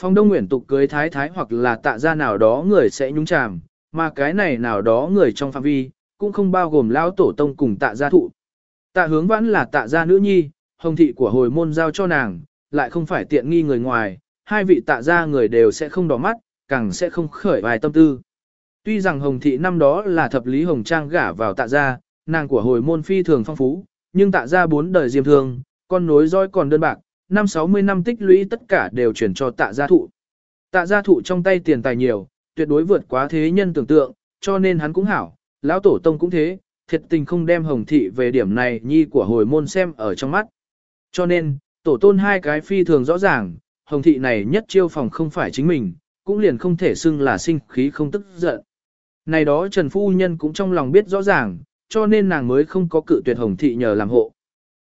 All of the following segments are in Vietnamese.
Phong Đông Nguyễn tục cưới thái thái hoặc là tạ gia nào đó người sẽ nhúng chàm, mà cái này nào đó người trong phạm vi, cũng không bao gồm lao tổ tông cùng tạ gia thụ. Tạ hướng vãn là tạ gia nữ nhi, hồng thị của hồi môn giao cho nàng, lại không phải tiện nghi người ngoài, hai vị tạ gia người đều sẽ không đỏ mắt, càng sẽ không khởi vài tâm tư. Tuy rằng hồng thị năm đó là thập lý hồng trang gả vào tạ gia, nàng của hồi môn phi thường phong phú, nhưng tạ gia bốn đời diêm thương, con nối roi còn đơn bạc, năm 60 năm tích lũy tất cả đều chuyển cho tạ gia thụ. Tạ gia thụ trong tay tiền tài nhiều, tuyệt đối vượt quá thế nhân tưởng tượng, cho nên hắn cũng hảo, lão tổ tông cũng thế, thiệt tình không đem hồng thị về điểm này nhi của hồi môn xem ở trong mắt. Cho nên, tổ tôn hai cái phi thường rõ ràng, hồng thị này nhất chiêu phòng không phải chính mình, cũng liền không thể xưng là sinh khí không tức giận. Này đó Trần Phu Nhân cũng trong lòng biết rõ ràng, cho nên nàng mới không có cự tuyệt hồng thị nhờ làm hộ.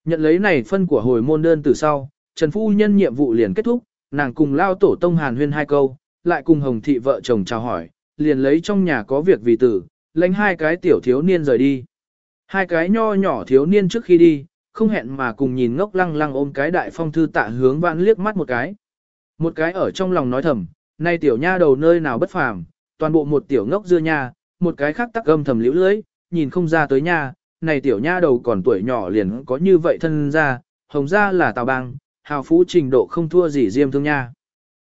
Nhận lấy này phân của hồi môn đơn từ sau, Trần Phu Nhân nhiệm vụ liền kết thúc, nàng cùng lao tổ tông hàn huyên hai câu, lại cùng hồng thị vợ chồng chào hỏi, liền lấy trong nhà có việc vì tử, lãnh hai cái tiểu thiếu niên rời đi. Hai cái nho nhỏ thiếu niên trước khi đi, không hẹn mà cùng nhìn ngốc lăng lăng ôm cái đại phong thư tạ hướng vãn liếc mắt một cái. Một cái ở trong lòng nói thầm, nay tiểu nha đầu nơi nào bất phàm, toàn bộ một tiểu ngốc dưa nha, một cái khác tắc âm thầm liễu lưới, nhìn không ra tới nha, này tiểu nha đầu còn tuổi nhỏ liền có như vậy thân ra, hồng ra là tào bang, hào phú trình độ không thua gì diêm thương nha.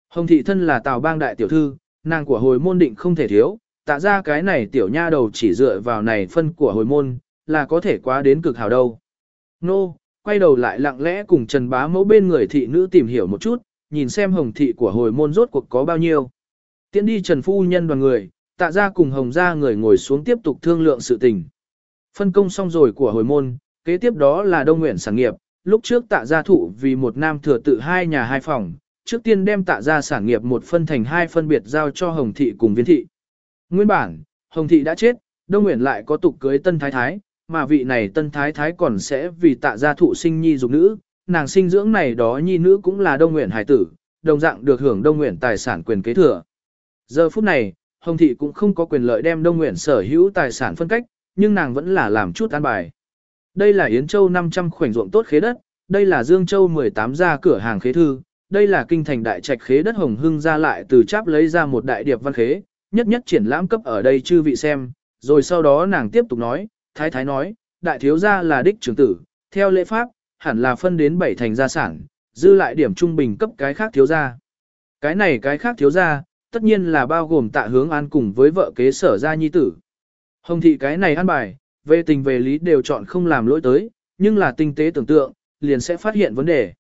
Hồng thị thân là tào bang đại tiểu thư, nàng của hồi môn định không thể thiếu, tạ ra cái này tiểu nha đầu chỉ dựa vào này phân của hồi môn, là có thể quá đến cực hào đâu. Nô, quay đầu lại lặng lẽ cùng Trần Bá mẫu bên người thị nữ tìm hiểu một chút, nhìn xem hồng thị của hồi môn rốt cuộc có bao nhiêu. Tiến đi Trần Phu Nhân đoàn người, tạ ra cùng hồng ra người ngồi xuống tiếp tục thương lượng sự tình. Phân công xong rồi của hồi môn, kế tiếp đó là đông nguyện sản nghiệp, lúc trước tạ gia thụ vì một nam thừa tự hai nhà hai phòng, trước tiên đem tạ gia sản nghiệp một phân thành hai phân biệt giao cho hồng thị cùng viên thị. Nguyên bản, hồng thị đã chết, đông Nguyễn lại có tục cưới tân thái thái, mà vị này tân thái thái còn sẽ vì tạ gia thụ sinh nhi dục nữ, nàng sinh dưỡng này đó nhi nữ cũng là đông Nguyễn hải tử, đồng dạng được hưởng đông Nguyễn tài sản quyền kế thừa. Giờ phút này, Hồng Thị cũng không có quyền lợi đem đông Nguyễn sở hữu tài sản phân cách, nhưng nàng vẫn là làm chút an bài. Đây là Yến Châu 500 khoảnh ruộng tốt khế đất, đây là Dương Châu 18 gia cửa hàng khế thư, đây là kinh thành đại trạch khế đất Hồng Hưng ra lại từ cháp lấy ra một đại điệp văn khế, nhất nhất triển lãm cấp ở đây chư vị xem, rồi sau đó nàng tiếp tục nói, thái thái nói, đại thiếu gia là đích trưởng tử, theo lễ pháp, hẳn là phân đến bảy thành gia sản, dư lại điểm trung bình cấp cái khác thiếu gia. Cái này cái khác thiếu gia, tất nhiên là bao gồm tạ hướng an cùng với vợ kế sở gia nhi tử. Hồng thị cái này ăn bài, về tình về lý đều chọn không làm lỗi tới, nhưng là tinh tế tưởng tượng, liền sẽ phát hiện vấn đề.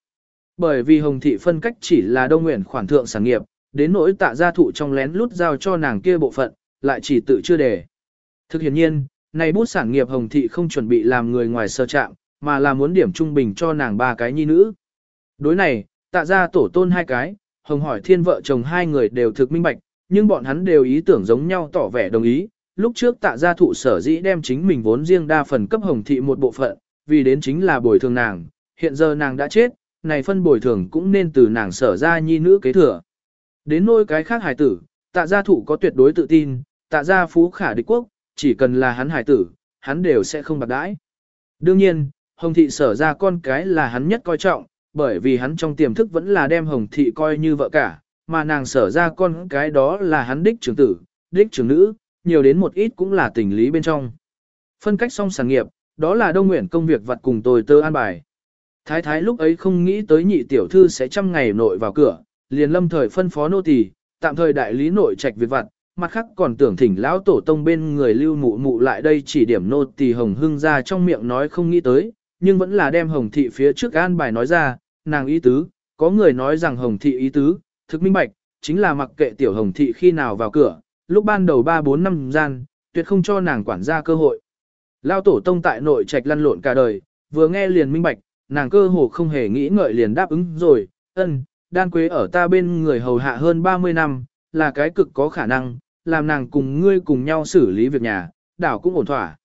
Bởi vì hồng thị phân cách chỉ là đông nguyện khoản thượng sản nghiệp, đến nỗi tạ gia thụ trong lén lút giao cho nàng kia bộ phận, lại chỉ tự chưa đề. Thực hiện nhiên, này bút sản nghiệp hồng thị không chuẩn bị làm người ngoài sơ chạm, mà là muốn điểm trung bình cho nàng ba cái nhi nữ. Đối này, tạ gia tổ tôn hai cái, hồng hỏi thiên vợ chồng hai người đều thực minh bạch, nhưng bọn hắn đều ý tưởng giống nhau tỏ vẻ đồng ý. Lúc trước tạ gia thụ sở dĩ đem chính mình vốn riêng đa phần cấp hồng thị một bộ phận, vì đến chính là bồi thường nàng, hiện giờ nàng đã chết, này phân bồi thường cũng nên từ nàng sở ra nhi nữ kế thừa. Đến nôi cái khác hải tử, tạ gia thụ có tuyệt đối tự tin, tạ gia phú khả địch quốc, chỉ cần là hắn hải tử, hắn đều sẽ không bạc đãi. Đương nhiên, hồng thị sở ra con cái là hắn nhất coi trọng, bởi vì hắn trong tiềm thức vẫn là đem hồng thị coi như vợ cả, mà nàng sở ra con cái đó là hắn đích trưởng tử, đích trưởng nữ, nhiều đến một ít cũng là tình lý bên trong. Phân cách xong sản nghiệp, đó là đông nguyện công việc vặt cùng tôi tơ an bài. Thái thái lúc ấy không nghĩ tới nhị tiểu thư sẽ trăm ngày nội vào cửa, liền lâm thời phân phó nô tỳ, tạm thời đại lý nội trạch việc vặt, mặt khác còn tưởng thỉnh lão tổ tông bên người lưu mụ mụ lại đây chỉ điểm nô tỳ hồng hưng ra trong miệng nói không nghĩ tới, nhưng vẫn là đem hồng thị phía trước an bài nói ra, nàng ý tứ, có người nói rằng hồng thị ý tứ, thực minh bạch, chính là mặc kệ tiểu hồng thị khi nào vào cửa, lúc ban đầu 3-4 năm gian, tuyệt không cho nàng quản gia cơ hội. Lao tổ tông tại nội trạch lăn lộn cả đời, vừa nghe liền minh bạch, nàng cơ hồ không hề nghĩ ngợi liền đáp ứng rồi, ân, đan quế ở ta bên người hầu hạ hơn 30 năm, là cái cực có khả năng, làm nàng cùng ngươi cùng nhau xử lý việc nhà, đảo cũng ổn thỏa.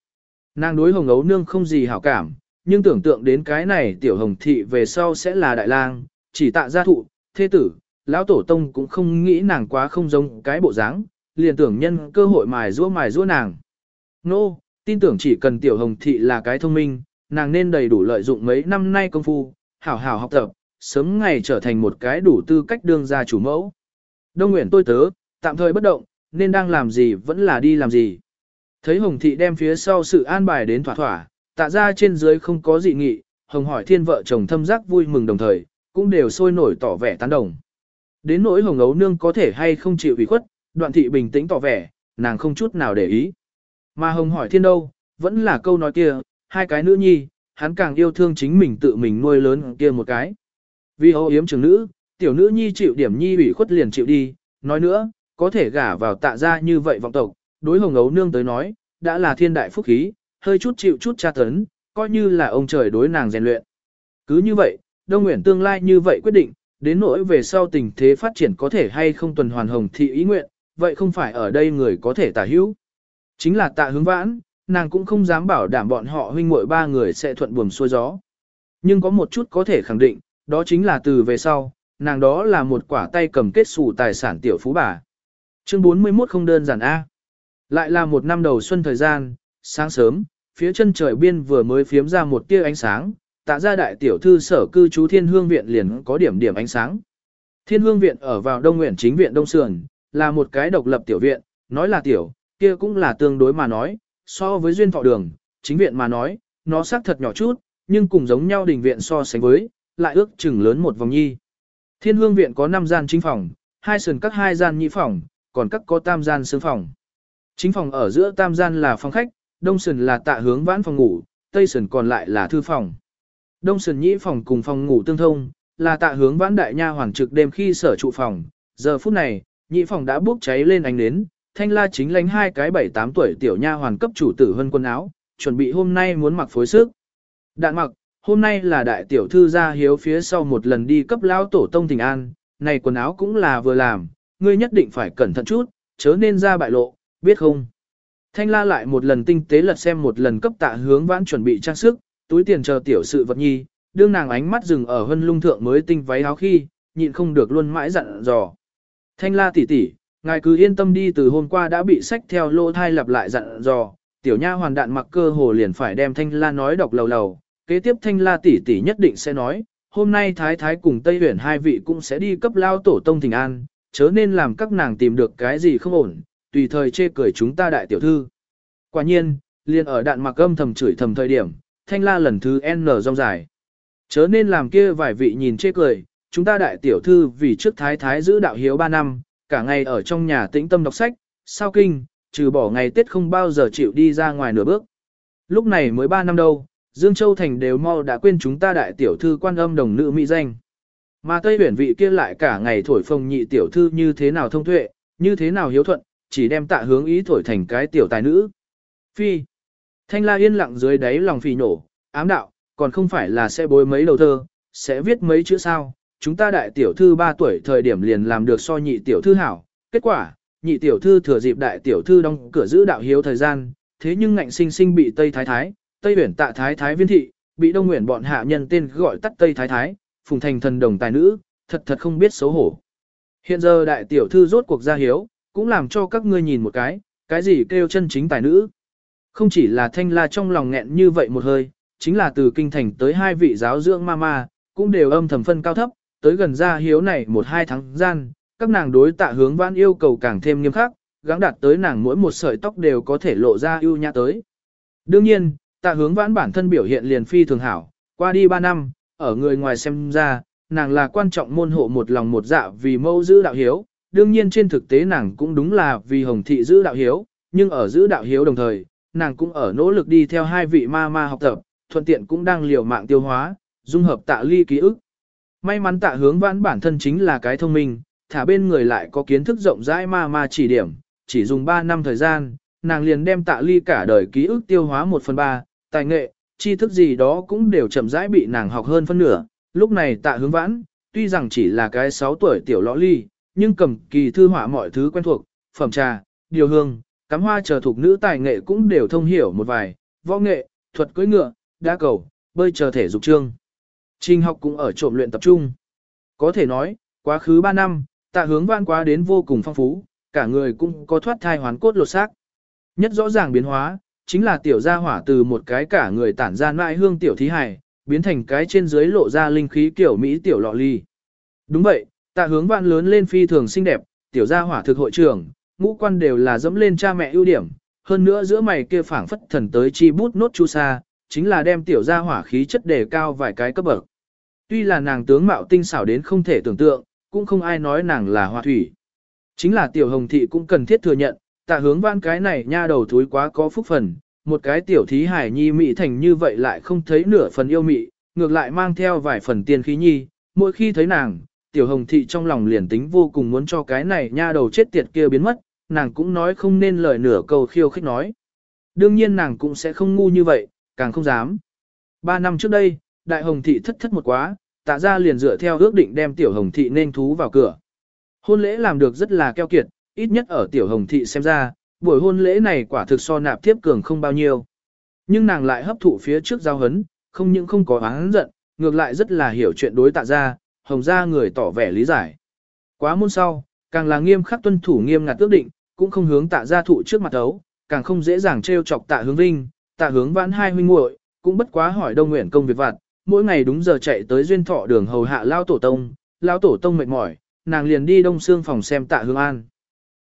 Nàng đối hồng ấu nương không gì hảo cảm, nhưng tưởng tượng đến cái này tiểu hồng thị về sau sẽ là đại lang, chỉ tạ gia thụ, thế tử, lão tổ tông cũng không nghĩ nàng quá không giống cái bộ dáng, liền tưởng nhân cơ hội mài rũa mài rũa nàng. Nô, no, tin tưởng chỉ cần tiểu hồng thị là cái thông minh, nàng nên đầy đủ lợi dụng mấy năm nay công phu, hảo hảo học tập, sớm ngày trở thành một cái đủ tư cách đương gia chủ mẫu. Đông Nguyễn tôi tớ, tạm thời bất động, nên đang làm gì vẫn là đi làm gì. Thấy Hồng Thị đem phía sau sự an bài đến thỏa thỏa, tạ ra trên dưới không có dị nghị, Hồng hỏi thiên vợ chồng thâm giác vui mừng đồng thời, cũng đều sôi nổi tỏ vẻ tán đồng. Đến nỗi Hồng ấu nương có thể hay không chịu ủy khuất, đoạn thị bình tĩnh tỏ vẻ, nàng không chút nào để ý. Mà Hồng hỏi thiên đâu, vẫn là câu nói kia, hai cái nữ nhi, hắn càng yêu thương chính mình tự mình nuôi lớn kia một cái. Vì hô yếm trưởng nữ, tiểu nữ nhi chịu điểm nhi ủy khuất liền chịu đi, nói nữa, có thể gả vào tạ ra như vậy vọng tộc, đối hồng ấu nương tới nói, đã là thiên đại phúc khí, hơi chút chịu chút tra tấn, coi như là ông trời đối nàng rèn luyện. Cứ như vậy, Đông Nguyễn tương lai như vậy quyết định, đến nỗi về sau tình thế phát triển có thể hay không tuần hoàn hồng thị ý nguyện, vậy không phải ở đây người có thể tả hữu. Chính là tạ hướng vãn, nàng cũng không dám bảo đảm bọn họ huynh muội ba người sẽ thuận buồm xuôi gió. Nhưng có một chút có thể khẳng định, đó chính là từ về sau, nàng đó là một quả tay cầm kết xù tài sản tiểu phú bà. Chương 41 không đơn giản A. Lại là một năm đầu xuân thời gian, sáng sớm, phía chân trời biên vừa mới phiếm ra một tia ánh sáng, tạ ra đại tiểu thư sở cư trú thiên hương viện liền có điểm điểm ánh sáng. Thiên hương viện ở vào đông nguyện chính viện đông sườn, là một cái độc lập tiểu viện, nói là tiểu, kia cũng là tương đối mà nói, so với duyên thọ đường, chính viện mà nói, nó xác thật nhỏ chút, nhưng cùng giống nhau đình viện so sánh với, lại ước chừng lớn một vòng nhi. Thiên hương viện có 5 gian chính phòng, hai sườn các hai gian nhị phòng, còn các có tam gian sương phòng. Chính phòng ở giữa tam gian là phòng khách, đông sườn là tạ hướng vãn phòng ngủ, tây sườn còn lại là thư phòng. Đông sườn nhị phòng cùng phòng ngủ tương thông, là tạ hướng vãn đại nha hoàng trực đêm khi sở trụ phòng. Giờ phút này, nhị phòng đã bốc cháy lên ánh nến, thanh la chính lánh hai cái bảy tám tuổi tiểu nha hoàn cấp chủ tử hơn quần áo, chuẩn bị hôm nay muốn mặc phối sức. Đạn mặc, hôm nay là đại tiểu thư ra hiếu phía sau một lần đi cấp lao tổ tông tình an, này quần áo cũng là vừa làm, ngươi nhất định phải cẩn thận chút, chớ nên ra bại lộ, biết không? Thanh la lại một lần tinh tế lật xem một lần cấp tạ hướng vãn chuẩn bị trang sức, túi tiền chờ tiểu sự vật nhi, đương nàng ánh mắt dừng ở hân lung thượng mới tinh váy áo khi, nhịn không được luôn mãi dặn dò. Thanh la tỷ tỷ, ngài cứ yên tâm đi từ hôm qua đã bị sách theo lô thai lặp lại dặn dò, tiểu nha hoàn đạn mặc cơ hồ liền phải đem thanh la nói đọc lầu lầu, kế tiếp thanh la tỷ tỷ nhất định sẽ nói, hôm nay thái thái cùng Tây Huyền hai vị cũng sẽ đi cấp lao tổ tông thỉnh an, chớ nên làm các nàng tìm được cái gì không ổn, tùy thời chê cười chúng ta đại tiểu thư. Quả nhiên, liền ở đạn mặc âm thầm chửi thầm thời điểm, thanh la lần thứ N rong dài. Chớ nên làm kia vài vị nhìn chê cười, chúng ta đại tiểu thư vì trước thái thái giữ đạo hiếu 3 năm, cả ngày ở trong nhà tĩnh tâm đọc sách, sao kinh, trừ bỏ ngày Tết không bao giờ chịu đi ra ngoài nửa bước. Lúc này mới 3 năm đâu, Dương Châu Thành đều mau đã quên chúng ta đại tiểu thư quan âm đồng nữ mỹ danh. Mà Tây Huyền vị kia lại cả ngày thổi phồng nhị tiểu thư như thế nào thông tuệ, như thế nào hiếu thuận, chỉ đem tạ hướng ý thổi thành cái tiểu tài nữ. Phi. Thanh la yên lặng dưới đáy lòng phì nổ, ám đạo, còn không phải là sẽ bối mấy đầu thơ, sẽ viết mấy chữ sao. Chúng ta đại tiểu thư 3 tuổi thời điểm liền làm được so nhị tiểu thư hảo. Kết quả, nhị tiểu thư thừa dịp đại tiểu thư đóng cửa giữ đạo hiếu thời gian, thế nhưng ngạnh sinh sinh bị Tây Thái Thái, Tây Huyền tạ Thái Thái viên thị, bị Đông Nguyện bọn hạ nhân tên gọi tắt Tây Thái Thái, phùng thành thần đồng tài nữ, thật thật không biết xấu hổ. Hiện giờ đại tiểu thư rốt cuộc ra hiếu, cũng làm cho các ngươi nhìn một cái, cái gì kêu chân chính tài nữ. Không chỉ là thanh la trong lòng nghẹn như vậy một hơi, chính là từ kinh thành tới hai vị giáo dưỡng mama, cũng đều âm thầm phân cao thấp, tới gần ra hiếu này một hai tháng gian, các nàng đối tạ hướng vãn yêu cầu càng thêm nghiêm khắc, gắng đạt tới nàng mỗi một sợi tóc đều có thể lộ ra ưu nhã tới. Đương nhiên, tạ hướng vãn bản thân biểu hiện liền phi thường hảo, qua đi ba năm, ở người ngoài xem ra, nàng là quan trọng môn hộ một lòng một dạ vì mâu giữ đạo hiếu, đương nhiên trên thực tế nàng cũng đúng là vì hồng thị giữ đạo hiếu, nhưng ở giữ đạo hiếu đồng thời, nàng cũng ở nỗ lực đi theo hai vị ma ma học tập, thuận tiện cũng đang liều mạng tiêu hóa, dung hợp tạ ly ký ức. May mắn tạ hướng vãn bản thân chính là cái thông minh, thả bên người lại có kiến thức rộng rãi ma ma chỉ điểm, chỉ dùng 3 năm thời gian, nàng liền đem tạ ly cả đời ký ức tiêu hóa 1 phần 3, tài nghệ, tri thức gì đó cũng đều chậm rãi bị nàng học hơn phân nửa. Lúc này tạ hướng vãn, tuy rằng chỉ là cái 6 tuổi tiểu lõ ly, nhưng cầm kỳ thư họa mọi thứ quen thuộc, phẩm trà, điều hương, cắm hoa chờ thuộc nữ tài nghệ cũng đều thông hiểu một vài, võ nghệ, thuật cưỡi ngựa, đa cầu, bơi chờ thể dục trương. Trình học cũng ở trộm luyện tập trung. Có thể nói, quá khứ 3 năm, tạ hướng vãn quá đến vô cùng phong phú, cả người cũng có thoát thai hoán cốt lột xác. Nhất rõ ràng biến hóa, chính là tiểu gia hỏa từ một cái cả người tản ra mãi hương tiểu thí hài, biến thành cái trên dưới lộ ra linh khí kiểu Mỹ tiểu lọ ly. Đúng vậy, tạ hướng vạn lớn lên phi thường xinh đẹp, tiểu gia hỏa thực hội trưởng, ngũ quan đều là dẫm lên cha mẹ ưu điểm, hơn nữa giữa mày kia phảng phất thần tới chi bút nốt chu sa, chính là đem tiểu gia hỏa khí chất đề cao vài cái cấp bậc. Tuy là nàng tướng mạo tinh xảo đến không thể tưởng tượng, cũng không ai nói nàng là hoa thủy. Chính là tiểu hồng thị cũng cần thiết thừa nhận, tạ hướng văn cái này nha đầu thúi quá có phúc phần, một cái tiểu thí hải nhi mị thành như vậy lại không thấy nửa phần yêu mị, ngược lại mang theo vài phần tiên khí nhi, mỗi khi thấy nàng, tiểu hồng thị trong lòng liền tính vô cùng muốn cho cái này nha đầu chết tiệt kia biến mất, nàng cũng nói không nên lời nửa câu khiêu khích nói. Đương nhiên nàng cũng sẽ không ngu như vậy, càng không dám. Ba năm trước đây, đại hồng thị thất thất một quá, tạ ra liền dựa theo ước định đem tiểu hồng thị nên thú vào cửa. Hôn lễ làm được rất là keo kiệt, ít nhất ở tiểu hồng thị xem ra, buổi hôn lễ này quả thực so nạp tiếp cường không bao nhiêu. Nhưng nàng lại hấp thụ phía trước giao hấn, không những không có oán giận, ngược lại rất là hiểu chuyện đối tạ ra, hồng ra người tỏ vẻ lý giải. Quá môn sau, càng là nghiêm khắc tuân thủ nghiêm ngặt ước định, cũng không hướng tạ ra thụ trước mặt ấu, càng không dễ dàng trêu chọc tạ hướng vinh, tạ hướng vãn hai huynh muội cũng bất quá hỏi đông nguyện công việc vặt, mỗi ngày đúng giờ chạy tới duyên thọ đường hầu hạ lao tổ tông, lao tổ tông mệt mỏi, nàng liền đi đông xương phòng xem tạ hướng an.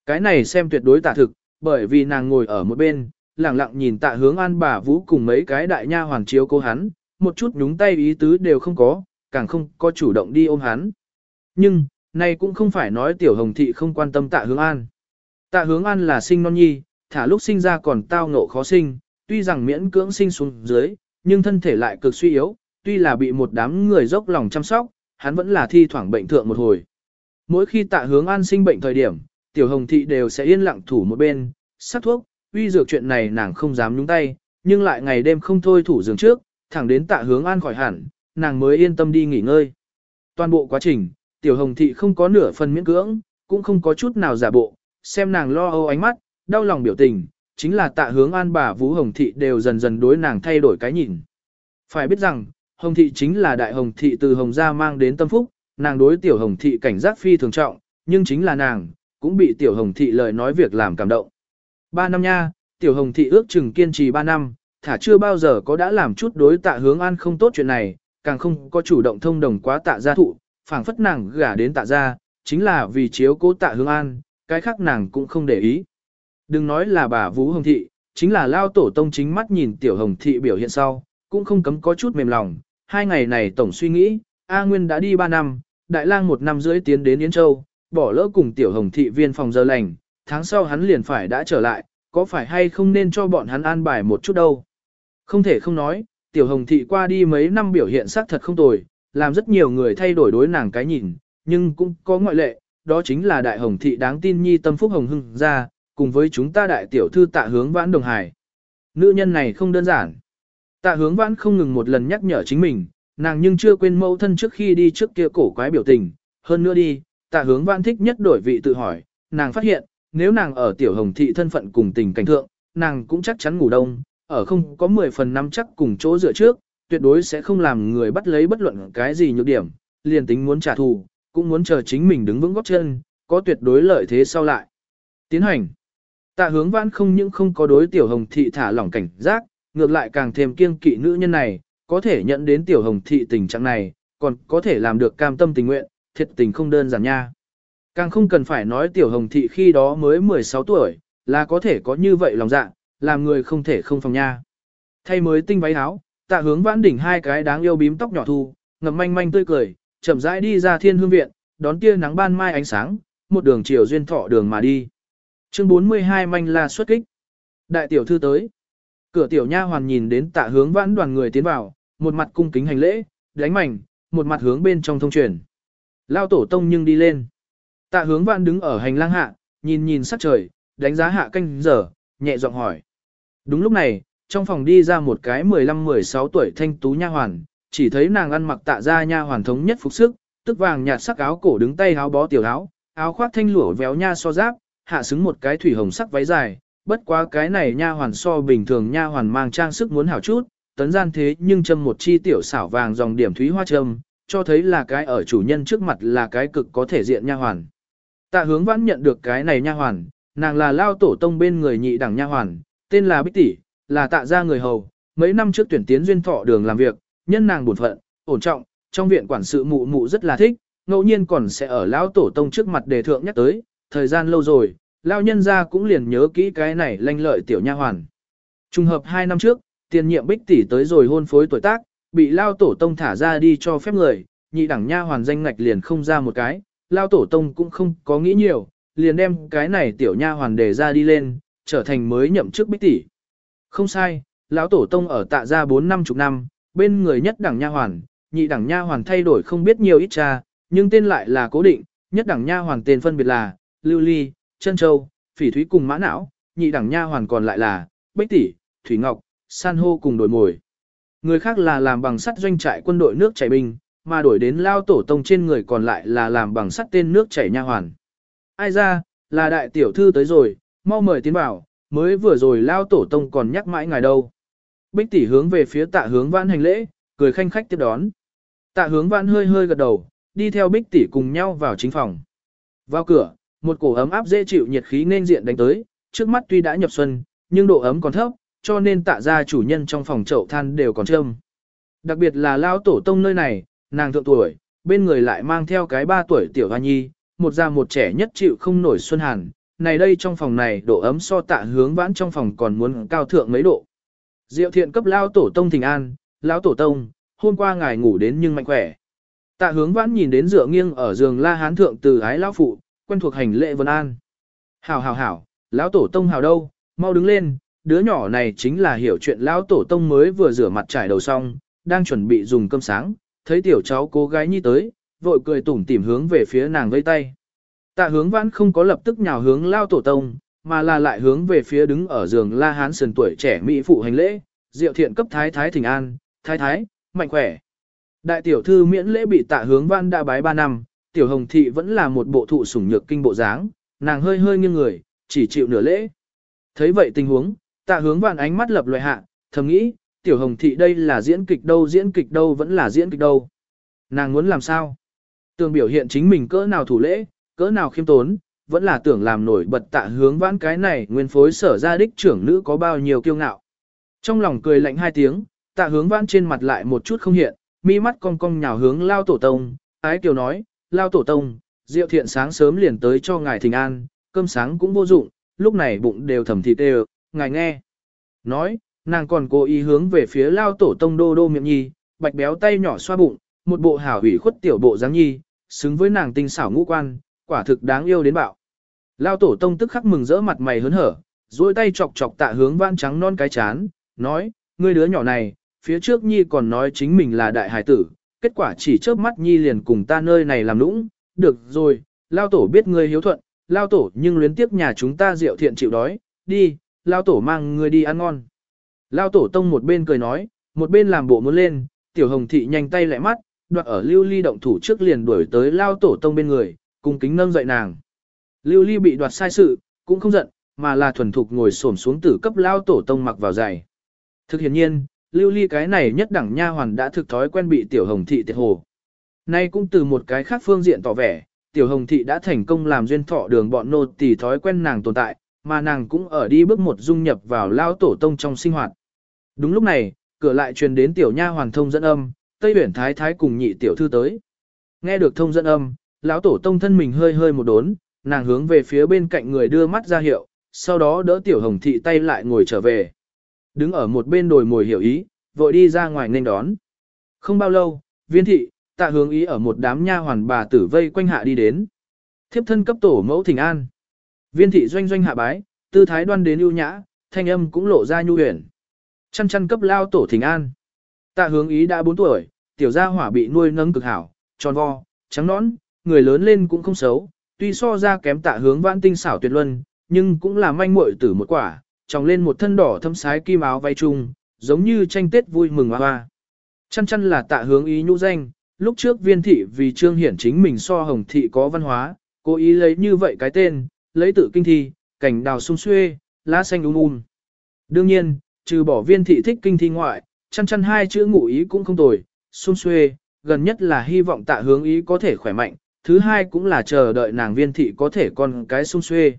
Cái này xem tuyệt đối tạ thực, bởi vì nàng ngồi ở một bên, lặng lặng nhìn tạ hướng an bà vũ cùng mấy cái đại nha hoàng chiếu cô hắn, một chút nhúng tay ý tứ đều không có, càng không có chủ động đi ôm hắn. Nhưng, này cũng không phải nói tiểu hồng thị không quan tâm tạ hướng an. Tạ hướng an là sinh non nhi, thả lúc sinh ra còn tao ngộ khó sinh, tuy rằng miễn cưỡng sinh xuống dưới, nhưng thân thể lại cực suy yếu, tuy là bị một đám người dốc lòng chăm sóc, hắn vẫn là thi thoảng bệnh thượng một hồi. Mỗi khi tạ hướng an sinh bệnh thời điểm, tiểu hồng thị đều sẽ yên lặng thủ một bên, sát thuốc, uy dược chuyện này nàng không dám nhúng tay, nhưng lại ngày đêm không thôi thủ giường trước, thẳng đến tạ hướng an khỏi hẳn, nàng mới yên tâm đi nghỉ ngơi. Toàn bộ quá trình, tiểu hồng thị không có nửa phần miễn cưỡng, cũng không có chút nào giả bộ, xem nàng lo âu ánh mắt, đau lòng biểu tình, chính là tạ hướng an bà Vũ Hồng Thị đều dần dần đối nàng thay đổi cái nhìn. Phải biết rằng, Hồng Thị chính là đại Hồng Thị từ Hồng gia mang đến tâm phúc, nàng đối tiểu Hồng Thị cảnh giác phi thường trọng, nhưng chính là nàng, cũng bị tiểu Hồng Thị lời nói việc làm cảm động. Ba năm nha, tiểu Hồng Thị ước chừng kiên trì ba năm, thả chưa bao giờ có đã làm chút đối tạ hướng an không tốt chuyện này, càng không có chủ động thông đồng quá tạ gia thụ, phảng phất nàng gả đến tạ gia, chính là vì chiếu cố tạ hướng an, cái khác nàng cũng không để ý. Đừng nói là bà Vũ Hồng Thị, chính là lao tổ tông chính mắt nhìn tiểu Hồng Thị biểu hiện sau, cũng không cấm có chút mềm lòng. Hai ngày này tổng suy nghĩ, A Nguyên đã đi ba năm, Đại lang một năm rưỡi tiến đến Yến Châu, bỏ lỡ cùng tiểu Hồng Thị viên phòng giờ lành, tháng sau hắn liền phải đã trở lại, có phải hay không nên cho bọn hắn an bài một chút đâu. Không thể không nói, tiểu Hồng Thị qua đi mấy năm biểu hiện sắc thật không tồi, làm rất nhiều người thay đổi đối nàng cái nhìn, nhưng cũng có ngoại lệ, đó chính là đại hồng thị đáng tin nhi tâm phúc hồng hưng ra, cùng với chúng ta đại tiểu thư tạ hướng vãn đồng hải. Nữ nhân này không đơn giản. Tạ hướng vãn không ngừng một lần nhắc nhở chính mình, nàng nhưng chưa quên mẫu thân trước khi đi trước kia cổ quái biểu tình. Hơn nữa đi, tạ hướng vãn thích nhất đổi vị tự hỏi, nàng phát hiện, nếu nàng ở tiểu hồng thị thân phận cùng tình cảnh thượng, nàng cũng chắc chắn ngủ đông, ở không có 10 phần năm chắc cùng chỗ dựa trước, tuyệt đối sẽ không làm người bắt lấy bất luận cái gì nhược điểm, liền tính muốn trả thù, cũng muốn chờ chính mình đứng vững góp chân, có tuyệt đối lợi thế sau lại. Tiến hành. Tạ hướng vãn không những không có đối tiểu hồng thị thả lỏng cảnh giác, ngược lại càng thêm kiêng kỵ nữ nhân này, có thể nhận đến tiểu hồng thị tình trạng này, còn có thể làm được cam tâm tình nguyện, thiệt tình không đơn giản nha. Càng không cần phải nói tiểu hồng thị khi đó mới 16 tuổi, là có thể có như vậy lòng dạ, làm người không thể không phòng nha. Thay mới tinh váy áo, tạ hướng vãn đỉnh hai cái đáng yêu bím tóc nhỏ thu, ngầm manh manh tươi cười, chậm rãi đi ra thiên hương viện, đón tia nắng ban mai ánh sáng, một đường chiều duyên thọ đường mà đi. Chương 42 manh la xuất kích. Đại tiểu thư tới. Cửa tiểu nha hoàn nhìn đến tạ hướng vãn đoàn người tiến vào, một mặt cung kính hành lễ, đánh mảnh, một mặt hướng bên trong thông truyền. Lao tổ tông nhưng đi lên. Tạ hướng vãn đứng ở hành lang hạ, nhìn nhìn sắc trời, đánh giá hạ canh giờ, nhẹ giọng hỏi. Đúng lúc này, trong phòng đi ra một cái 15-16 tuổi thanh tú nha hoàn, chỉ thấy nàng ăn mặc tạ ra nha hoàn thống nhất phục sức, tức vàng nhạt sắc áo cổ đứng tay áo bó tiểu áo, áo khoác thanh lụa véo nha so giáp, hạ xứng một cái thủy hồng sắc váy dài, bất quá cái này nha hoàn so bình thường nha hoàn mang trang sức muốn hảo chút, tấn gian thế nhưng châm một chi tiểu xảo vàng dòng điểm thúy hoa châm, cho thấy là cái ở chủ nhân trước mặt là cái cực có thể diện nha hoàn. Tạ hướng vãn nhận được cái này nha hoàn, nàng là lao tổ tông bên người nhị đẳng nha hoàn, tên là Bích Tỷ, là tạ gia người hầu, mấy năm trước tuyển tiến duyên thọ đường làm việc, nhân nàng bổn phận, ổn trọng, trong viện quản sự mụ mụ rất là thích, ngẫu nhiên còn sẽ ở lão tổ tông trước mặt đề thượng nhắc tới, thời gian lâu rồi, lao nhân ra cũng liền nhớ kỹ cái này lanh lợi tiểu nha hoàn. Trùng hợp hai năm trước, tiền nhiệm bích tỷ tới rồi hôn phối tuổi tác, bị lao tổ tông thả ra đi cho phép người, nhị đẳng nha hoàn danh ngạch liền không ra một cái, lao tổ tông cũng không có nghĩ nhiều, liền đem cái này tiểu nha hoàn đề ra đi lên, trở thành mới nhậm chức bích tỷ. Không sai, lão tổ tông ở tạ gia 4 năm chục năm, bên người nhất đẳng nha hoàn, nhị đẳng nha hoàn thay đổi không biết nhiều ít cha, nhưng tên lại là cố định, nhất đẳng nha hoàn tên phân biệt là Lưu Ly, Chân Châu, Phỉ Thúy cùng Mã Não, nhị đẳng nha hoàn còn lại là Bích tỷ, Thủy Ngọc, San hô cùng đổi mồi. Người khác là làm bằng sắt doanh trại quân đội nước chảy binh, mà đổi đến lao tổ tông trên người còn lại là làm bằng sắt tên nước chảy nha hoàn. Ai ra, là đại tiểu thư tới rồi, mau mời tiến vào, mới vừa rồi lao tổ tông còn nhắc mãi ngài đâu. Bích tỷ hướng về phía tạ hướng vãn hành lễ, cười khanh khách tiếp đón. Tạ hướng vãn hơi hơi gật đầu, đi theo bích tỷ cùng nhau vào chính phòng. Vào cửa, một cổ ấm áp dễ chịu nhiệt khí nên diện đánh tới, trước mắt tuy đã nhập xuân, nhưng độ ấm còn thấp, cho nên tạ ra chủ nhân trong phòng chậu than đều còn trơm. Đặc biệt là lao tổ tông nơi này, nàng thượng tuổi, bên người lại mang theo cái ba tuổi tiểu hoa nhi, một già một trẻ nhất chịu không nổi xuân hàn. Này đây trong phòng này độ ấm so tạ hướng vãn trong phòng còn muốn cao thượng mấy độ. Diệu thiện cấp lao tổ tông thình an, lão tổ tông, hôm qua ngài ngủ đến nhưng mạnh khỏe. Tạ hướng vãn nhìn đến dựa nghiêng ở giường la hán thượng từ ái lão phụ, quen thuộc hành lệ vân an. Hảo hảo hảo, lão tổ tông hảo đâu, mau đứng lên, đứa nhỏ này chính là hiểu chuyện lão tổ tông mới vừa rửa mặt trải đầu xong, đang chuẩn bị dùng cơm sáng, thấy tiểu cháu cô gái nhi tới, vội cười tủm tỉm hướng về phía nàng vây tay. Tạ hướng vãn không có lập tức nhào hướng lao tổ tông, mà là lại hướng về phía đứng ở giường la hán sườn tuổi trẻ mỹ phụ hành lễ, diệu thiện cấp thái thái thỉnh an, thái thái, mạnh khỏe. Đại tiểu thư miễn lễ bị tạ hướng vãn đã bái ba năm, tiểu hồng thị vẫn là một bộ thụ sủng nhược kinh bộ dáng, nàng hơi hơi nghiêng người, chỉ chịu nửa lễ. Thấy vậy tình huống, tạ hướng vạn ánh mắt lập loại hạ, thầm nghĩ, tiểu hồng thị đây là diễn kịch đâu diễn kịch đâu vẫn là diễn kịch đâu. Nàng muốn làm sao? Tường biểu hiện chính mình cỡ nào thủ lễ, cỡ nào khiêm tốn, vẫn là tưởng làm nổi bật tạ hướng vãn cái này nguyên phối sở gia đích trưởng nữ có bao nhiêu kiêu ngạo. Trong lòng cười lạnh hai tiếng, tạ hướng vãn trên mặt lại một chút không hiện, mi mắt cong cong nhào hướng lao tổ tông, ái kiều nói, lao tổ tông, diệu thiện sáng sớm liền tới cho ngài thình an, cơm sáng cũng vô dụng, lúc này bụng đều thầm thịt đều, ngài nghe. Nói, nàng còn cố ý hướng về phía lao tổ tông đô đô miệng nhi, bạch béo tay nhỏ xoa bụng, một bộ hảo hủy khuất tiểu bộ dáng nhi, xứng với nàng tinh xảo ngũ quan, quả thực đáng yêu đến bạo. Lao tổ tông tức khắc mừng rỡ mặt mày hớn hở, duỗi tay chọc chọc tạ hướng vãn trắng non cái chán, nói, ngươi đứa nhỏ này, phía trước nhi còn nói chính mình là đại hải tử, kết quả chỉ chớp mắt nhi liền cùng ta nơi này làm lũng, được rồi, lao tổ biết ngươi hiếu thuận, lao tổ nhưng luyến tiếp nhà chúng ta rượu thiện chịu đói, đi, lao tổ mang ngươi đi ăn ngon. Lao tổ tông một bên cười nói, một bên làm bộ muốn lên, tiểu hồng thị nhanh tay lẹ mắt, đoạt ở lưu ly động thủ trước liền đuổi tới lao tổ tông bên người, cùng kính nâng dậy nàng. Lưu ly bị đoạt sai sự, cũng không giận, mà là thuần thục ngồi xổm xuống tử cấp lao tổ tông mặc vào giày. Thực hiện nhiên, lưu ly cái này nhất đẳng nha hoàn đã thực thói quen bị tiểu hồng thị tiệt hồ. Nay cũng từ một cái khác phương diện tỏ vẻ, tiểu hồng thị đã thành công làm duyên thọ đường bọn nô tỳ thói quen nàng tồn tại, mà nàng cũng ở đi bước một dung nhập vào lao tổ tông trong sinh hoạt. Đúng lúc này, cửa lại truyền đến tiểu nha hoàn thông dẫn âm, Tây Uyển Thái Thái cùng nhị tiểu thư tới. Nghe được thông dẫn âm, lão tổ tông thân mình hơi hơi một đốn, nàng hướng về phía bên cạnh người đưa mắt ra hiệu, sau đó đỡ tiểu hồng thị tay lại ngồi trở về. Đứng ở một bên đồi mồi hiểu ý, vội đi ra ngoài nên đón. Không bao lâu, viên thị, tạ hướng ý ở một đám nha hoàn bà tử vây quanh hạ đi đến. Thiếp thân cấp tổ mẫu thỉnh an. Viên thị doanh doanh hạ bái, tư thái đoan đến ưu nhã, thanh âm cũng lộ ra nhu huyền. Chăn chăn cấp lao tổ thỉnh an. Tạ hướng ý đã 4 tuổi, tiểu gia hỏa bị nuôi nấng cực hảo, tròn vo, trắng nõn, người lớn lên cũng không xấu, tuy so ra kém tạ hướng vãn tinh xảo tuyệt luân, nhưng cũng là manh muội tử một quả, tròng lên một thân đỏ thâm sái kim áo váy trung, giống như tranh tết vui mừng hoa hoa. Chăn chăn là tạ hướng ý nhũ danh, lúc trước viên thị vì trương hiển chính mình so hồng thị có văn hóa, cố ý lấy như vậy cái tên, lấy tự kinh thi, cảnh đào sung xuê, lá xanh um um. Đương nhiên, trừ bỏ viên thị thích kinh thi ngoại, chăn chăn hai chữ ngụ ý cũng không tồi, sung xuê, gần nhất là hy vọng tạ hướng ý có thể khỏe mạnh, thứ hai cũng là chờ đợi nàng viên thị có thể con cái sung xuê.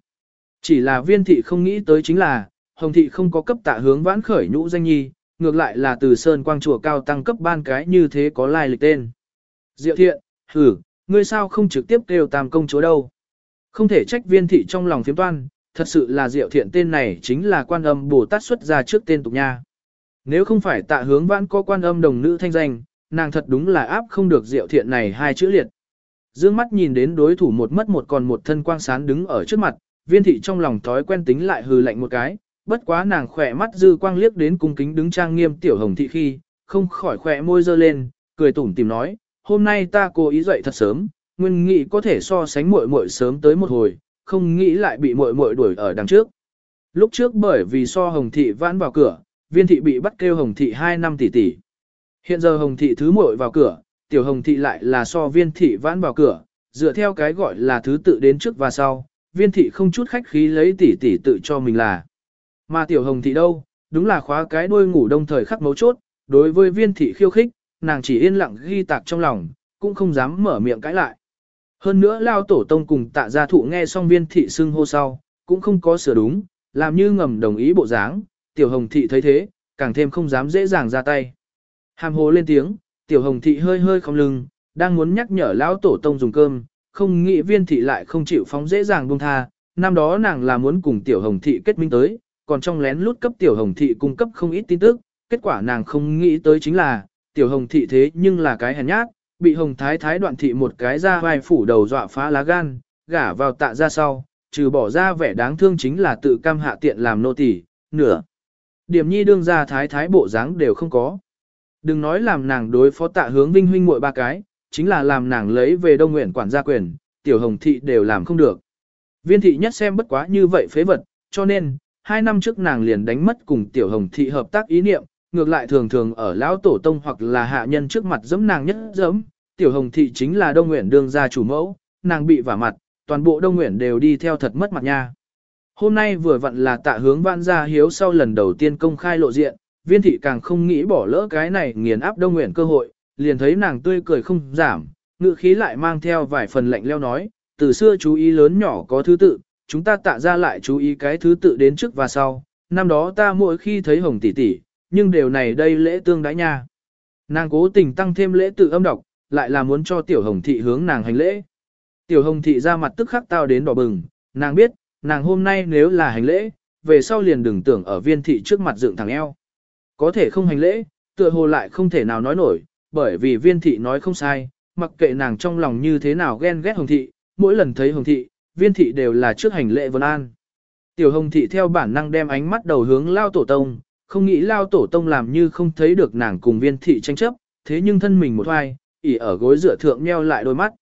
Chỉ là viên thị không nghĩ tới chính là, hồng thị không có cấp tạ hướng vãn khởi nhũ danh nhi, ngược lại là từ sơn quang chùa cao tăng cấp ban cái như thế có lai lịch tên. Diệu thiện, hử, ngươi sao không trực tiếp kêu tam công chúa đâu. Không thể trách viên thị trong lòng phiếm toan, thật sự là diệu thiện tên này chính là quan âm Bồ Tát xuất ra trước tên tục nha. Nếu không phải tạ hướng vãn có quan âm đồng nữ thanh danh, nàng thật đúng là áp không được diệu thiện này hai chữ liệt. Dương mắt nhìn đến đối thủ một mất một còn một thân quang sán đứng ở trước mặt, viên thị trong lòng thói quen tính lại hừ lạnh một cái, bất quá nàng khỏe mắt dư quang liếc đến cung kính đứng trang nghiêm tiểu hồng thị khi, không khỏi khỏe môi dơ lên, cười tủm tìm nói, hôm nay ta cố ý dậy thật sớm, nguyên nghĩ có thể so sánh muội muội sớm tới một hồi, không nghĩ lại bị muội muội đuổi ở đằng trước. Lúc trước bởi vì so hồng thị vãn vào cửa, viên thị bị bắt kêu hồng thị 2 năm tỷ tỷ. Hiện giờ hồng thị thứ muội vào cửa, tiểu hồng thị lại là so viên thị vãn vào cửa, dựa theo cái gọi là thứ tự đến trước và sau, viên thị không chút khách khí lấy tỷ tỷ tự cho mình là. Mà tiểu hồng thị đâu, đúng là khóa cái đuôi ngủ đông thời khắc mấu chốt, đối với viên thị khiêu khích, nàng chỉ yên lặng ghi tạc trong lòng, cũng không dám mở miệng cãi lại. Hơn nữa lao tổ tông cùng tạ gia thụ nghe xong viên thị xưng hô sau, cũng không có sửa đúng, làm như ngầm đồng ý bộ dáng, tiểu hồng thị thấy thế, càng thêm không dám dễ dàng ra tay. Hàm hồ lên tiếng, tiểu hồng thị hơi hơi không lưng, đang muốn nhắc nhở lão tổ tông dùng cơm, không nghĩ viên thị lại không chịu phóng dễ dàng buông tha, năm đó nàng là muốn cùng tiểu hồng thị kết minh tới, còn trong lén lút cấp tiểu hồng thị cung cấp không ít tin tức, kết quả nàng không nghĩ tới chính là, tiểu hồng thị thế nhưng là cái hèn nhát, bị hồng thái thái đoạn thị một cái ra vai phủ đầu dọa phá lá gan, gả vào tạ ra sau, trừ bỏ ra vẻ đáng thương chính là tự cam hạ tiện làm nô tỳ, nửa. Điểm nhi đương ra thái thái bộ dáng đều không có. Đừng nói làm nàng đối phó tạ hướng vinh huynh muội ba cái, chính là làm nàng lấy về đông nguyện quản gia quyền, tiểu hồng thị đều làm không được. Viên thị nhất xem bất quá như vậy phế vật, cho nên, hai năm trước nàng liền đánh mất cùng tiểu hồng thị hợp tác ý niệm, ngược lại thường thường ở lão tổ tông hoặc là hạ nhân trước mặt giẫm nàng nhất giẫm, tiểu hồng thị chính là đông nguyện đương gia chủ mẫu, nàng bị vả mặt, toàn bộ đông nguyện đều đi theo thật mất mặt nha. Hôm nay vừa vặn là tạ hướng vãn gia hiếu sau lần đầu tiên công khai lộ diện, viên thị càng không nghĩ bỏ lỡ cái này nghiền áp đông nguyện cơ hội, liền thấy nàng tươi cười không giảm, ngự khí lại mang theo vài phần lạnh leo nói, từ xưa chú ý lớn nhỏ có thứ tự, chúng ta tạ ra lại chú ý cái thứ tự đến trước và sau, năm đó ta mỗi khi thấy hồng tỷ tỷ, nhưng điều này đây lễ tương đãi nha. Nàng cố tình tăng thêm lễ tự âm đọc, lại là muốn cho tiểu hồng thị hướng nàng hành lễ. Tiểu hồng thị ra mặt tức khắc tao đến đỏ bừng, nàng biết, nàng hôm nay nếu là hành lễ, về sau liền đừng tưởng ở viên thị trước mặt dựng thằng eo. Có thể không hành lễ, tựa hồ lại không thể nào nói nổi, bởi vì viên thị nói không sai, mặc kệ nàng trong lòng như thế nào ghen ghét hồng thị, mỗi lần thấy hồng thị, viên thị đều là trước hành lễ vân an. Tiểu hồng thị theo bản năng đem ánh mắt đầu hướng lao tổ tông, không nghĩ lao tổ tông làm như không thấy được nàng cùng viên thị tranh chấp, thế nhưng thân mình một hoài, ỉ ở gối dựa thượng nheo lại đôi mắt.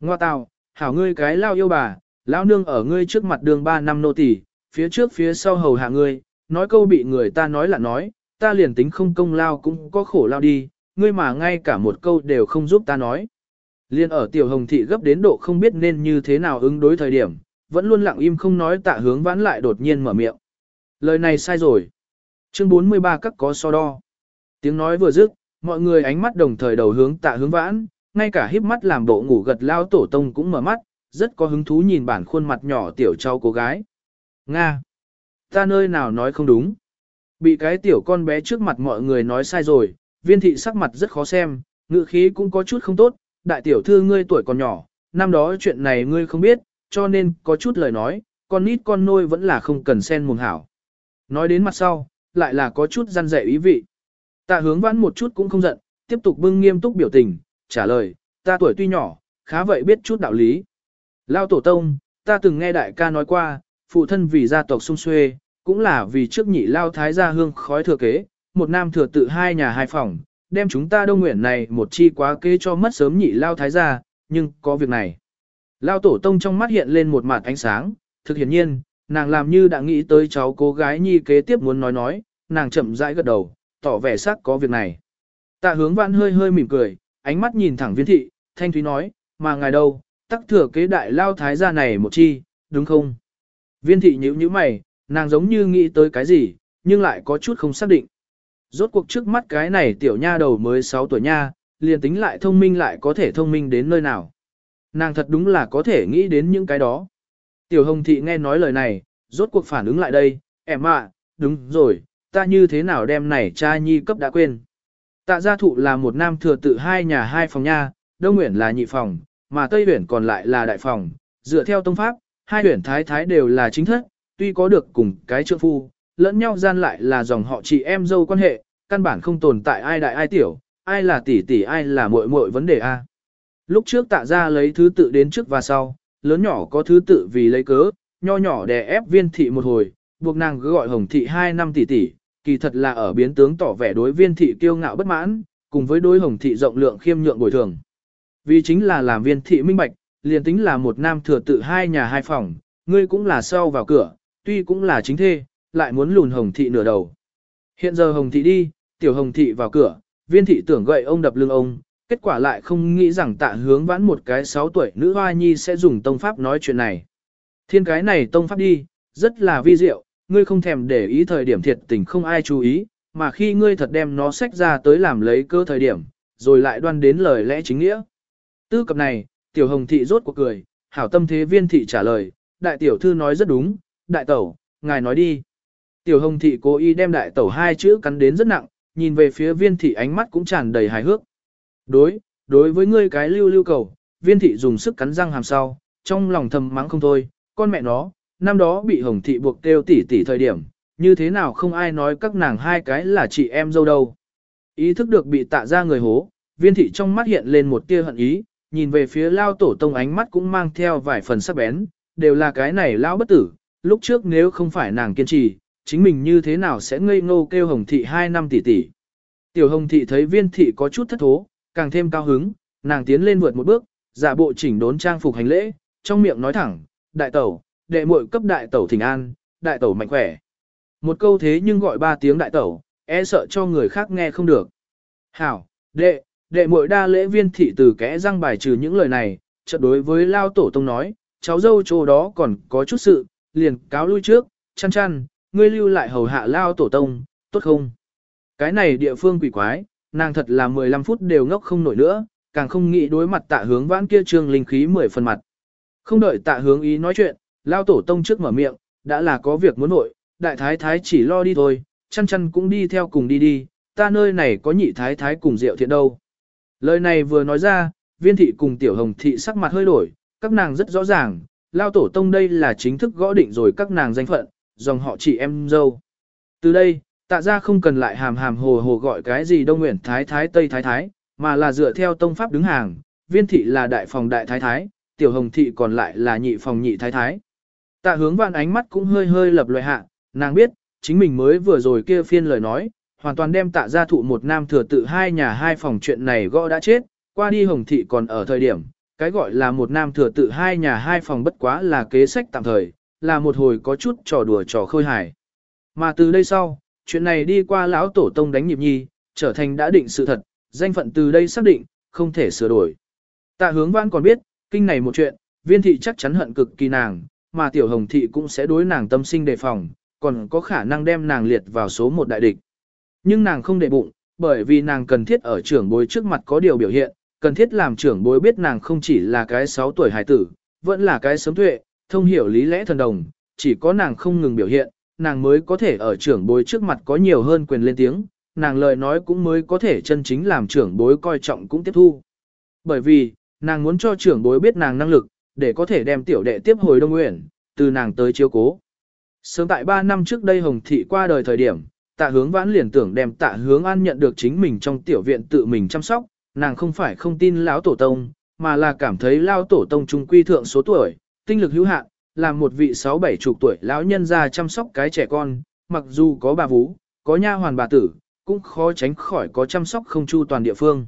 Ngoa tào, hảo ngươi cái lao yêu bà, lao nương ở ngươi trước mặt đường ba năm nô tỳ, phía trước phía sau hầu hạ ngươi, nói câu bị người ta nói là nói, ta liền tính không công lao cũng có khổ lao đi, ngươi mà ngay cả một câu đều không giúp ta nói. Liên ở tiểu hồng thị gấp đến độ không biết nên như thế nào ứng đối thời điểm, vẫn luôn lặng im không nói tạ hướng vãn lại đột nhiên mở miệng. Lời này sai rồi. Chương 43 các có so đo. Tiếng nói vừa dứt, mọi người ánh mắt đồng thời đầu hướng tạ hướng vãn, ngay cả híp mắt làm bộ ngủ gật lao tổ tông cũng mở mắt, rất có hứng thú nhìn bản khuôn mặt nhỏ tiểu trao cô gái. Nga! Ta nơi nào nói không đúng? Bị cái tiểu con bé trước mặt mọi người nói sai rồi, viên thị sắc mặt rất khó xem, ngữ khí cũng có chút không tốt, đại tiểu thư ngươi tuổi còn nhỏ, năm đó chuyện này ngươi không biết, cho nên có chút lời nói, con nít con nôi vẫn là không cần sen mùng hảo. Nói đến mặt sau, lại là có chút răn dạy ý vị. Tạ hướng vãn một chút cũng không giận, tiếp tục bưng nghiêm túc biểu tình, trả lời, ta tuổi tuy nhỏ, khá vậy biết chút đạo lý. Lao tổ tông, ta từng nghe đại ca nói qua, phụ thân vì gia tộc sung xuê, cũng là vì trước nhị lao thái gia hương khói thừa kế, một nam thừa tự hai nhà hai phòng, đem chúng ta đông nguyện này một chi quá kế cho mất sớm nhị lao thái gia, nhưng có việc này. Lao tổ tông trong mắt hiện lên một mặt ánh sáng, thực hiển nhiên, nàng làm như đã nghĩ tới cháu cô gái nhi kế tiếp muốn nói nói, nàng chậm rãi gật đầu, tỏ vẻ sắc có việc này. Tạ hướng vãn hơi hơi mỉm cười, ánh mắt nhìn thẳng viên thị, thanh thúy nói, mà ngài đâu, tắc thừa kế đại lao thái gia này một chi, đúng không? Viên thị nhíu nhíu mày, nàng giống như nghĩ tới cái gì, nhưng lại có chút không xác định. Rốt cuộc trước mắt cái này tiểu nha đầu mới 6 tuổi nha, liền tính lại thông minh lại có thể thông minh đến nơi nào. Nàng thật đúng là có thể nghĩ đến những cái đó. Tiểu hồng thị nghe nói lời này, rốt cuộc phản ứng lại đây, em ạ, đúng rồi, ta như thế nào đem này cha nhi cấp đã quên. Tạ gia thụ là một nam thừa tự hai nhà hai phòng nha, Đông Nguyễn là nhị phòng, mà Tây Nguyễn còn lại là đại phòng, dựa theo tông pháp, hai Nguyễn thái thái đều là chính thất, tuy có được cùng cái trượng phu, lẫn nhau gian lại là dòng họ chị em dâu quan hệ, căn bản không tồn tại ai đại ai tiểu, ai là tỷ tỷ ai là muội muội vấn đề a. Lúc trước tạ ra lấy thứ tự đến trước và sau, lớn nhỏ có thứ tự vì lấy cớ, nho nhỏ đè ép viên thị một hồi, buộc nàng cứ gọi hồng thị hai năm tỷ tỷ, kỳ thật là ở biến tướng tỏ vẻ đối viên thị kiêu ngạo bất mãn, cùng với đối hồng thị rộng lượng khiêm nhượng bồi thường. Vì chính là làm viên thị minh bạch, liền tính là một nam thừa tự hai nhà hai phòng, ngươi cũng là sau vào cửa, tuy cũng là chính thê, lại muốn lùn hồng thị nửa đầu. Hiện giờ hồng thị đi, tiểu hồng thị vào cửa, viên thị tưởng gậy ông đập lưng ông, kết quả lại không nghĩ rằng tạ hướng vãn một cái 6 tuổi nữ hoa nhi sẽ dùng tông pháp nói chuyện này. Thiên cái này tông pháp đi, rất là vi diệu, ngươi không thèm để ý thời điểm thiệt tình không ai chú ý, mà khi ngươi thật đem nó xách ra tới làm lấy cơ thời điểm, rồi lại đoan đến lời lẽ chính nghĩa. Tư cập này, tiểu hồng thị rốt cuộc cười, hảo tâm thế viên thị trả lời, đại tiểu thư nói rất đúng, đại tẩu, ngài nói đi. Tiểu hồng thị cố ý đem đại tẩu hai chữ cắn đến rất nặng, nhìn về phía viên thị ánh mắt cũng tràn đầy hài hước. Đối, đối với ngươi cái lưu lưu cầu, viên thị dùng sức cắn răng hàm sau, trong lòng thầm mắng không thôi, con mẹ nó, năm đó bị hồng thị buộc kêu tỉ tỉ thời điểm, như thế nào không ai nói các nàng hai cái là chị em dâu đâu. Ý thức được bị tạ ra người hố, viên thị trong mắt hiện lên một tia hận ý, nhìn về phía lao tổ tông ánh mắt cũng mang theo vài phần sắc bén, đều là cái này lao bất tử, lúc trước nếu không phải nàng kiên trì, chính mình như thế nào sẽ ngây ngô kêu hồng thị hai năm tỷ tỷ. Tiểu hồng thị thấy viên thị có chút thất thố, càng thêm cao hứng, nàng tiến lên vượt một bước, giả bộ chỉnh đốn trang phục hành lễ, trong miệng nói thẳng, đại tẩu, đệ muội cấp đại tẩu thỉnh an, đại tẩu mạnh khỏe. Một câu thế nhưng gọi ba tiếng đại tẩu, e sợ cho người khác nghe không được. Hảo, đệ, đệ muội đa lễ viên thị từ kẽ răng bài trừ những lời này, chợt đối với lao tổ tông nói, cháu dâu chỗ đó còn có chút sự, liền cáo lui trước, chăn chăn, ngươi lưu lại hầu hạ lao tổ tông, tốt không? Cái này địa phương quỷ quái, nàng thật là 15 phút đều ngốc không nổi nữa, càng không nghĩ đối mặt tạ hướng vãn kia trương linh khí 10 phần mặt. Không đợi tạ hướng ý nói chuyện, lao tổ tông trước mở miệng, đã là có việc muốn nội, đại thái thái chỉ lo đi thôi, chăn chăn cũng đi theo cùng đi đi, ta nơi này có nhị thái thái cùng rượu thiện đâu. Lời này vừa nói ra, viên thị cùng tiểu hồng thị sắc mặt hơi đổi, các nàng rất rõ ràng, lao tổ tông đây là chính thức gõ định rồi các nàng danh phận, dòng họ chị em dâu. Từ đây, tạ ra không cần lại hàm hàm hồ hồ gọi cái gì đông nguyện thái thái tây thái thái, mà là dựa theo tông pháp đứng hàng, viên thị là đại phòng đại thái thái, tiểu hồng thị còn lại là nhị phòng nhị thái thái. Tạ hướng vạn ánh mắt cũng hơi hơi lập loại hạ, nàng biết, chính mình mới vừa rồi kia phiên lời nói, hoàn toàn đem tạ gia thụ một nam thừa tự hai nhà hai phòng chuyện này gõ đã chết, qua đi hồng thị còn ở thời điểm, cái gọi là một nam thừa tự hai nhà hai phòng bất quá là kế sách tạm thời, là một hồi có chút trò đùa trò khơi hài. Mà từ đây sau, chuyện này đi qua lão tổ tông đánh nhịp nhi, trở thành đã định sự thật, danh phận từ đây xác định, không thể sửa đổi. Tạ hướng vãn còn biết, kinh này một chuyện, viên thị chắc chắn hận cực kỳ nàng, mà tiểu hồng thị cũng sẽ đối nàng tâm sinh đề phòng, còn có khả năng đem nàng liệt vào số một đại địch. Nhưng nàng không để bụng, bởi vì nàng cần thiết ở trưởng bối trước mặt có điều biểu hiện, cần thiết làm trưởng bối biết nàng không chỉ là cái 6 tuổi hài tử, vẫn là cái sớm tuệ, thông hiểu lý lẽ thần đồng, chỉ có nàng không ngừng biểu hiện, nàng mới có thể ở trưởng bối trước mặt có nhiều hơn quyền lên tiếng, nàng lời nói cũng mới có thể chân chính làm trưởng bối coi trọng cũng tiếp thu. Bởi vì, nàng muốn cho trưởng bối biết nàng năng lực, để có thể đem tiểu đệ tiếp hồi Đông Nguyện, từ nàng tới chiếu cố. Sớm tại 3 năm trước đây Hồng Thị qua đời thời điểm, tạ hướng vãn liền tưởng đem tạ hướng an nhận được chính mình trong tiểu viện tự mình chăm sóc, nàng không phải không tin lão tổ tông, mà là cảm thấy lao tổ tông trung quy thượng số tuổi, tinh lực hữu hạn, làm một vị sáu bảy chục tuổi lão nhân ra chăm sóc cái trẻ con, mặc dù có bà vú, có nha hoàn bà tử, cũng khó tránh khỏi có chăm sóc không chu toàn địa phương.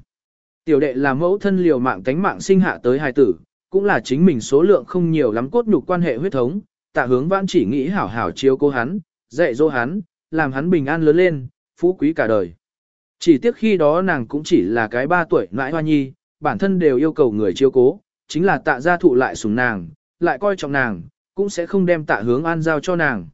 Tiểu đệ là mẫu thân liều mạng tánh mạng sinh hạ tới hài tử, cũng là chính mình số lượng không nhiều lắm cốt nhục quan hệ huyết thống, tạ hướng vãn chỉ nghĩ hảo hảo chiếu cố hắn, dạy dỗ hắn, làm hắn bình an lớn lên, phú quý cả đời. Chỉ tiếc khi đó nàng cũng chỉ là cái ba tuổi nãi hoa nhi, bản thân đều yêu cầu người chiếu cố, chính là tạ gia thụ lại sùng nàng, lại coi trọng nàng, cũng sẽ không đem tạ hướng an giao cho nàng.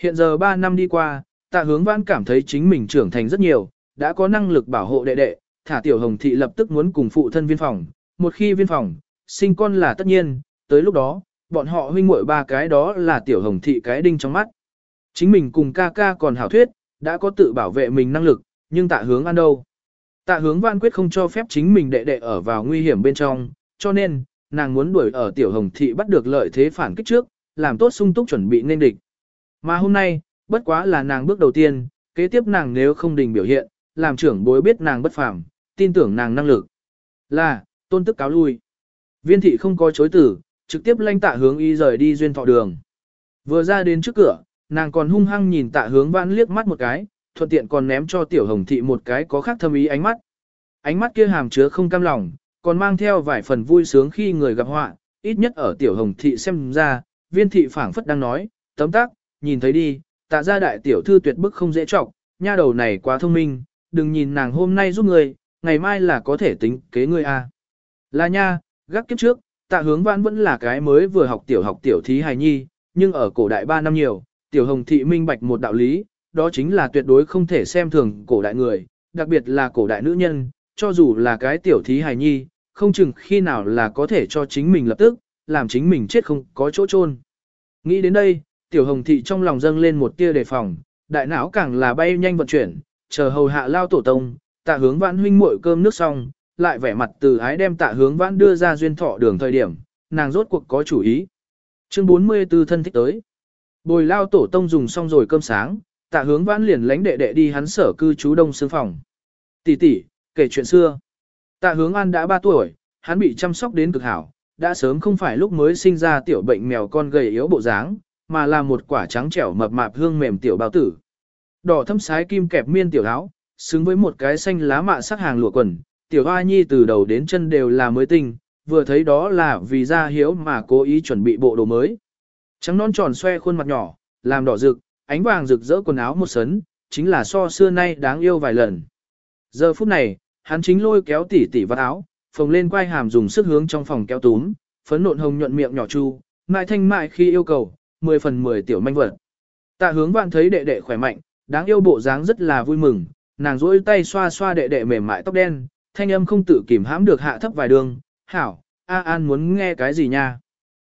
Hiện giờ 3 năm đi qua, tạ hướng vãn cảm thấy chính mình trưởng thành rất nhiều, đã có năng lực bảo hộ đệ đệ, thả tiểu hồng thị lập tức muốn cùng phụ thân viên phòng, một khi viên phòng, sinh con là tất nhiên, tới lúc đó, bọn họ huynh muội ba cái đó là tiểu hồng thị cái đinh trong mắt. Chính mình cùng ca ca còn hảo thuyết, đã có tự bảo vệ mình năng lực, nhưng tạ hướng an đâu. Tạ hướng vãn quyết không cho phép chính mình đệ đệ ở vào nguy hiểm bên trong, cho nên, nàng muốn đuổi ở tiểu hồng thị bắt được lợi thế phản kích trước, làm tốt sung túc chuẩn bị nên địch. Mà hôm nay, bất quá là nàng bước đầu tiên, kế tiếp nàng nếu không đình biểu hiện, làm trưởng bối biết nàng bất phàm, tin tưởng nàng năng lực. Là, tôn tức cáo lui. Viên thị không có chối tử, trực tiếp lanh tạ hướng y rời đi duyên thọ đường. Vừa ra đến trước cửa, nàng còn hung hăng nhìn tạ hướng vãn liếc mắt một cái, thuận tiện còn ném cho tiểu hồng thị một cái có khác thâm ý ánh mắt. Ánh mắt kia hàm chứa không cam lòng, còn mang theo vài phần vui sướng khi người gặp họa, ít nhất ở tiểu hồng thị xem ra, viên thị phảng phất đang nói, tấm tắc, nhìn thấy đi, tạ ra đại tiểu thư tuyệt bức không dễ trọng, nha đầu này quá thông minh, đừng nhìn nàng hôm nay giúp người, ngày mai là có thể tính kế người a. Là nha, gác kiếp trước, tạ hướng vãn vẫn là cái mới vừa học tiểu học tiểu thí hài nhi, nhưng ở cổ đại 3 năm nhiều, tiểu hồng thị minh bạch một đạo lý, đó chính là tuyệt đối không thể xem thường cổ đại người, đặc biệt là cổ đại nữ nhân, cho dù là cái tiểu thí hài nhi, không chừng khi nào là có thể cho chính mình lập tức, làm chính mình chết không có chỗ chôn. Nghĩ đến đây, tiểu hồng thị trong lòng dâng lên một tia đề phòng, đại não càng là bay nhanh vận chuyển, chờ hầu hạ lao tổ tông, tạ hướng vãn huynh muội cơm nước xong, lại vẻ mặt từ ái đem tạ hướng vãn đưa ra duyên thọ đường thời điểm, nàng rốt cuộc có chủ ý. Chương 44 thân thích tới. Bồi lao tổ tông dùng xong rồi cơm sáng, tạ hướng vãn liền lánh đệ đệ đi hắn sở cư trú đông xương phòng. Tỷ tỷ, kể chuyện xưa. Tạ hướng an đã 3 tuổi, hắn bị chăm sóc đến cực hảo, đã sớm không phải lúc mới sinh ra tiểu bệnh mèo con gầy yếu bộ dáng, mà là một quả trắng trẻo mập mạp hương mềm tiểu bao tử. Đỏ thâm sái kim kẹp miên tiểu áo, xứng với một cái xanh lá mạ sắc hàng lụa quần, tiểu hoa nhi từ đầu đến chân đều là mới tinh, vừa thấy đó là vì ra hiếu mà cố ý chuẩn bị bộ đồ mới. Trắng non tròn xoe khuôn mặt nhỏ, làm đỏ rực, ánh vàng rực rỡ quần áo một sấn, chính là so xưa nay đáng yêu vài lần. Giờ phút này, hắn chính lôi kéo tỉ tỉ vào áo, phồng lên quai hàm dùng sức hướng trong phòng kéo túm, phấn nộn hồng nhuận miệng nhỏ chu, mại thanh mại khi yêu cầu, 10 phần 10 tiểu manh vật. Tạ hướng vạn thấy đệ đệ khỏe mạnh, đáng yêu bộ dáng rất là vui mừng, nàng duỗi tay xoa xoa đệ đệ mềm mại tóc đen, thanh âm không tự kìm hãm được hạ thấp vài đường, hảo, A An muốn nghe cái gì nha.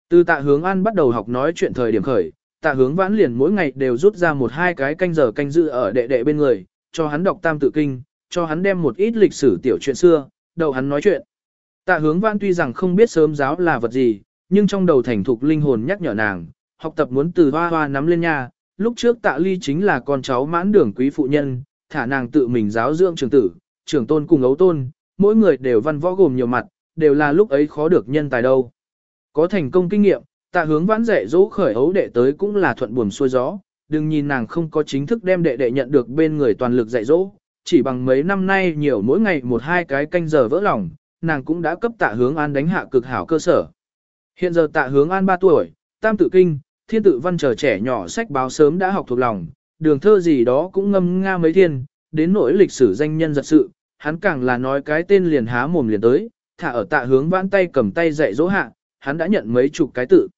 Từ tạ hướng An bắt đầu học nói chuyện thời điểm khởi, tạ hướng vãn liền mỗi ngày đều rút ra một hai cái canh giờ canh dự ở đệ đệ bên người, cho hắn đọc tam tự kinh, cho hắn đem một ít lịch sử tiểu chuyện xưa, đầu hắn nói chuyện. Tạ hướng Văn tuy rằng không biết sớm giáo là vật gì, nhưng trong đầu thành thục linh hồn nhắc nhở nàng, học tập muốn từ hoa hoa nắm lên nha, lúc trước tạ ly chính là con cháu mãn đường quý phụ nhân, thả nàng tự mình giáo dưỡng trường tử, trưởng tôn cùng ấu tôn, mỗi người đều văn võ gồm nhiều mặt, đều là lúc ấy khó được nhân tài đâu. Có thành công kinh nghiệm, tạ hướng vãn dạy dỗ khởi ấu đệ tới cũng là thuận buồm xuôi gió, đừng nhìn nàng không có chính thức đem đệ đệ nhận được bên người toàn lực dạy dỗ, chỉ bằng mấy năm nay nhiều mỗi ngày một hai cái canh giờ vỡ lòng, nàng cũng đã cấp tạ hướng an đánh hạ cực hảo cơ sở. Hiện giờ tạ hướng an 3 tuổi, tam tự kinh, thiên tự văn trở trẻ nhỏ sách báo sớm đã học thuộc lòng, đường thơ gì đó cũng ngâm nga mấy thiên, đến nỗi lịch sử danh nhân giật sự, hắn càng là nói cái tên liền há mồm liền tới, thả ở tạ hướng vãn tay cầm tay dạy dỗ hạ, hắn đã nhận mấy chục cái tự.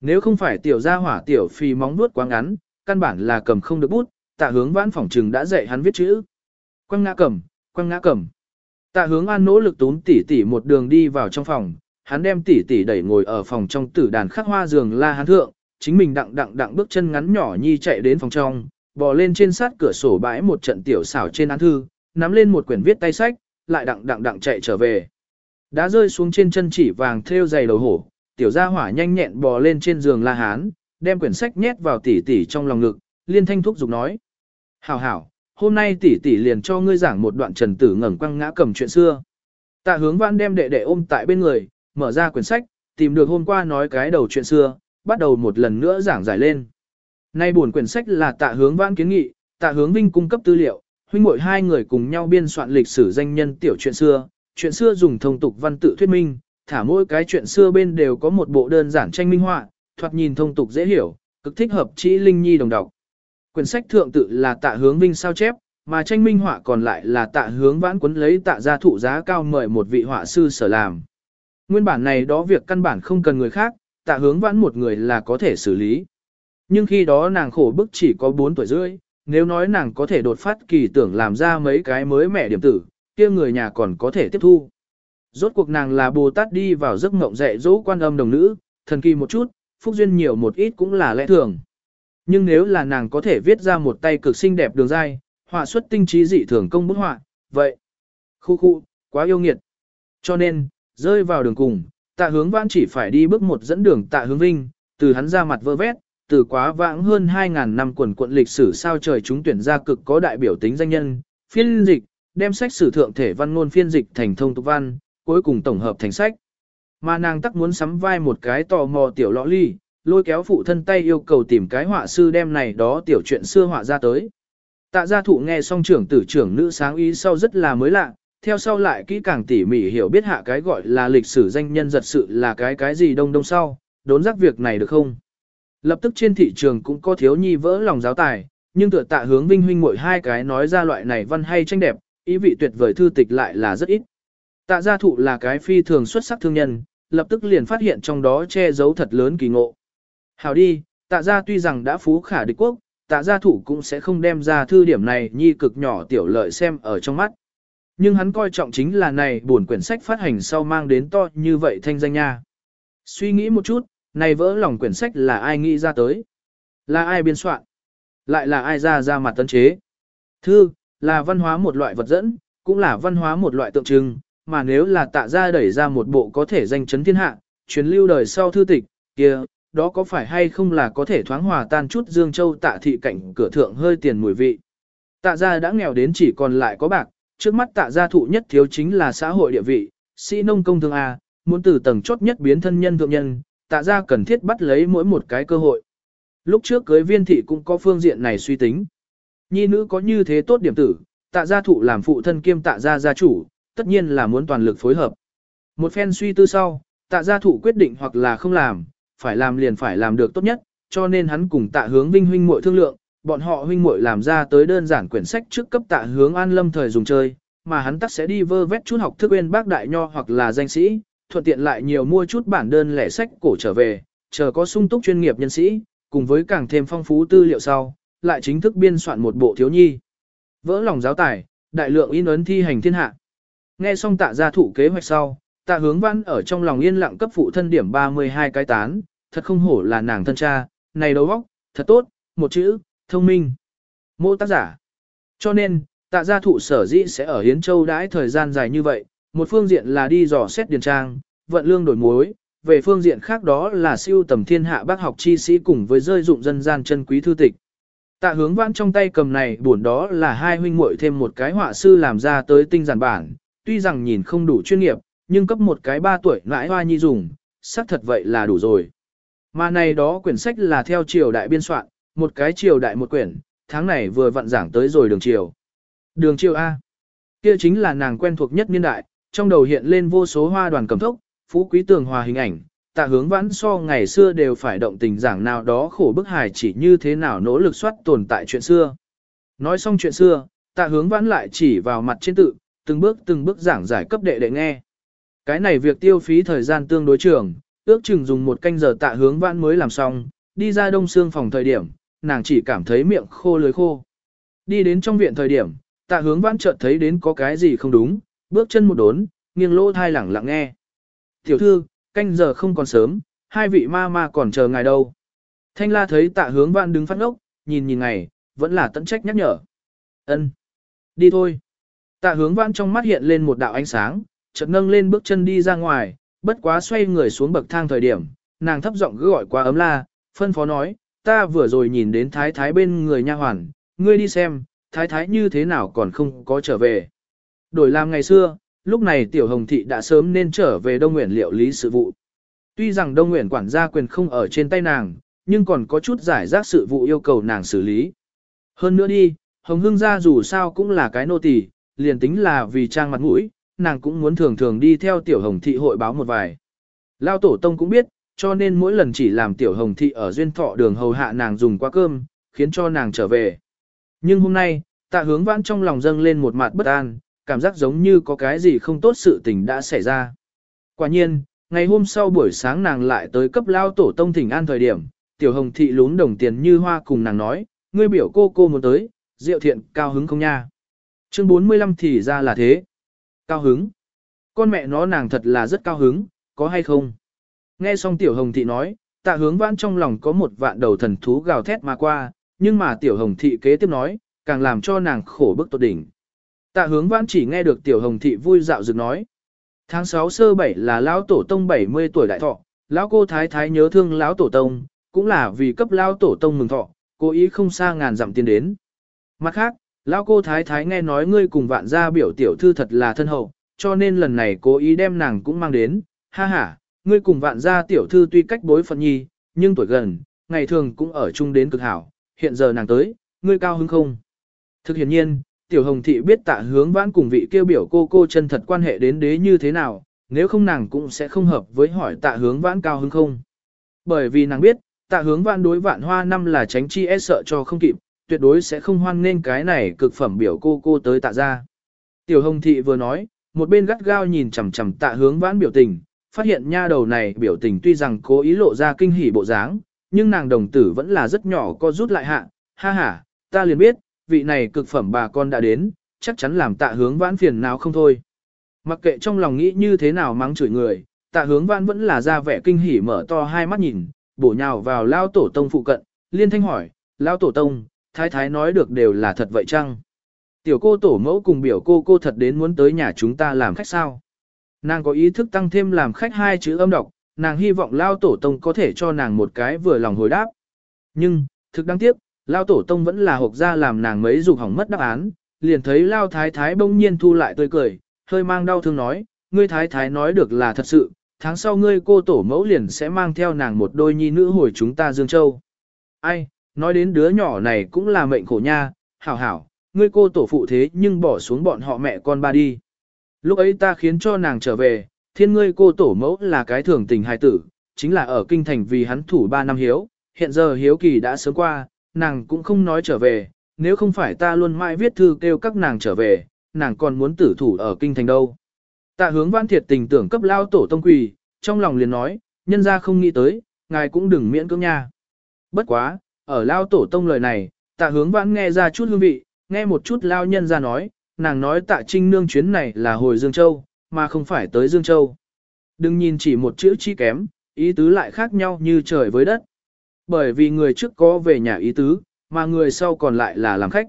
Nếu không phải tiểu gia hỏa tiểu phi móng nuốt quá ngắn, căn bản là cầm không được bút, tạ hướng vãn phỏng trừng đã dạy hắn viết chữ. Quăng ngã cầm, quăng ngã cầm. Tạ hướng an nỗ lực túm tỉ tỉ một đường đi vào trong phòng, hắn đem tỉ tỉ đẩy ngồi ở phòng trong tử đàn khắc hoa giường la hắn thượng, chính mình đặng đặng đặng bước chân ngắn nhỏ nhi chạy đến phòng trong, bò lên trên sát cửa sổ bãi một trận tiểu xảo trên án thư, nắm lên một quyển viết tay sách, lại đặng đặng đặng chạy trở về. Đã rơi xuống trên chân chỉ vàng thêu dày đầu hổ, tiểu gia hỏa nhanh nhẹn bò lên trên giường la hán, đem quyển sách nhét vào tỉ tỉ trong lòng ngực, liên thanh thúc giục nói. Hảo hảo, hôm nay tỷ tỷ liền cho ngươi giảng một đoạn trần tử ngẩng quăng ngã cầm chuyện xưa. Tạ hướng văn đem đệ đệ ôm tại bên người, mở ra quyển sách, tìm được hôm qua nói cái đầu chuyện xưa, bắt đầu một lần nữa giảng giải lên. Nay buồn quyển sách là tạ hướng văn kiến nghị, tạ hướng vinh cung cấp tư liệu, huynh muội hai người cùng nhau biên soạn lịch sử danh nhân tiểu chuyện xưa, chuyện xưa dùng thông tục văn tự thuyết minh, thả mỗi cái chuyện xưa bên đều có một bộ đơn giản tranh minh họa, thoạt nhìn thông tục dễ hiểu, cực thích hợp chỉ linh nhi đồng đọc. Quyển sách thượng tự là tạ hướng vinh sao chép, mà tranh minh họa còn lại là tạ hướng vãn quấn lấy tạ gia thụ giá cao mời một vị họa sư sở làm. Nguyên bản này đó việc căn bản không cần người khác, tạ hướng vãn một người là có thể xử lý. Nhưng khi đó nàng khổ bức chỉ có 4 tuổi rưỡi, nếu nói nàng có thể đột phát kỳ tưởng làm ra mấy cái mới mẻ điểm tử, kia người nhà còn có thể tiếp thu. Rốt cuộc nàng là Bồ Tát đi vào giấc ngộng dạy dỗ quan âm đồng nữ, thần kỳ một chút, phúc duyên nhiều một ít cũng là lẽ thường. Nhưng nếu là nàng có thể viết ra một tay cực xinh đẹp đường dai, họa xuất tinh trí dị thường công bút họa, vậy. Khu khu, quá yêu nghiệt. Cho nên, rơi vào đường cùng, tạ hướng vãn chỉ phải đi bước một dẫn đường tạ hướng vinh, từ hắn ra mặt vơ vét, từ quá vãng hơn 2.000 năm quần quận lịch sử sao trời chúng tuyển ra cực có đại biểu tính danh nhân, phiên dịch, đem sách sử thượng thể văn ngôn phiên dịch thành thông tục văn, cuối cùng tổng hợp thành sách. Mà nàng tắc muốn sắm vai một cái tò mò tiểu lõ ly, lôi kéo phụ thân tay yêu cầu tìm cái họa sư đem này đó tiểu chuyện xưa họa ra tới. Tạ gia thụ nghe xong trưởng tử trưởng nữ sáng ý sau rất là mới lạ, theo sau lại kỹ càng tỉ mỉ hiểu biết hạ cái gọi là lịch sử danh nhân giật sự là cái cái gì đông đông sau, đốn giác việc này được không? Lập tức trên thị trường cũng có thiếu nhi vỡ lòng giáo tài, nhưng tựa tạ hướng vinh huynh mỗi hai cái nói ra loại này văn hay tranh đẹp, ý vị tuyệt vời thư tịch lại là rất ít. Tạ gia thụ là cái phi thường xuất sắc thương nhân, lập tức liền phát hiện trong đó che giấu thật lớn kỳ ngộ. Hảo đi, tạ gia tuy rằng đã phú khả địch quốc, tạ gia thủ cũng sẽ không đem ra thư điểm này nhi cực nhỏ tiểu lợi xem ở trong mắt. Nhưng hắn coi trọng chính là này buồn quyển sách phát hành sau mang đến to như vậy thanh danh nha. Suy nghĩ một chút, này vỡ lòng quyển sách là ai nghĩ ra tới? Là ai biên soạn? Lại là ai ra ra mặt tân chế? Thư, là văn hóa một loại vật dẫn, cũng là văn hóa một loại tượng trưng, mà nếu là tạ ra đẩy ra một bộ có thể danh chấn thiên hạ, truyền lưu đời sau thư tịch, kia, đó có phải hay không là có thể thoáng hòa tan chút Dương Châu tạ thị cảnh cửa thượng hơi tiền mùi vị. Tạ gia đã nghèo đến chỉ còn lại có bạc, trước mắt tạ gia thụ nhất thiếu chính là xã hội địa vị, sĩ nông công thương A, muốn từ tầng chốt nhất biến thân nhân thượng nhân, tạ gia cần thiết bắt lấy mỗi một cái cơ hội. Lúc trước cưới viên thị cũng có phương diện này suy tính. Nhi nữ có như thế tốt điểm tử, tạ gia thụ làm phụ thân kiêm tạ gia gia chủ, tất nhiên là muốn toàn lực phối hợp. Một phen suy tư sau, tạ gia thụ quyết định hoặc là không làm, phải làm liền phải làm được tốt nhất, cho nên hắn cùng tạ hướng vinh huynh muội thương lượng, bọn họ huynh muội làm ra tới đơn giản quyển sách trước cấp tạ hướng an lâm thời dùng chơi, mà hắn tắc sẽ đi vơ vét chút học thức bên bác đại nho hoặc là danh sĩ, thuận tiện lại nhiều mua chút bản đơn lẻ sách cổ trở về, chờ có sung túc chuyên nghiệp nhân sĩ, cùng với càng thêm phong phú tư liệu sau, lại chính thức biên soạn một bộ thiếu nhi. Vỡ lòng giáo tài, đại lượng in ấn thi hành thiên hạ. Nghe xong tạ gia thủ kế hoạch sau, tạ hướng văn ở trong lòng yên lặng cấp phụ thân điểm 32 cái tán, thật không hổ là nàng thân cha, này đầu óc, thật tốt, một chữ, thông minh. Mô tác giả. Cho nên, tạ gia thụ sở dĩ sẽ ở Hiến Châu đãi thời gian dài như vậy, một phương diện là đi dò xét điền trang, vận lương đổi mối, về phương diện khác đó là siêu tầm thiên hạ bác học chi sĩ cùng với rơi dụng dân gian chân quý thư tịch. Tạ hướng vãn trong tay cầm này buồn đó là hai huynh muội thêm một cái họa sư làm ra tới tinh giản bản, tuy rằng nhìn không đủ chuyên nghiệp, nhưng cấp một cái ba tuổi nãi hoa nhi dùng, xác thật vậy là đủ rồi. Mà này đó quyển sách là theo triều đại biên soạn, một cái triều đại một quyển, tháng này vừa vặn giảng tới rồi đường triều. Đường triều A. Kia chính là nàng quen thuộc nhất niên đại, trong đầu hiện lên vô số hoa đoàn cầm thốc, phú quý tường hòa hình ảnh, tạ hướng vãn so ngày xưa đều phải động tình giảng nào đó khổ bức hài chỉ như thế nào nỗ lực soát tồn tại chuyện xưa. Nói xong chuyện xưa, tạ hướng vãn lại chỉ vào mặt trên tự, từng bước từng bước giảng giải cấp đệ đệ nghe. Cái này việc tiêu phí thời gian tương đối trường, ước chừng dùng một canh giờ tạ hướng vãn mới làm xong, đi ra đông xương phòng thời điểm, nàng chỉ cảm thấy miệng khô lưới khô. Đi đến trong viện thời điểm, tạ hướng vãn chợt thấy đến có cái gì không đúng, bước chân một đốn, nghiêng lỗ thai lẳng lặng nghe. Tiểu thư, canh giờ không còn sớm, hai vị ma ma còn chờ ngài đâu. Thanh la thấy tạ hướng vãn đứng phát ngốc, nhìn nhìn ngày, vẫn là tận trách nhắc nhở. ân Đi thôi. Tạ hướng vãn trong mắt hiện lên một đạo ánh sáng, chợt nâng lên bước chân đi ra ngoài, bất quá xoay người xuống bậc thang thời điểm, nàng thấp giọng gọi qua ấm la, phân phó nói, ta vừa rồi nhìn đến thái thái bên người nha hoàn, ngươi đi xem, thái thái như thế nào còn không có trở về. Đổi làm ngày xưa, lúc này tiểu hồng thị đã sớm nên trở về Đông Nguyện liệu lý sự vụ. Tuy rằng Đông Nguyện quản gia quyền không ở trên tay nàng, nhưng còn có chút giải rác sự vụ yêu cầu nàng xử lý. Hơn nữa đi, Hồng Hương gia dù sao cũng là cái nô tỳ, liền tính là vì trang mặt mũi, nàng cũng muốn thường thường đi theo tiểu hồng thị hội báo một vài. Lao tổ tông cũng biết, cho nên mỗi lần chỉ làm tiểu hồng thị ở duyên thọ đường hầu hạ nàng dùng qua cơm, khiến cho nàng trở về. Nhưng hôm nay, tạ hướng vãn trong lòng dâng lên một mặt bất an, cảm giác giống như có cái gì không tốt sự tình đã xảy ra. Quả nhiên, ngày hôm sau buổi sáng nàng lại tới cấp lao tổ tông thỉnh an thời điểm, tiểu hồng thị lún đồng tiền như hoa cùng nàng nói, ngươi biểu cô cô muốn tới, diệu thiện cao hứng không nha. Chương 45 thì ra là thế. Cao hứng. Con mẹ nó nàng thật là rất cao hứng, có hay không? Nghe xong tiểu hồng thị nói, tạ hướng vãn trong lòng có một vạn đầu thần thú gào thét mà qua, nhưng mà tiểu hồng thị kế tiếp nói, càng làm cho nàng khổ bức tột đỉnh. Tạ hướng vãn chỉ nghe được tiểu hồng thị vui dạo dựng nói. Tháng 6 sơ 7 là lão tổ tông 70 tuổi đại thọ, lão cô thái thái nhớ thương lão tổ tông, cũng là vì cấp lão tổ tông mừng thọ, cố ý không xa ngàn dặm tiến đến. Mặt khác, lão cô thái thái nghe nói ngươi cùng vạn gia biểu tiểu thư thật là thân hậu, cho nên lần này cố ý đem nàng cũng mang đến, ha ha, ngươi cùng vạn gia tiểu thư tuy cách bối phận nhi, nhưng tuổi gần, ngày thường cũng ở chung đến cực hảo, hiện giờ nàng tới, ngươi cao hứng không? Thực hiện nhiên, tiểu hồng thị biết tạ hướng vãn cùng vị kêu biểu cô cô chân thật quan hệ đến đế như thế nào, nếu không nàng cũng sẽ không hợp với hỏi tạ hướng vãn cao hứng không. Bởi vì nàng biết, tạ hướng vãn đối vạn hoa năm là tránh chi e sợ cho không kịp, tuyệt đối sẽ không hoan nên cái này cực phẩm biểu cô cô tới tạ ra. Tiểu hồng thị vừa nói, một bên gắt gao nhìn chằm chằm tạ hướng vãn biểu tình, phát hiện nha đầu này biểu tình tuy rằng cố ý lộ ra kinh hỉ bộ dáng, nhưng nàng đồng tử vẫn là rất nhỏ co rút lại hạ, ha ha, ta liền biết, vị này cực phẩm bà con đã đến, chắc chắn làm tạ hướng vãn phiền nào không thôi. Mặc kệ trong lòng nghĩ như thế nào mắng chửi người, tạ hướng vãn vẫn là ra vẻ kinh hỉ mở to hai mắt nhìn, bổ nhào vào lao tổ tông phụ cận, liên thanh hỏi, lao tổ tông, thái thái nói được đều là thật vậy chăng? Tiểu cô tổ mẫu cùng biểu cô cô thật đến muốn tới nhà chúng ta làm khách sao? Nàng có ý thức tăng thêm làm khách hai chữ âm độc, nàng hy vọng lao tổ tông có thể cho nàng một cái vừa lòng hồi đáp. Nhưng, thực đáng tiếc, lao tổ tông vẫn là hộp ra làm nàng mấy dục hỏng mất đáp án, liền thấy lao thái thái bỗng nhiên thu lại tươi cười, hơi mang đau thương nói, ngươi thái thái nói được là thật sự, tháng sau ngươi cô tổ mẫu liền sẽ mang theo nàng một đôi nhi nữ hồi chúng ta Dương Châu. Ai, nói đến đứa nhỏ này cũng là mệnh khổ nha, hảo hảo, ngươi cô tổ phụ thế nhưng bỏ xuống bọn họ mẹ con ba đi. Lúc ấy ta khiến cho nàng trở về, thiên ngươi cô tổ mẫu là cái thường tình hài tử, chính là ở kinh thành vì hắn thủ ba năm hiếu, hiện giờ hiếu kỳ đã sớm qua, nàng cũng không nói trở về, nếu không phải ta luôn mãi viết thư kêu các nàng trở về, nàng còn muốn tử thủ ở kinh thành đâu. Tạ hướng văn thiệt tình tưởng cấp lao tổ tông quỳ, trong lòng liền nói, nhân ra không nghĩ tới, ngài cũng đừng miễn cưỡng nha. Bất quá, ở lao tổ tông lời này, tạ hướng vãn nghe ra chút hương vị, nghe một chút lao nhân ra nói, nàng nói tạ trinh nương chuyến này là hồi Dương Châu, mà không phải tới Dương Châu. Đừng nhìn chỉ một chữ chi kém, ý tứ lại khác nhau như trời với đất. Bởi vì người trước có về nhà ý tứ, mà người sau còn lại là làm khách.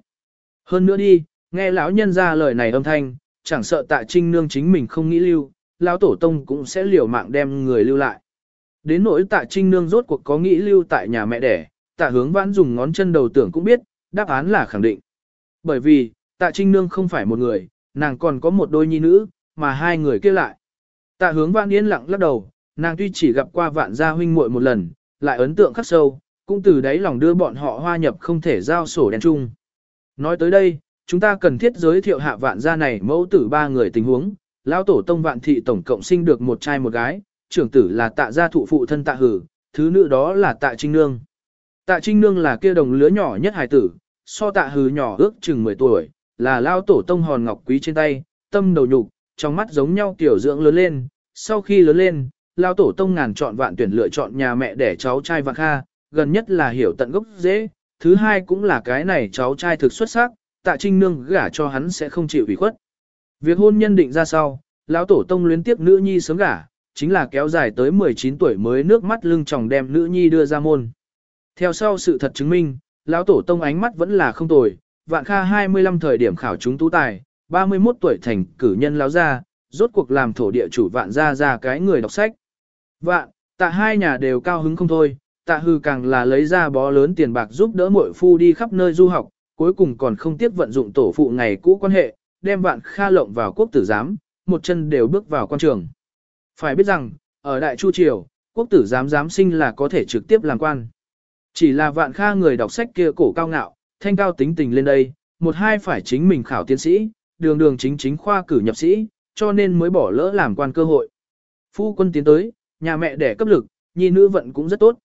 Hơn nữa đi, nghe lão nhân ra lời này âm thanh, chẳng sợ tạ trinh nương chính mình không nghĩ lưu, lão tổ tông cũng sẽ liều mạng đem người lưu lại. Đến nỗi tạ trinh nương rốt cuộc có nghĩ lưu tại nhà mẹ đẻ, tạ hướng vãn dùng ngón chân đầu tưởng cũng biết, đáp án là khẳng định. Bởi vì, tạ trinh nương không phải một người, nàng còn có một đôi nhi nữ, mà hai người kia lại. Tạ hướng vãn yên lặng lắc đầu, nàng tuy chỉ gặp qua vạn gia huynh muội một lần, lại ấn tượng khắc sâu, cũng từ đấy lòng đưa bọn họ hoa nhập không thể giao sổ đen chung. Nói tới đây, chúng ta cần thiết giới thiệu hạ vạn gia này mẫu tử ba người tình huống, lão tổ tông vạn thị tổng cộng sinh được một trai một gái, trưởng tử là tạ gia thụ phụ thân tạ hử, thứ nữ đó là tạ trinh nương. Tạ trinh nương là kia đồng lứa nhỏ nhất hài tử, so tạ hử nhỏ ước chừng 10 tuổi, là lao tổ tông hòn ngọc quý trên tay, tâm đầu nhục, trong mắt giống nhau tiểu dưỡng lớn lên, sau khi lớn lên, lao tổ tông ngàn chọn vạn tuyển lựa chọn nhà mẹ để cháu trai vạn kha, gần nhất là hiểu tận gốc dễ, thứ hai cũng là cái này cháu trai thực xuất sắc, tạ trinh nương gả cho hắn sẽ không chịu ủy khuất. Việc hôn nhân định ra sau, lão tổ tông luyến tiếp nữ nhi sớm gả, chính là kéo dài tới 19 tuổi mới nước mắt lưng tròng đem nữ nhi đưa ra môn. Theo sau sự thật chứng minh, lão tổ tông ánh mắt vẫn là không tồi, vạn kha 25 thời điểm khảo chúng tú tài, 31 tuổi thành cử nhân lão gia, rốt cuộc làm thổ địa chủ vạn gia ra cái người đọc sách. Vạn, tạ hai nhà đều cao hứng không thôi, tạ hư càng là lấy ra bó lớn tiền bạc giúp đỡ muội phu đi khắp nơi du học, cuối cùng còn không tiếc vận dụng tổ phụ ngày cũ quan hệ, đem vạn kha lộng vào quốc tử giám, một chân đều bước vào quan trường. Phải biết rằng, ở Đại Chu Triều, quốc tử giám giám sinh là có thể trực tiếp làm quan. Chỉ là vạn kha người đọc sách kia cổ cao ngạo, thanh cao tính tình lên đây, một hai phải chính mình khảo tiến sĩ, đường đường chính chính khoa cử nhập sĩ, cho nên mới bỏ lỡ làm quan cơ hội. Phu quân tiến tới, nhà mẹ đẻ cấp lực, nhi nữ vận cũng rất tốt.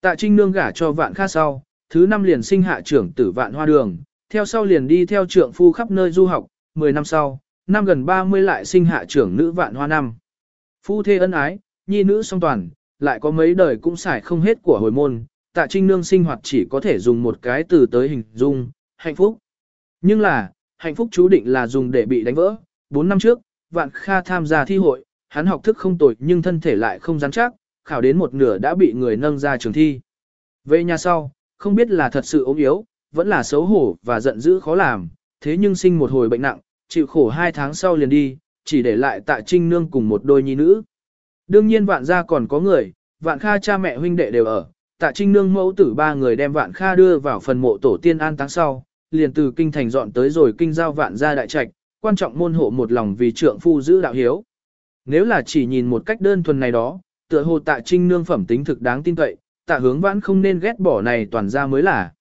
Tạ Trinh Nương gả cho vạn kha sau, thứ năm liền sinh hạ trưởng tử vạn hoa đường, theo sau liền đi theo trưởng phu khắp nơi du học, 10 năm sau, năm gần 30 lại sinh hạ trưởng nữ vạn hoa năm. Phu thê ân ái, nhi nữ song toàn, lại có mấy đời cũng xài không hết của hồi môn, tạ trinh nương sinh hoạt chỉ có thể dùng một cái từ tới hình dung, hạnh phúc. Nhưng là, hạnh phúc chú định là dùng để bị đánh vỡ. 4 năm trước, vạn kha tham gia thi hội, hắn học thức không tồi nhưng thân thể lại không rắn chắc, khảo đến một nửa đã bị người nâng ra trường thi. Về nhà sau, không biết là thật sự ốm yếu, vẫn là xấu hổ và giận dữ khó làm, thế nhưng sinh một hồi bệnh nặng, chịu khổ hai tháng sau liền đi, chỉ để lại tạ trinh nương cùng một đôi nhi nữ. Đương nhiên vạn gia còn có người, vạn kha cha mẹ huynh đệ đều ở, tạ trinh nương mẫu tử ba người đem vạn kha đưa vào phần mộ tổ tiên an táng sau, liền từ kinh thành dọn tới rồi kinh giao vạn gia đại trạch, quan trọng môn hộ một lòng vì trượng phu giữ đạo hiếu. Nếu là chỉ nhìn một cách đơn thuần này đó, tựa hồ tạ trinh nương phẩm tính thực đáng tin cậy, tạ hướng vãn không nên ghét bỏ này toàn ra mới là.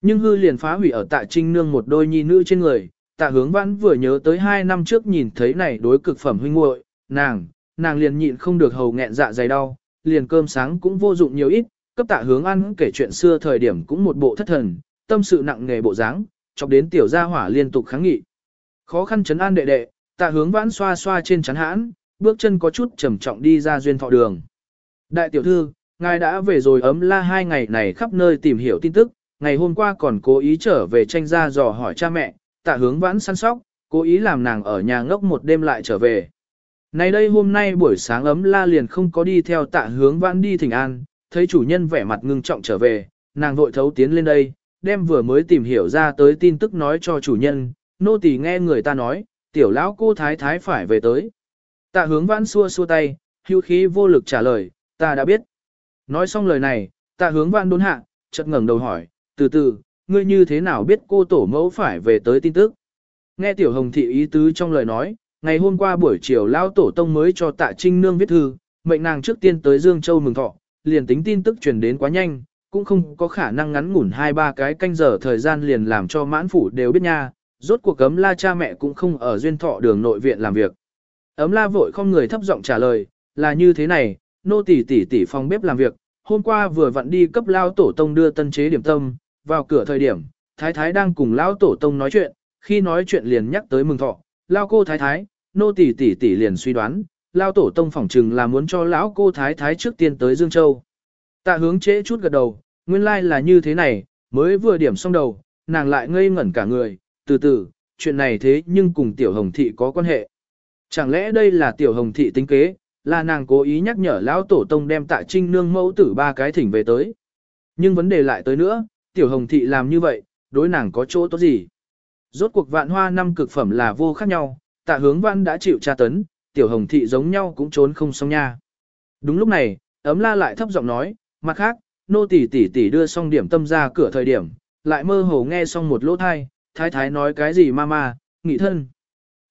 Nhưng hư liền phá hủy ở tạ trinh nương một đôi nhi nữ trên người, tạ hướng vãn vừa nhớ tới hai năm trước nhìn thấy này đối cực phẩm huynh muội nàng, nàng liền nhịn không được hầu nghẹn dạ dày đau, liền cơm sáng cũng vô dụng nhiều ít, cấp tạ hướng ăn kể chuyện xưa thời điểm cũng một bộ thất thần, tâm sự nặng nghề bộ dáng, chọc đến tiểu gia hỏa liên tục kháng nghị. Khó khăn chấn an đệ đệ, tạ hướng vãn xoa xoa trên chắn hãn, bước chân có chút trầm trọng đi ra duyên thọ đường. Đại tiểu thư, ngài đã về rồi ấm la hai ngày này khắp nơi tìm hiểu tin tức, ngày hôm qua còn cố ý trở về tranh ra dò hỏi cha mẹ, tạ hướng vãn săn sóc, cố ý làm nàng ở nhà ngốc một đêm lại trở về. Này đây hôm nay buổi sáng ấm la liền không có đi theo tạ hướng vãn đi thỉnh an, thấy chủ nhân vẻ mặt ngưng trọng trở về, nàng vội thấu tiến lên đây, đem vừa mới tìm hiểu ra tới tin tức nói cho chủ nhân, nô tỳ nghe người ta nói, tiểu lão cô thái thái phải về tới. Tạ hướng vãn xua xua tay, hưu khí vô lực trả lời, ta đã biết. Nói xong lời này, tạ hướng vãn đốn hạ, chợt ngẩng đầu hỏi, từ từ, ngươi như thế nào biết cô tổ mẫu phải về tới tin tức? Nghe tiểu hồng thị ý tứ trong lời nói, ngày hôm qua buổi chiều lão tổ tông mới cho tạ trinh nương viết thư, mệnh nàng trước tiên tới Dương Châu mừng thọ, liền tính tin tức truyền đến quá nhanh, cũng không có khả năng ngắn ngủn hai ba cái canh giờ thời gian liền làm cho mãn phủ đều biết nha, rốt cuộc ấm la cha mẹ cũng không ở duyên thọ đường nội viện làm việc. Ấm la vội không người thấp giọng trả lời, là như thế này, nô tỷ tỷ tỷ phòng bếp làm việc, hôm qua vừa vặn đi cấp lao tổ tông đưa tân chế điểm tâm, vào cửa thời điểm, thái thái đang cùng lao tổ tông nói chuyện, khi nói chuyện liền nhắc tới mừng thọ, lao cô thái thái, nô tỷ tỷ tỷ liền suy đoán, lao tổ tông phỏng trừng là muốn cho lão cô thái thái trước tiên tới Dương Châu. Tạ hướng trễ chút gật đầu, nguyên lai like là như thế này, mới vừa điểm xong đầu, nàng lại ngây ngẩn cả người, từ từ, chuyện này thế nhưng cùng tiểu hồng thị có quan hệ. Chẳng lẽ đây là tiểu hồng thị tính kế, là nàng cố ý nhắc nhở lão tổ tông đem tạ trinh nương mẫu tử ba cái thỉnh về tới. Nhưng vấn đề lại tới nữa, tiểu hồng thị làm như vậy, đối nàng có chỗ tốt gì? Rốt cuộc vạn hoa năm cực phẩm là vô khác nhau, tạ hướng văn đã chịu tra tấn, tiểu hồng thị giống nhau cũng trốn không xong nha. Đúng lúc này, ấm la lại thấp giọng nói, mặt khác, nô tỷ tỷ tỷ đưa xong điểm tâm ra cửa thời điểm, lại mơ hồ nghe xong một lỗ thai, thái thái nói cái gì ma ma, nghị thân.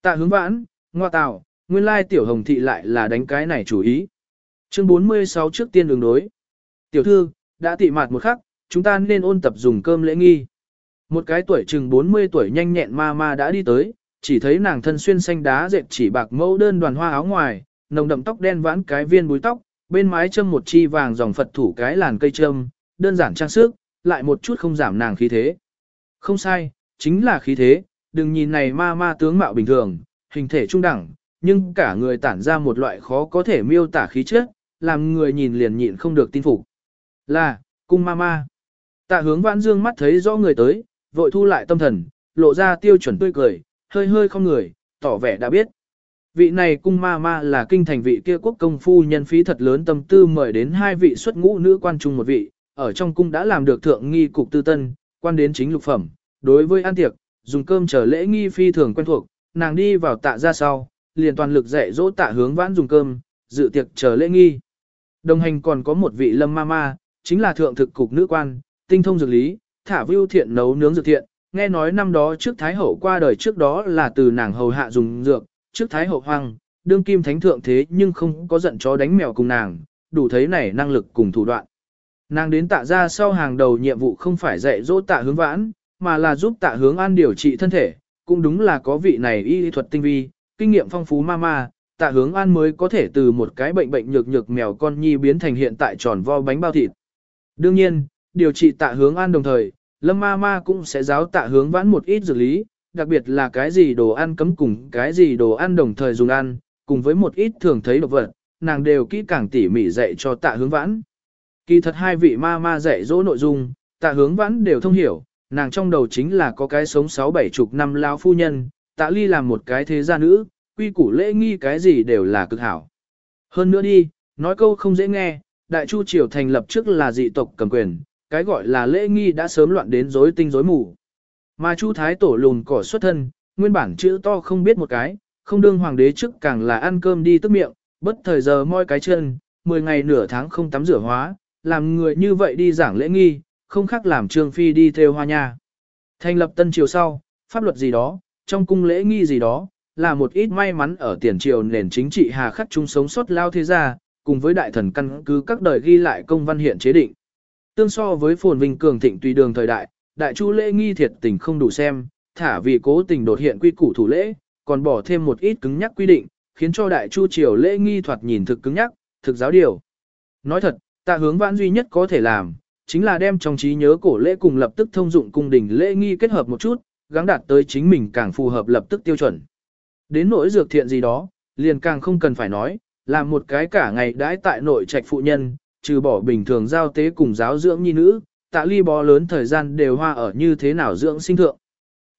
Tạ hướng vãn, ngoa tạo, nguyên lai tiểu hồng thị lại là đánh cái này chủ ý. Chương 46 trước tiên đường đối. Tiểu thư, đã tị mạt một khắc, chúng ta nên ôn tập dùng cơm lễ nghi. Một cái tuổi chừng 40 tuổi nhanh nhẹn ma ma đã đi tới, chỉ thấy nàng thân xuyên xanh đá dệt chỉ bạc mẫu đơn đoàn hoa áo ngoài, nồng đậm tóc đen vãn cái viên búi tóc, bên mái châm một chi vàng dòng Phật thủ cái làn cây châm, đơn giản trang sức, lại một chút không giảm nàng khí thế. Không sai, chính là khí thế, đừng nhìn này ma ma tướng mạo bình thường, hình thể trung đẳng, nhưng cả người tản ra một loại khó có thể miêu tả khí chất, làm người nhìn liền nhịn không được tin phục. Là, cung ma ma. Tạ hướng vãn dương mắt thấy rõ người tới, vội thu lại tâm thần, lộ ra tiêu chuẩn tươi cười, hơi hơi không người, tỏ vẻ đã biết. Vị này cung ma ma là kinh thành vị kia quốc công phu nhân phí thật lớn tâm tư mời đến hai vị xuất ngũ nữ quan trung một vị, ở trong cung đã làm được thượng nghi cục tư tân, quan đến chính lục phẩm. Đối với ăn tiệc, dùng cơm chờ lễ nghi phi thường quen thuộc, nàng đi vào tạ ra sau, liền toàn lực dạy dỗ tạ hướng vãn dùng cơm, dự tiệc chờ lễ nghi. Đồng hành còn có một vị lâm ma ma, chính là thượng thực cục nữ quan, tinh thông dược lý, thả vưu thiện nấu nướng dược thiện, nghe nói năm đó trước Thái Hậu qua đời trước đó là từ nàng hầu hạ dùng dược, trước Thái Hậu hoang, đương kim thánh thượng thế nhưng không có giận chó đánh mèo cùng nàng, đủ thấy này năng lực cùng thủ đoạn. Nàng đến tạ ra sau hàng đầu nhiệm vụ không phải dạy dỗ tạ hướng vãn, mà là giúp tạ hướng an điều trị thân thể, cũng đúng là có vị này y thuật tinh vi, kinh nghiệm phong phú ma ma, tạ hướng an mới có thể từ một cái bệnh bệnh nhược nhược mèo con nhi biến thành hiện tại tròn vo bánh bao thịt. Đương nhiên, điều trị tạ hướng an đồng thời, lâm ma ma cũng sẽ giáo tạ hướng vãn một ít dược lý, đặc biệt là cái gì đồ ăn cấm cùng cái gì đồ ăn đồng thời dùng ăn, cùng với một ít thường thấy độc vật, nàng đều kỹ càng tỉ mỉ dạy cho tạ hướng vãn. Kỳ thật hai vị ma ma dạy dỗ nội dung, tạ hướng vãn đều thông hiểu, nàng trong đầu chính là có cái sống sáu bảy chục năm lao phu nhân, tạ ly làm một cái thế gia nữ, quy củ lễ nghi cái gì đều là cực hảo. Hơn nữa đi, nói câu không dễ nghe, đại chu triều thành lập trước là dị tộc cầm quyền, cái gọi là lễ nghi đã sớm loạn đến rối tinh rối mù. Mà chu thái tổ lùn cỏ xuất thân, nguyên bản chữ to không biết một cái, không đương hoàng đế trước càng là ăn cơm đi tức miệng, bất thời giờ moi cái chân, 10 ngày nửa tháng không tắm rửa hóa, làm người như vậy đi giảng lễ nghi, không khác làm trương phi đi theo hoa nha. Thành lập tân triều sau, pháp luật gì đó, trong cung lễ nghi gì đó, là một ít may mắn ở tiền triều nền chính trị hà khắc chung sống sót lao thế gia, cùng với đại thần căn cứ các đời ghi lại công văn hiện chế định. Tương so với phồn vinh cường thịnh tùy đường thời đại, đại chu lễ nghi thiệt tình không đủ xem, thả vì cố tình đột hiện quy củ thủ lễ, còn bỏ thêm một ít cứng nhắc quy định, khiến cho đại chu triều lễ nghi thoạt nhìn thực cứng nhắc, thực giáo điều. Nói thật, tạ hướng vãn duy nhất có thể làm, chính là đem trong trí nhớ cổ lễ cùng lập tức thông dụng cung đình lễ nghi kết hợp một chút, gắng đạt tới chính mình càng phù hợp lập tức tiêu chuẩn. Đến nỗi dược thiện gì đó, liền càng không cần phải nói, làm một cái cả ngày đãi tại nội trạch phụ nhân, trừ bỏ bình thường giao tế cùng giáo dưỡng nhi nữ, tạ ly bó lớn thời gian đều hoa ở như thế nào dưỡng sinh thượng.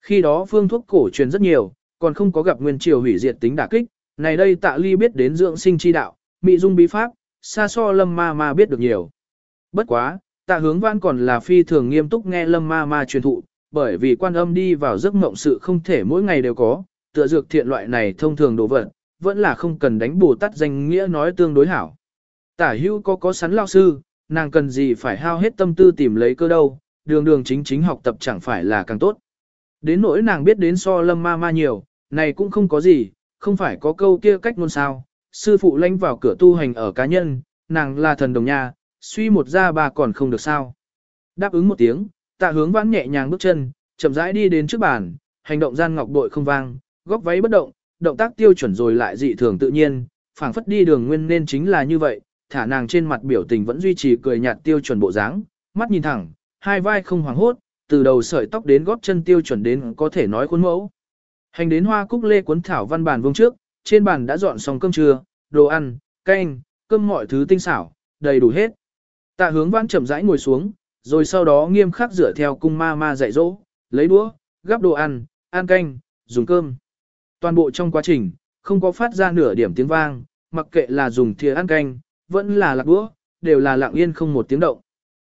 Khi đó phương thuốc cổ truyền rất nhiều, còn không có gặp nguyên triều hủy diệt tính đả kích, này đây tạ ly biết đến dưỡng sinh chi đạo, mị dung bí pháp, xa so lâm ma ma biết được nhiều. Bất quá, tạ hướng văn còn là phi thường nghiêm túc nghe lâm ma ma truyền thụ, bởi vì quan âm đi vào giấc mộng sự không thể mỗi ngày đều có, tựa dược thiện loại này thông thường đồ vật, vẫn là không cần đánh bù tát danh nghĩa nói tương đối hảo. Tả hữu có có sắn lao sư, nàng cần gì phải hao hết tâm tư tìm lấy cơ đâu, đường đường chính chính học tập chẳng phải là càng tốt. Đến nỗi nàng biết đến so lâm ma ma nhiều, này cũng không có gì, không phải có câu kia cách ngôn sao, sư phụ lanh vào cửa tu hành ở cá nhân, nàng là thần đồng nhà, suy một ra ba còn không được sao. Đáp ứng một tiếng, tạ hướng vãn nhẹ nhàng bước chân, chậm rãi đi đến trước bàn, hành động gian ngọc bội không vang, góc váy bất động, động tác tiêu chuẩn rồi lại dị thường tự nhiên, phảng phất đi đường nguyên nên chính là như vậy, thả nàng trên mặt biểu tình vẫn duy trì cười nhạt tiêu chuẩn bộ dáng, mắt nhìn thẳng, hai vai không hoàng hốt, từ đầu sợi tóc đến gót chân tiêu chuẩn đến có thể nói khuôn mẫu. Hành đến hoa cúc lê cuốn thảo văn bàn vương trước, trên bàn đã dọn xong cơm trưa, đồ ăn, canh, cơm mọi thứ tinh xảo, đầy đủ hết. Tạ hướng văn chậm rãi ngồi xuống, rồi sau đó nghiêm khắc dựa theo cung ma ma dạy dỗ, lấy đũa, gắp đồ ăn, ăn canh, dùng cơm. Toàn bộ trong quá trình, không có phát ra nửa điểm tiếng vang, mặc kệ là dùng thìa ăn canh, vẫn là lạc đũa, đều là lặng yên không một tiếng động.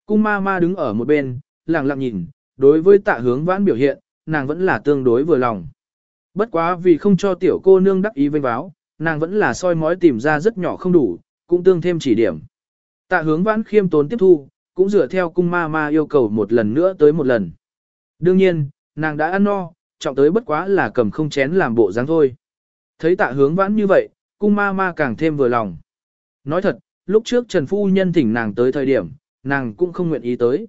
Cung ma ma đứng ở một bên, lặng lặng nhìn, đối với tạ hướng vãn biểu hiện, nàng vẫn là tương đối vừa lòng. Bất quá vì không cho tiểu cô nương đắc ý vênh báo, nàng vẫn là soi mói tìm ra rất nhỏ không đủ, cũng tương thêm chỉ điểm. Tạ hướng vãn khiêm tốn tiếp thu, cũng dựa theo cung ma ma yêu cầu một lần nữa tới một lần. Đương nhiên, nàng đã ăn no, trọng tới bất quá là cầm không chén làm bộ dáng thôi. Thấy tạ hướng vãn như vậy, cung ma ma càng thêm vừa lòng. Nói thật, lúc trước Trần Phu Nhân thỉnh nàng tới thời điểm, nàng cũng không nguyện ý tới.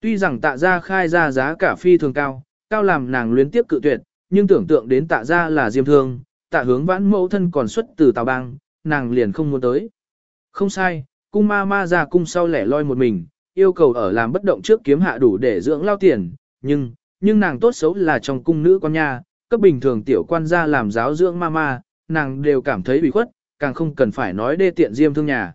Tuy rằng tạ Gia khai ra giá cả phi thường cao, cao làm nàng luyến tiếp cự tuyệt, nhưng tưởng tượng đến tạ Gia là diêm thương, tạ hướng vãn mẫu thân còn xuất từ tào bang, nàng liền không muốn tới. Không sai, cung ma ma ra cung sau lẻ loi một mình, yêu cầu ở làm bất động trước kiếm hạ đủ để dưỡng lao tiền, nhưng, nhưng nàng tốt xấu là trong cung nữ con nha, cấp bình thường tiểu quan gia làm giáo dưỡng ma ma, nàng đều cảm thấy bị khuất, càng không cần phải nói đê tiện diêm thương nhà.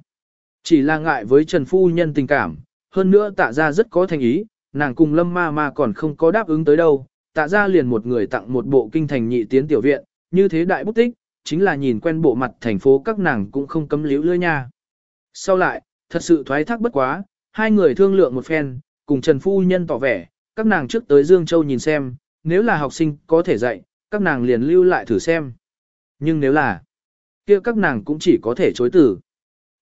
Chỉ là ngại với Trần Phu Nhân tình cảm, hơn nữa tạ ra rất có thành ý, nàng cùng lâm ma ma còn không có đáp ứng tới đâu, tạ ra liền một người tặng một bộ kinh thành nhị tiến tiểu viện, như thế đại bút tích, chính là nhìn quen bộ mặt thành phố các nàng cũng không cấm liễu lưỡi nha. Sau lại, thật sự thoái thác bất quá, hai người thương lượng một phen, cùng Trần Phu Nhân tỏ vẻ, các nàng trước tới Dương Châu nhìn xem, nếu là học sinh có thể dạy, các nàng liền lưu lại thử xem. Nhưng nếu là, kia các nàng cũng chỉ có thể chối từ.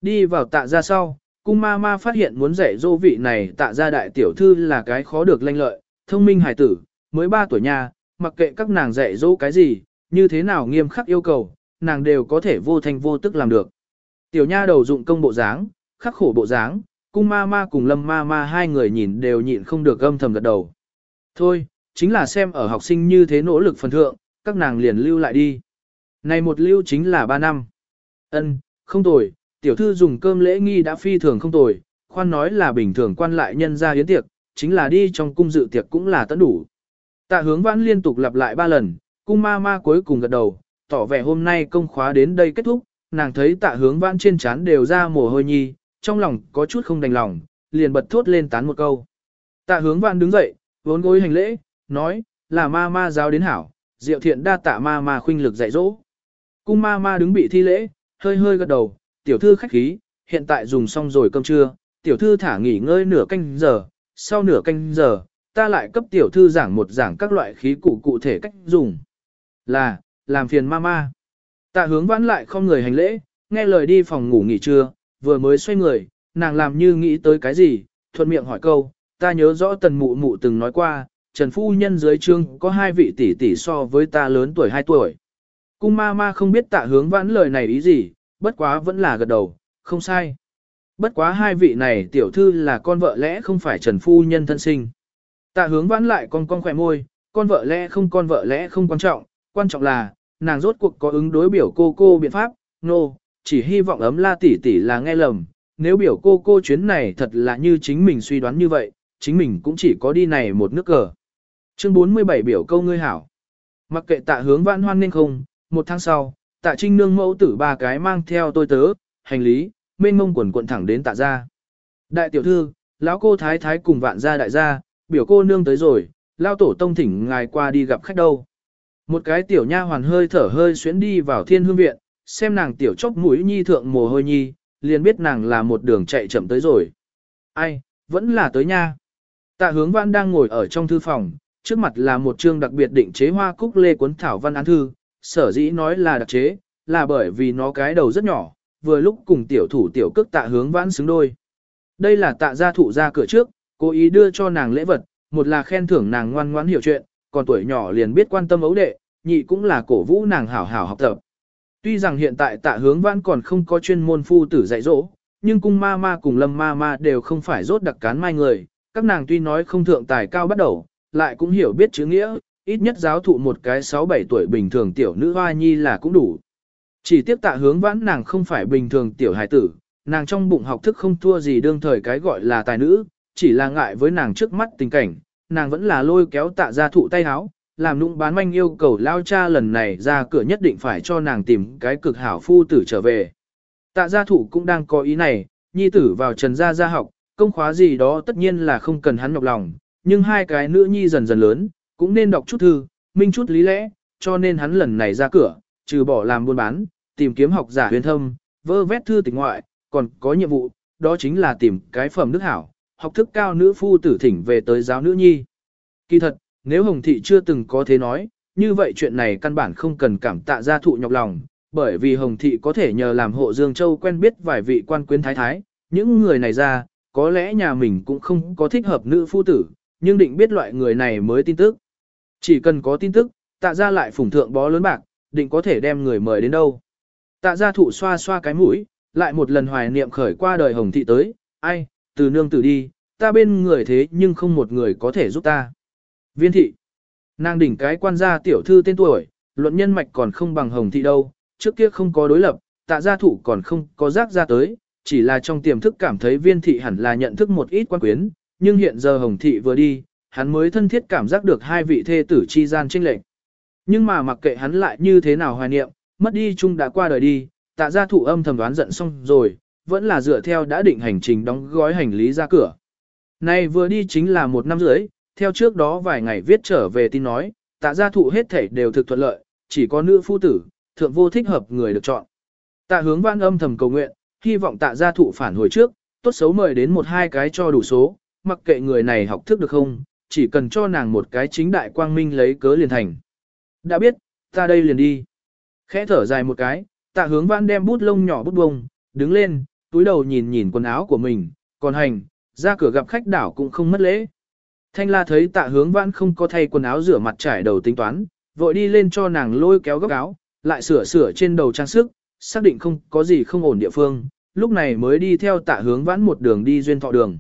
Đi vào tạ ra sau, cung ma ma phát hiện muốn dạy dỗ vị này tạ ra đại tiểu thư là cái khó được lanh lợi, thông minh hài tử, mới 3 tuổi nha, mặc kệ các nàng dạy dỗ cái gì, như thế nào nghiêm khắc yêu cầu, nàng đều có thể vô thành vô tức làm được. Tiểu nha đầu dụng công bộ dáng, khắc khổ bộ dáng, cung ma ma cùng lâm ma ma hai người nhìn đều nhịn không được âm thầm gật đầu. Thôi, chính là xem ở học sinh như thế nỗ lực phần thượng, các nàng liền lưu lại đi. Này một lưu chính là 3 năm. Ân, không tồi, tiểu thư dùng cơm lễ nghi đã phi thường không tồi, khoan nói là bình thường quan lại nhân ra yến tiệc, chính là đi trong cung dự tiệc cũng là tận đủ. Tạ hướng vãn liên tục lặp lại ba lần, cung ma ma cuối cùng gật đầu, tỏ vẻ hôm nay công khóa đến đây kết thúc, nàng thấy tạ hướng vãn trên trán đều ra mồ hôi nhi, trong lòng có chút không đành lòng, liền bật thốt lên tán một câu. Tạ hướng vãn đứng dậy, vốn gối hành lễ, nói, là ma ma giáo đến hảo, diệu thiện đa tạ ma ma khuynh lực dạy dỗ. Cung ma ma đứng bị thi lễ, hơi hơi gật đầu, tiểu thư khách khí, hiện tại dùng xong rồi cơm trưa, tiểu thư thả nghỉ ngơi nửa canh giờ, sau nửa canh giờ, ta lại cấp tiểu thư giảng một giảng các loại khí cụ cụ thể cách dùng. Là, làm phiền Mama. Tạ hướng vãn lại không người hành lễ, nghe lời đi phòng ngủ nghỉ trưa, vừa mới xoay người, nàng làm như nghĩ tới cái gì, thuận miệng hỏi câu, ta nhớ rõ tần mụ mụ từng nói qua, Trần Phu Nhân dưới trương có hai vị tỷ tỷ so với ta lớn tuổi 2 tuổi. Cung ma ma không biết tạ hướng vãn lời này ý gì, bất quá vẫn là gật đầu, không sai. Bất quá hai vị này tiểu thư là con vợ lẽ không phải Trần Phu Nhân thân sinh. Tạ hướng vãn lại con con khỏe môi, con vợ lẽ không con vợ lẽ không quan trọng, quan trọng là, nàng rốt cuộc có ứng đối biểu cô cô biện pháp, nô, no, chỉ hy vọng ấm la tỷ tỷ là nghe lầm, nếu biểu cô cô chuyến này thật là như chính mình suy đoán như vậy, chính mình cũng chỉ có đi này một nước cờ. Chương 47 biểu câu ngươi hảo. Mặc kệ tạ hướng vãn hoan nên không, một tháng sau, tạ trinh nương mẫu tử ba cái mang theo tôi tớ, hành lý, mênh mông quần quận thẳng đến tạ gia. Đại tiểu thư, lão cô thái thái cùng vạn gia đại gia, biểu cô nương tới rồi, lao tổ tông thỉnh ngài qua đi gặp khách đâu. Một cái tiểu nha hoàn hơi thở hơi xuyến đi vào thiên hương viện, xem nàng tiểu chốc mũi nhi thượng mồ hôi nhi, liền biết nàng là một đường chạy chậm tới rồi. Ai, vẫn là tới nha. Tạ hướng văn đang ngồi ở trong thư phòng, trước mặt là một chương đặc biệt định chế hoa cúc lê cuốn thảo văn án thư, sở dĩ nói là đặc chế, là bởi vì nó cái đầu rất nhỏ, vừa lúc cùng tiểu thủ tiểu cước tạ hướng vãn xứng đôi. Đây là tạ gia thụ ra cửa trước, cố ý đưa cho nàng lễ vật, một là khen thưởng nàng ngoan ngoãn hiểu chuyện, còn tuổi nhỏ liền biết quan tâm ấu đệ, nhị cũng là cổ vũ nàng hảo hảo học tập. Tuy rằng hiện tại tạ hướng vãn còn không có chuyên môn phu tử dạy dỗ, nhưng cung ma ma cùng lâm ma ma đều không phải rốt đặc cán mai người, các nàng tuy nói không thượng tài cao bắt đầu, lại cũng hiểu biết chữ nghĩa, ít nhất giáo thụ một cái 6-7 tuổi bình thường tiểu nữ hoa nhi là cũng đủ. Chỉ tiếp tạ hướng vãn nàng không phải bình thường tiểu hài tử, nàng trong bụng học thức không thua gì đương thời cái gọi là tài nữ, chỉ là ngại với nàng trước mắt tình cảnh, nàng vẫn là lôi kéo tạ gia thụ tay háo, làm nụng bán manh yêu cầu lao cha lần này ra cửa nhất định phải cho nàng tìm cái cực hảo phu tử trở về. Tạ gia thụ cũng đang có ý này, nhi tử vào trần gia gia học, công khóa gì đó tất nhiên là không cần hắn nhọc lòng, nhưng hai cái nữ nhi dần dần lớn, cũng nên đọc chút thư, minh chút lý lẽ, cho nên hắn lần này ra cửa, trừ bỏ làm buôn bán, tìm kiếm học giả huyền thâm, vơ vét thư tịch ngoại, còn có nhiệm vụ, đó chính là tìm cái phẩm đức hảo, học thức cao nữ phu tử thỉnh về tới giáo nữ nhi. Kỳ thật, nếu Hồng Thị chưa từng có thế nói, như vậy chuyện này căn bản không cần cảm tạ gia thụ nhọc lòng, bởi vì Hồng Thị có thể nhờ làm hộ Dương Châu quen biết vài vị quan quyến thái thái, những người này ra, có lẽ nhà mình cũng không có thích hợp nữ phu tử, nhưng định biết loại người này mới tin tức. Chỉ cần có tin tức, tạ ra lại phủng thượng bó lớn bạc, định có thể đem người mời đến đâu. Tạ gia thụ xoa xoa cái mũi, lại một lần hoài niệm khởi qua đời Hồng Thị tới, ai, từ nương tử đi, ta bên người thế nhưng không một người có thể giúp ta. Viên thị, nàng đỉnh cái quan gia tiểu thư tên tuổi, luận nhân mạch còn không bằng hồng thị đâu, trước kia không có đối lập, tạ gia thủ còn không có giác ra tới, chỉ là trong tiềm thức cảm thấy viên thị hẳn là nhận thức một ít quan quyến, nhưng hiện giờ hồng thị vừa đi, hắn mới thân thiết cảm giác được hai vị thê tử chi gian trinh lệnh. Nhưng mà mặc kệ hắn lại như thế nào hoài niệm, mất đi chung đã qua đời đi, tạ gia thủ âm thầm đoán giận xong rồi, vẫn là dựa theo đã định hành trình đóng gói hành lý ra cửa. Này vừa đi chính là một năm rưỡi, theo trước đó vài ngày viết trở về tin nói, tạ gia thụ hết thể đều thực thuận lợi, chỉ có nữ phu tử, thượng vô thích hợp người được chọn. Tạ hướng văn âm thầm cầu nguyện, hy vọng tạ gia thụ phản hồi trước, tốt xấu mời đến một hai cái cho đủ số, mặc kệ người này học thức được không, chỉ cần cho nàng một cái chính đại quang minh lấy cớ liền thành. Đã biết, ta đây liền đi. Khẽ thở dài một cái, tạ hướng vãn đem bút lông nhỏ bút bông, đứng lên, túi đầu nhìn nhìn quần áo của mình, còn hành, ra cửa gặp khách đảo cũng không mất lễ. Thanh la thấy tạ hướng vãn không có thay quần áo rửa mặt trải đầu tính toán, vội đi lên cho nàng lôi kéo góc áo, lại sửa sửa trên đầu trang sức, xác định không có gì không ổn địa phương, lúc này mới đi theo tạ hướng vãn một đường đi duyên thọ đường.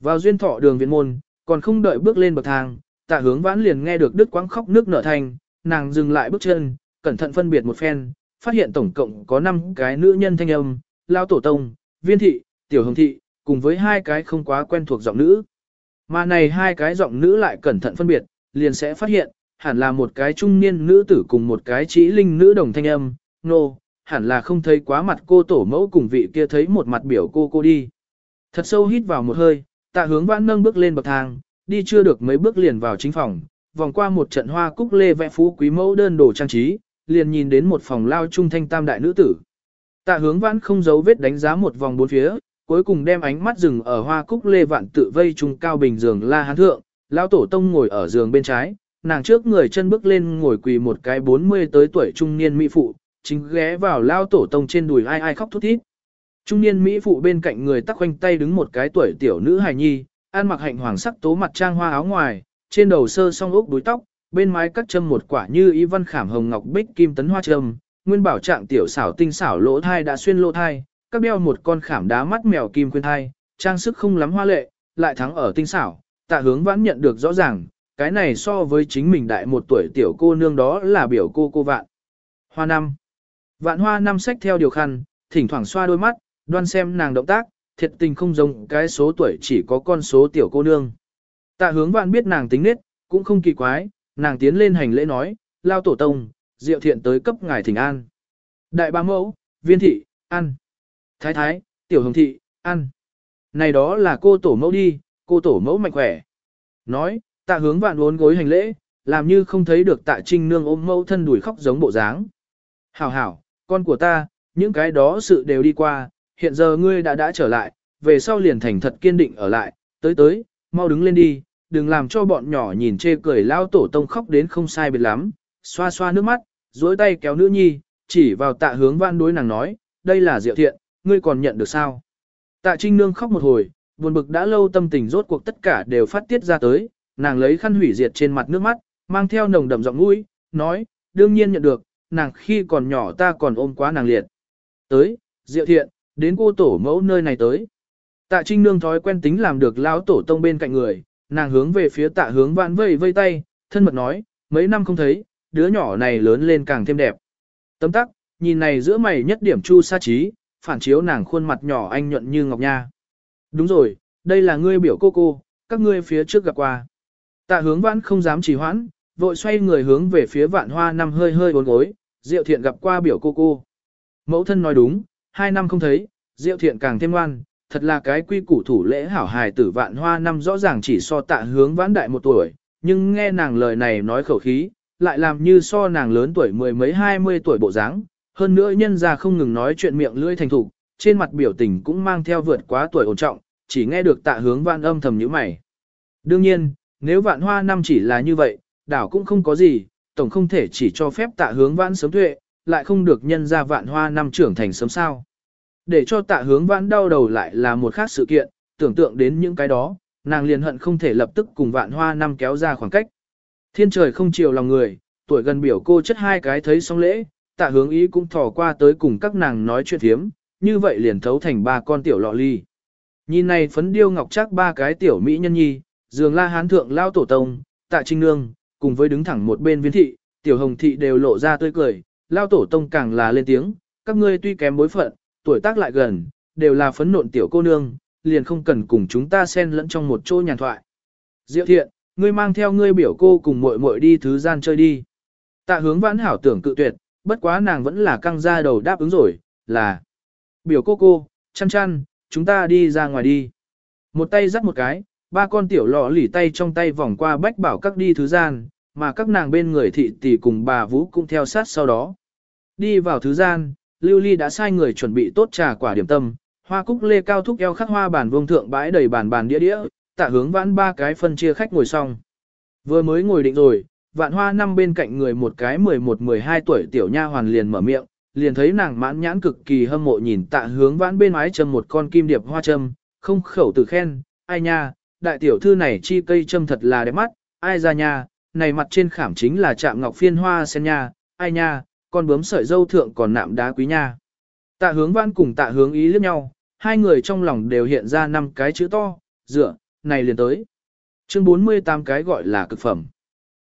Vào duyên thọ đường viện môn, còn không đợi bước lên bậc thang, tạ hướng vãn liền nghe được đứt quãng khóc nước nở thành, nàng dừng lại bước chân, cẩn thận phân biệt một phen, phát hiện tổng cộng có 5 cái nữ nhân thanh âm, lao tổ tông, viên thị, tiểu hồng thị, cùng với hai cái không quá quen thuộc giọng nữ. Mà này hai cái giọng nữ lại cẩn thận phân biệt, liền sẽ phát hiện, hẳn là một cái trung niên nữ tử cùng một cái trí linh nữ đồng thanh âm, nô, no, hẳn là không thấy quá mặt cô tổ mẫu cùng vị kia thấy một mặt biểu cô cô đi. Thật sâu hít vào một hơi, tạ hướng vãn nâng bước lên bậc thang, đi chưa được mấy bước liền vào chính phòng, vòng qua một trận hoa cúc lê vẽ phú quý mẫu đơn đồ trang trí, liền nhìn đến một phòng lao trung thanh tam đại nữ tử. Tạ hướng vãn không giấu vết đánh giá một vòng bốn phía, cuối cùng đem ánh mắt dừng ở hoa cúc lê vạn tự vây trung cao bình giường la hán thượng, lão tổ tông ngồi ở giường bên trái, nàng trước người chân bước lên ngồi quỳ một cái 40 tới tuổi trung niên mỹ phụ, chính ghé vào lao tổ tông trên đùi ai ai khóc thút thít. Trung niên Mỹ phụ bên cạnh người tắc khoanh tay đứng một cái tuổi tiểu nữ hài nhi, ăn mặc hạnh hoàng sắc tố mặt trang hoa áo ngoài, trên đầu sơ song ốc đuôi tóc, bên mái cắt châm một quả như ý văn khảm hồng ngọc bích kim tấn hoa châm, nguyên bảo trạng tiểu xảo tinh xảo lỗ thai đã xuyên lỗ thai, các đeo một con khảm đá mắt mèo kim khuyên thai, trang sức không lắm hoa lệ, lại thắng ở tinh xảo, tạ hướng vãn nhận được rõ ràng, cái này so với chính mình đại một tuổi tiểu cô nương đó là biểu cô cô vạn. Hoa năm. Vạn hoa năm sách theo điều khăn, thỉnh thoảng xoa đôi mắt, đoan xem nàng động tác, thiệt tình không giống cái số tuổi chỉ có con số tiểu cô nương. Tạ hướng vạn biết nàng tính nết, cũng không kỳ quái, nàng tiến lên hành lễ nói, lao tổ tông, diệu thiện tới cấp ngài thỉnh an. Đại ba mẫu, viên thị, ăn. Thái thái, tiểu hồng thị, ăn. Này đó là cô tổ mẫu đi, cô tổ mẫu mạnh khỏe. Nói, tạ hướng vạn uốn gối hành lễ, làm như không thấy được tạ trinh nương ôm mẫu thân đuổi khóc giống bộ dáng. Hảo hảo, con của ta, những cái đó sự đều đi qua, hiện giờ ngươi đã đã trở lại, về sau liền thành thật kiên định ở lại, tới tới, mau đứng lên đi, đừng làm cho bọn nhỏ nhìn chê cười lao tổ tông khóc đến không sai biệt lắm, xoa xoa nước mắt, duỗi tay kéo nữ nhi, chỉ vào tạ hướng văn đối nàng nói, đây là diệu thiện, ngươi còn nhận được sao? Tạ trinh nương khóc một hồi, buồn bực đã lâu tâm tình rốt cuộc tất cả đều phát tiết ra tới, nàng lấy khăn hủy diệt trên mặt nước mắt, mang theo nồng đậm giọng mũi, nói, đương nhiên nhận được, nàng khi còn nhỏ ta còn ôm quá nàng liệt. Tới, diệu thiện, đến cô tổ mẫu nơi này tới. Tạ Trinh Nương thói quen tính làm được lão tổ tông bên cạnh người, nàng hướng về phía tạ hướng vãn vây vây tay, thân mật nói, mấy năm không thấy, đứa nhỏ này lớn lên càng thêm đẹp. Tấm tắc, nhìn này giữa mày nhất điểm chu sa trí, phản chiếu nàng khuôn mặt nhỏ anh nhuận như ngọc nha. Đúng rồi, đây là ngươi biểu cô cô, các ngươi phía trước gặp qua. Tạ hướng vãn không dám trì hoãn, vội xoay người hướng về phía vạn hoa năm hơi hơi bốn gối, diệu thiện gặp qua biểu cô cô. Mẫu thân nói đúng, hai năm không thấy, diệu thiện càng thêm ngoan, thật là cái quy củ thủ lễ hảo hài tử vạn hoa năm rõ ràng chỉ so tạ hướng vãn đại một tuổi, nhưng nghe nàng lời này nói khẩu khí, lại làm như so nàng lớn tuổi mười mấy hai mươi tuổi bộ dáng, hơn nữa nhân ra không ngừng nói chuyện miệng lưỡi thành thục, trên mặt biểu tình cũng mang theo vượt quá tuổi ổn trọng, chỉ nghe được tạ hướng Vãn âm thầm như mày. Đương nhiên, nếu vạn hoa năm chỉ là như vậy, đảo cũng không có gì, tổng không thể chỉ cho phép tạ hướng vãn sớm tuệ, lại không được nhân ra vạn hoa năm trưởng thành sớm sao. Để cho tạ hướng vãn đau đầu lại là một khác sự kiện, tưởng tượng đến những cái đó, nàng liền hận không thể lập tức cùng vạn hoa năm kéo ra khoảng cách. Thiên trời không chiều lòng người, tuổi gần biểu cô chất hai cái thấy xong lễ, tạ hướng ý cũng thò qua tới cùng các nàng nói chuyện thiếm, như vậy liền thấu thành ba con tiểu lọ ly. Nhìn này phấn điêu ngọc chắc ba cái tiểu mỹ nhân nhi, dường la hán thượng lao tổ tông, tạ trinh nương, cùng với đứng thẳng một bên viên thị, tiểu hồng thị đều lộ ra tươi cười, lao tổ tông càng là lên tiếng, các ngươi tuy kém bối phận, tuổi tác lại gần, đều là phấn nộn tiểu cô nương, liền không cần cùng chúng ta xen lẫn trong một chỗ nhàn thoại. Diệu thiện, ngươi mang theo ngươi biểu cô cùng muội muội đi thứ gian chơi đi. Tạ hướng vãn hảo tưởng cự tuyệt, bất quá nàng vẫn là căng ra đầu đáp ứng rồi, là biểu cô cô, chăn chăn, chúng ta đi ra ngoài đi. Một tay dắt một cái, ba con tiểu lọ lỉ tay trong tay vòng qua bách bảo các đi thứ gian, mà các nàng bên người thị tỷ cùng bà Vũ cũng theo sát sau đó. Đi vào thứ gian, Lưu Ly đã sai người chuẩn bị tốt trà quả điểm tâm, hoa cúc lê cao thúc eo khắc hoa bàn vương thượng bãi đầy bàn bàn đĩa đĩa, tạ hướng vãn ba cái phân chia khách ngồi xong. Vừa mới ngồi định rồi, vạn hoa năm bên cạnh người một cái 11-12 tuổi tiểu nha hoàn liền mở miệng, liền thấy nàng mãn nhãn cực kỳ hâm mộ nhìn tạ hướng vãn bên mái châm một con kim điệp hoa châm, không khẩu từ khen, ai nha, đại tiểu thư này chi cây châm thật là đẹp mắt, ai ra nha, này mặt trên khảm chính là chạm ngọc phiên hoa sen nha, ai nha, con bướm sợi dâu thượng còn nạm đá quý nha. Tạ hướng Văn cùng tạ hướng ý liếc nhau, hai người trong lòng đều hiện ra năm cái chữ to, dựa, này liền tới. Chương 48 cái gọi là cực phẩm.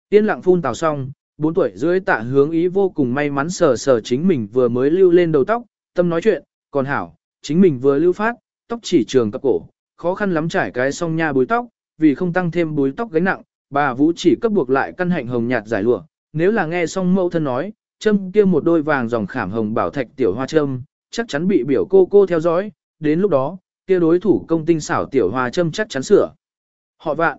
Tiên lặng phun tào xong, 4 tuổi dưới tạ hướng ý vô cùng may mắn sờ sờ chính mình vừa mới lưu lên đầu tóc, tâm nói chuyện, còn hảo, chính mình vừa lưu phát, tóc chỉ trường cặp cổ, khó khăn lắm trải cái song nha búi tóc, vì không tăng thêm búi tóc gánh nặng, bà Vũ chỉ cấp buộc lại căn hạnh hồng nhạt giải lụa, nếu là nghe xong mẫu thân nói, châm kia một đôi vàng dòng khảm hồng bảo thạch tiểu hoa châm, chắc chắn bị biểu cô cô theo dõi, đến lúc đó, kia đối thủ công tinh xảo tiểu hoa châm chắc chắn sửa. Họ vạn.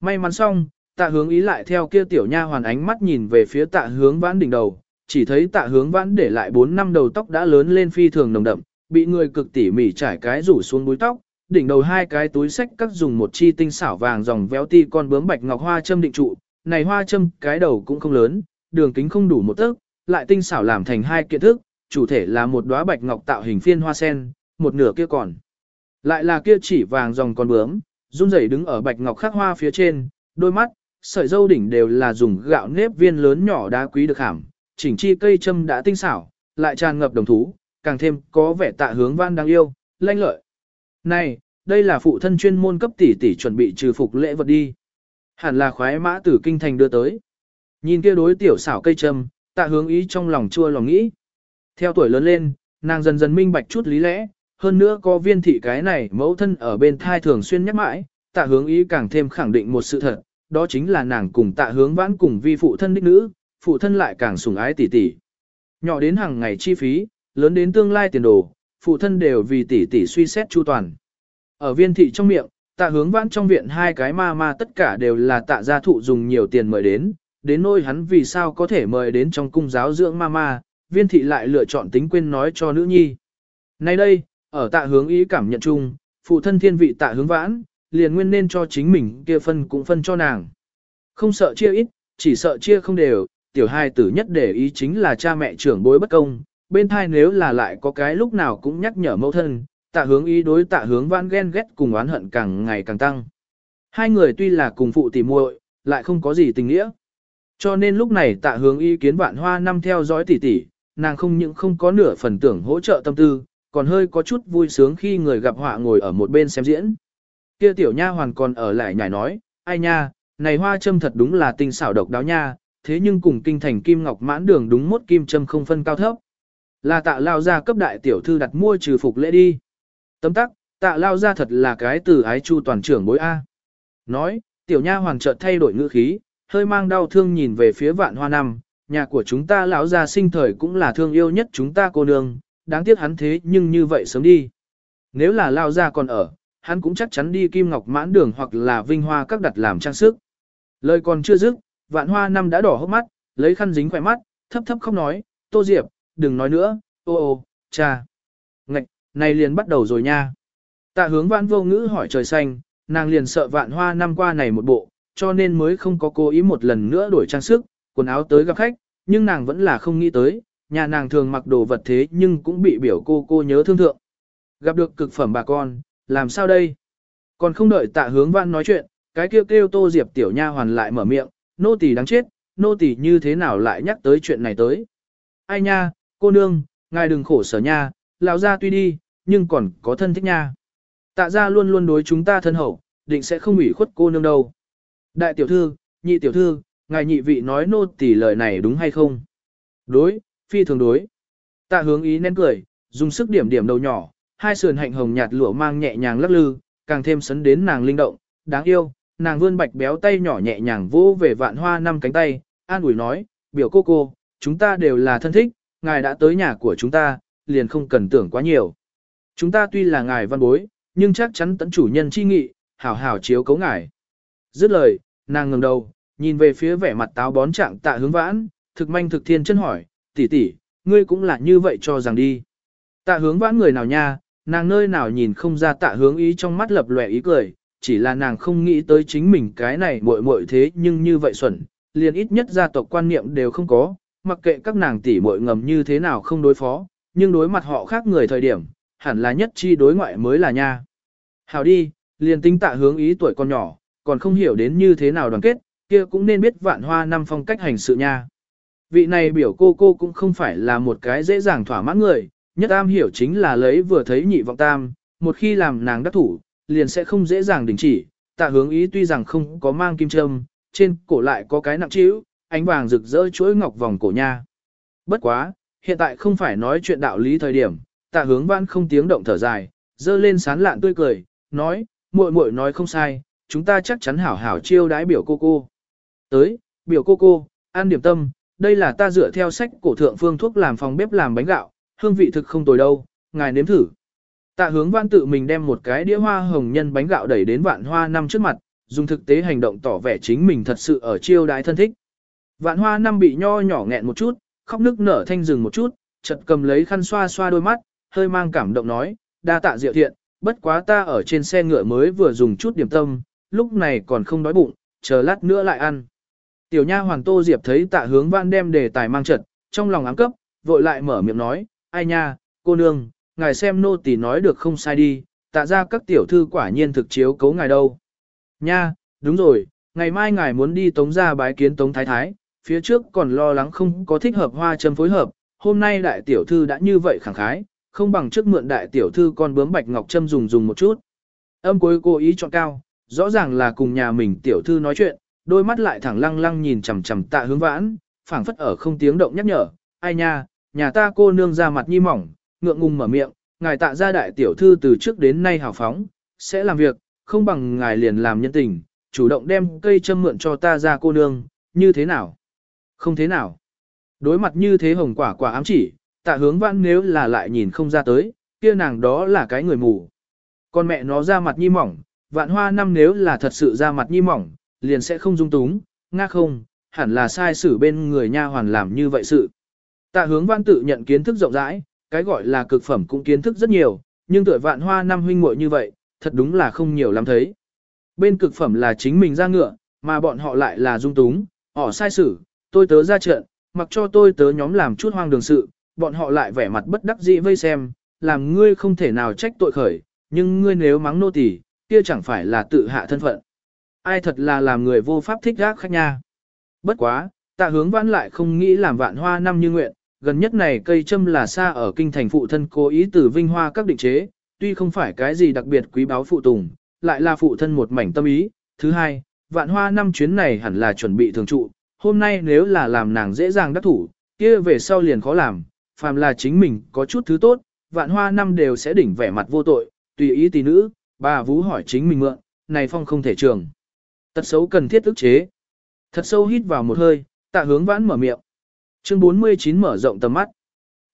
May mắn xong, tạ hướng ý lại theo kia tiểu nha hoàn ánh mắt nhìn về phía tạ hướng vãn đỉnh đầu, chỉ thấy tạ hướng vãn để lại 4 năm đầu tóc đã lớn lên phi thường nồng đậm, bị người cực tỉ mỉ trải cái rủ xuống búi tóc, đỉnh đầu hai cái túi sách cắt dùng một chi tinh xảo vàng dòng véo ti con bướm bạch ngọc hoa châm định trụ, này hoa châm cái đầu cũng không lớn, đường kính không đủ một tấc, lại tinh xảo làm thành hai kiện thức, chủ thể là một đóa bạch ngọc tạo hình phiên hoa sen, một nửa kia còn. Lại là kia chỉ vàng dòng con bướm, run rẩy đứng ở bạch ngọc khắc hoa phía trên, đôi mắt, sợi dâu đỉnh đều là dùng gạo nếp viên lớn nhỏ đá quý được hàm, chỉnh chi cây châm đã tinh xảo, lại tràn ngập đồng thú, càng thêm có vẻ tạ hướng văn đáng yêu, lanh lợi. Này, đây là phụ thân chuyên môn cấp tỷ tỷ chuẩn bị trừ phục lễ vật đi. Hẳn là khoái mã tử kinh thành đưa tới. Nhìn kia đối tiểu xảo cây châm, tạ hướng ý trong lòng chua lòng nghĩ. Theo tuổi lớn lên, nàng dần dần minh bạch chút lý lẽ, hơn nữa có viên thị cái này mẫu thân ở bên thai thường xuyên nhắc mãi, tạ hướng ý càng thêm khẳng định một sự thật, đó chính là nàng cùng tạ hướng vãn cùng vi phụ thân đích nữ, phụ thân lại càng sủng ái tỷ tỷ. Nhỏ đến hàng ngày chi phí, lớn đến tương lai tiền đồ, phụ thân đều vì tỷ tỷ suy xét chu toàn. Ở viên thị trong miệng, tạ hướng vãn trong viện hai cái ma ma tất cả đều là tạ gia thụ dùng nhiều tiền mời đến, đến nôi hắn vì sao có thể mời đến trong cung giáo dưỡng mama viên thị lại lựa chọn tính quên nói cho nữ nhi. Nay đây, ở tạ hướng ý cảm nhận chung, phụ thân thiên vị tạ hướng vãn, liền nguyên nên cho chính mình kia phân cũng phân cho nàng. Không sợ chia ít, chỉ sợ chia không đều, tiểu hai tử nhất để ý chính là cha mẹ trưởng bối bất công, bên thai nếu là lại có cái lúc nào cũng nhắc nhở mẫu thân, tạ hướng ý đối tạ hướng vãn ghen ghét cùng oán hận càng ngày càng tăng. Hai người tuy là cùng phụ tỉ muội, lại không có gì tình nghĩa. Cho nên lúc này tạ hướng ý kiến vạn hoa năm theo dõi tỉ tỉ, nàng không những không có nửa phần tưởng hỗ trợ tâm tư, còn hơi có chút vui sướng khi người gặp họa ngồi ở một bên xem diễn. Kia tiểu nha hoàn còn ở lại nhảy nói, ai nha, này hoa châm thật đúng là tinh xảo độc đáo nha, thế nhưng cùng kinh thành kim ngọc mãn đường đúng mốt kim châm không phân cao thấp. Là tạ lao ra cấp đại tiểu thư đặt mua trừ phục lễ đi. Tấm tắc, tạ lao ra thật là cái từ ái chu toàn trưởng bối A. Nói, tiểu nha hoàng chợt thay đổi ngữ khí, hơi mang đau thương nhìn về phía vạn hoa năm, nhà của chúng ta lão gia sinh thời cũng là thương yêu nhất chúng ta cô nương, đáng tiếc hắn thế nhưng như vậy sớm đi. Nếu là lão gia còn ở, hắn cũng chắc chắn đi kim ngọc mãn đường hoặc là vinh hoa các đặt làm trang sức. Lời còn chưa dứt, vạn hoa năm đã đỏ hốc mắt, lấy khăn dính khỏe mắt, thấp thấp không nói, tô diệp, đừng nói nữa, ô ô, cha. Ngạch, này liền bắt đầu rồi nha. Tạ hướng vãn vô ngữ hỏi trời xanh, nàng liền sợ vạn hoa năm qua này một bộ, cho nên mới không có cố ý một lần nữa đổi trang sức, quần áo tới gặp khách, nhưng nàng vẫn là không nghĩ tới, nhà nàng thường mặc đồ vật thế nhưng cũng bị biểu cô cô nhớ thương thượng. Gặp được cực phẩm bà con, làm sao đây? Còn không đợi tạ hướng văn nói chuyện, cái kêu kêu tô diệp tiểu nha hoàn lại mở miệng, nô tỳ đáng chết, nô tỳ như thế nào lại nhắc tới chuyện này tới? Ai nha, cô nương, ngài đừng khổ sở nha, lão gia tuy đi, nhưng còn có thân thích nha. Tạ gia luôn luôn đối chúng ta thân hậu, định sẽ không ủy khuất cô nương đâu. Đại tiểu thư, nhị tiểu thư, ngài nhị vị nói nô tỳ lời này đúng hay không? Đối, phi thường đối. Tạ hướng ý nén cười, dùng sức điểm điểm đầu nhỏ, hai sườn hạnh hồng nhạt lụa mang nhẹ nhàng lắc lư, càng thêm sấn đến nàng linh động, đáng yêu, nàng vươn bạch béo tay nhỏ nhẹ nhàng vỗ về vạn hoa năm cánh tay, an ủi nói, biểu cô cô, chúng ta đều là thân thích, ngài đã tới nhà của chúng ta, liền không cần tưởng quá nhiều. Chúng ta tuy là ngài văn bối, nhưng chắc chắn tận chủ nhân chi nghị, hảo hảo chiếu cấu ngài. Dứt lời, nàng ngẩng đầu, nhìn về phía vẻ mặt táo bón trạng tạ hướng vãn, thực manh thực thiên chân hỏi, tỷ tỷ, ngươi cũng là như vậy cho rằng đi. Tạ hướng vãn người nào nha, nàng nơi nào nhìn không ra tạ hướng ý trong mắt lập lòe ý cười, chỉ là nàng không nghĩ tới chính mình cái này muội muội thế nhưng như vậy xuẩn, liền ít nhất gia tộc quan niệm đều không có, mặc kệ các nàng tỷ muội ngầm như thế nào không đối phó, nhưng đối mặt họ khác người thời điểm, hẳn là nhất chi đối ngoại mới là nha. Hào đi, liền tính tạ hướng ý tuổi con nhỏ, còn không hiểu đến như thế nào đoàn kết, kia cũng nên biết vạn hoa năm phong cách hành sự nha. Vị này biểu cô cô cũng không phải là một cái dễ dàng thỏa mãn người, nhất am hiểu chính là lấy vừa thấy nhị vọng tam, một khi làm nàng đắc thủ, liền sẽ không dễ dàng đình chỉ, tạ hướng ý tuy rằng không có mang kim châm, trên cổ lại có cái nặng chiếu ánh vàng rực rỡ chuỗi ngọc vòng cổ nha. Bất quá, hiện tại không phải nói chuyện đạo lý thời điểm, tạ hướng văn không tiếng động thở dài, dơ lên sán lạn tươi cười, nói, muội muội nói không sai, chúng ta chắc chắn hảo hảo chiêu đái biểu cô cô. Tới, biểu cô cô, ăn điểm tâm, đây là ta dựa theo sách cổ thượng phương thuốc làm phòng bếp làm bánh gạo, hương vị thực không tồi đâu, ngài nếm thử. Tạ hướng văn tự mình đem một cái đĩa hoa hồng nhân bánh gạo đẩy đến vạn hoa năm trước mặt, dùng thực tế hành động tỏ vẻ chính mình thật sự ở chiêu đái thân thích. Vạn hoa năm bị nho nhỏ nghẹn một chút, khóc nức nở thanh rừng một chút, chật cầm lấy khăn xoa xoa đôi mắt, hơi mang cảm động nói, đa tạ diệu thiện, bất quá ta ở trên xe ngựa mới vừa dùng chút điểm tâm, lúc này còn không đói bụng, chờ lát nữa lại ăn. Tiểu nha hoàng Tô Diệp thấy tạ hướng văn đem đề tài mang trật, trong lòng ám cấp, vội lại mở miệng nói, ai nha, cô nương, ngài xem nô tỳ nói được không sai đi, tạ ra các tiểu thư quả nhiên thực chiếu cấu ngài đâu. Nha, đúng rồi, ngày mai ngài muốn đi tống ra bái kiến tống thái thái, phía trước còn lo lắng không có thích hợp hoa châm phối hợp, hôm nay đại tiểu thư đã như vậy khẳng khái, không bằng trước mượn đại tiểu thư con bướm bạch ngọc châm dùng dùng một chút. Âm cuối cố ý chọn cao, rõ ràng là cùng nhà mình tiểu thư nói chuyện, đôi mắt lại thẳng lăng lăng nhìn chằm chằm tạ hướng vãn, phảng phất ở không tiếng động nhắc nhở, ai nha, nhà ta cô nương ra mặt nhi mỏng, ngượng ngùng mở miệng, ngài tạ ra đại tiểu thư từ trước đến nay hào phóng, sẽ làm việc, không bằng ngài liền làm nhân tình, chủ động đem cây châm mượn cho ta ra cô nương, như thế nào? Không thế nào. Đối mặt như thế hồng quả quả ám chỉ, tạ hướng vãn nếu là lại nhìn không ra tới, kia nàng đó là cái người mù. Con mẹ nó ra mặt nhi mỏng, vạn hoa năm nếu là thật sự ra mặt nhi mỏng, liền sẽ không dung túng, nga không, hẳn là sai xử bên người nha hoàn làm như vậy sự. Tạ hướng văn tự nhận kiến thức rộng rãi, cái gọi là cực phẩm cũng kiến thức rất nhiều, nhưng tuổi vạn hoa năm huynh muội như vậy, thật đúng là không nhiều lắm thấy. Bên cực phẩm là chính mình ra ngựa, mà bọn họ lại là dung túng, họ sai xử, tôi tớ ra trận, mặc cho tôi tớ nhóm làm chút hoang đường sự, bọn họ lại vẻ mặt bất đắc dĩ vây xem, làm ngươi không thể nào trách tội khởi, nhưng ngươi nếu mắng nô tỳ, kia chẳng phải là tự hạ thân phận. Ai thật là làm người vô pháp thích gác khách nha. Bất quá, tạ hướng vãn lại không nghĩ làm vạn hoa năm như nguyện, gần nhất này cây châm là xa ở kinh thành phụ thân cố ý từ vinh hoa các định chế, tuy không phải cái gì đặc biệt quý báu phụ tùng, lại là phụ thân một mảnh tâm ý. Thứ hai, vạn hoa năm chuyến này hẳn là chuẩn bị thường trụ, hôm nay nếu là làm nàng dễ dàng đắc thủ, kia về sau liền khó làm, phàm là chính mình có chút thứ tốt, vạn hoa năm đều sẽ đỉnh vẻ mặt vô tội, tùy ý tỷ nữ, bà vũ hỏi chính mình mượn, này phong không thể trường. Tật xấu cần thiết ức chế. Thật sâu hít vào một hơi, tạ hướng vãn mở miệng. Chương 49 mở rộng tầm mắt.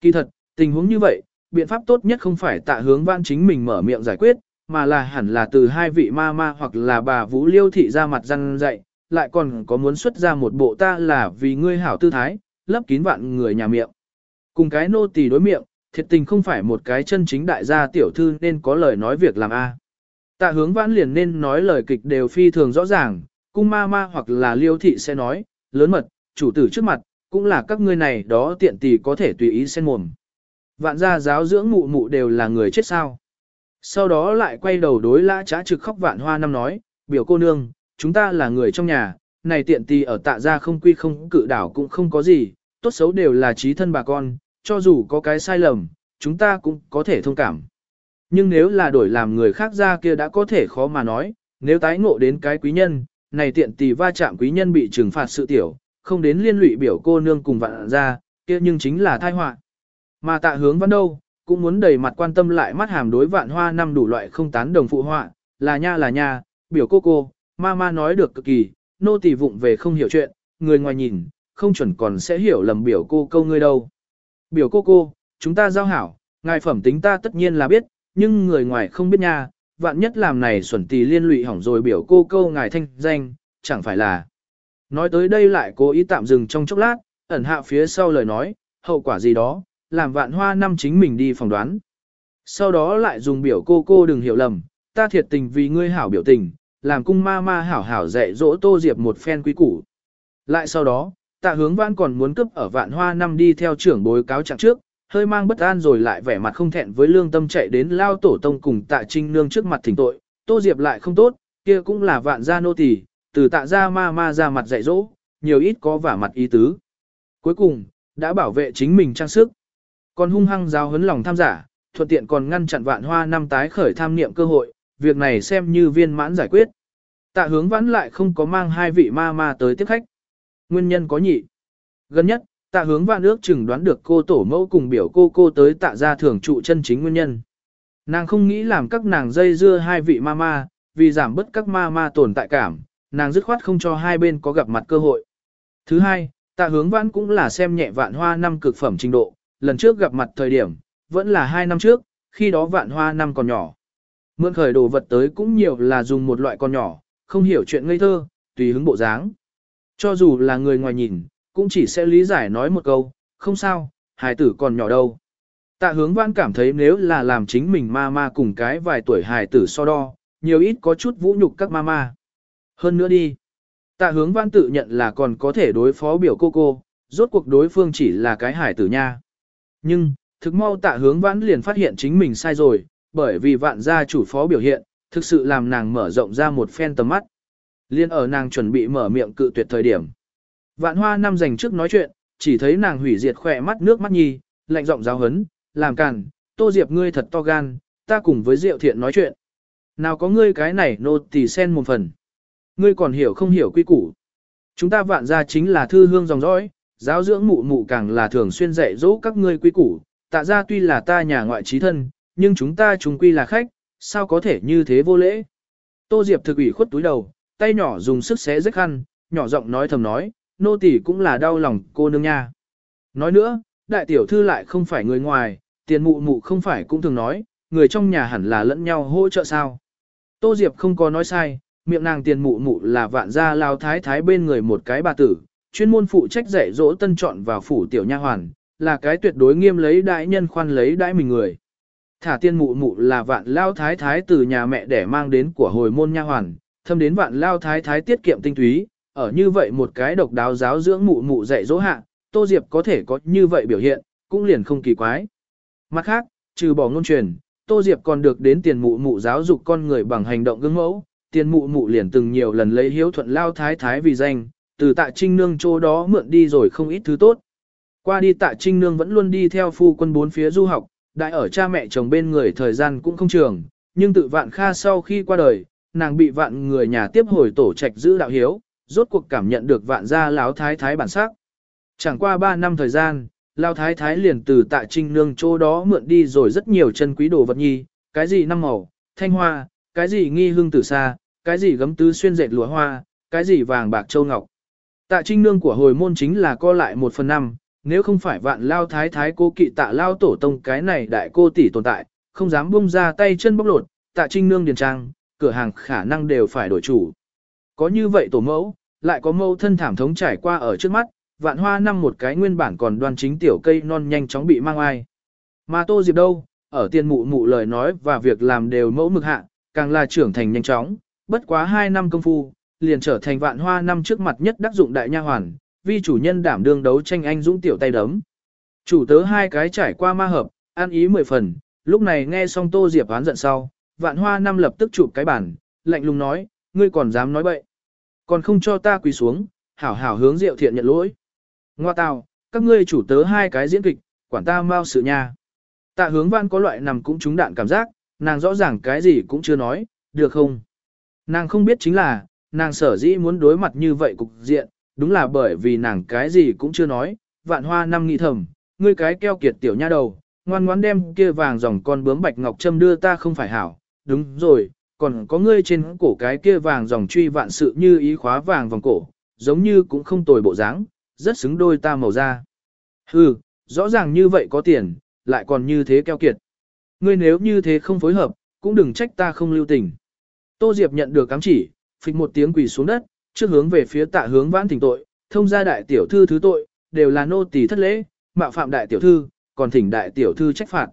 Kỳ thật, tình huống như vậy, biện pháp tốt nhất không phải tạ hướng vãn chính mình mở miệng giải quyết, mà là hẳn là từ hai vị ma ma hoặc là bà vũ liêu thị ra mặt răng dạy, lại còn có muốn xuất ra một bộ ta là vì ngươi hảo tư thái, lấp kín vạn người nhà miệng. Cùng cái nô tỳ đối miệng, thiệt tình không phải một cái chân chính đại gia tiểu thư nên có lời nói việc làm a. Tạ hướng vãn liền nên nói lời kịch đều phi thường rõ ràng, cung ma ma hoặc là liêu thị sẽ nói, lớn mật, chủ tử trước mặt, cũng là các ngươi này đó tiện tỷ có thể tùy ý xen mồm. Vạn gia giáo dưỡng mụ mụ đều là người chết sao. Sau đó lại quay đầu đối lã trá trực khóc vạn hoa năm nói, biểu cô nương, chúng ta là người trong nhà, này tiện tỷ ở tạ gia không quy không cự đảo cũng không có gì, tốt xấu đều là trí thân bà con, cho dù có cái sai lầm, chúng ta cũng có thể thông cảm. Nhưng nếu là đổi làm người khác ra kia đã có thể khó mà nói, nếu tái ngộ đến cái quý nhân, này tiện tỷ va chạm quý nhân bị trừng phạt sự tiểu, không đến liên lụy biểu cô nương cùng vạn ra, kia nhưng chính là thai họa. Mà tạ hướng văn đâu, cũng muốn đầy mặt quan tâm lại mắt hàm đối vạn hoa năm đủ loại không tán đồng phụ họa, là nha là nha, biểu cô cô, ma ma nói được cực kỳ, nô tỳ vụng về không hiểu chuyện, người ngoài nhìn, không chuẩn còn sẽ hiểu lầm biểu cô câu ngươi đâu. Biểu cô cô, chúng ta giao hảo, ngài phẩm tính ta tất nhiên là biết, nhưng người ngoài không biết nha, vạn nhất làm này xuẩn tì liên lụy hỏng rồi biểu cô câu ngài thanh danh, chẳng phải là. Nói tới đây lại cố ý tạm dừng trong chốc lát, ẩn hạ phía sau lời nói, hậu quả gì đó, làm vạn hoa năm chính mình đi phỏng đoán. Sau đó lại dùng biểu cô cô đừng hiểu lầm, ta thiệt tình vì ngươi hảo biểu tình, làm cung ma ma hảo hảo dạy dỗ tô diệp một phen quý củ. Lại sau đó, tạ hướng vãn còn muốn cướp ở vạn hoa năm đi theo trưởng bối cáo trạng trước, hơi mang bất an rồi lại vẻ mặt không thẹn với lương tâm chạy đến lao tổ tông cùng tạ trinh nương trước mặt thỉnh tội, tô diệp lại không tốt, kia cũng là vạn gia nô tỳ, từ tạ gia ma ma ra mặt dạy dỗ, nhiều ít có vả mặt ý tứ. Cuối cùng, đã bảo vệ chính mình trang sức. Còn hung hăng giáo huấn lòng tham giả, thuận tiện còn ngăn chặn vạn hoa năm tái khởi tham niệm cơ hội, việc này xem như viên mãn giải quyết. Tạ hướng vãn lại không có mang hai vị ma ma tới tiếp khách. Nguyên nhân có nhị. Gần nhất, tạ hướng vạn ước chừng đoán được cô tổ mẫu cùng biểu cô cô tới tạ gia thường trụ chân chính nguyên nhân. Nàng không nghĩ làm các nàng dây dưa hai vị ma ma, vì giảm bớt các ma ma tồn tại cảm, nàng dứt khoát không cho hai bên có gặp mặt cơ hội. Thứ hai, tạ hướng vãn cũng là xem nhẹ vạn hoa năm cực phẩm trình độ, lần trước gặp mặt thời điểm, vẫn là hai năm trước, khi đó vạn hoa năm còn nhỏ. Mượn khởi đồ vật tới cũng nhiều là dùng một loại con nhỏ, không hiểu chuyện ngây thơ, tùy hứng bộ dáng. Cho dù là người ngoài nhìn, cũng chỉ sẽ lý giải nói một câu, không sao, hài tử còn nhỏ đâu. Tạ hướng vãn cảm thấy nếu là làm chính mình ma ma cùng cái vài tuổi hài tử so đo, nhiều ít có chút vũ nhục các ma ma. Hơn nữa đi. Tạ hướng vãn tự nhận là còn có thể đối phó biểu cô cô, rốt cuộc đối phương chỉ là cái hải tử nha. Nhưng, thực mau tạ hướng vãn liền phát hiện chính mình sai rồi, bởi vì vạn gia chủ phó biểu hiện, thực sự làm nàng mở rộng ra một phen tầm mắt. Liên ở nàng chuẩn bị mở miệng cự tuyệt thời điểm. Vạn hoa năm dành trước nói chuyện, chỉ thấy nàng hủy diệt khỏe mắt nước mắt nhi, lạnh giọng giáo hấn, làm càn, tô diệp ngươi thật to gan, ta cùng với diệu thiện nói chuyện. Nào có ngươi cái này nô tỳ sen một phần. Ngươi còn hiểu không hiểu quy củ. Chúng ta vạn gia chính là thư hương dòng dõi, giáo dưỡng mụ mụ càng là thường xuyên dạy dỗ các ngươi quy củ. Tạ ra tuy là ta nhà ngoại trí thân, nhưng chúng ta chúng quy là khách, sao có thể như thế vô lễ. Tô Diệp thực ủy khuất túi đầu, tay nhỏ dùng sức xé rách khăn, nhỏ giọng nói thầm nói, nô tỳ cũng là đau lòng cô nương nha. Nói nữa, đại tiểu thư lại không phải người ngoài, tiền mụ mụ không phải cũng thường nói, người trong nhà hẳn là lẫn nhau hỗ trợ sao. Tô Diệp không có nói sai, miệng nàng tiền mụ mụ là vạn gia lao thái thái bên người một cái bà tử, chuyên môn phụ trách dạy dỗ tân chọn vào phủ tiểu nha hoàn, là cái tuyệt đối nghiêm lấy đại nhân khoan lấy đại mình người. Thả tiên mụ mụ là vạn lao thái thái từ nhà mẹ để mang đến của hồi môn nha hoàn, thâm đến vạn lao thái thái tiết kiệm tinh túy, ở như vậy một cái độc đáo giáo dưỡng mụ mụ dạy dỗ hạ, Tô Diệp có thể có như vậy biểu hiện, cũng liền không kỳ quái. Mặt khác, trừ bỏ ngôn truyền, Tô Diệp còn được đến tiền mụ mụ giáo dục con người bằng hành động gương mẫu, tiền mụ mụ liền từng nhiều lần lấy hiếu thuận lao thái thái vì danh, từ tạ trinh nương chỗ đó mượn đi rồi không ít thứ tốt. Qua đi tạ trinh nương vẫn luôn đi theo phu quân bốn phía du học, đại ở cha mẹ chồng bên người thời gian cũng không trường, nhưng tự vạn kha sau khi qua đời, nàng bị vạn người nhà tiếp hồi tổ trạch giữ đạo hiếu, rốt cuộc cảm nhận được vạn gia lão thái thái bản sắc. Chẳng qua 3 năm thời gian, lão thái thái liền từ tạ trinh nương chỗ đó mượn đi rồi rất nhiều chân quý đồ vật nhi, cái gì năm màu, thanh hoa, cái gì nghi hương tử xa, cái gì gấm tứ xuyên dệt lụa hoa, cái gì vàng bạc châu ngọc. Tạ trinh nương của hồi môn chính là co lại một phần năm, nếu không phải vạn lao thái thái cô kỵ tạ lao tổ tông cái này đại cô tỷ tồn tại, không dám bung ra tay chân bóc lột, tạ trinh nương điền trang, cửa hàng khả năng đều phải đổi chủ. Có như vậy tổ mẫu, lại có mẫu thân thảm thống trải qua ở trước mắt, vạn hoa năm một cái nguyên bản còn đoan chính tiểu cây non nhanh chóng bị mang ai. Mà tô diệp đâu, ở tiền mụ mụ lời nói và việc làm đều mẫu mực hạ, càng là trưởng thành nhanh chóng, bất quá 2 năm công phu, liền trở thành vạn hoa năm trước mặt nhất đắc dụng đại nha hoàn, vi chủ nhân đảm đương đấu tranh anh dũng tiểu tay đấm. Chủ tớ hai cái trải qua ma hợp, ăn ý mười phần, lúc này nghe xong Tô Diệp oán giận sau, vạn hoa năm lập tức chụp cái bản, lạnh lùng nói, ngươi còn dám nói bậy. Còn không cho ta quỳ xuống, hảo hảo hướng diệu thiện nhận lỗi. Ngoa tào, các ngươi chủ tớ hai cái diễn kịch, quản ta mau sự nha. Tạ hướng văn có loại nằm cũng trúng đạn cảm giác, nàng rõ ràng cái gì cũng chưa nói, được không? Nàng không biết chính là, nàng sở dĩ muốn đối mặt như vậy cục diện, đúng là bởi vì nàng cái gì cũng chưa nói, vạn hoa năm nghĩ thầm, ngươi cái keo kiệt tiểu nha đầu, ngoan ngoãn đem kia vàng dòng con bướm bạch ngọc châm đưa ta không phải hảo, đúng rồi, còn có ngươi trên cổ cái kia vàng dòng truy vạn sự như ý khóa vàng vòng cổ, giống như cũng không tồi bộ dáng, rất xứng đôi ta màu da. Hừ, rõ ràng như vậy có tiền, lại còn như thế keo kiệt. Ngươi nếu như thế không phối hợp, cũng đừng trách ta không lưu tình. Tô Diệp nhận được cám chỉ, phịch một tiếng quỳ xuống đất, trước hướng về phía tạ hướng vãn thỉnh tội, thông gia đại tiểu thư thứ tội, đều là nô tỳ thất lễ, mạo phạm đại tiểu thư, còn thỉnh đại tiểu thư trách phạt.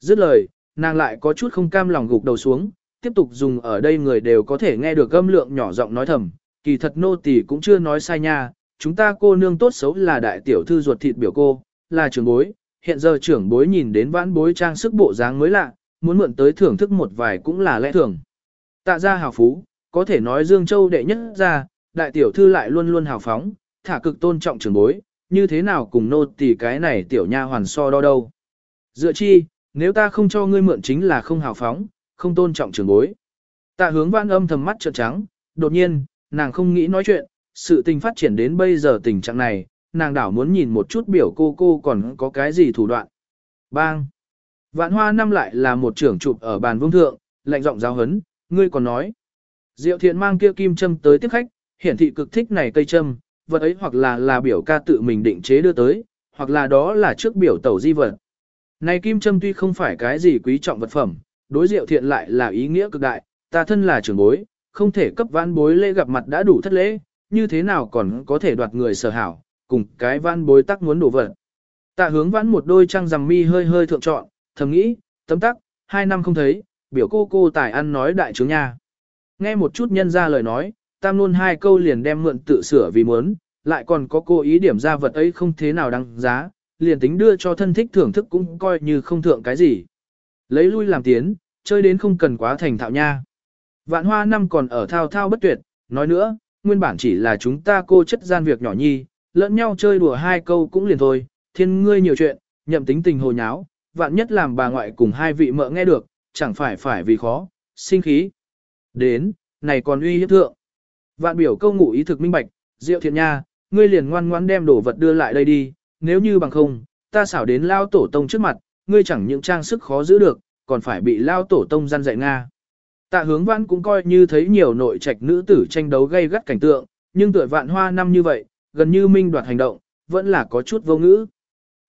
Dứt lời, nàng lại có chút không cam lòng gục đầu xuống, tiếp tục dùng ở đây người đều có thể nghe được âm lượng nhỏ giọng nói thầm, kỳ thật nô tỳ cũng chưa nói sai nha, chúng ta cô nương tốt xấu là đại tiểu thư ruột thịt biểu cô, là trưởng bối, hiện giờ trưởng bối nhìn đến vãn bối trang sức bộ dáng mới lạ, muốn mượn tới thưởng thức một vài cũng là lẽ thường. Tạ gia hào phú, có thể nói Dương Châu đệ nhất ra, đại tiểu thư lại luôn luôn hào phóng, thả cực tôn trọng trưởng bối, như thế nào cùng nô tỳ cái này tiểu nha hoàn so đo đâu. Dựa chi, nếu ta không cho ngươi mượn chính là không hào phóng, không tôn trọng trưởng bối. Tạ hướng văn âm thầm mắt trợn trắng, đột nhiên, nàng không nghĩ nói chuyện, sự tình phát triển đến bây giờ tình trạng này, nàng đảo muốn nhìn một chút biểu cô cô còn có cái gì thủ đoạn. Bang! Vạn hoa năm lại là một trưởng chụp ở bàn vương thượng, lạnh giọng giáo hấn, ngươi còn nói. Diệu thiện mang kia kim châm tới tiếp khách, hiển thị cực thích này cây châm, vật ấy hoặc là là biểu ca tự mình định chế đưa tới, hoặc là đó là trước biểu tẩu di vật. Này kim châm tuy không phải cái gì quý trọng vật phẩm, đối diệu thiện lại là ý nghĩa cực đại, ta thân là trưởng bối, không thể cấp vãn bối lễ gặp mặt đã đủ thất lễ, như thế nào còn có thể đoạt người sở hảo, cùng cái vãn bối tắc muốn đổ vật. Tạ hướng vãn một đôi trăng rằm mi hơi hơi thượng trọn, thầm nghĩ, tấm tắc, hai năm không thấy, biểu cô cô tài ăn nói đại trướng nha. Nghe một chút nhân ra lời nói, tam luôn hai câu liền đem mượn tự sửa vì muốn, lại còn có cô ý điểm ra vật ấy không thế nào đáng giá, liền tính đưa cho thân thích thưởng thức cũng coi như không thượng cái gì. Lấy lui làm tiến, chơi đến không cần quá thành thạo nha. Vạn hoa năm còn ở thao thao bất tuyệt, nói nữa, nguyên bản chỉ là chúng ta cô chất gian việc nhỏ nhi, lẫn nhau chơi đùa hai câu cũng liền thôi, thiên ngươi nhiều chuyện, nhậm tính tình hồ nháo, vạn nhất làm bà ngoại cùng hai vị mợ nghe được, chẳng phải phải vì khó, sinh khí. Đến, này còn uy hiếp thượng. Vạn biểu câu ngụ ý thực minh bạch, diệu thiện nha, ngươi liền ngoan ngoãn đem đồ vật đưa lại đây đi, nếu như bằng không, ta xảo đến lao tổ tông trước mặt, ngươi chẳng những trang sức khó giữ được, còn phải bị lao tổ tông gian dạy Nga. Tạ hướng vãn cũng coi như thấy nhiều nội trạch nữ tử tranh đấu gây gắt cảnh tượng, nhưng tuổi vạn hoa năm như vậy, gần như minh đoạt hành động, vẫn là có chút vô ngữ.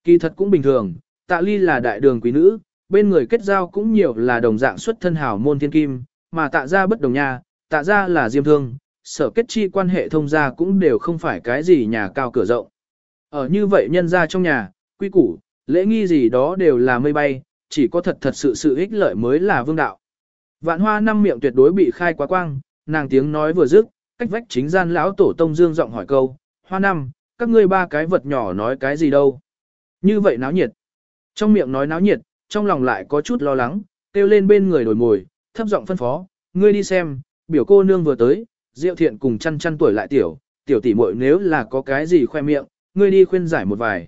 Kỳ thật cũng bình thường, tạ ly là đại đường quý nữ, bên người kết giao cũng nhiều là đồng dạng xuất thân hảo môn thiên kim, mà tạ ra bất đồng nha, tạ ra là diêm thương, sở kết chi quan hệ thông gia cũng đều không phải cái gì nhà cao cửa rộng. Ở như vậy nhân ra trong nhà, quy củ, lễ nghi gì đó đều là mây bay, chỉ có thật thật sự sự ích lợi mới là vương đạo. Vạn hoa năm miệng tuyệt đối bị khai quá quang, nàng tiếng nói vừa dứt, cách vách chính gian lão tổ tông dương giọng hỏi câu, hoa năm, các ngươi ba cái vật nhỏ nói cái gì đâu. Như vậy náo nhiệt. Trong miệng nói náo nhiệt, trong lòng lại có chút lo lắng, kêu lên bên người đổi mồi, thấp giọng phân phó, ngươi đi xem, biểu cô nương vừa tới, diệu thiện cùng chăn chăn tuổi lại tiểu, tiểu tỷ muội nếu là có cái gì khoe miệng, ngươi đi khuyên giải một vài.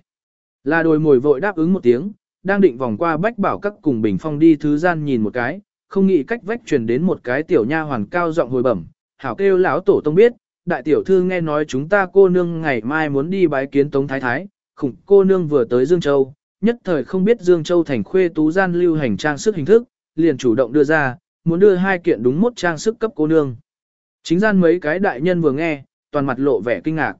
Là đồi mồi vội đáp ứng một tiếng, đang định vòng qua bách bảo các cùng bình phong đi thứ gian nhìn một cái, không nghĩ cách vách truyền đến một cái tiểu nha hoàn cao giọng hồi bẩm, hảo kêu lão tổ tông biết, đại tiểu thư nghe nói chúng ta cô nương ngày mai muốn đi bái kiến tống thái thái, khủng cô nương vừa tới Dương Châu, nhất thời không biết Dương Châu thành khuê tú gian lưu hành trang sức hình thức, liền chủ động đưa ra, muốn đưa hai kiện đúng mốt trang sức cấp cô nương. Chính gian mấy cái đại nhân vừa nghe, toàn mặt lộ vẻ kinh ngạc.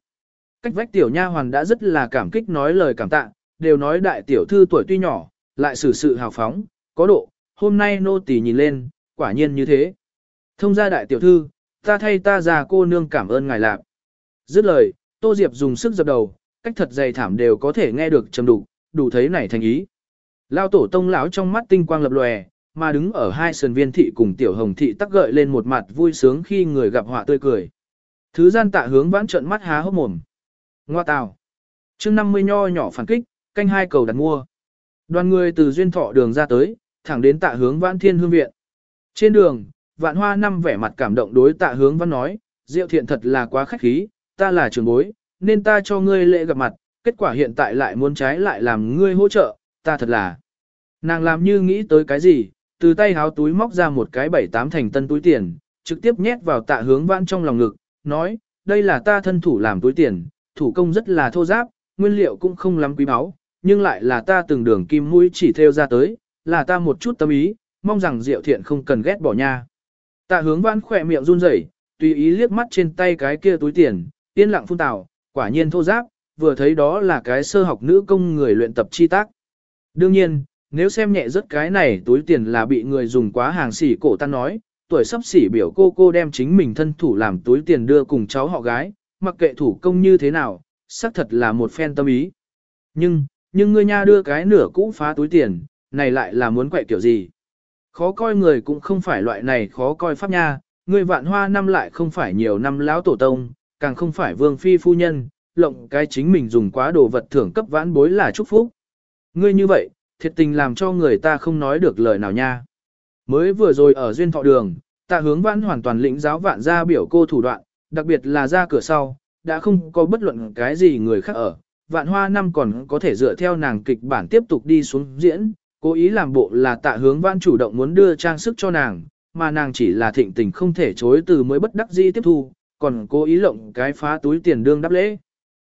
Cách vách tiểu nha hoàn đã rất là cảm kích nói lời cảm tạ, đều nói đại tiểu thư tuổi tuy nhỏ, lại xử sự hào phóng, có độ, hôm nay nô tỳ nhìn lên, quả nhiên như thế. Thông gia đại tiểu thư, ta thay ta già cô nương cảm ơn ngài lạc. Dứt lời, Tô Diệp dùng sức dập đầu, cách thật dày thảm đều có thể nghe được trầm đủ, đủ thấy này thành ý. Lao tổ tông lão trong mắt tinh quang lập lòe, mà đứng ở hai sườn viên thị cùng tiểu hồng thị tắc gợi lên một mặt vui sướng khi người gặp họa tươi cười. Thứ gian tạ hướng vãn trận mắt há hốc mồm. Ngoa tào. chương 50 nho nhỏ phản kích, canh hai cầu đặt mua. Đoàn người từ duyên thọ đường ra tới, thẳng đến tạ hướng vãn thiên hương viện. Trên đường, vạn hoa năm vẻ mặt cảm động đối tạ hướng văn nói, diệu thiện thật là quá khách khí, ta là trường bối, nên ta cho ngươi lễ gặp mặt, kết quả hiện tại lại muốn trái lại làm ngươi hỗ trợ, ta thật là. Nàng làm như nghĩ tới cái gì, từ tay háo túi móc ra một cái bảy tám thành tân túi tiền, trực tiếp nhét vào tạ hướng vãn trong lòng ngực, nói, đây là ta thân thủ làm túi tiền, thủ công rất là thô giáp, nguyên liệu cũng không lắm quý báu, nhưng lại là ta từng đường kim mũi chỉ theo ra tới, là ta một chút tâm ý, mong rằng diệu thiện không cần ghét bỏ nha. Tạ hướng vãn khỏe miệng run rẩy, tùy ý liếc mắt trên tay cái kia túi tiền, yên lặng phun tào, quả nhiên thô giáp, vừa thấy đó là cái sơ học nữ công người luyện tập chi tác. Đương nhiên, nếu xem nhẹ rất cái này túi tiền là bị người dùng quá hàng xỉ cổ ta nói, tuổi sắp xỉ biểu cô cô đem chính mình thân thủ làm túi tiền đưa cùng cháu họ gái, mặc kệ thủ công như thế nào, xác thật là một phen tâm ý. Nhưng, nhưng ngươi nha đưa cái nửa cũ phá túi tiền, này lại là muốn quậy kiểu gì? Khó coi người cũng không phải loại này khó coi pháp nha, ngươi vạn hoa năm lại không phải nhiều năm lão tổ tông, càng không phải vương phi phu nhân, lộng cái chính mình dùng quá đồ vật thưởng cấp vãn bối là chúc phúc. Ngươi như vậy, thiệt tình làm cho người ta không nói được lời nào nha. Mới vừa rồi ở duyên thọ đường, tạ hướng vãn hoàn toàn lĩnh giáo vạn gia biểu cô thủ đoạn, đặc biệt là ra cửa sau, đã không có bất luận cái gì người khác ở. Vạn hoa năm còn có thể dựa theo nàng kịch bản tiếp tục đi xuống diễn, cố ý làm bộ là tạ hướng vãn chủ động muốn đưa trang sức cho nàng, mà nàng chỉ là thịnh tình không thể chối từ mới bất đắc dĩ tiếp thu, còn cố ý lộng cái phá túi tiền đương đáp lễ.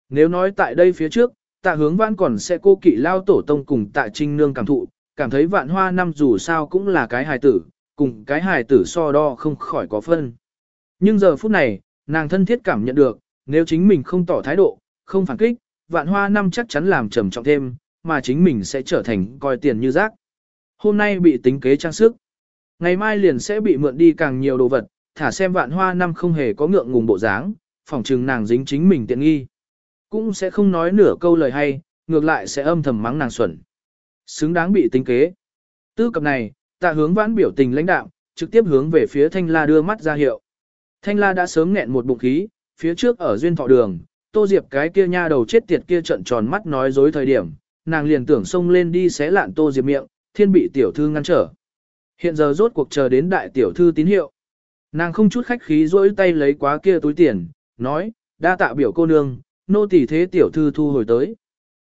Nếu nói tại đây phía trước, tạ hướng vãn còn sẽ cô kỵ lao tổ tông cùng tạ trinh nương cảm thụ, cảm thấy vạn hoa năm dù sao cũng là cái hài tử, cùng cái hài tử so đo không khỏi có phân. Nhưng giờ phút này, nàng thân thiết cảm nhận được, nếu chính mình không tỏ thái độ, không phản kích, vạn hoa năm chắc chắn làm trầm trọng thêm, mà chính mình sẽ trở thành coi tiền như rác. Hôm nay bị tính kế trang sức, ngày mai liền sẽ bị mượn đi càng nhiều đồ vật, thả xem vạn hoa năm không hề có ngượng ngùng bộ dáng, phỏng chừng nàng dính chính mình tiện nghi. Cũng sẽ không nói nửa câu lời hay, ngược lại sẽ âm thầm mắng nàng xuẩn. Xứng đáng bị tính kế. Tư cập này, tạ hướng vãn biểu tình lãnh đạo, trực tiếp hướng về phía thanh la đưa mắt ra hiệu. Thanh la đã sớm nghẹn một bụng khí, phía trước ở duyên thọ đường, Tô Diệp cái kia nha đầu chết tiệt kia trận tròn mắt nói dối thời điểm, nàng liền tưởng xông lên đi xé lạn Tô Diệp miệng, thiên bị tiểu thư ngăn trở. Hiện giờ rốt cuộc chờ đến đại tiểu thư tín hiệu. Nàng không chút khách khí rỗi tay lấy quá kia túi tiền, nói, đa tạ biểu cô nương, nô tỳ thế tiểu thư thu hồi tới.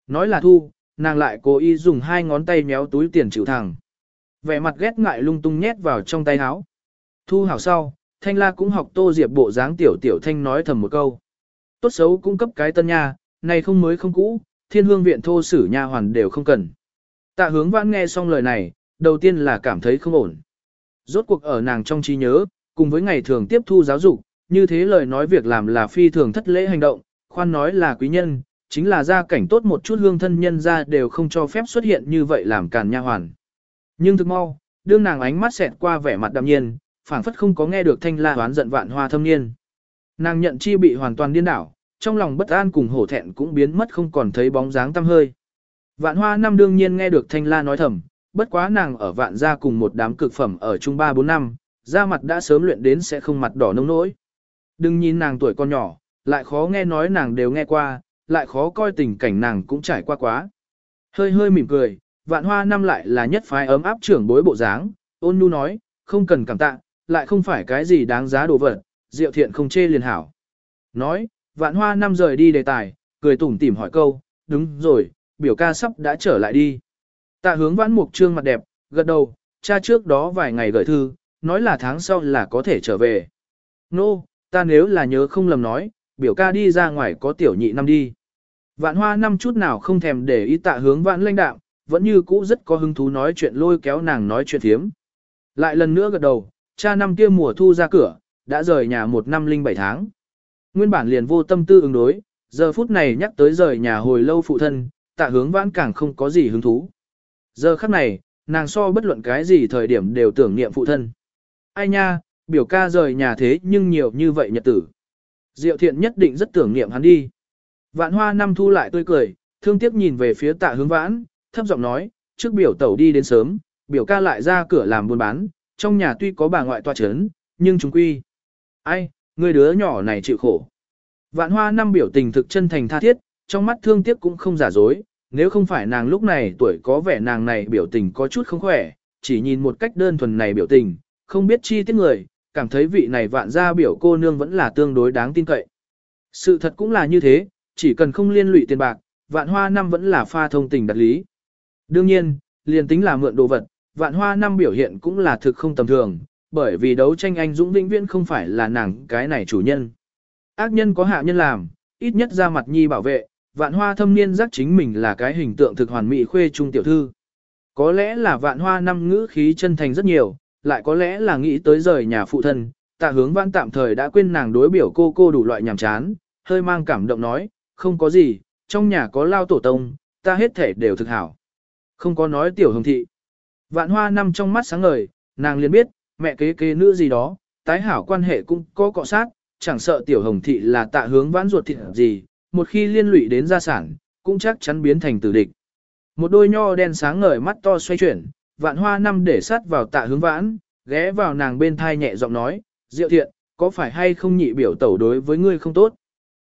Nói là thu, nàng lại cố ý dùng hai ngón tay méo túi tiền chịu thẳng. Vẻ mặt ghét ngại lung tung nhét vào trong tay áo. Thu hảo sau, Thanh La cũng học Tô Diệp bộ dáng tiểu tiểu thanh nói thầm một câu. Tốt xấu cung cấp cái tân nha, này không mới không cũ, thiên hương viện thô sử nha hoàn đều không cần. Tạ hướng vãn nghe xong lời này, đầu tiên là cảm thấy không ổn. Rốt cuộc ở nàng trong trí nhớ, cùng với ngày thường tiếp thu giáo dục, như thế lời nói việc làm là phi thường thất lễ hành động, khoan nói là quý nhân, chính là gia cảnh tốt một chút hương thân nhân ra đều không cho phép xuất hiện như vậy làm càn nha hoàn. Nhưng thực mau, đương nàng ánh mắt xẹt qua vẻ mặt đạm nhiên, phảng phất không có nghe được thanh la hoán giận vạn hoa thâm niên. Nàng nhận chi bị hoàn toàn điên đảo, trong lòng bất an cùng hổ thẹn cũng biến mất không còn thấy bóng dáng tăm hơi. Vạn hoa năm đương nhiên nghe được thanh la nói thầm, bất quá nàng ở vạn gia cùng một đám cực phẩm ở chung ba bốn năm, da mặt đã sớm luyện đến sẽ không mặt đỏ nông nỗi. Đừng nhìn nàng tuổi con nhỏ, lại khó nghe nói nàng đều nghe qua, lại khó coi tình cảnh nàng cũng trải qua quá. Hơi hơi mỉm cười, vạn hoa năm lại là nhất phái ấm áp trưởng bối bộ dáng, ôn nhu nói, không cần cảm tạ, lại không phải cái gì đáng giá đồ vật, diệu thiện không chê liền hảo. Nói, vạn hoa năm rời đi đề tài, cười tủm tỉm hỏi câu, đúng rồi, biểu ca sắp đã trở lại đi. Tạ hướng vãn mục trương mặt đẹp, gật đầu, cha trước đó vài ngày gửi thư, nói là tháng sau là có thể trở về. Nô, no, ta nếu là nhớ không lầm nói, biểu ca đi ra ngoài có tiểu nhị năm đi. Vạn hoa năm chút nào không thèm để ý tạ hướng vãn lãnh đạo, vẫn như cũ rất có hứng thú nói chuyện lôi kéo nàng nói chuyện thiếm. Lại lần nữa gật đầu, cha năm kia mùa thu ra cửa, đã rời nhà một năm linh bảy tháng. Nguyên bản liền vô tâm tư ứng đối, giờ phút này nhắc tới rời nhà hồi lâu phụ thân, tạ hướng vãn càng không có gì hứng thú. Giờ khắc này, nàng so bất luận cái gì thời điểm đều tưởng niệm phụ thân. Ai nha, biểu ca rời nhà thế nhưng nhiều như vậy nhật tử. Diệu thiện nhất định rất tưởng niệm hắn đi. Vạn hoa năm thu lại tươi cười, thương tiếc nhìn về phía tạ hướng vãn, thấp giọng nói, trước biểu tẩu đi đến sớm, biểu ca lại ra cửa làm buôn bán, trong nhà tuy có bà ngoại toa chấn, nhưng chúng quy. Ai, người đứa nhỏ này chịu khổ. Vạn hoa năm biểu tình thực chân thành tha thiết, trong mắt thương tiếc cũng không giả dối, nếu không phải nàng lúc này tuổi có vẻ nàng này biểu tình có chút không khỏe, chỉ nhìn một cách đơn thuần này biểu tình, không biết chi tiết người, cảm thấy vị này vạn gia biểu cô nương vẫn là tương đối đáng tin cậy. Sự thật cũng là như thế, chỉ cần không liên lụy tiền bạc, vạn hoa năm vẫn là pha thông tình đặt lý. Đương nhiên, liền tính là mượn đồ vật, vạn hoa năm biểu hiện cũng là thực không tầm thường, bởi vì đấu tranh anh dũng vĩnh viễn không phải là nàng cái này chủ nhân. Ác nhân có hạ nhân làm, ít nhất ra mặt nhi bảo vệ, vạn hoa thâm niên giác chính mình là cái hình tượng thực hoàn mỹ khuê trung tiểu thư. Có lẽ là vạn hoa năm ngữ khí chân thành rất nhiều, lại có lẽ là nghĩ tới rời nhà phụ thân, tạ hướng vãn tạm thời đã quên nàng đối biểu cô cô đủ loại nhàm chán, hơi mang cảm động nói, không có gì, trong nhà có lao tổ tông, ta hết thể đều thực hảo. Không có nói tiểu hồng thị. Vạn hoa năm trong mắt sáng ngời, nàng liền biết, mẹ kế kế nữ gì đó, tái hảo quan hệ cũng có cọ sát, chẳng sợ tiểu hồng thị là tạ hướng vãn ruột thịt gì, một khi liên lụy đến gia sản, cũng chắc chắn biến thành tử địch. Một đôi nho đen sáng ngời mắt to xoay chuyển, vạn hoa năm để sát vào tạ hướng vãn, ghé vào nàng bên thai nhẹ giọng nói, diệu thiện, có phải hay không nhị biểu tẩu đối với ngươi không tốt?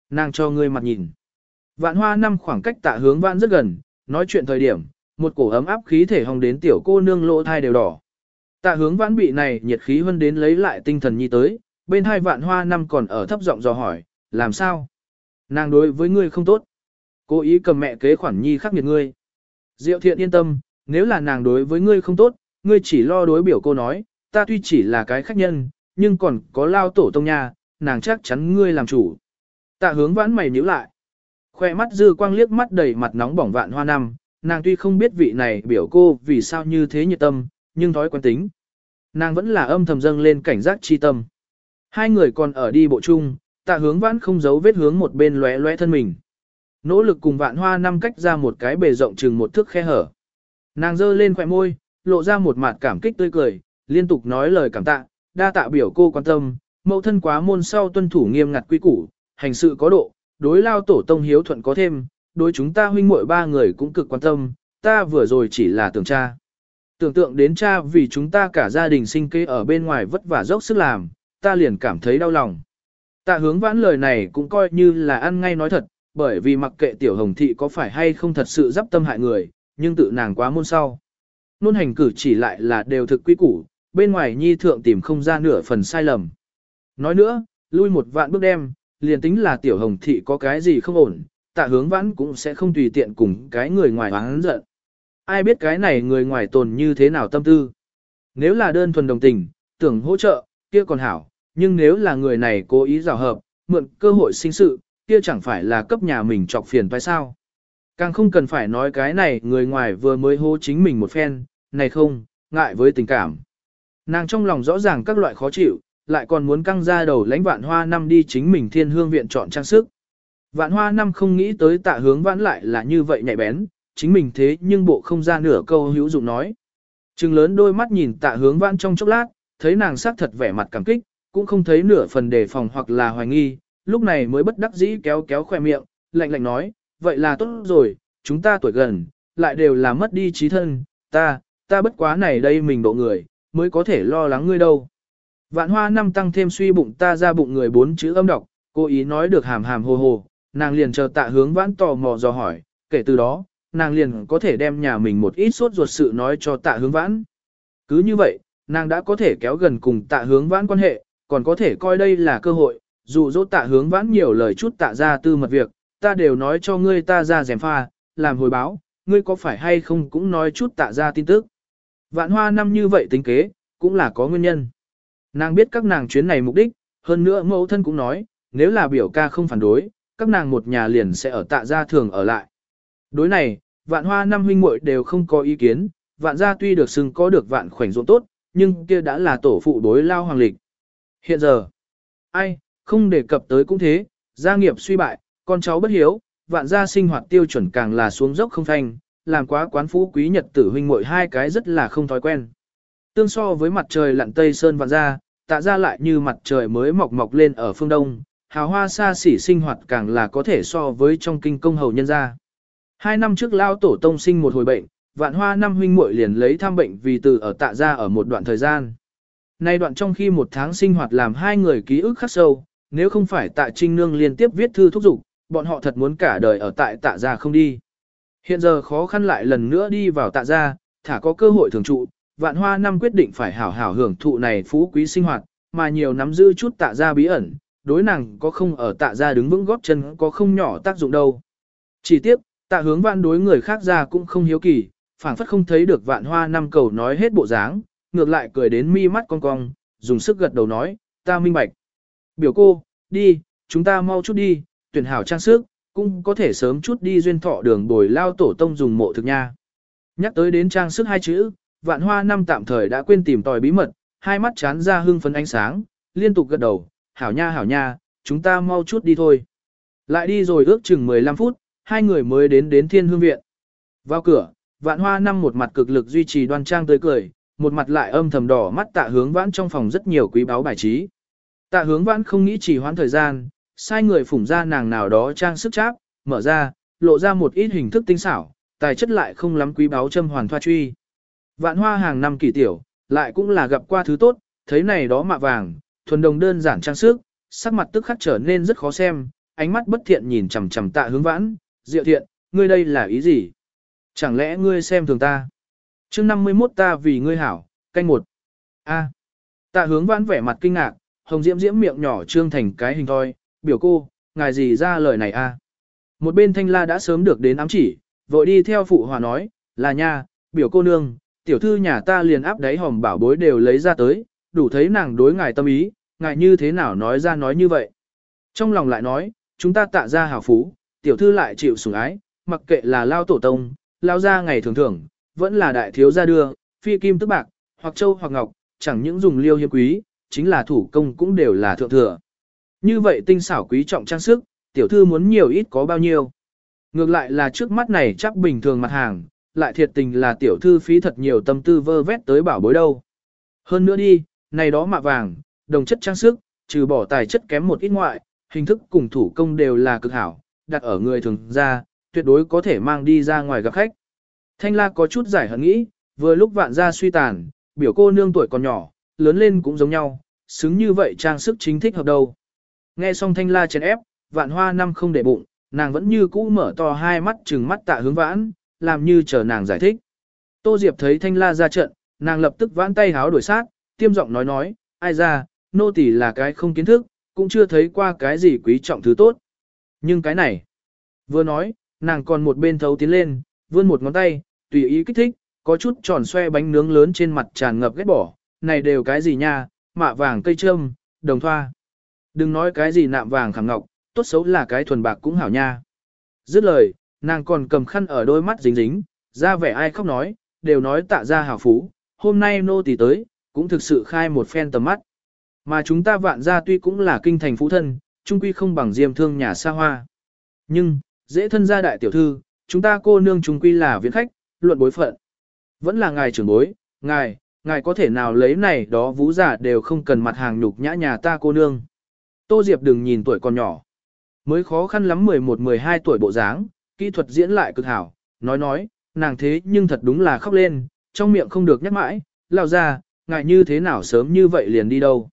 Nàng cho ngươi mặt nhìn. Vạn hoa năm khoảng cách tạ hướng vãn rất gần, nói chuyện thời điểm, một cổ ấm áp khí thể hồng đến tiểu cô nương lỗ thai đều đỏ. Tạ hướng vãn bị này nhiệt khí hơn đến lấy lại tinh thần nhi tới, bên hai vạn hoa năm còn ở thấp giọng dò hỏi, làm sao? Nàng đối với ngươi không tốt. Cố ý cầm mẹ kế khoản nhi khắc nghiệt ngươi. Diệu thiện yên tâm, nếu là nàng đối với ngươi không tốt, ngươi chỉ lo đối biểu cô nói, ta tuy chỉ là cái khách nhân, nhưng còn có lao tổ tông nhà nàng chắc chắn ngươi làm chủ. Tạ hướng vãn mày nhíu lại. Khoe mắt dư quang liếc mắt đầy mặt nóng bỏng vạn hoa năm, nàng tuy không biết vị này biểu cô vì sao như thế nhiệt tâm, nhưng thói quen tính. Nàng vẫn là âm thầm dâng lên cảnh giác chi tâm. Hai người còn ở đi bộ chung, tạ hướng vãn không giấu vết hướng một bên lóe lóe thân mình. Nỗ lực cùng vạn hoa năm cách ra một cái bề rộng chừng một thước khe hở. Nàng giơ lên khỏe môi, lộ ra một mặt cảm kích tươi cười, liên tục nói lời cảm tạ, đa tạ biểu cô quan tâm, mẫu thân quá môn sau tuân thủ nghiêm ngặt quy củ, hành sự có độ, đối lao tổ tông hiếu thuận có thêm, đối chúng ta huynh muội ba người cũng cực quan tâm, ta vừa rồi chỉ là tưởng cha. Tưởng tượng đến cha vì chúng ta cả gia đình sinh kế ở bên ngoài vất vả dốc sức làm, ta liền cảm thấy đau lòng. Tạ hướng vãn lời này cũng coi như là ăn ngay nói thật, bởi vì mặc kệ tiểu hồng thị có phải hay không thật sự dắp tâm hại người, nhưng tự nàng quá môn sau. Nôn hành cử chỉ lại là đều thực quy củ, bên ngoài nhi thượng tìm không ra nửa phần sai lầm. Nói nữa, lui một vạn bước đem, liền tính là tiểu hồng thị có cái gì không ổn, tạ hướng vãn cũng sẽ không tùy tiện cùng cái người ngoài oán giận. Ai biết cái này người ngoài tồn như thế nào tâm tư. Nếu là đơn thuần đồng tình, tưởng hỗ trợ, kia còn hảo, nhưng nếu là người này cố ý rào hợp, mượn cơ hội sinh sự, kia chẳng phải là cấp nhà mình chọc phiền phải sao. Càng không cần phải nói cái này người ngoài vừa mới hô chính mình một phen, này không, ngại với tình cảm. Nàng trong lòng rõ ràng các loại khó chịu, lại còn muốn căng ra đầu lãnh vạn hoa năm đi chính mình thiên hương viện chọn trang sức. Vạn hoa năm không nghĩ tới tạ hướng vãn lại là như vậy nhạy bén, chính mình thế nhưng bộ không ra nửa câu hữu dụng nói. Trừng lớn đôi mắt nhìn tạ hướng vãn trong chốc lát, thấy nàng sắc thật vẻ mặt cảm kích, cũng không thấy nửa phần đề phòng hoặc là hoài nghi, lúc này mới bất đắc dĩ kéo kéo khoe miệng, lạnh lạnh nói, vậy là tốt rồi, chúng ta tuổi gần, lại đều là mất đi trí thân, ta, ta bất quá này đây mình độ người, mới có thể lo lắng ngươi đâu. Vạn hoa năm tăng thêm suy bụng ta ra bụng người bốn chữ âm đọc, cố ý nói được hàm hàm hồ hồ, nàng liền chờ tạ hướng vãn tò mò dò hỏi, kể từ đó, nàng liền có thể đem nhà mình một ít sốt ruột sự nói cho tạ hướng vãn. Cứ như vậy, nàng đã có thể kéo gần cùng tạ hướng vãn quan hệ, còn có thể coi đây là cơ hội, dù dỗ tạ hướng vãn nhiều lời chút tạ ra tư mật việc, ta đều nói cho ngươi ta ra dèm pha, làm hồi báo, ngươi có phải hay không cũng nói chút tạ ra tin tức. Vạn hoa năm như vậy tính kế, cũng là có nguyên nhân. Nàng biết các nàng chuyến này mục đích, hơn nữa mẫu thân cũng nói, nếu là biểu ca không phản đối, các nàng một nhà liền sẽ ở tạ gia thường ở lại. Đối này, vạn hoa năm huynh muội đều không có ý kiến, vạn gia tuy được xưng có được vạn khoảnh ruộng tốt, nhưng kia đã là tổ phụ đối lao hoàng lịch. Hiện giờ, ai, không đề cập tới cũng thế, gia nghiệp suy bại, con cháu bất hiếu, vạn gia sinh hoạt tiêu chuẩn càng là xuống dốc không thanh, làm quá quán phú quý nhật tử huynh muội hai cái rất là không thói quen. Tương so với mặt trời lặn tây sơn vạn gia, tạ ra lại như mặt trời mới mọc mọc lên ở phương đông, hào hoa xa xỉ sinh hoạt càng là có thể so với trong kinh công hầu nhân gia. Hai năm trước lao tổ tông sinh một hồi bệnh, vạn hoa năm huynh muội liền lấy thăm bệnh vì từ ở tạ ra ở một đoạn thời gian. Nay đoạn trong khi một tháng sinh hoạt làm hai người ký ức khắc sâu, nếu không phải tạ trinh nương liên tiếp viết thư thúc giục, bọn họ thật muốn cả đời ở tại tạ gia không đi. Hiện giờ khó khăn lại lần nữa đi vào tạ gia, thả có cơ hội thường trụ, vạn hoa năm quyết định phải hảo hảo hưởng thụ này phú quý sinh hoạt, mà nhiều nắm giữ chút tạ gia bí ẩn, đối nàng có không ở tạ gia đứng vững góp chân có không nhỏ tác dụng đâu. Chỉ tiếp, tạ hướng vạn đối người khác ra cũng không hiếu kỳ, phảng phất không thấy được vạn hoa năm cầu nói hết bộ dáng, ngược lại cười đến mi mắt cong cong, dùng sức gật đầu nói, ta minh bạch. Biểu cô, đi, chúng ta mau chút đi, tuyển hảo trang sức, cũng có thể sớm chút đi duyên thọ đường bồi lao tổ tông dùng mộ thực nha. Nhắc tới đến trang sức hai chữ, vạn hoa năm tạm thời đã quên tìm tòi bí mật, hai mắt chán ra hưng phấn ánh sáng, liên tục gật đầu, hảo nha hảo nha, chúng ta mau chút đi thôi. Lại đi rồi ước chừng 15 phút, hai người mới đến đến thiên hương viện. Vào cửa, vạn hoa năm một mặt cực lực duy trì đoan trang tươi cười, một mặt lại âm thầm đỏ mắt tạ hướng vãn trong phòng rất nhiều quý báu bài trí. Tạ hướng vãn không nghĩ trì hoãn thời gian, sai người phủng ra nàng nào đó trang sức cháp, mở ra, lộ ra một ít hình thức tinh xảo, tài chất lại không lắm quý báu châm hoàn thoa truy. Vạn hoa hàng năm kỳ tiểu, lại cũng là gặp qua thứ tốt, thấy này đó mạ vàng, thuần đồng đơn giản trang sức, sắc mặt tức khắc trở nên rất khó xem, ánh mắt bất thiện nhìn chằm chằm tạ hướng vãn, diệu thiện, ngươi đây là ý gì? Chẳng lẽ ngươi xem thường ta? chương 51 ta vì ngươi hảo, canh một. A. Tạ hướng vãn vẻ mặt kinh ngạc, hồng diễm diễm miệng nhỏ trương thành cái hình thoi, biểu cô, ngài gì ra lời này a? Một bên thanh la đã sớm được đến ám chỉ, vội đi theo phụ hòa nói, là nha, biểu cô nương, tiểu thư nhà ta liền áp đáy hòm bảo bối đều lấy ra tới, đủ thấy nàng đối ngài tâm ý, ngài như thế nào nói ra nói như vậy. Trong lòng lại nói, chúng ta tạ ra hảo phú, tiểu thư lại chịu sủng ái, mặc kệ là lao tổ tông, lao ra ngày thường thường, vẫn là đại thiếu gia đưa, phi kim tức bạc, hoặc châu hoặc ngọc, chẳng những dùng liêu hiếm quý, chính là thủ công cũng đều là thượng thừa. Như vậy tinh xảo quý trọng trang sức, tiểu thư muốn nhiều ít có bao nhiêu. Ngược lại là trước mắt này chắc bình thường mặt hàng, lại thiệt tình là tiểu thư phí thật nhiều tâm tư vơ vét tới bảo bối đâu. Hơn nữa đi, này đó mạ vàng, đồng chất trang sức, trừ bỏ tài chất kém một ít ngoại, hình thức cùng thủ công đều là cực hảo, đặt ở người thường ra, tuyệt đối có thể mang đi ra ngoài gặp khách. Thanh la có chút giải hận nghĩ, vừa lúc vạn gia suy tàn, biểu cô nương tuổi còn nhỏ, lớn lên cũng giống nhau, xứng như vậy trang sức chính thích hợp đâu. Nghe xong thanh la chèn ép, vạn hoa năm không để bụng, nàng vẫn như cũ mở to hai mắt trừng mắt tạ hướng vãn, làm như chờ nàng giải thích. Tô Diệp thấy thanh la ra trận, nàng lập tức vãn tay háo đuổi sát, tiêm giọng nói nói, ai ra, nô tỳ là cái không kiến thức, cũng chưa thấy qua cái gì quý trọng thứ tốt. Nhưng cái này, vừa nói, nàng còn một bên thấu tiến lên, vươn một ngón tay, tùy ý kích thích, có chút tròn xoe bánh nướng lớn trên mặt tràn ngập ghét bỏ, này đều cái gì nha, mạ vàng cây trâm, đồng thoa. Đừng nói cái gì nạm vàng khảm ngọc, tốt xấu là cái thuần bạc cũng hảo nha. Dứt lời, nàng còn cầm khăn ở đôi mắt dính dính, ra vẻ ai khóc nói, đều nói tạ ra hảo phú, hôm nay nô tỳ tới, cũng thực sự khai một phen tầm mắt. Mà chúng ta vạn ra tuy cũng là kinh thành phú thân, chung quy không bằng diêm thương nhà xa hoa. Nhưng, dễ thân gia đại tiểu thư, chúng ta cô nương chung quy là viễn khách, luận bối phận. Vẫn là ngài trưởng bối, ngài, ngài có thể nào lấy này đó vũ giả đều không cần mặt hàng nhục nhã nhà ta cô nương. Tô Diệp đừng nhìn tuổi còn nhỏ. Mới khó khăn lắm 11-12 tuổi bộ dáng, kỹ thuật diễn lại cực hảo, nói nói, nàng thế nhưng thật đúng là khóc lên, trong miệng không được nhắc mãi, lao ra, ngài như thế nào sớm như vậy liền đi đâu.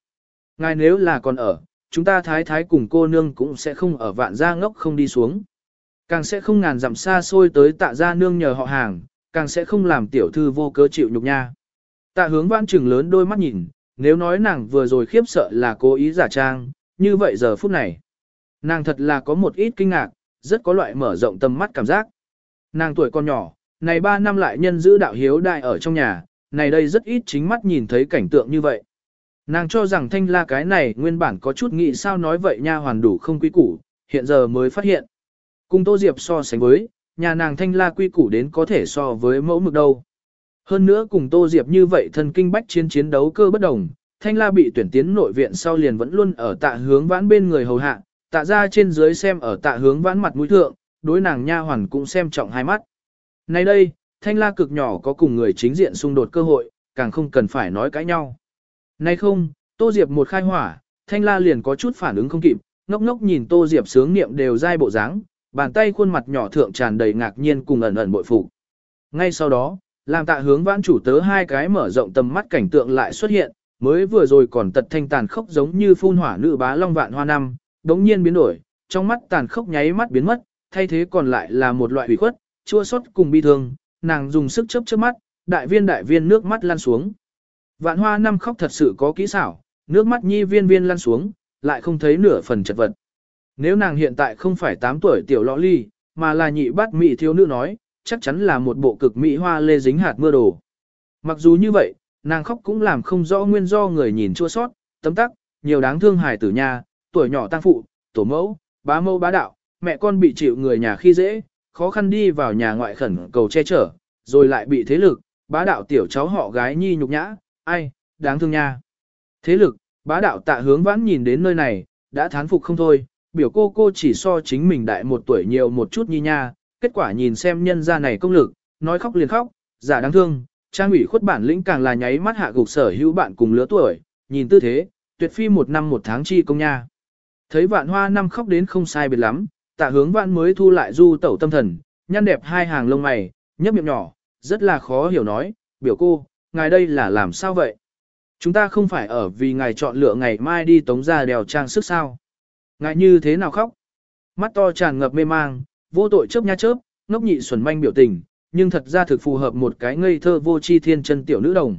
Ngài nếu là còn ở, chúng ta thái thái cùng cô nương cũng sẽ không ở vạn gia ngốc không đi xuống. Càng sẽ không ngàn dặm xa xôi tới tạ gia nương nhờ họ hàng, càng sẽ không làm tiểu thư vô cớ chịu nhục nha. Tạ hướng vãn trừng lớn đôi mắt nhìn, nếu nói nàng vừa rồi khiếp sợ là cố ý giả trang, như vậy giờ phút này. Nàng thật là có một ít kinh ngạc, rất có loại mở rộng tầm mắt cảm giác. Nàng tuổi còn nhỏ, này 3 năm lại nhân giữ đạo hiếu đại ở trong nhà, này đây rất ít chính mắt nhìn thấy cảnh tượng như vậy. Nàng cho rằng thanh la cái này nguyên bản có chút nghĩ sao nói vậy nha hoàn đủ không quý củ, hiện giờ mới phát hiện. Cùng Tô Diệp so sánh với, nhà nàng thanh la quy củ đến có thể so với mẫu mực đâu. Hơn nữa cùng Tô Diệp như vậy thân kinh bách chiến chiến đấu cơ bất đồng, thanh la bị tuyển tiến nội viện sau liền vẫn luôn ở tạ hướng vãn bên người hầu hạ, tạ ra trên dưới xem ở tạ hướng vãn mặt mũi thượng, đối nàng nha hoàn cũng xem trọng hai mắt. Nay đây, thanh la cực nhỏ có cùng người chính diện xung đột cơ hội, càng không cần phải nói cãi nhau. Nay không, Tô Diệp một khai hỏa, thanh la liền có chút phản ứng không kịp, ngốc ngốc nhìn Tô Diệp sướng niệm đều dai bộ dáng, bàn tay khuôn mặt nhỏ thượng tràn đầy ngạc nhiên cùng ẩn ẩn bội phục. Ngay sau đó, làm tạ hướng vãn chủ tớ hai cái mở rộng tầm mắt cảnh tượng lại xuất hiện, mới vừa rồi còn tật thanh tàn khốc giống như phun hỏa nữ bá long vạn hoa năm, đống nhiên biến đổi, trong mắt tàn khốc nháy mắt biến mất, thay thế còn lại là một loại hủy khuất, chua xót cùng bi thương, nàng dùng sức chớp chớp mắt, đại viên đại viên nước mắt lan xuống. Vạn hoa năm khóc thật sự có kỹ xảo, nước mắt nhi viên viên lăn xuống, lại không thấy nửa phần chật vật. Nếu nàng hiện tại không phải 8 tuổi tiểu lọ ly, mà là nhị bát mỹ thiếu nữ nói, chắc chắn là một bộ cực mỹ hoa lê dính hạt mưa đồ. Mặc dù như vậy, nàng khóc cũng làm không rõ nguyên do người nhìn chua sót, tấm tắc, nhiều đáng thương hài tử nhà, tuổi nhỏ tăng phụ, tổ mẫu, bá mẫu bá đạo, mẹ con bị chịu người nhà khi dễ, khó khăn đi vào nhà ngoại khẩn cầu che chở, rồi lại bị thế lực, bá đạo tiểu cháu họ gái nhi nhục nhã, ai, đáng thương nha. Thế lực, bá đạo tạ hướng vãn nhìn đến nơi này, đã thán phục không thôi, biểu cô cô chỉ so chính mình đại một tuổi nhiều một chút nhi nha, kết quả nhìn xem nhân gia này công lực, nói khóc liền khóc, giả đáng thương, trang ủy khuất bản lĩnh càng là nháy mắt hạ gục sở hữu bạn cùng lứa tuổi, nhìn tư thế, tuyệt phi một năm một tháng chi công nha. Thấy vạn hoa năm khóc đến không sai biệt lắm, tạ hướng vạn mới thu lại du tẩu tâm thần, nhăn đẹp hai hàng lông mày, nhấp miệng nhỏ, rất là khó hiểu nói, biểu cô, ngài đây là làm sao vậy? Chúng ta không phải ở vì ngài chọn lựa ngày mai đi tống ra đèo trang sức sao? Ngài như thế nào khóc? Mắt to tràn ngập mê mang, vô tội chớp nha chớp, ngốc nhị xuẩn manh biểu tình, nhưng thật ra thực phù hợp một cái ngây thơ vô chi thiên chân tiểu nữ đồng.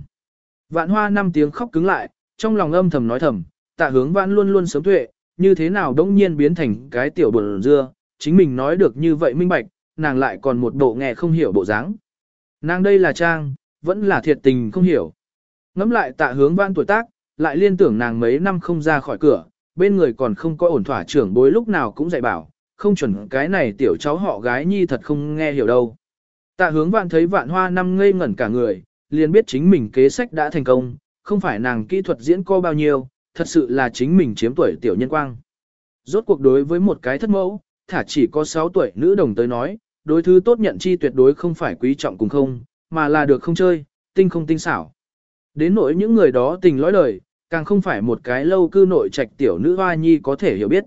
Vạn hoa năm tiếng khóc cứng lại, trong lòng âm thầm nói thầm, tạ hướng vãn luôn luôn sớm tuệ, như thế nào đống nhiên biến thành cái tiểu bồn dưa, chính mình nói được như vậy minh bạch, nàng lại còn một bộ nghe không hiểu bộ dáng. Nàng đây là trang, vẫn là thiệt tình không hiểu. Ngắm lại tạ hướng văn tuổi tác, lại liên tưởng nàng mấy năm không ra khỏi cửa, bên người còn không có ổn thỏa trưởng bối lúc nào cũng dạy bảo, không chuẩn cái này tiểu cháu họ gái nhi thật không nghe hiểu đâu. Tạ hướng vạn thấy vạn hoa năm ngây ngẩn cả người, liền biết chính mình kế sách đã thành công, không phải nàng kỹ thuật diễn co bao nhiêu, thật sự là chính mình chiếm tuổi tiểu nhân quang. Rốt cuộc đối với một cái thất mẫu, thả chỉ có 6 tuổi nữ đồng tới nói, đối thứ tốt nhận chi tuyệt đối không phải quý trọng cùng không, mà là được không chơi, tinh không tinh xảo. Đến nỗi những người đó tình lõi đời, càng không phải một cái lâu cư nội trạch tiểu nữ hoa nhi có thể hiểu biết.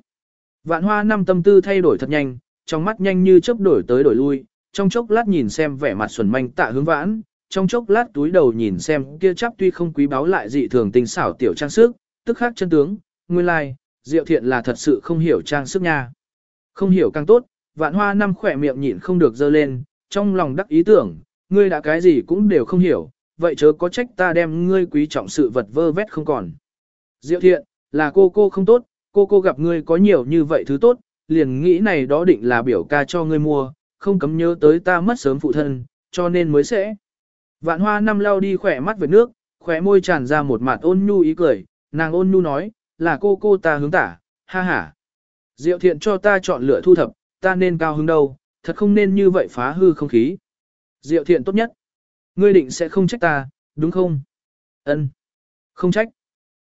Vạn hoa năm tâm tư thay đổi thật nhanh, trong mắt nhanh như chớp đổi tới đổi lui, trong chốc lát nhìn xem vẻ mặt xuẩn manh tạ hướng vãn, trong chốc lát túi đầu nhìn xem kia chắp tuy không quý báu lại dị thường tinh xảo tiểu trang sức, tức khắc chân tướng, nguyên lai, like, Diệu thiện là thật sự không hiểu trang sức nha. Không hiểu càng tốt, vạn hoa năm khỏe miệng nhịn không được dơ lên, trong lòng đắc ý tưởng, ngươi đã cái gì cũng đều không hiểu, vậy chớ có trách ta đem ngươi quý trọng sự vật vơ vét không còn. Diệu thiện, là cô cô không tốt, cô cô gặp ngươi có nhiều như vậy thứ tốt, liền nghĩ này đó định là biểu ca cho ngươi mua, không cấm nhớ tới ta mất sớm phụ thân, cho nên mới sẽ. Vạn hoa năm lao đi khỏe mắt về nước, khỏe môi tràn ra một mặt ôn nhu ý cười, nàng ôn nhu nói, là cô cô ta hướng tả, ha ha. Diệu thiện cho ta chọn lựa thu thập, ta nên cao hứng đâu, thật không nên như vậy phá hư không khí. Diệu thiện tốt nhất. Ngươi định sẽ không trách ta, đúng không? Ân, Không trách.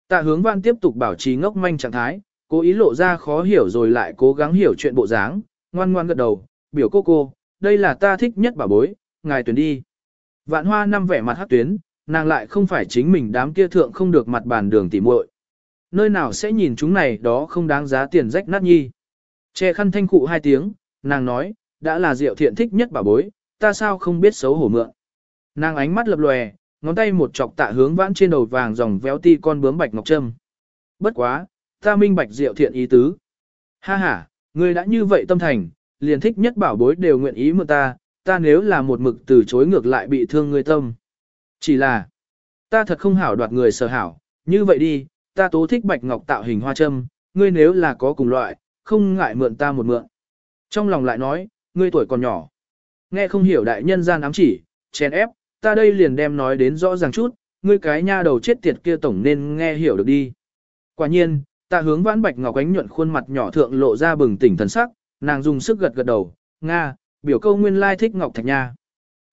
Tạ hướng văn tiếp tục bảo trì ngốc manh trạng thái, cố ý lộ ra khó hiểu rồi lại cố gắng hiểu chuyện bộ dáng, ngoan ngoan gật đầu, biểu cô cô, đây là ta thích nhất bảo bối, ngài tuyển đi. Vạn hoa năm vẻ mặt hát tuyến, nàng lại không phải chính mình đám kia thượng không được mặt bàn đường tỉ muội. Nơi nào sẽ nhìn chúng này đó không đáng giá tiền rách nát nhi. Che khăn thanh cụ hai tiếng, nàng nói, đã là diệu thiện thích nhất bảo bối, ta sao không biết xấu hổ mượn. Nàng ánh mắt lập lòe, ngón tay một chọc tạ hướng vãn trên đầu vàng dòng véo ti con bướm bạch ngọc trâm. Bất quá, ta minh bạch diệu thiện ý tứ. Ha ha, ngươi đã như vậy tâm thành, liền thích nhất bảo bối đều nguyện ý mượn ta, ta nếu là một mực từ chối ngược lại bị thương ngươi tâm. Chỉ là, ta thật không hảo đoạt người sở hảo, như vậy đi, ta tố thích bạch ngọc tạo hình hoa trâm. ngươi nếu là có cùng loại, không ngại mượn ta một mượn. Trong lòng lại nói, ngươi tuổi còn nhỏ. Nghe không hiểu đại nhân gian ám chỉ, chèn ép, ta đây liền đem nói đến rõ ràng chút, ngươi cái nha đầu chết tiệt kia tổng nên nghe hiểu được đi. Quả nhiên, ta hướng vãn bạch ngọc ánh nhuận khuôn mặt nhỏ thượng lộ ra bừng tỉnh thần sắc, nàng dùng sức gật gật đầu, Nga, biểu câu nguyên lai thích ngọc thạch nha.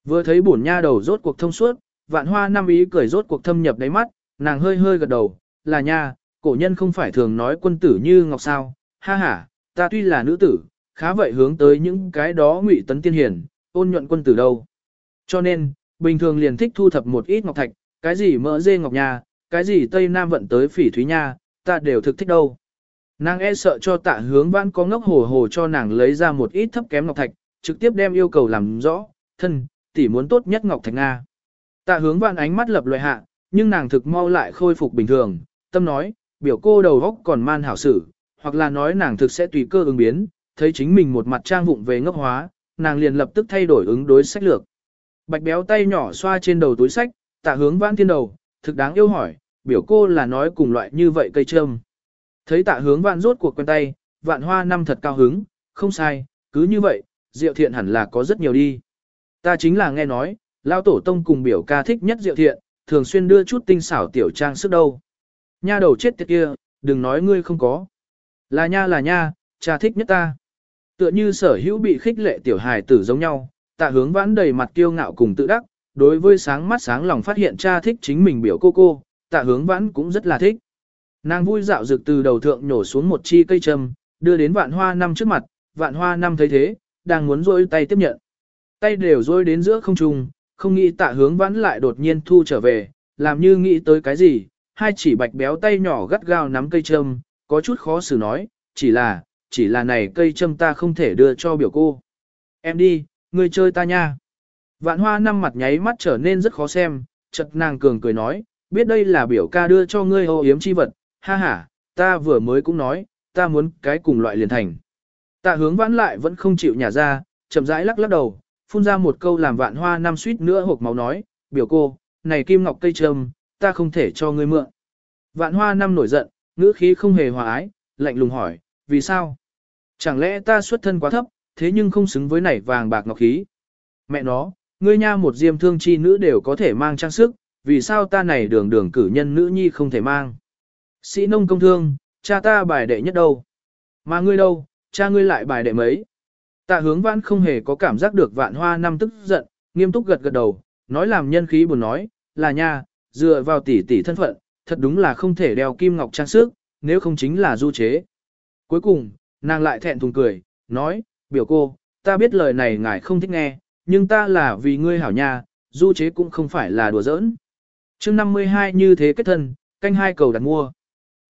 Vừa thấy bổn nha đầu rốt cuộc thông suốt, vạn hoa năm ý cười rốt cuộc thâm nhập đáy mắt, nàng hơi hơi gật đầu, là nha, cổ nhân không phải thường nói quân tử như ngọc sao, ha ha, ta tuy là nữ tử, khá vậy hướng tới những cái đó ngụy tấn tiên hiển, ôn nhuận quân tử đâu. Cho nên, bình thường liền thích thu thập một ít ngọc thạch, cái gì mỡ dê ngọc nha, cái gì Tây Nam vận tới phỉ thúy nha, ta đều thực thích đâu. Nàng e sợ cho tạ hướng vãn có ngốc hồ hồ cho nàng lấy ra một ít thấp kém ngọc thạch, trực tiếp đem yêu cầu làm rõ, thân, tỷ muốn tốt nhất ngọc thạch Nga. Tạ hướng vãn ánh mắt lập loại hạ, nhưng nàng thực mau lại khôi phục bình thường, tâm nói, biểu cô đầu góc còn man hảo sử, hoặc là nói nàng thực sẽ tùy cơ ứng biến, thấy chính mình một mặt trang vụng về ngốc hóa, nàng liền lập tức thay đổi ứng đối sách lược. Bạch béo tay nhỏ xoa trên đầu túi sách, tạ hướng vãn thiên đầu, thực đáng yêu hỏi, biểu cô là nói cùng loại như vậy cây trâm. Thấy tạ hướng vạn rốt cuộc quen tay, vạn hoa năm thật cao hứng, không sai, cứ như vậy, diệu thiện hẳn là có rất nhiều đi. Ta chính là nghe nói, lao tổ tông cùng biểu ca thích nhất diệu thiện, thường xuyên đưa chút tinh xảo tiểu trang sức đâu. Nha đầu chết tiệt kia, đừng nói ngươi không có. Là nha là nha, cha thích nhất ta. Tựa như sở hữu bị khích lệ tiểu hài tử giống nhau, tạ hướng vãn đầy mặt kiêu ngạo cùng tự đắc, đối với sáng mắt sáng lòng phát hiện cha thích chính mình biểu cô cô, tạ hướng vãn cũng rất là thích. Nàng vui dạo rực từ đầu thượng nhổ xuống một chi cây trầm, đưa đến vạn hoa năm trước mặt, vạn hoa năm thấy thế, đang muốn rôi tay tiếp nhận. Tay đều rôi đến giữa không trung, không nghĩ tạ hướng vãn lại đột nhiên thu trở về, làm như nghĩ tới cái gì, hai chỉ bạch béo tay nhỏ gắt gao nắm cây trâm, có chút khó xử nói, chỉ là, chỉ là này cây trâm ta không thể đưa cho biểu cô. Em đi, người chơi ta nha. Vạn hoa năm mặt nháy mắt trở nên rất khó xem, chật nàng cường cười nói, biết đây là biểu ca đưa cho ngươi ô yếm chi vật, ha ha, ta vừa mới cũng nói, ta muốn cái cùng loại liền thành. Tạ hướng vãn lại vẫn không chịu nhả ra, chậm rãi lắc lắc đầu, phun ra một câu làm vạn hoa năm suýt nữa hộp máu nói, biểu cô, này kim ngọc cây trâm, ta không thể cho ngươi mượn. Vạn hoa năm nổi giận, ngữ khí không hề hòa ái, lạnh lùng hỏi, vì sao? Chẳng lẽ ta xuất thân quá thấp, thế nhưng không xứng với nảy vàng bạc ngọc khí? Mẹ nó, ngươi nha một diêm thương chi nữ đều có thể mang trang sức, vì sao ta này đường đường cử nhân nữ nhi không thể mang? Sĩ nông công thương, cha ta bài đệ nhất đâu? Mà ngươi đâu, cha ngươi lại bài đệ mấy? Tạ hướng vãn không hề có cảm giác được vạn hoa năm tức giận, nghiêm túc gật gật đầu, nói làm nhân khí buồn nói, là nha, dựa vào tỷ tỷ thân phận, thật đúng là không thể đeo kim ngọc trang sức, nếu không chính là du chế. Cuối cùng, nàng lại thẹn thùng cười, nói, biểu cô, ta biết lời này ngài không thích nghe, nhưng ta là vì ngươi hảo nha, du chế cũng không phải là đùa giỡn. chương 52 như thế kết thân, canh hai cầu đặt mua.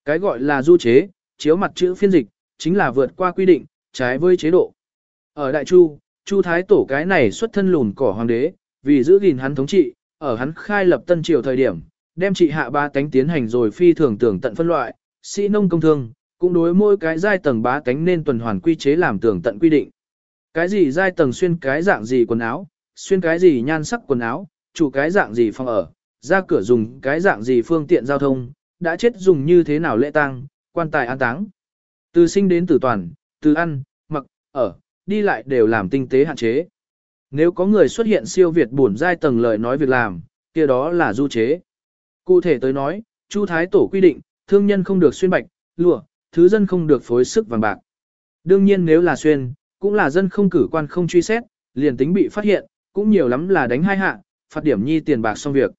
Cái gọi là du chế, chiếu mặt chữ phiên dịch, chính là vượt qua quy định, trái với chế độ. Ở Đại Chu, Chu Thái Tổ cái này xuất thân lùn cỏ hoàng đế, vì giữ gìn hắn thống trị, ở hắn khai lập tân triều thời điểm, đem trị hạ ba tánh tiến hành rồi phi thường tưởng tận phân loại, sĩ nông công thương, cũng đối mỗi cái giai tầng bá cánh nên tuần hoàn quy chế làm tưởng tận quy định. Cái gì giai tầng xuyên cái dạng gì quần áo, xuyên cái gì nhan sắc quần áo, chủ cái dạng gì phòng ở, ra cửa dùng cái dạng gì phương tiện giao thông, đã chết dùng như thế nào lễ tang, quan tài an táng. Từ sinh đến tử toàn, từ ăn, mặc, ở, đi lại đều làm tinh tế hạn chế. Nếu có người xuất hiện siêu việt bổn giai tầng lời nói việc làm, kia đó là du chế. Cụ thể tới nói, Chu Thái Tổ quy định, thương nhân không được xuyên bạch, lụa, thứ dân không được phối sức vàng bạc. Đương nhiên nếu là xuyên, cũng là dân không cử quan không truy xét, liền tính bị phát hiện, cũng nhiều lắm là đánh hai hạ, phạt điểm nhi tiền bạc xong việc.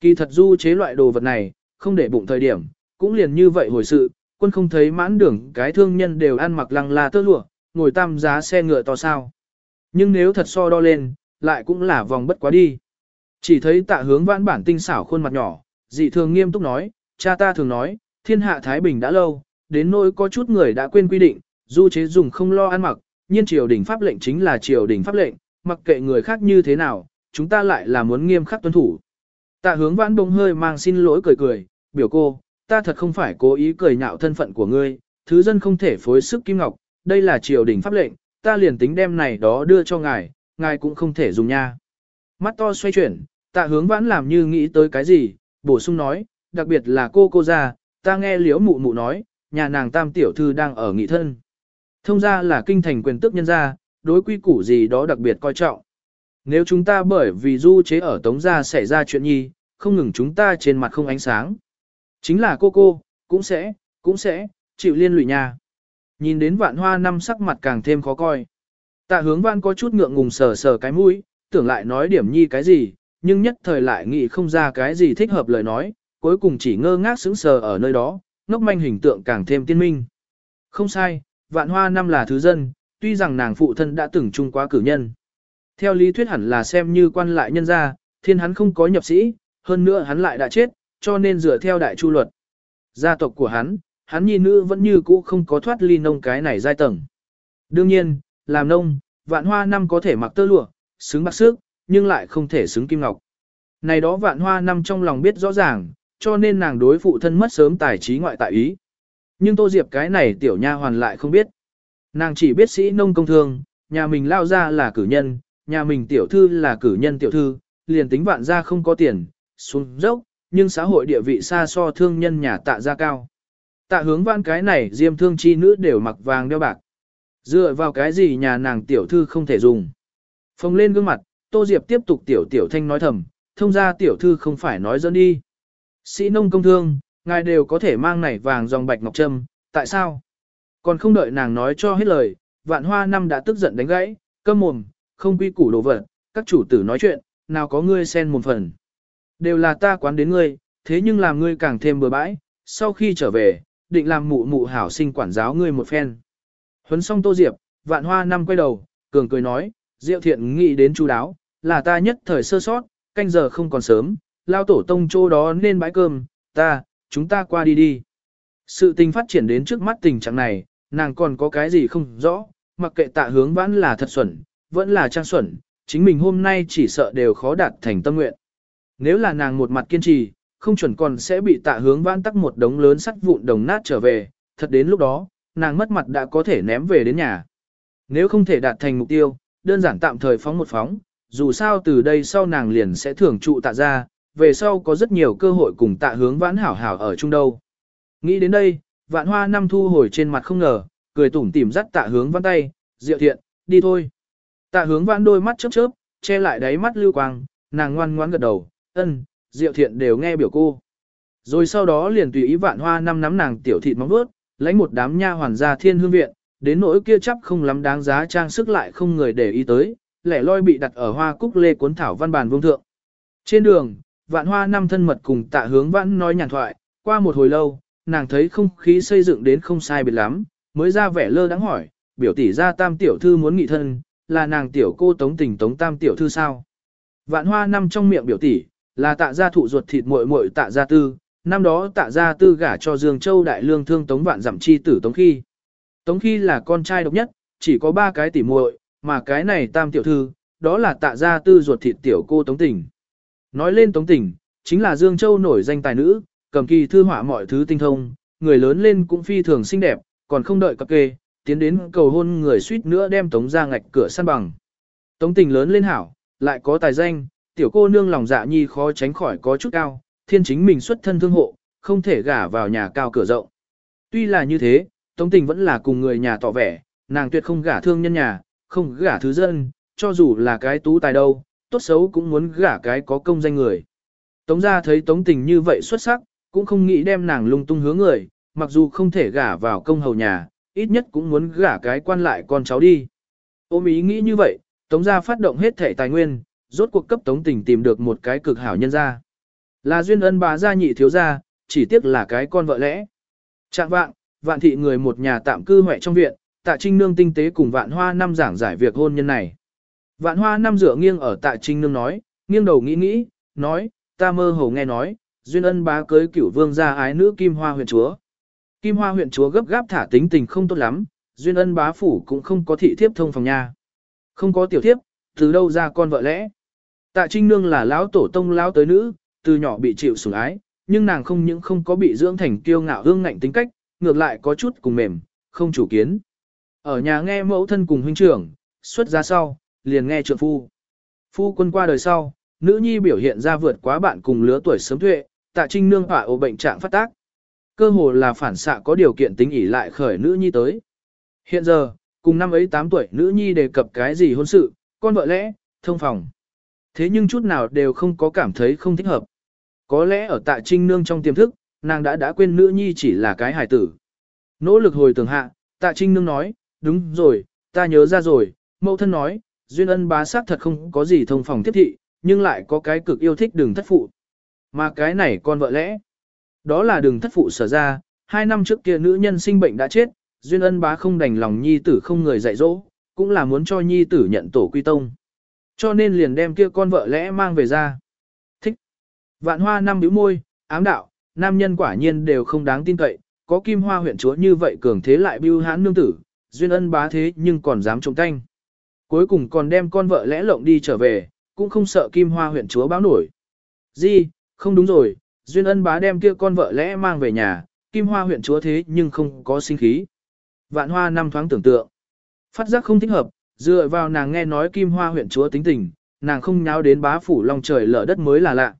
Kỳ thật du chế loại đồ vật này, không để bụng thời điểm, cũng liền như vậy hồi sự, quân không thấy mãn đường cái thương nhân đều ăn mặc lăng la tơ lụa, ngồi tam giá xe ngựa to sao. Nhưng nếu thật so đo lên, lại cũng là vòng bất quá đi. Chỉ thấy tạ hướng vãn bản tinh xảo khuôn mặt nhỏ, dị thường nghiêm túc nói, cha ta thường nói, thiên hạ Thái Bình đã lâu, đến nỗi có chút người đã quên quy định, du chế dùng không lo ăn mặc, nhiên triều đình pháp lệnh chính là triều đình pháp lệnh, mặc kệ người khác như thế nào, chúng ta lại là muốn nghiêm khắc tuân thủ. Tạ hướng vãn bông hơi mang xin lỗi cười cười, biểu cô, ta thật không phải cố ý cười nhạo thân phận của ngươi, thứ dân không thể phối sức kim ngọc, đây là triều đình pháp lệnh, ta liền tính đem này đó đưa cho ngài, ngài cũng không thể dùng nha. Mắt to xoay chuyển, tạ hướng vãn làm như nghĩ tới cái gì, bổ sung nói, đặc biệt là cô cô ra, ta nghe liễu mụ mụ nói, nhà nàng tam tiểu thư đang ở nghị thân. Thông ra là kinh thành quyền tước nhân gia, đối quy củ gì đó đặc biệt coi trọng. Nếu chúng ta bởi vì du chế ở tống gia xảy ra chuyện nhi, không ngừng chúng ta trên mặt không ánh sáng. Chính là cô cô, cũng sẽ, cũng sẽ, chịu liên lụy nhà. Nhìn đến vạn hoa năm sắc mặt càng thêm khó coi. Tạ hướng văn có chút ngượng ngùng sờ sờ cái mũi, tưởng lại nói điểm nhi cái gì, nhưng nhất thời lại nghĩ không ra cái gì thích hợp lời nói, cuối cùng chỉ ngơ ngác sững sờ ở nơi đó, ngốc manh hình tượng càng thêm tiên minh. Không sai, vạn hoa năm là thứ dân, tuy rằng nàng phụ thân đã từng chung quá cử nhân. Theo lý thuyết hẳn là xem như quan lại nhân gia, thiên hắn không có nhập sĩ, hơn nữa hắn lại đã chết, cho nên dựa theo đại chu luật. Gia tộc của hắn, hắn nhi nữ vẫn như cũ không có thoát ly nông cái này giai tầng. Đương nhiên, làm nông, vạn hoa năm có thể mặc tơ lụa, xứng bạc sức, nhưng lại không thể xứng kim ngọc. Này đó vạn hoa năm trong lòng biết rõ ràng, cho nên nàng đối phụ thân mất sớm tài trí ngoại tại ý. Nhưng Tô Diệp cái này tiểu nha hoàn lại không biết. Nàng chỉ biết sĩ nông công thương, nhà mình lao ra là cử nhân, nhà mình tiểu thư là cử nhân tiểu thư, liền tính vạn ra không có tiền, xuống dốc, nhưng xã hội địa vị xa so thương nhân nhà tạ gia cao. Tạ hướng vãn cái này diêm thương chi nữ đều mặc vàng đeo bạc. Dựa vào cái gì nhà nàng tiểu thư không thể dùng. Phông lên gương mặt, Tô Diệp tiếp tục tiểu tiểu thanh nói thầm, thông ra tiểu thư không phải nói dẫn đi. Sĩ nông công thương, ngài đều có thể mang nảy vàng dòng bạch ngọc trâm, tại sao? Còn không đợi nàng nói cho hết lời, vạn hoa năm đã tức giận đánh gãy, câm mồm, không quy củ đồ vật, các chủ tử nói chuyện, nào có ngươi xen một phần. Đều là ta quán đến ngươi, thế nhưng làm ngươi càng thêm bừa bãi, sau khi trở về, định làm mụ mụ hảo sinh quản giáo ngươi một phen. Huấn xong tô diệp, vạn hoa năm quay đầu, cường cười nói, diệu thiện nghĩ đến chú đáo, là ta nhất thời sơ sót, canh giờ không còn sớm, lao tổ tông chỗ đó nên bãi cơm, ta, chúng ta qua đi đi. Sự tình phát triển đến trước mắt tình trạng này, nàng còn có cái gì không rõ, mặc kệ tạ hướng vãn là thật xuẩn, vẫn là trang xuẩn, chính mình hôm nay chỉ sợ đều khó đạt thành tâm nguyện. Nếu là nàng một mặt kiên trì, không chuẩn còn sẽ bị tạ hướng vãn tắc một đống lớn sắt vụn đồng nát trở về, thật đến lúc đó, nàng mất mặt đã có thể ném về đến nhà. Nếu không thể đạt thành mục tiêu, đơn giản tạm thời phóng một phóng, dù sao từ đây sau nàng liền sẽ thưởng trụ tạ ra, về sau có rất nhiều cơ hội cùng tạ hướng vãn hảo hảo ở chung đâu. Nghĩ đến đây, vạn hoa năm thu hồi trên mặt không ngờ, cười tủm tỉm dắt tạ hướng vãn tay, diệu thiện, đi thôi. Tạ hướng vãn đôi mắt chớp chớp, che lại đáy mắt lưu quang, nàng ngoan ngoãn gật đầu, ân, diệu thiện đều nghe biểu cô. Rồi sau đó liền tùy ý vạn hoa năm nắm nàng tiểu thịt móng vuốt, lấy một đám nha hoàn ra thiên hương viện, đến nỗi kia chấp không lắm đáng giá trang sức lại không người để ý tới, lẻ loi bị đặt ở hoa cúc lê cuốn thảo văn bàn vương thượng. Trên đường, vạn hoa năm thân mật cùng tạ hướng vãn nói nhàn thoại, qua một hồi lâu, nàng thấy không khí xây dựng đến không sai biệt lắm, mới ra vẻ lơ đắng hỏi, biểu tỷ ra tam tiểu thư muốn nghị thân, là nàng tiểu cô tống tình tống tam tiểu thư sao. Vạn hoa năm trong miệng biểu tỷ, là tạ gia thụ ruột thịt muội muội tạ gia tư, năm đó tạ gia tư gả cho Dương Châu đại lương thương tống vạn giảm chi tử tống khi. Tống khi là con trai độc nhất, chỉ có ba cái tỷ muội, mà cái này tam tiểu thư, đó là tạ gia tư ruột thịt tiểu cô tống tình. Nói lên tống tình, chính là Dương Châu nổi danh tài nữ, cầm kỳ thư họa mọi thứ tinh thông, người lớn lên cũng phi thường xinh đẹp, còn không đợi cập kê, tiến đến cầu hôn người suýt nữa đem Tống ra ngạch cửa săn bằng. Tống tình lớn lên hảo, lại có tài danh, tiểu cô nương lòng dạ nhi khó tránh khỏi có chút cao, thiên chính mình xuất thân thương hộ, không thể gả vào nhà cao cửa rộng. Tuy là như thế, Tống tình vẫn là cùng người nhà tỏ vẻ, nàng tuyệt không gả thương nhân nhà, không gả thứ dân, cho dù là cái tú tài đâu, tốt xấu cũng muốn gả cái có công danh người. Tống gia thấy Tống tình như vậy xuất sắc, cũng không nghĩ đem nàng lung tung hướng người, mặc dù không thể gả vào công hầu nhà, ít nhất cũng muốn gả cái quan lại con cháu đi. Ôm ý nghĩ như vậy, Tống gia phát động hết thể tài nguyên, rốt cuộc cấp Tống tình tìm được một cái cực hảo nhân gia. Là duyên ân bà gia nhị thiếu gia, chỉ tiếc là cái con vợ lẽ. Trạng vạn, vạn thị người một nhà tạm cư huệ trong viện, tạ trinh nương tinh tế cùng vạn hoa năm giảng giải việc hôn nhân này. Vạn hoa năm dựa nghiêng ở tạ trinh nương nói, nghiêng đầu nghĩ nghĩ, nói, ta mơ hồ nghe nói, duyên ân bá cưới cửu vương gia ái nữ kim hoa huyện chúa. Kim hoa huyện chúa gấp gáp thả tính tình không tốt lắm, duyên ân bá phủ cũng không có thị thiếp thông phòng nhà Không có tiểu thiếp, từ đâu ra con vợ lẽ. Tạ trinh nương là lão tổ tông lão tới nữ, từ nhỏ bị chịu sủng ái, nhưng nàng không những không có bị dưỡng thành kiêu ngạo hương ngạnh tính cách, ngược lại có chút cùng mềm, không chủ kiến. Ở nhà nghe mẫu thân cùng huynh trưởng, xuất ra sau, liền nghe trượng phu. Phu quân qua đời sau, nữ nhi biểu hiện ra vượt quá bạn cùng lứa tuổi sớm tuệ, tạ trinh nương hỏa ổ bệnh trạng phát tác. Cơ hồ là phản xạ có điều kiện tính ỉ lại khởi nữ nhi tới. Hiện giờ, cùng năm ấy 8 tuổi nữ nhi đề cập cái gì hôn sự, con vợ lẽ, thông phòng. Thế nhưng chút nào đều không có cảm thấy không thích hợp. Có lẽ ở tạ trinh nương trong tiềm thức, nàng đã đã quên nữ nhi chỉ là cái hài tử. Nỗ lực hồi tưởng hạ, tạ trinh nương nói, đúng rồi, ta nhớ ra rồi, mẫu thân nói, duyên ân bá sát thật không có gì thông phòng tiếp thị, nhưng lại có cái cực yêu thích đường thất phụ. Mà cái này con vợ lẽ, đó là đường thất phụ sở ra, hai năm trước kia nữ nhân sinh bệnh đã chết, duyên ân bá không đành lòng nhi tử không người dạy dỗ, cũng là muốn cho nhi tử nhận tổ quy tông. Cho nên liền đem kia con vợ lẽ mang về ra. Thích. Vạn hoa năm bĩu môi, ám đạo, nam nhân quả nhiên đều không đáng tin cậy, có kim hoa huyện chúa như vậy cường thế lại bưu hãn nương tử, duyên ân bá thế nhưng còn dám trông canh. Cuối cùng còn đem con vợ lẽ lộng đi trở về, cũng không sợ kim hoa huyện chúa báo nổi. Di, không đúng rồi, duyên ân bá đem kia con vợ lẽ mang về nhà, kim hoa huyện chúa thế nhưng không có sinh khí. Vạn hoa năm thoáng tưởng tượng. Phát giác không thích hợp, dựa vào nàng nghe nói kim hoa huyện chúa tính tình, nàng không nháo đến bá phủ long trời lở đất mới là lạ.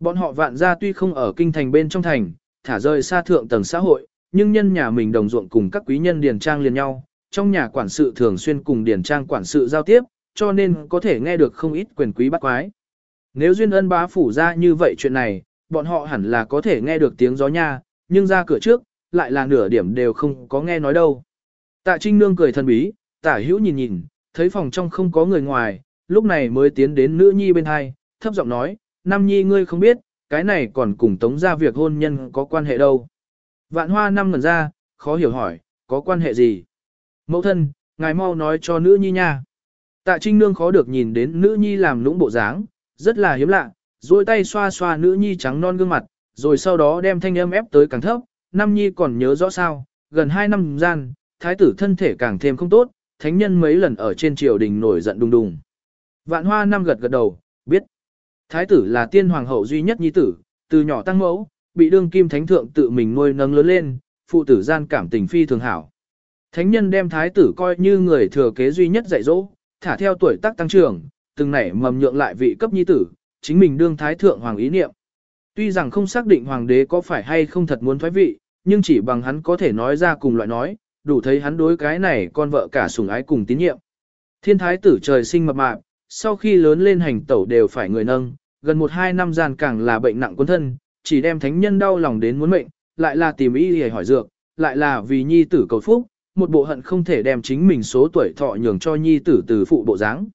Bọn họ vạn gia tuy không ở kinh thành bên trong thành, thả rơi xa thượng tầng xã hội, nhưng nhân nhà mình đồng ruộng cùng các quý nhân điền trang liền nhau, trong nhà quản sự thường xuyên cùng điển trang quản sự giao tiếp, cho nên có thể nghe được không ít quyền quý bắt quái. Nếu duyên ân bá phủ ra như vậy chuyện này, bọn họ hẳn là có thể nghe được tiếng gió nha, nhưng ra cửa trước, lại là nửa điểm đều không có nghe nói đâu. Tạ Trinh Nương cười thần bí, tả hữu nhìn nhìn, thấy phòng trong không có người ngoài, lúc này mới tiến đến nữ nhi bên hai, thấp giọng nói, Nam nhi ngươi không biết, cái này còn cùng tống ra việc hôn nhân có quan hệ đâu. Vạn hoa năm ngần ra, khó hiểu hỏi, có quan hệ gì? Mẫu thân, ngài mau nói cho nữ nhi nha. Tạ Trinh Nương khó được nhìn đến nữ nhi làm lũng bộ dáng, rất là hiếm lạ, duỗi tay xoa xoa nữ nhi trắng non gương mặt, rồi sau đó đem thanh âm ép tới càng thấp, năm nhi còn nhớ rõ sao, gần hai năm gian, thái tử thân thể càng thêm không tốt, thánh nhân mấy lần ở trên triều đình nổi giận đùng đùng. Vạn hoa năm gật gật đầu, biết. Thái tử là tiên hoàng hậu duy nhất nhi tử, từ nhỏ tăng mẫu, bị đương kim thánh thượng tự mình nuôi nấng lớn lên, phụ tử gian cảm tình phi thường hảo. Thánh nhân đem thái tử coi như người thừa kế duy nhất dạy dỗ, thả theo tuổi tác tăng trưởng, từng nảy mầm nhượng lại vị cấp nhi tử, chính mình đương thái thượng hoàng ý niệm. Tuy rằng không xác định hoàng đế có phải hay không thật muốn thoái vị, nhưng chỉ bằng hắn có thể nói ra cùng loại nói, đủ thấy hắn đối cái này con vợ cả sủng ái cùng tín nhiệm. Thiên thái tử trời sinh mập mạp, sau khi lớn lên hành tẩu đều phải người nâng, gần một hai năm gian càng là bệnh nặng quân thân, chỉ đem thánh nhân đau lòng đến muốn mệnh, lại là tìm y để hỏi dược, lại là vì nhi tử cầu phúc, một bộ hận không thể đem chính mình số tuổi thọ nhường cho nhi tử từ phụ bộ dáng.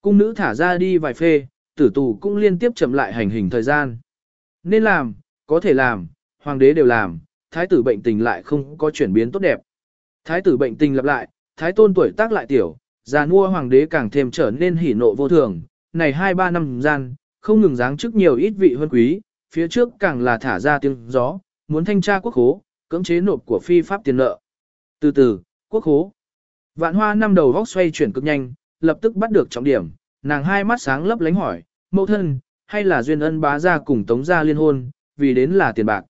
Cung nữ thả ra đi vài phê, tử tù cũng liên tiếp chậm lại hành hình thời gian. Nên làm, có thể làm, hoàng đế đều làm, thái tử bệnh tình lại không có chuyển biến tốt đẹp. Thái tử bệnh tình lặp lại, thái tôn tuổi tác lại tiểu, già nua hoàng đế càng thêm trở nên hỉ nộ vô thường, này hai ba năm gian, không ngừng dáng trước nhiều ít vị hơn quý, phía trước càng là thả ra tiếng gió, muốn thanh tra quốc khố, cưỡng chế nộp của phi pháp tiền nợ. Từ từ, quốc hố. Vạn hoa năm đầu vóc xoay chuyển cực nhanh, lập tức bắt được trọng điểm, nàng hai mắt sáng lấp lánh hỏi, mẫu thân, hay là duyên ân bá gia cùng tống gia liên hôn, vì đến là tiền bạc.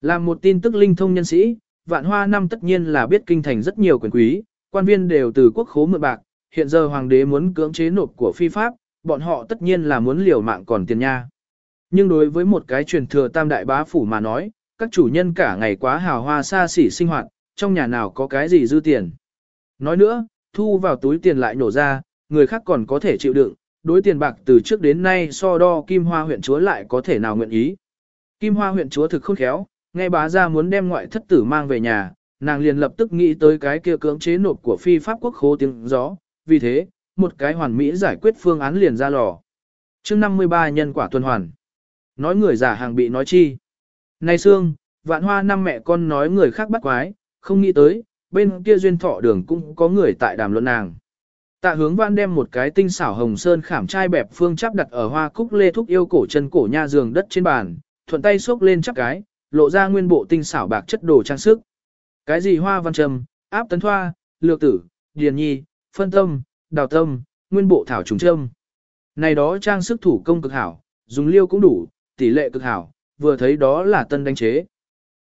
Làm một tin tức linh thông nhân sĩ, vạn hoa năm tất nhiên là biết kinh thành rất nhiều quyền quý, quan viên đều từ quốc khố mượn bạc, hiện giờ hoàng đế muốn cưỡng chế nộp của phi pháp, bọn họ tất nhiên là muốn liều mạng còn tiền nha. Nhưng đối với một cái truyền thừa tam đại bá phủ mà nói, các chủ nhân cả ngày quá hào hoa xa xỉ sinh hoạt, trong nhà nào có cái gì dư tiền. Nói nữa, thu vào túi tiền lại nổ ra, người khác còn có thể chịu đựng, đối tiền bạc từ trước đến nay so đo Kim Hoa huyện chúa lại có thể nào nguyện ý. Kim Hoa huyện chúa thực khôn khéo, nghe bá ra muốn đem ngoại thất tử mang về nhà, nàng liền lập tức nghĩ tới cái kia cưỡng chế nộp của phi pháp quốc khố tiếng gió, vì thế, một cái hoàn mỹ giải quyết phương án liền ra lò. chương 53 nhân quả tuần hoàn. Nói người giả hàng bị nói chi. Này xương vạn hoa năm mẹ con nói người khác bắt quái, không nghĩ tới, bên kia duyên thọ đường cũng có người tại đàm luận nàng. Tạ hướng văn đem một cái tinh xảo hồng sơn khảm trai bẹp phương chắp đặt ở hoa cúc lê thúc yêu cổ chân cổ nha giường đất trên bàn, thuận tay xốc lên chắp cái, lộ ra nguyên bộ tinh xảo bạc chất đồ trang sức. Cái gì hoa văn trầm, áp tấn thoa, lược tử, điền nhi, phân tâm, đào tâm, nguyên bộ thảo trùng trâm. Này đó trang sức thủ công cực hảo, dùng liêu cũng đủ, tỷ lệ cực hảo, vừa thấy đó là tân đánh chế.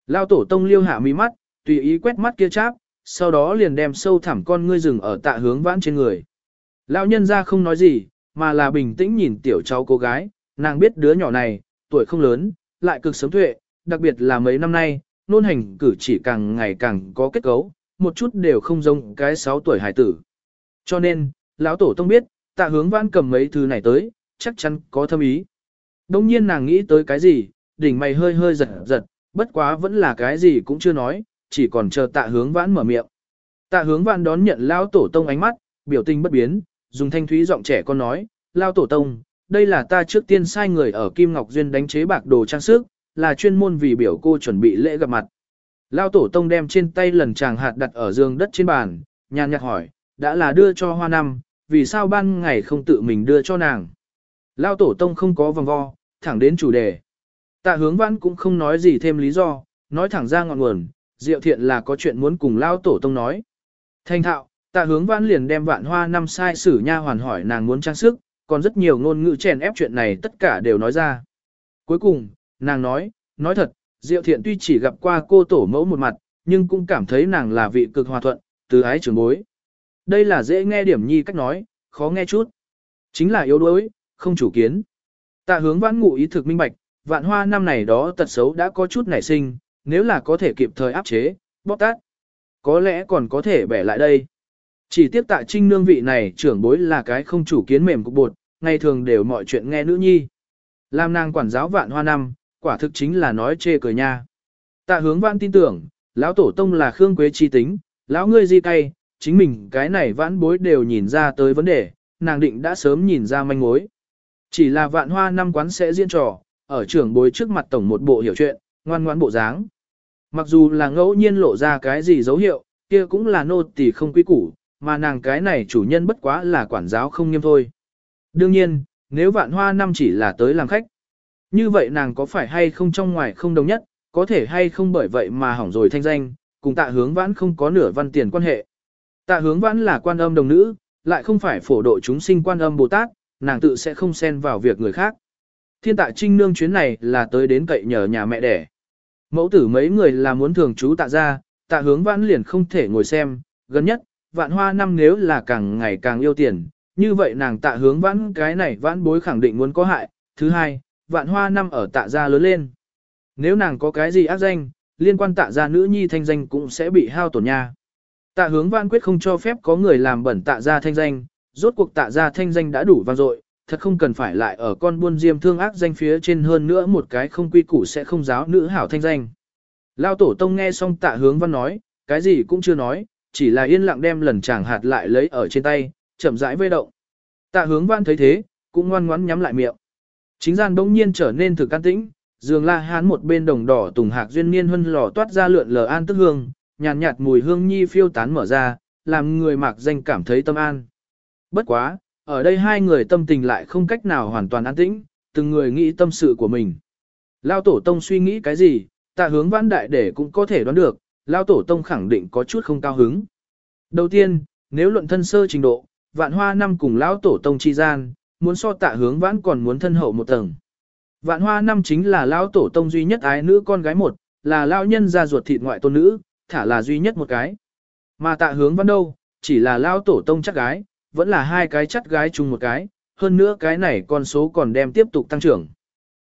Lao tổ tông liêu hạ mi mắt, tùy ý quét mắt kia cháp, sau đó liền đem sâu thẳm con ngươi rừng ở tạ hướng vãn trên người. Lão nhân ra không nói gì, mà là bình tĩnh nhìn tiểu cháu cô gái, nàng biết đứa nhỏ này, tuổi không lớn, lại cực sớm tuệ, đặc biệt là mấy năm nay, nôn hành cử chỉ càng ngày càng có kết cấu, một chút đều không giống cái 6 tuổi hải tử. Cho nên, lão tổ tông biết, tạ hướng vãn cầm mấy thứ này tới, chắc chắn có thâm ý. Đông nhiên nàng nghĩ tới cái gì, đỉnh mày hơi hơi giật giật, bất quá vẫn là cái gì cũng chưa nói, chỉ còn chờ tạ hướng vãn mở miệng. Tạ hướng vãn đón nhận lão tổ tông ánh mắt, biểu tình bất biến, dùng thanh thúy giọng trẻ con nói, lão tổ tông, đây là ta trước tiên sai người ở Kim Ngọc Duyên đánh chế bạc đồ trang sức, là chuyên môn vì biểu cô chuẩn bị lễ gặp mặt. Lão tổ tông đem trên tay lần chàng hạt đặt ở giường đất trên bàn, nhàn nhạt hỏi, đã là đưa cho hoa năm, vì sao ban ngày không tự mình đưa cho nàng. Lão tổ tông không có vòng vo, thẳng đến chủ đề. Tạ hướng vãn cũng không nói gì thêm lý do, nói thẳng ra ngọn nguồn, Diệu Thiện là có chuyện muốn cùng Lao Tổ Tông nói. Thanh thạo, tạ hướng vãn liền đem vạn hoa năm sai sử nha hoàn hỏi nàng muốn trang sức, còn rất nhiều ngôn ngữ chèn ép chuyện này tất cả đều nói ra. Cuối cùng, nàng nói, nói thật, Diệu Thiện tuy chỉ gặp qua cô tổ mẫu một mặt, nhưng cũng cảm thấy nàng là vị cực hòa thuận, từ ái trưởng bối. Đây là dễ nghe điểm nhi cách nói, khó nghe chút. Chính là yếu đuối, không chủ kiến. Tạ hướng vãn ngụ ý thực minh bạch, vạn hoa năm này đó tật xấu đã có chút nảy sinh, nếu là có thể kịp thời áp chế, bóp tát. Có lẽ còn có thể bẻ lại đây. Chỉ tiếp tạ trinh nương vị này trưởng bối là cái không chủ kiến mềm cục bột, ngày thường đều mọi chuyện nghe nữ nhi. Làm nàng quản giáo vạn hoa năm, quả thực chính là nói chê cười nha. Tạ hướng vãn tin tưởng, lão tổ tông là khương quế chi tính, lão ngươi di cay, chính mình cái này vãn bối đều nhìn ra tới vấn đề, nàng định đã sớm nhìn ra manh mối. Chỉ là vạn hoa năm quán sẽ diễn trò, ở trưởng bối trước mặt tổng một bộ hiểu chuyện, ngoan ngoãn bộ dáng. Mặc dù là ngẫu nhiên lộ ra cái gì dấu hiệu, kia cũng là nô tỳ không quý củ, mà nàng cái này chủ nhân bất quá là quản giáo không nghiêm thôi. Đương nhiên, nếu vạn hoa năm chỉ là tới làm khách, như vậy nàng có phải hay không trong ngoài không đồng nhất, có thể hay không bởi vậy mà hỏng rồi thanh danh, cùng tạ hướng vãn không có nửa văn tiền quan hệ. Tạ hướng vãn là quan âm đồng nữ, lại không phải phổ độ chúng sinh quan âm Bồ Tát, nàng tự sẽ không xen vào việc người khác. Thiên tạ trinh nương chuyến này là tới đến cậy nhờ nhà mẹ đẻ. Mẫu tử mấy người là muốn thường chú tạ ra, tạ hướng vãn liền không thể ngồi xem, gần nhất, vạn hoa năm nếu là càng ngày càng yêu tiền, như vậy nàng tạ hướng vãn cái này vãn bối khẳng định muốn có hại. Thứ hai, vạn hoa năm ở tạ gia lớn lên. Nếu nàng có cái gì ác danh, liên quan tạ gia nữ nhi thanh danh cũng sẽ bị hao tổn nha. Tạ hướng vãn quyết không cho phép có người làm bẩn tạ gia thanh danh, rốt cuộc tạ gia thanh danh đã đủ vang dội, thật không cần phải lại ở con buôn diêm thương ác danh phía trên hơn nữa một cái không quy củ sẽ không giáo nữ hảo thanh danh. Lao tổ tông nghe xong tạ hướng văn nói, cái gì cũng chưa nói, chỉ là yên lặng đem lần chàng hạt lại lấy ở trên tay, chậm rãi vây động. Tạ hướng văn thấy thế, cũng ngoan ngoãn nhắm lại miệng. Chính gian đông nhiên trở nên thực an tĩnh, dường la hán một bên đồng đỏ tùng hạc duyên niên hân lò toát ra lượn lờ an tức hương, nhàn nhạt, nhạt mùi hương nhi phiêu tán mở ra, làm người mạc danh cảm thấy tâm an. Bất quá, ở đây hai người tâm tình lại không cách nào hoàn toàn an tĩnh, từng người nghĩ tâm sự của mình. Lao tổ tông suy nghĩ cái gì, tạ hướng vãn đại để cũng có thể đoán được, Lao tổ tông khẳng định có chút không cao hứng. Đầu tiên, nếu luận thân sơ trình độ, vạn hoa năm cùng Lão tổ tông chi gian, muốn so tạ hướng vãn còn muốn thân hậu một tầng. Vạn hoa năm chính là Lão tổ tông duy nhất ái nữ con gái một, là lao nhân ra ruột thịt ngoại tôn nữ, thả là duy nhất một cái. Mà tạ hướng văn đâu, chỉ là lao tổ tông chắc gái, vẫn là hai cái chắt gái chung một cái, hơn nữa cái này con số còn đem tiếp tục tăng trưởng.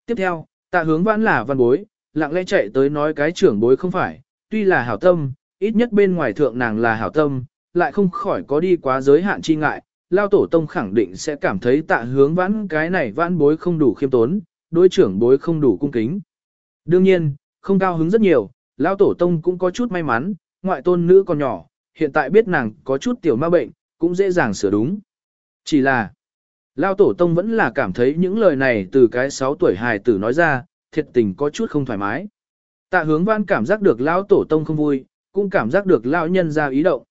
Tiếp theo, tạ hướng vãn là văn bối, lặng lẽ chạy tới nói cái trưởng bối không phải, tuy là hảo tâm, ít nhất bên ngoài thượng nàng là hảo tâm, lại không khỏi có đi quá giới hạn chi ngại, lao tổ tông khẳng định sẽ cảm thấy tạ hướng vãn cái này vãn bối không đủ khiêm tốn, đối trưởng bối không đủ cung kính. Đương nhiên, không cao hứng rất nhiều, lao tổ tông cũng có chút may mắn, ngoại tôn nữ còn nhỏ, hiện tại biết nàng có chút tiểu ma bệnh, cũng dễ dàng sửa đúng. Chỉ là, lao tổ tông vẫn là cảm thấy những lời này từ cái 6 tuổi hài tử nói ra, thiệt tình có chút không thoải mái. Tạ hướng văn cảm giác được lao tổ tông không vui, cũng cảm giác được lao nhân ra ý động.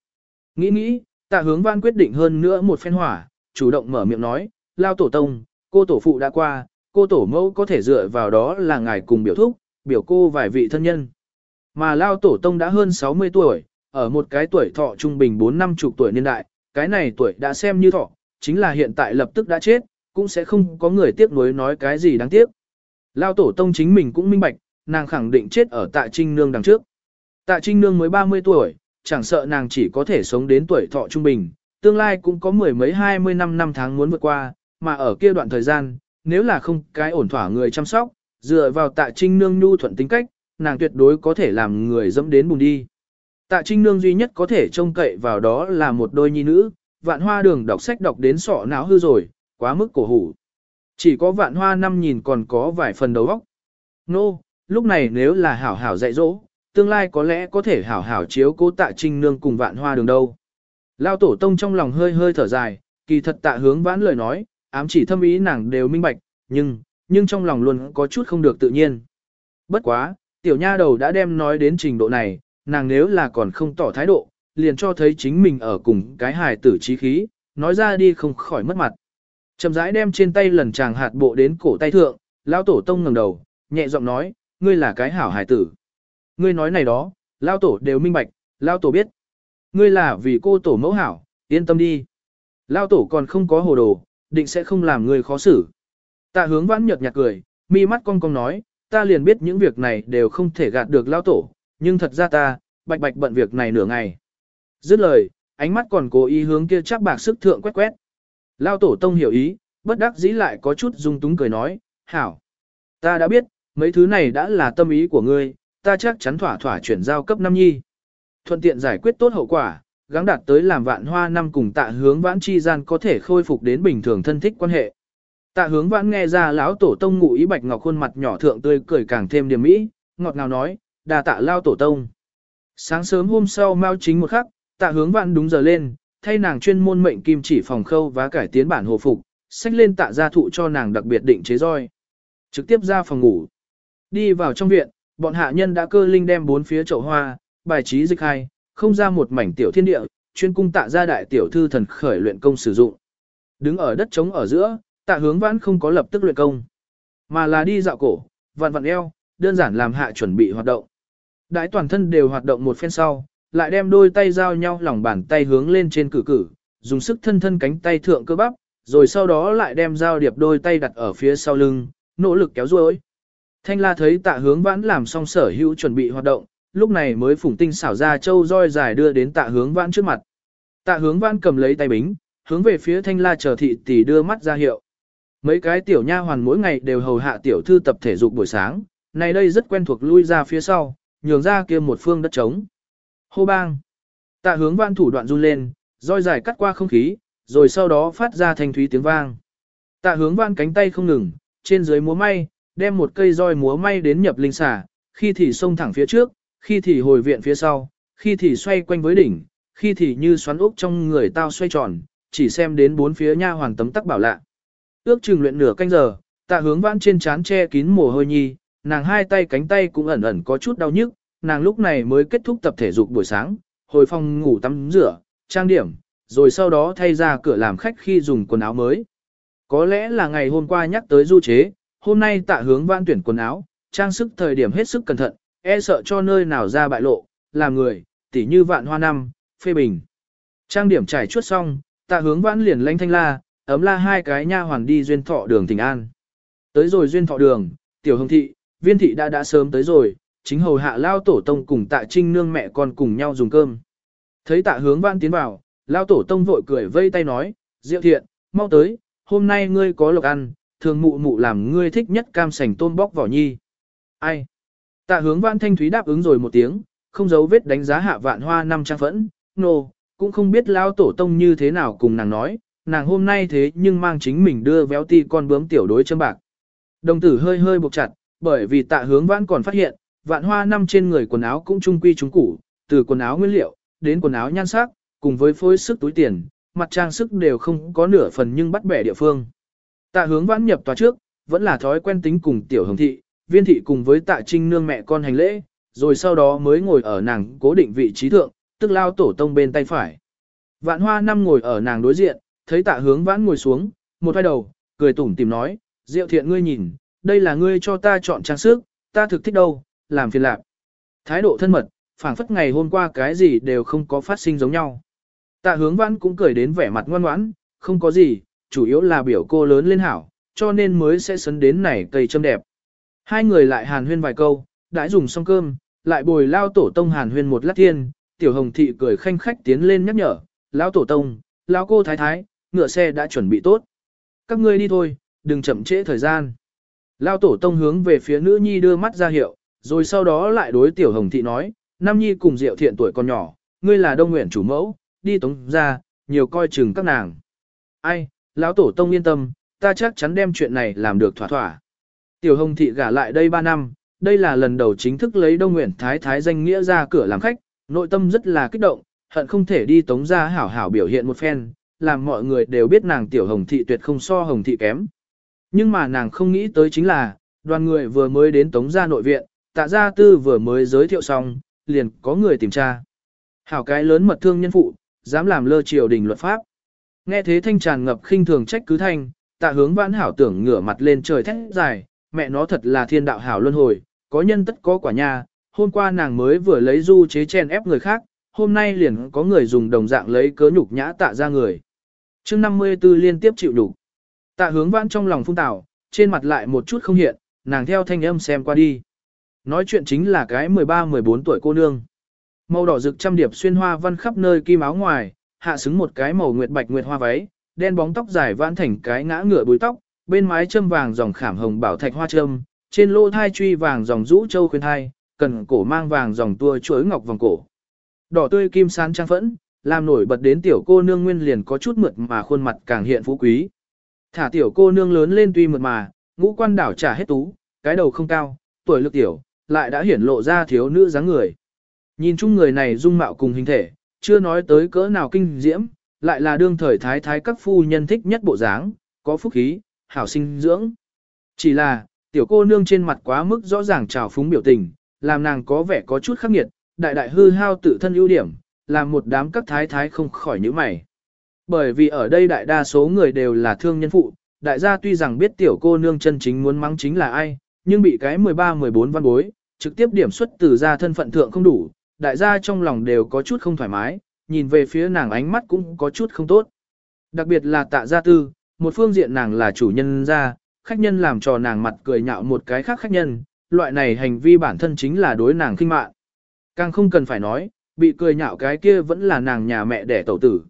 Nghĩ nghĩ, tạ hướng văn quyết định hơn nữa một phen hỏa, chủ động mở miệng nói, lao tổ tông, cô tổ phụ đã qua, cô tổ mẫu có thể dựa vào đó là ngài cùng biểu thúc, biểu cô vài vị thân nhân. Mà lao tổ tông đã hơn 60 tuổi, ở một cái tuổi thọ trung bình 4 năm chục tuổi niên đại, cái này tuổi đã xem như thọ, chính là hiện tại lập tức đã chết, cũng sẽ không có người tiếc nuối nói cái gì đáng tiếc. Lao tổ tông chính mình cũng minh bạch, nàng khẳng định chết ở tạ trinh nương đằng trước. Tạ trinh nương mới 30 tuổi, chẳng sợ nàng chỉ có thể sống đến tuổi thọ trung bình, tương lai cũng có mười mấy hai mươi năm năm tháng muốn vượt qua, mà ở kia đoạn thời gian, nếu là không cái ổn thỏa người chăm sóc, dựa vào tạ trinh nương nhu thuận tính cách, nàng tuyệt đối có thể làm người dẫm đến bùn đi. Tạ trinh nương duy nhất có thể trông cậy vào đó là một đôi nhi nữ, vạn hoa đường đọc sách đọc đến sọ não hư rồi, quá mức cổ hủ. Chỉ có vạn hoa năm nhìn còn có vài phần đầu óc. Nô, no, lúc này nếu là hảo hảo dạy dỗ, tương lai có lẽ có thể hảo hảo chiếu cố tạ trinh nương cùng vạn hoa đường đâu. Lao tổ tông trong lòng hơi hơi thở dài, kỳ thật tạ hướng vãn lời nói, ám chỉ thâm ý nàng đều minh bạch, nhưng, nhưng trong lòng luôn có chút không được tự nhiên. Bất quá, tiểu nha đầu đã đem nói đến trình độ này, nàng nếu là còn không tỏ thái độ, liền cho thấy chính mình ở cùng cái hài tử trí khí, nói ra đi không khỏi mất mặt. Chậm rãi đem trên tay lần chàng hạt bộ đến cổ tay thượng, lão tổ tông ngẩng đầu, nhẹ giọng nói, ngươi là cái hảo hài tử. Ngươi nói này đó, lão tổ đều minh bạch, lão tổ biết. Ngươi là vì cô tổ mẫu hảo, yên tâm đi. Lão tổ còn không có hồ đồ, định sẽ không làm ngươi khó xử. Tạ hướng vãn nhợt nhạt cười, mi mắt cong cong nói, ta liền biết những việc này đều không thể gạt được lão tổ, nhưng thật ra ta, bạch bạch bận việc này nửa ngày. Dứt lời, ánh mắt còn cố ý hướng kia chắc bạc sức thượng quét quét. Lao tổ tông hiểu ý, bất đắc dĩ lại có chút dung túng cười nói, hảo. Ta đã biết, mấy thứ này đã là tâm ý của ngươi, ta chắc chắn thỏa thỏa chuyển giao cấp năm nhi. Thuận tiện giải quyết tốt hậu quả, gắng đạt tới làm vạn hoa năm cùng tạ hướng vãn chi gian có thể khôi phục đến bình thường thân thích quan hệ. Tạ hướng vãn nghe ra lão tổ tông ngụ ý bạch ngọc khuôn mặt nhỏ thượng tươi cười càng thêm điểm mỹ, ngọt ngào nói, đà tạ lao tổ tông. Sáng sớm hôm sau mau chính một khắc, tạ hướng vãn đúng giờ lên, thay nàng chuyên môn mệnh kim chỉ phòng khâu và cải tiến bản hồ phục, xách lên tạ gia thụ cho nàng đặc biệt định chế roi. Trực tiếp ra phòng ngủ. Đi vào trong viện, bọn hạ nhân đã cơ linh đem bốn phía chậu hoa, bài trí dịch hai, không ra một mảnh tiểu thiên địa, chuyên cung tạ gia đại tiểu thư thần khởi luyện công sử dụng. Đứng ở đất trống ở giữa, tạ hướng vãn không có lập tức luyện công, mà là đi dạo cổ, vặn vặn eo, đơn giản làm hạ chuẩn bị hoạt động. Đãi toàn thân đều hoạt động một phen sau, lại đem đôi tay giao nhau lòng bàn tay hướng lên trên cử cử, dùng sức thân thân cánh tay thượng cơ bắp, rồi sau đó lại đem giao điệp đôi tay đặt ở phía sau lưng, nỗ lực kéo duỗi. Thanh la thấy tạ hướng vãn làm xong sở hữu chuẩn bị hoạt động, lúc này mới phủng tinh xảo ra châu roi dài đưa đến tạ hướng vãn trước mặt. Tạ hướng vãn cầm lấy tay bính, hướng về phía thanh la chờ thị tỷ đưa mắt ra hiệu. Mấy cái tiểu nha hoàn mỗi ngày đều hầu hạ tiểu thư tập thể dục buổi sáng, này đây rất quen thuộc lui ra phía sau, nhường ra kia một phương đất trống. Hô bang. Tạ hướng văn thủ đoạn run lên, roi dài cắt qua không khí, rồi sau đó phát ra thanh thúy tiếng vang. Tạ hướng văn cánh tay không ngừng, trên dưới múa may, đem một cây roi múa may đến nhập linh xả, khi thì xông thẳng phía trước, khi thì hồi viện phía sau, khi thì xoay quanh với đỉnh, khi thì như xoắn ốc trong người tao xoay tròn, chỉ xem đến bốn phía nha hoàng tấm tắc bảo lạ. Ước chừng luyện nửa canh giờ, tạ hướng vãn trên chán che kín mồ hôi nhi, nàng hai tay cánh tay cũng ẩn ẩn có chút đau nhức, nàng lúc này mới kết thúc tập thể dục buổi sáng, hồi phòng ngủ tắm rửa, trang điểm, rồi sau đó thay ra cửa làm khách khi dùng quần áo mới. Có lẽ là ngày hôm qua nhắc tới du chế, hôm nay tạ hướng vãn tuyển quần áo, trang sức thời điểm hết sức cẩn thận, e sợ cho nơi nào ra bại lộ, làm người, tỉ như vạn hoa năm, phê bình. Trang điểm trải chuốt xong, tạ hướng vãn liền lanh thanh la, ấm la hai cái nha hoàn đi duyên thọ đường tỉnh an. Tới rồi duyên thọ đường, tiểu hồng thị, viên thị đã đã sớm tới rồi, chính hầu hạ lao tổ tông cùng tạ trinh nương mẹ con cùng nhau dùng cơm. Thấy tạ hướng vãn tiến vào, lao tổ tông vội cười vây tay nói, diệu thiện, mau tới, hôm nay ngươi có lộc ăn, thường mụ mụ làm ngươi thích nhất cam sành tôm bóc vỏ nhi. Ai? Tạ hướng vãn thanh thúy đáp ứng rồi một tiếng, không giấu vết đánh giá hạ vạn hoa năm trang phẫn, nô, no, cũng không biết lao tổ tông như thế nào cùng nàng nói, nàng hôm nay thế nhưng mang chính mình đưa véo ti con bướm tiểu đối châm bạc. Đồng tử hơi hơi buộc chặt, bởi vì tạ hướng vãn còn phát hiện, vạn hoa năm trên người quần áo cũng trung quy trung củ, từ quần áo nguyên liệu, đến quần áo nhan sắc, cùng với phối sức túi tiền, mặt trang sức đều không có nửa phần nhưng bắt bẻ địa phương. Tạ hướng vãn nhập tòa trước, vẫn là thói quen tính cùng tiểu hồng thị, viên thị cùng với tạ trinh nương mẹ con hành lễ, rồi sau đó mới ngồi ở nàng cố định vị trí thượng, tức lao tổ tông bên tay phải. Vạn hoa năm ngồi ở nàng đối diện, thấy tạ hướng vãn ngồi xuống, một hai đầu, cười tủm tìm nói, diệu thiện ngươi nhìn, đây là ngươi cho ta chọn trang sức, ta thực thích đâu, làm phiền lạc. Thái độ thân mật, phảng phất ngày hôm qua cái gì đều không có phát sinh giống nhau. Tạ hướng vãn cũng cười đến vẻ mặt ngoan ngoãn, không có gì, chủ yếu là biểu cô lớn lên hảo, cho nên mới sẽ sấn đến này cây châm đẹp. Hai người lại hàn huyên vài câu, đãi dùng xong cơm, lại bồi lao tổ tông hàn huyên một lát thiên, tiểu hồng thị cười khanh khách tiến lên nhắc nhở, lão tổ tông, lão cô thái thái, ngựa xe đã chuẩn bị tốt. Các ngươi đi thôi, đừng chậm trễ thời gian. Lao tổ tông hướng về phía nữ nhi đưa mắt ra hiệu, rồi sau đó lại đối tiểu hồng thị nói, Nam nhi cùng diệu thiện tuổi còn nhỏ, ngươi là đông nguyện chủ mẫu, đi tống ra, nhiều coi chừng các nàng. Ai, lão tổ tông yên tâm, ta chắc chắn đem chuyện này làm được thỏa thỏa. Tiểu hồng thị gả lại đây 3 năm, đây là lần đầu chính thức lấy đông nguyện thái thái danh nghĩa ra cửa làm khách, nội tâm rất là kích động, hận không thể đi tống ra hảo hảo biểu hiện một phen, làm mọi người đều biết nàng tiểu hồng thị tuyệt không so hồng thị kém. Nhưng mà nàng không nghĩ tới chính là, đoàn người vừa mới đến tống gia nội viện, tạ gia tư vừa mới giới thiệu xong, liền có người tìm tra. Hảo cái lớn mật thương nhân phụ, dám làm lơ triều đình luật pháp. Nghe thế thanh tràn ngập khinh thường trách cứ thanh, tạ hướng vãn hảo tưởng ngửa mặt lên trời thét dài, mẹ nó thật là thiên đạo hảo luân hồi, có nhân tất có quả nha, hôm qua nàng mới vừa lấy du chế chen ép người khác, hôm nay liền có người dùng đồng dạng lấy cớ nhục nhã tạ ra người. chương 54 liên tiếp chịu đủ. Tạ hướng vãn trong lòng phung tảo, trên mặt lại một chút không hiện, nàng theo thanh âm xem qua đi. Nói chuyện chính là cái 13-14 tuổi cô nương. Màu đỏ rực trăm điệp xuyên hoa văn khắp nơi kim áo ngoài, hạ xứng một cái màu nguyệt bạch nguyệt hoa váy, đen bóng tóc dài vãn thành cái ngã ngựa búi tóc, bên mái châm vàng dòng khảm hồng bảo thạch hoa châm, trên lô thai truy vàng dòng rũ châu khuyên thai, cần cổ mang vàng dòng tua chuối ngọc vòng cổ. Đỏ tươi kim san trang phẫn, làm nổi bật đến tiểu cô nương nguyên liền có chút mượt mà khuôn mặt càng hiện phú quý. Thả tiểu cô nương lớn lên tuy mượt mà, ngũ quan đảo trả hết tú, cái đầu không cao, tuổi lực tiểu, lại đã hiển lộ ra thiếu nữ dáng người. Nhìn chung người này dung mạo cùng hình thể, chưa nói tới cỡ nào kinh diễm, lại là đương thời thái thái các phu nhân thích nhất bộ dáng, có phúc khí, hảo sinh dưỡng. Chỉ là, tiểu cô nương trên mặt quá mức rõ ràng trào phúng biểu tình, làm nàng có vẻ có chút khắc nghiệt, đại đại hư hao tự thân ưu điểm, làm một đám các thái thái không khỏi nhíu mày. Bởi vì ở đây đại đa số người đều là thương nhân phụ, đại gia tuy rằng biết tiểu cô nương chân chính muốn mắng chính là ai, nhưng bị cái 13-14 văn bối, trực tiếp điểm xuất từ ra thân phận thượng không đủ, đại gia trong lòng đều có chút không thoải mái, nhìn về phía nàng ánh mắt cũng có chút không tốt. Đặc biệt là tạ gia tư, một phương diện nàng là chủ nhân gia khách nhân làm cho nàng mặt cười nhạo một cái khác khách nhân, loại này hành vi bản thân chính là đối nàng khinh mạn. Càng không cần phải nói, bị cười nhạo cái kia vẫn là nàng nhà mẹ đẻ tẩu tử.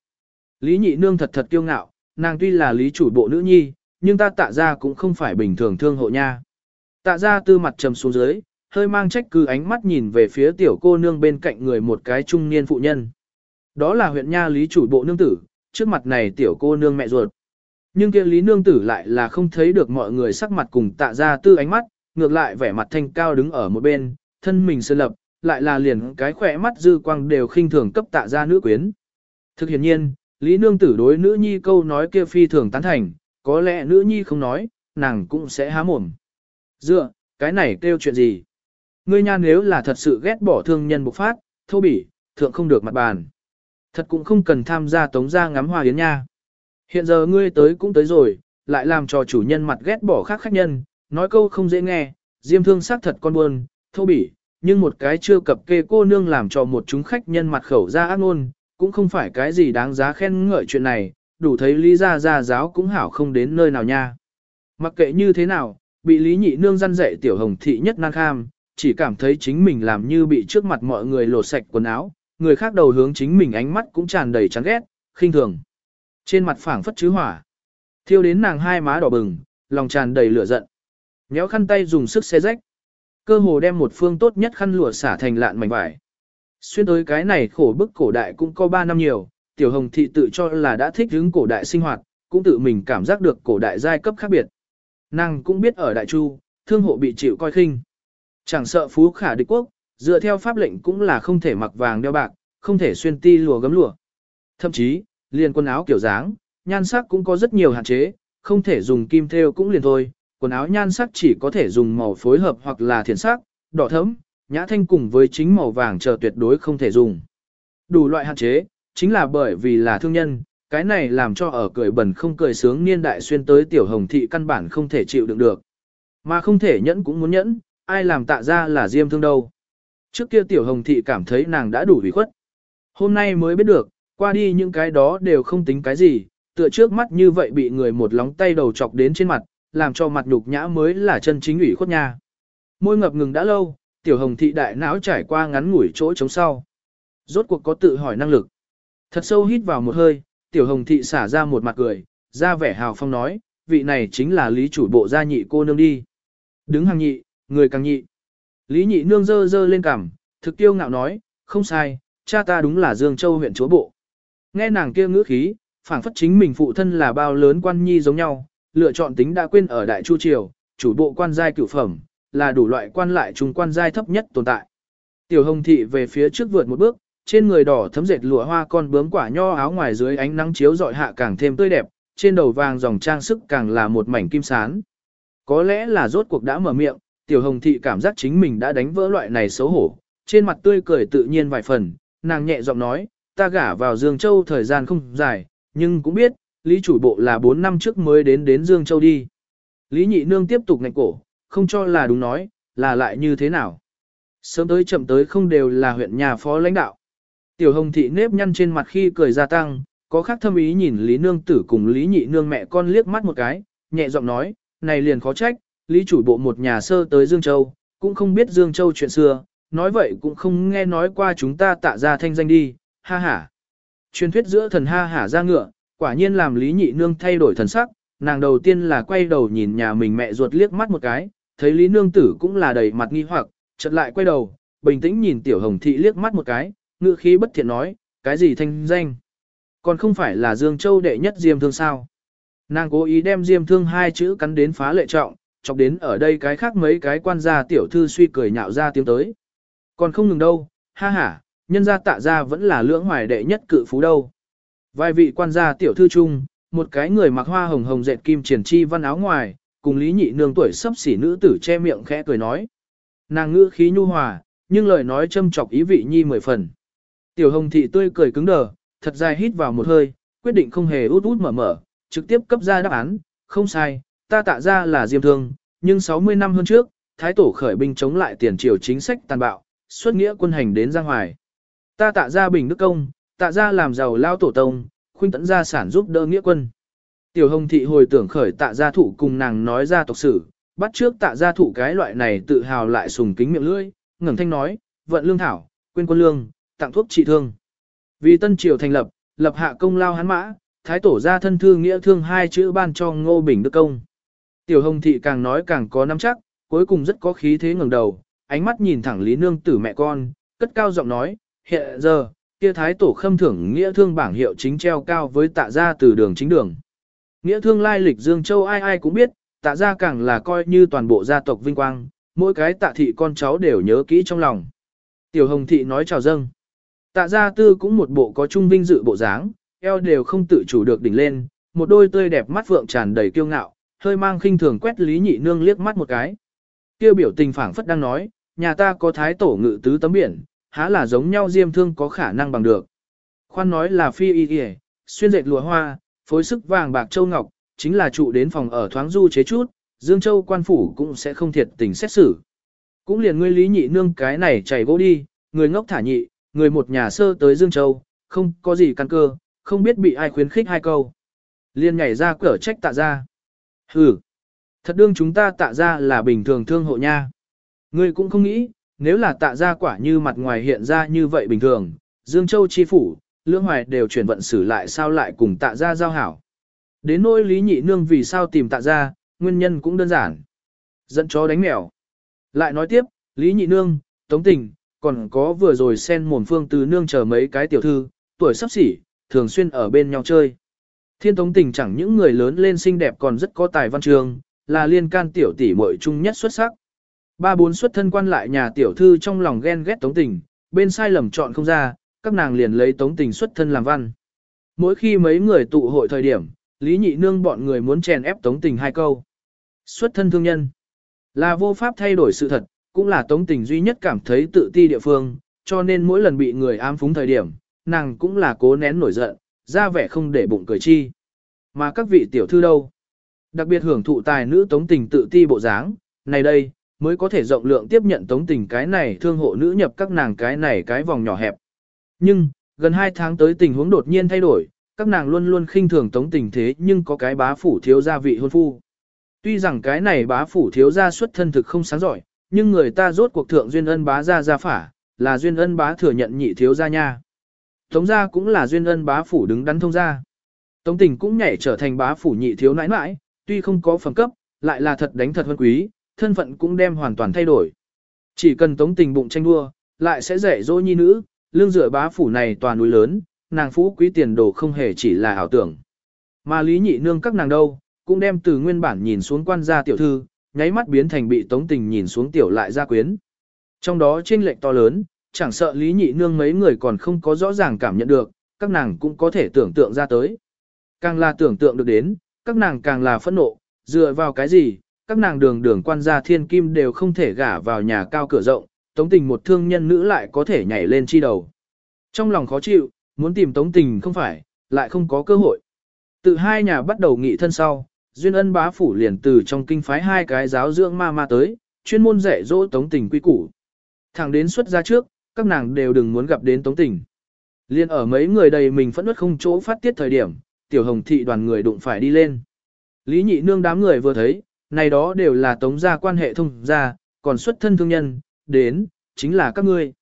Lý nhị nương thật thật kiêu ngạo, nàng tuy là lý chủ bộ nữ nhi, nhưng ta tạ ra cũng không phải bình thường thương hộ nha. Tạ ra tư mặt trầm xuống dưới, hơi mang trách cứ ánh mắt nhìn về phía tiểu cô nương bên cạnh người một cái trung niên phụ nhân. Đó là huyện nha lý chủ bộ nương tử, trước mặt này tiểu cô nương mẹ ruột. Nhưng kia lý nương tử lại là không thấy được mọi người sắc mặt cùng tạ ra tư ánh mắt, ngược lại vẻ mặt thanh cao đứng ở một bên, thân mình sơn lập, lại là liền cái khỏe mắt dư quang đều khinh thường cấp tạ ra nữ quyến. Thực hiện nhiên, lý nương tử đối nữ nhi câu nói kia phi thường tán thành, có lẽ nữ nhi không nói, nàng cũng sẽ há mồm. Dựa, cái này kêu chuyện gì? Ngươi nha nếu là thật sự ghét bỏ thương nhân bộc phát, thô bỉ, thượng không được mặt bàn. Thật cũng không cần tham gia tống gia ngắm hoa yến nha. Hiện giờ ngươi tới cũng tới rồi, lại làm cho chủ nhân mặt ghét bỏ khác khách nhân, nói câu không dễ nghe, diêm thương xác thật con buồn, thô bỉ, nhưng một cái chưa cập kê cô nương làm cho một chúng khách nhân mặt khẩu ra ác ngôn, cũng không phải cái gì đáng giá khen ngợi chuyện này, đủ thấy lý gia gia giáo cũng hảo không đến nơi nào nha. Mặc kệ như thế nào, bị lý nhị nương răn dạy tiểu hồng thị nhất năng kham, chỉ cảm thấy chính mình làm như bị trước mặt mọi người lột sạch quần áo, người khác đầu hướng chính mình ánh mắt cũng tràn đầy chán ghét, khinh thường. Trên mặt phảng phất chứ hỏa, thiêu đến nàng hai má đỏ bừng, lòng tràn đầy lửa giận. Nhéo khăn tay dùng sức xé rách, cơ hồ đem một phương tốt nhất khăn lụa xả thành lạn mảnh vải. Xuyên tới cái này khổ bức cổ đại cũng có 3 năm nhiều, tiểu hồng thị tự cho là đã thích hứng cổ đại sinh hoạt, cũng tự mình cảm giác được cổ đại giai cấp khác biệt. Nàng cũng biết ở đại chu, thương hộ bị chịu coi khinh. Chẳng sợ phú khả địch quốc, dựa theo pháp lệnh cũng là không thể mặc vàng đeo bạc, không thể xuyên ti lùa gấm lụa. Thậm chí, liền quần áo kiểu dáng, nhan sắc cũng có rất nhiều hạn chế, không thể dùng kim thêu cũng liền thôi, quần áo nhan sắc chỉ có thể dùng màu phối hợp hoặc là thiền sắc, đỏ thẫm, nhã thanh cùng với chính màu vàng chờ tuyệt đối không thể dùng. Đủ loại hạn chế, chính là bởi vì là thương nhân, cái này làm cho ở cười bẩn không cười sướng niên đại xuyên tới tiểu hồng thị căn bản không thể chịu đựng được. Mà không thể nhẫn cũng muốn nhẫn, ai làm tạ ra là diêm thương đâu. Trước kia tiểu hồng thị cảm thấy nàng đã đủ ủy khuất. Hôm nay mới biết được, qua đi những cái đó đều không tính cái gì, tựa trước mắt như vậy bị người một lóng tay đầu chọc đến trên mặt, làm cho mặt nhục nhã mới là chân chính ủy khuất nha. Môi ngập ngừng đã lâu, tiểu hồng thị đại não trải qua ngắn ngủi chỗ chống sau. Rốt cuộc có tự hỏi năng lực. Thật sâu hít vào một hơi, tiểu hồng thị xả ra một mặt cười, ra vẻ hào phong nói, vị này chính là lý chủ bộ gia nhị cô nương đi. Đứng hàng nhị, người càng nhị. Lý nhị nương dơ dơ lên cằm, thực tiêu ngạo nói, không sai, cha ta đúng là Dương Châu huyện chúa bộ. Nghe nàng kia ngữ khí, phảng phất chính mình phụ thân là bao lớn quan nhi giống nhau, lựa chọn tính đã quên ở Đại Chu Triều, chủ bộ quan giai cửu phẩm, là đủ loại quan lại trung quan giai thấp nhất tồn tại. Tiểu Hồng thị về phía trước vượt một bước, trên người đỏ thấm dệt lụa hoa con bướm quả nho áo ngoài dưới ánh nắng chiếu rọi hạ càng thêm tươi đẹp, trên đầu vàng dòng trang sức càng là một mảnh kim sán. Có lẽ là rốt cuộc đã mở miệng, Tiểu Hồng thị cảm giác chính mình đã đánh vỡ loại này xấu hổ, trên mặt tươi cười tự nhiên vài phần, nàng nhẹ giọng nói, ta gả vào Dương Châu thời gian không dài, nhưng cũng biết, Lý chủ bộ là 4 năm trước mới đến đến Dương Châu đi. Lý nhị nương tiếp tục ngạch cổ, không cho là đúng nói, là lại như thế nào. Sớm tới chậm tới không đều là huyện nhà phó lãnh đạo. Tiểu hồng thị nếp nhăn trên mặt khi cười gia tăng, có khác thâm ý nhìn Lý nương tử cùng Lý nhị nương mẹ con liếc mắt một cái, nhẹ giọng nói, này liền khó trách, Lý chủ bộ một nhà sơ tới Dương Châu, cũng không biết Dương Châu chuyện xưa, nói vậy cũng không nghe nói qua chúng ta tạ ra thanh danh đi, ha ha. Truyền thuyết giữa thần ha hả ra ngựa, quả nhiên làm Lý Nhị Nương thay đổi thần sắc, nàng đầu tiên là quay đầu nhìn nhà mình mẹ ruột liếc mắt một cái, thấy Lý Nương tử cũng là đầy mặt nghi hoặc, chợt lại quay đầu, bình tĩnh nhìn Tiểu Hồng Thị liếc mắt một cái, ngựa khí bất thiện nói, cái gì thanh danh? Còn không phải là Dương Châu đệ nhất Diêm Thương sao? Nàng cố ý đem Diêm Thương hai chữ cắn đến phá lệ trọng, chọc đến ở đây cái khác mấy cái quan gia tiểu thư suy cười nhạo ra tiếng tới. Còn không ngừng đâu, ha ha, nhân gia tạ gia vẫn là lưỡng hoài đệ nhất cự phú đâu. Vài vị quan gia tiểu thư chung, một cái người mặc hoa hồng hồng dệt kim triển chi văn áo ngoài, cùng lý nhị nương tuổi sắp xỉ nữ tử che miệng khẽ cười nói. Nàng ngữ khí nhu hòa, nhưng lời nói châm chọc ý vị nhi mười phần. Tiểu hồng thị tươi cười cứng đờ, thật dài hít vào một hơi, quyết định không hề út út mở mở, trực tiếp cấp ra đáp án, không sai, ta tạ ra là diêm thương, nhưng 60 năm hơn trước, thái tổ khởi binh chống lại tiền triều chính sách tàn bạo, xuất nghĩa quân hành đến Giang Hoài. Ta tạ ra bình đức công, tạ ra làm giàu lao tổ tông, khuynh tận gia sản giúp đỡ nghĩa quân. Tiểu hồng thị hồi tưởng khởi tạ gia thủ cùng nàng nói ra tộc sử, bắt trước tạ gia thủ cái loại này tự hào lại sùng kính miệng lưỡi, ngẩng thanh nói, vận lương thảo, quên quân lương, tặng thuốc trị thương. Vì tân triều thành lập, lập hạ công lao hắn mã, thái tổ gia thân thương nghĩa thương hai chữ ban cho ngô bình đức công. Tiểu hồng thị càng nói càng có nắm chắc, cuối cùng rất có khí thế ngẩng đầu, ánh mắt nhìn thẳng lý nương tử mẹ con, cất cao giọng nói, hiện giờ, kia thái tổ khâm thưởng nghĩa thương bảng hiệu chính treo cao với tạ gia từ đường chính đường. Nghĩa thương lai lịch Dương Châu ai ai cũng biết, tạ gia càng là coi như toàn bộ gia tộc vinh quang, mỗi cái tạ thị con cháu đều nhớ kỹ trong lòng. Tiểu Hồng thị nói chào dâng. Tạ gia tư cũng một bộ có trung vinh dự bộ dáng, eo đều không tự chủ được đỉnh lên, một đôi tươi đẹp mắt vượng tràn đầy kiêu ngạo, hơi mang khinh thường quét Lý Nhị Nương liếc mắt một cái. Kêu biểu tình phảng phất đang nói, nhà ta có thái tổ ngự tứ tấm biển, há là giống nhau diêm thương có khả năng bằng được. Khoan nói là phi y y, xuyên dệt lụa hoa, phối sức vàng bạc châu ngọc, chính là trụ đến phòng ở thoáng du chế chút, Dương Châu quan phủ cũng sẽ không thiệt tình xét xử. Cũng liền ngươi lý nhị nương cái này chảy gỗ đi, người ngốc thả nhị, người một nhà sơ tới Dương Châu, không có gì căn cơ, không biết bị ai khuyến khích hai câu. Liên nhảy ra cửa trách tạ ra. Hừ, thật đương chúng ta tạ ra là bình thường thương hộ nha. Ngươi cũng không nghĩ, nếu là tạ gia quả như mặt ngoài hiện ra như vậy bình thường, Dương Châu chi phủ, lưỡng hoài đều chuyển vận xử lại sao lại cùng tạ gia giao hảo. Đến nỗi lý nhị nương vì sao tìm tạ gia, nguyên nhân cũng đơn giản. Dẫn chó đánh mèo. Lại nói tiếp, lý nhị nương, tống tình, còn có vừa rồi sen mồm phương từ nương chờ mấy cái tiểu thư, tuổi sắp xỉ, thường xuyên ở bên nhau chơi. Thiên tống tình chẳng những người lớn lên xinh đẹp còn rất có tài văn trường, là liên can tiểu tỷ muội chung nhất xuất sắc. Ba bốn xuất thân quan lại nhà tiểu thư trong lòng ghen ghét tống tình, bên sai lầm chọn không ra, các nàng liền lấy tống tình xuất thân làm văn. Mỗi khi mấy người tụ hội thời điểm, Lý Nhị Nương bọn người muốn chèn ép tống tình hai câu. Xuất thân thương nhân là vô pháp thay đổi sự thật, cũng là tống tình duy nhất cảm thấy tự ti địa phương, cho nên mỗi lần bị người ám phúng thời điểm, nàng cũng là cố nén nổi giận, ra vẻ không để bụng cười chi. Mà các vị tiểu thư đâu? Đặc biệt hưởng thụ tài nữ tống tình tự ti bộ dáng, này đây, mới có thể rộng lượng tiếp nhận tống tình cái này thương hộ nữ nhập các nàng cái này cái vòng nhỏ hẹp. Nhưng, gần 2 tháng tới tình huống đột nhiên thay đổi, các nàng luôn luôn khinh thường tống tình thế nhưng có cái bá phủ thiếu gia vị hôn phu. Tuy rằng cái này bá phủ thiếu gia xuất thân thực không sáng giỏi, nhưng người ta rốt cuộc thượng duyên ân bá gia gia phả, là duyên ân bá thừa nhận nhị thiếu gia nha. Tống gia cũng là duyên ân bá phủ đứng đắn thông gia. Tống tình cũng nhảy trở thành bá phủ nhị thiếu nãi nãi, tuy không có phẩm cấp, lại là thật đánh thật hơn quý, thân phận cũng đem hoàn toàn thay đổi. Chỉ cần tống tình bụng tranh đua, lại sẽ dễ dỗ nhi nữ, lương dựa bá phủ này toàn núi lớn, nàng phú quý tiền đồ không hề chỉ là ảo tưởng. Mà lý nhị nương các nàng đâu, cũng đem từ nguyên bản nhìn xuống quan gia tiểu thư, nháy mắt biến thành bị tống tình nhìn xuống tiểu lại gia quyến. Trong đó chênh lệch to lớn, chẳng sợ lý nhị nương mấy người còn không có rõ ràng cảm nhận được, các nàng cũng có thể tưởng tượng ra tới. Càng là tưởng tượng được đến, các nàng càng là phẫn nộ, dựa vào cái gì, các nàng đường đường quan gia thiên kim đều không thể gả vào nhà cao cửa rộng, tống tình một thương nhân nữ lại có thể nhảy lên chi đầu. Trong lòng khó chịu, muốn tìm tống tình không phải, lại không có cơ hội. Từ hai nhà bắt đầu nghị thân sau, duyên ân bá phủ liền từ trong kinh phái hai cái giáo dưỡng ma ma tới, chuyên môn dạy dỗ tống tình quy củ. Thẳng đến xuất ra trước, các nàng đều đừng muốn gặp đến tống tình. Liên ở mấy người đầy mình phẫn nứt không chỗ phát tiết thời điểm, tiểu hồng thị đoàn người đụng phải đi lên. Lý nhị nương đám người vừa thấy, này đó đều là tống gia quan hệ thông gia, còn xuất thân thương nhân, đến, chính là các ngươi.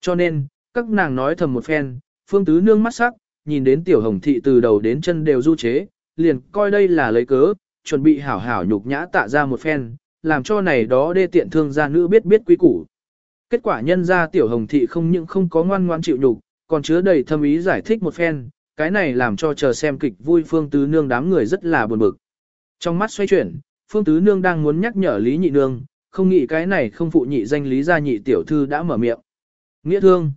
Cho nên, các nàng nói thầm một phen, phương tứ nương mắt sắc, nhìn đến tiểu hồng thị từ đầu đến chân đều du chế, liền coi đây là lấy cớ, chuẩn bị hảo hảo nhục nhã tạ ra một phen, làm cho này đó đê tiện thương gia nữ biết biết quý củ. Kết quả nhân ra tiểu hồng thị không những không có ngoan ngoan chịu nhục, còn chứa đầy thâm ý giải thích một phen, cái này làm cho chờ xem kịch vui phương tứ nương đám người rất là buồn bực. Trong mắt xoay chuyển, phương tứ nương đang muốn nhắc nhở lý nhị nương, không nghĩ cái này không phụ nhị danh lý gia nhị tiểu thư đã mở miệng. Nghĩa thương.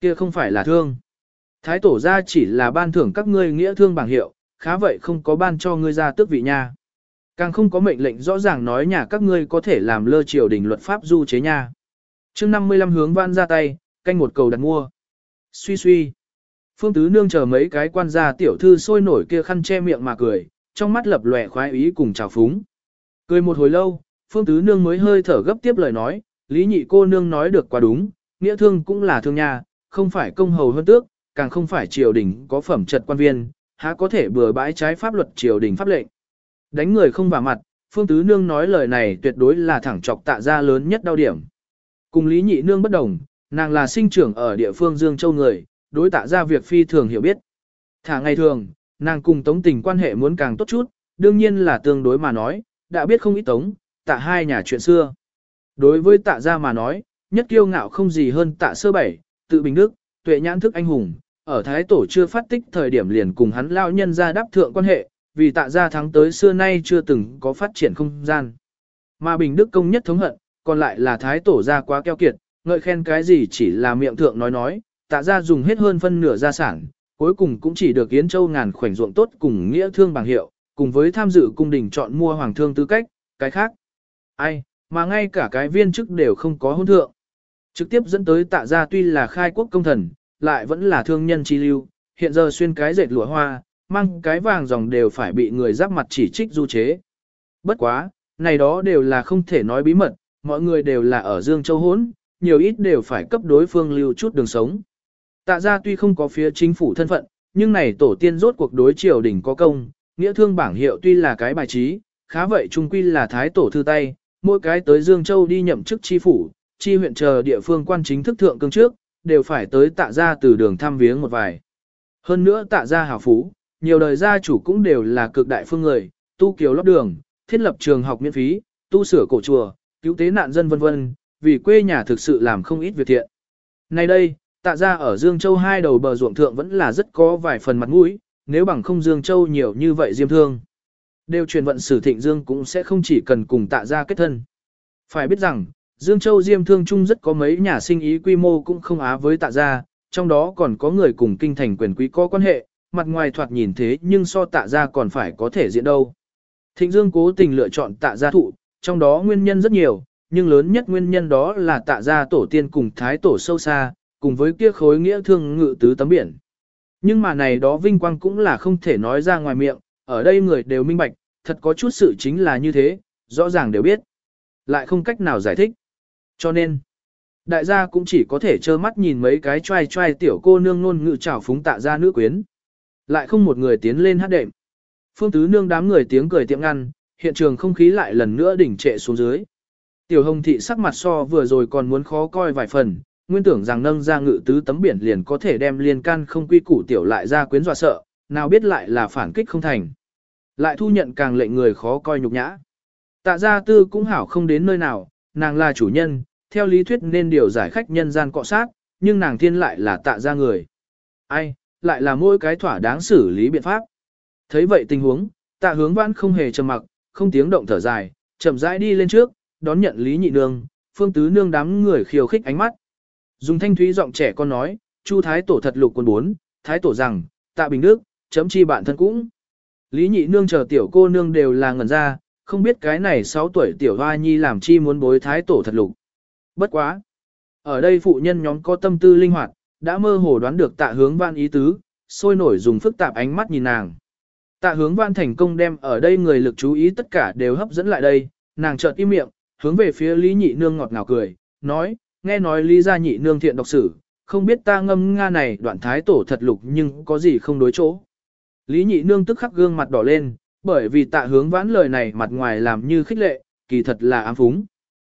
kia không phải là thương. Thái tổ gia chỉ là ban thưởng các ngươi nghĩa thương bảng hiệu, khá vậy không có ban cho ngươi ra tước vị nha. Càng không có mệnh lệnh rõ ràng nói nhà các ngươi có thể làm lơ triều đình luật pháp du chế nha. chương 55 hướng van ra tay, canh một cầu đặt mua. Suy suy. Phương Tứ Nương chờ mấy cái quan gia tiểu thư sôi nổi kia khăn che miệng mà cười, trong mắt lập lòe khoái ý cùng chào phúng. Cười một hồi lâu, Phương Tứ Nương mới hơi thở gấp tiếp lời nói, Lý Nhị cô nương nói được quá đúng, nghĩa thương cũng là thương nhà, không phải công hầu hơn tước, càng không phải triều đình có phẩm trật quan viên, há có thể bừa bãi trái pháp luật triều đình pháp lệnh. Đánh người không vào mặt, Phương Tứ Nương nói lời này tuyệt đối là thẳng chọc tạ ra lớn nhất đau điểm. Cùng Lý Nhị Nương bất đồng, nàng là sinh trưởng ở địa phương Dương Châu người, đối tạ ra việc phi thường hiểu biết. Thả ngày thường, nàng cùng Tống Tình quan hệ muốn càng tốt chút, đương nhiên là tương đối mà nói, đã biết không ít Tống, tạ hai nhà chuyện xưa. Đối với tạ gia mà nói, nhất kiêu ngạo không gì hơn tạ sơ bảy, tự bình đức, tuệ nhãn thức anh hùng, ở Thái Tổ chưa phát tích thời điểm liền cùng hắn lao nhân ra đáp thượng quan hệ, vì tạ gia thắng tới xưa nay chưa từng có phát triển không gian. Mà Bình Đức công nhất thống hận, còn lại là Thái Tổ gia quá keo kiệt, ngợi khen cái gì chỉ là miệng thượng nói nói, tạ gia dùng hết hơn phân nửa gia sản, cuối cùng cũng chỉ được Yến Châu ngàn khoảnh ruộng tốt cùng nghĩa thương bằng hiệu, cùng với tham dự cung đình chọn mua hoàng thương tư cách, cái khác. Ai, mà ngay cả cái viên chức đều không có hôn thượng. Trực tiếp dẫn tới tạ gia tuy là khai quốc công thần, lại vẫn là thương nhân chi lưu, hiện giờ xuyên cái dệt lụa hoa, mang cái vàng dòng đều phải bị người giáp mặt chỉ trích du chế. Bất quá, này đó đều là không thể nói bí mật, mọi người đều là ở Dương Châu hốn, nhiều ít đều phải cấp đối phương lưu chút đường sống. Tạ Gia tuy không có phía chính phủ thân phận, nhưng này tổ tiên rốt cuộc đối triều đình có công, nghĩa thương bảng hiệu tuy là cái bài trí, khá vậy trung quy là thái tổ thư tay, mỗi cái tới Dương Châu đi nhậm chức chi phủ, chi huyện chờ địa phương quan chính thức thượng cương trước, đều phải tới tạ gia từ đường thăm viếng một vài. Hơn nữa tạ gia hảo phú, nhiều đời gia chủ cũng đều là cực đại phương người, tu kiều lót đường, thiết lập trường học miễn phí, tu sửa cổ chùa, cứu tế nạn dân vân vân, vì quê nhà thực sự làm không ít việc thiện. Nay đây, tạ gia ở Dương Châu hai đầu bờ ruộng thượng vẫn là rất có vài phần mặt mũi, nếu bằng không Dương Châu nhiều như vậy diêm thương. Đều truyền vận sử thịnh Dương cũng sẽ không chỉ cần cùng tạ gia kết thân. Phải biết rằng, Dương Châu diêm thương chung rất có mấy nhà sinh ý quy mô cũng không á với tạ gia, trong đó còn có người cùng kinh thành quyền quý có quan hệ, mặt ngoài thoạt nhìn thế nhưng so tạ gia còn phải có thể diễn đâu. Thịnh Dương cố tình lựa chọn tạ gia thụ, trong đó nguyên nhân rất nhiều, nhưng lớn nhất nguyên nhân đó là tạ gia tổ tiên cùng thái tổ sâu xa, cùng với kia khối nghĩa thương ngự tứ tấm biển. Nhưng mà này đó vinh quang cũng là không thể nói ra ngoài miệng, ở đây người đều minh bạch, thật có chút sự chính là như thế, rõ ràng đều biết. Lại không cách nào giải thích. Cho nên, đại gia cũng chỉ có thể trơ mắt nhìn mấy cái trai trai tiểu cô nương nôn ngự trào phúng tạ ra nữ quyến. Lại không một người tiến lên hát đệm. Phương tứ nương đám người tiếng cười tiệm ngăn, hiện trường không khí lại lần nữa đỉnh trệ xuống dưới. Tiểu hồng thị sắc mặt so vừa rồi còn muốn khó coi vài phần, nguyên tưởng rằng nâng ra ngự tứ tấm biển liền có thể đem liên can không quy củ tiểu lại ra quyến dọa sợ, nào biết lại là phản kích không thành. Lại thu nhận càng lệnh người khó coi nhục nhã. Tạ gia tư cũng hảo không đến nơi nào, nàng là chủ nhân, theo lý thuyết nên điều giải khách nhân gian cọ sát, nhưng nàng thiên lại là tạ gia người. Ai, lại là mỗi cái thỏa đáng xử lý biện pháp. Thấy vậy tình huống, tạ hướng vãn không hề trầm mặc, không tiếng động thở dài, chậm rãi đi lên trước, đón nhận lý nhị nương, phương tứ nương đám người khiêu khích ánh mắt. Dùng thanh thúy giọng trẻ con nói, Chu Thái Tổ thật lục quân bốn, Thái Tổ rằng, tạ Bình Đức, chấm chi bạn thân cũng. Lý nhị nương chờ tiểu cô nương đều là ngẩn ra, không biết cái này 6 tuổi tiểu hoa nhi làm chi muốn bối Thái Tổ thật lục. Bất quá. Ở đây phụ nhân nhóm có tâm tư linh hoạt, đã mơ hồ đoán được tạ hướng văn ý tứ, sôi nổi dùng phức tạp ánh mắt nhìn nàng. Tạ hướng văn thành công đem ở đây người lực chú ý tất cả đều hấp dẫn lại đây, nàng chợt im miệng, hướng về phía Lý Nhị Nương ngọt ngào cười, nói, nghe nói Lý gia nhị nương thiện độc sử, không biết ta ngâm nga này đoạn thái tổ thật lục nhưng có gì không đối chỗ. Lý nhị nương tức khắc gương mặt đỏ lên, bởi vì tạ hướng vãn lời này mặt ngoài làm như khích lệ, kỳ thật là ám phúng.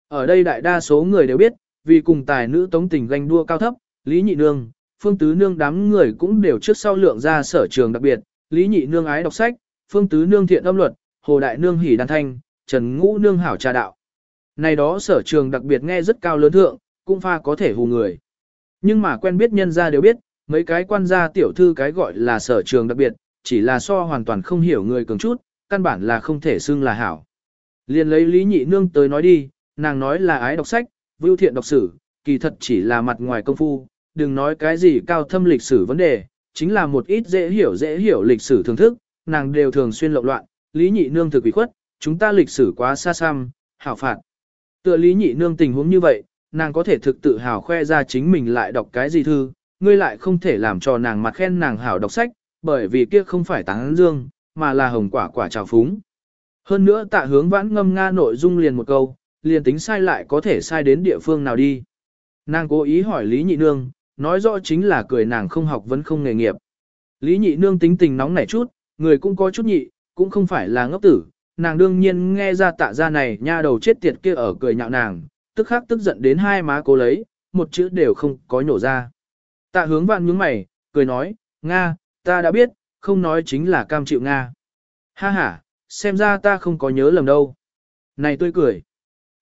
Ở đây đại đa số người đều biết, vì cùng tài nữ tống tình ganh đua cao thấp, Lý nhị nương, phương tứ nương đám người cũng đều trước sau lượng ra sở trường đặc biệt, Lý nhị nương ái đọc sách, phương tứ nương thiện âm luật, hồ đại nương hỉ đàn thanh, trần ngũ nương hảo trà đạo. Này đó sở trường đặc biệt nghe rất cao lớn thượng, cũng pha có thể hù người. Nhưng mà quen biết nhân gia đều biết, mấy cái quan gia tiểu thư cái gọi là sở trường đặc biệt, chỉ là so hoàn toàn không hiểu người cường chút, căn bản là không thể xưng là hảo. liền lấy Lý Nhị Nương tới nói đi, nàng nói là ái đọc sách, vưu thiện đọc sử, kỳ thật chỉ là mặt ngoài công phu, đừng nói cái gì cao thâm lịch sử vấn đề, chính là một ít dễ hiểu dễ hiểu lịch sử thưởng thức, nàng đều thường xuyên lộn loạn, Lý Nhị Nương thực ủy khuất, chúng ta lịch sử quá xa xăm, hảo phạt. Tựa Lý Nhị Nương tình huống như vậy, nàng có thể thực tự hào khoe ra chính mình lại đọc cái gì thư, ngươi lại không thể làm cho nàng mặt khen nàng hảo đọc sách, bởi vì kia không phải tán dương, mà là hồng quả quả trào phúng. Hơn nữa tạ hướng vãn ngâm nga nội dung liền một câu, liền tính sai lại có thể sai đến địa phương nào đi. Nàng cố ý hỏi Lý Nhị Nương, nói rõ chính là cười nàng không học vẫn không nghề nghiệp. Lý Nhị Nương tính tình nóng nảy chút, người cũng có chút nhị, cũng không phải là ngốc tử, nàng đương nhiên nghe ra tạ ra này nha đầu chết tiệt kia ở cười nhạo nàng, tức khắc tức giận đến hai má cố lấy, một chữ đều không có nhổ ra. Tạ hướng vạn nhướng mày, cười nói, Nga, ta đã biết, không nói chính là cam chịu Nga. Ha ha, xem ra ta không có nhớ lầm đâu. Này tôi cười.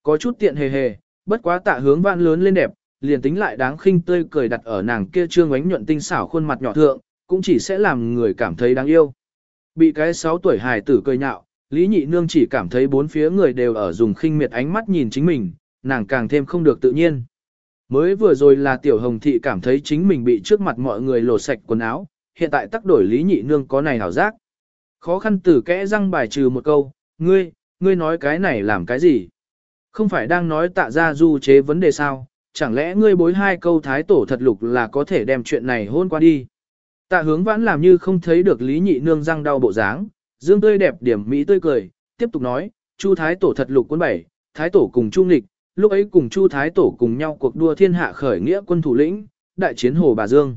Có chút tiện hề hề, bất quá tạ hướng vạn lớn lên đẹp, liền tính lại đáng khinh tươi cười đặt ở nàng kia trương ánh nhuận tinh xảo khuôn mặt nhỏ thượng, cũng chỉ sẽ làm người cảm thấy đáng yêu. Bị cái 6 tuổi hài tử cười nhạo, Lý Nhị Nương chỉ cảm thấy bốn phía người đều ở dùng khinh miệt ánh mắt nhìn chính mình, nàng càng thêm không được tự nhiên. Mới vừa rồi là tiểu hồng thị cảm thấy chính mình bị trước mặt mọi người lột sạch quần áo, hiện tại tắc đổi lý nhị nương có này hảo giác. Khó khăn tử kẽ răng bài trừ một câu, ngươi, ngươi nói cái này làm cái gì? Không phải đang nói tạ ra du chế vấn đề sao, chẳng lẽ ngươi bối hai câu thái tổ thật lục là có thể đem chuyện này hôn qua đi? Tạ hướng vãn làm như không thấy được lý nhị nương răng đau bộ dáng, dương tươi đẹp điểm mỹ tươi cười, tiếp tục nói, chu thái tổ thật lục quân bảy, thái tổ cùng trung nghịch, lúc ấy cùng Chu Thái Tổ cùng nhau cuộc đua thiên hạ khởi nghĩa quân thủ lĩnh, đại chiến Hồ Bà Dương.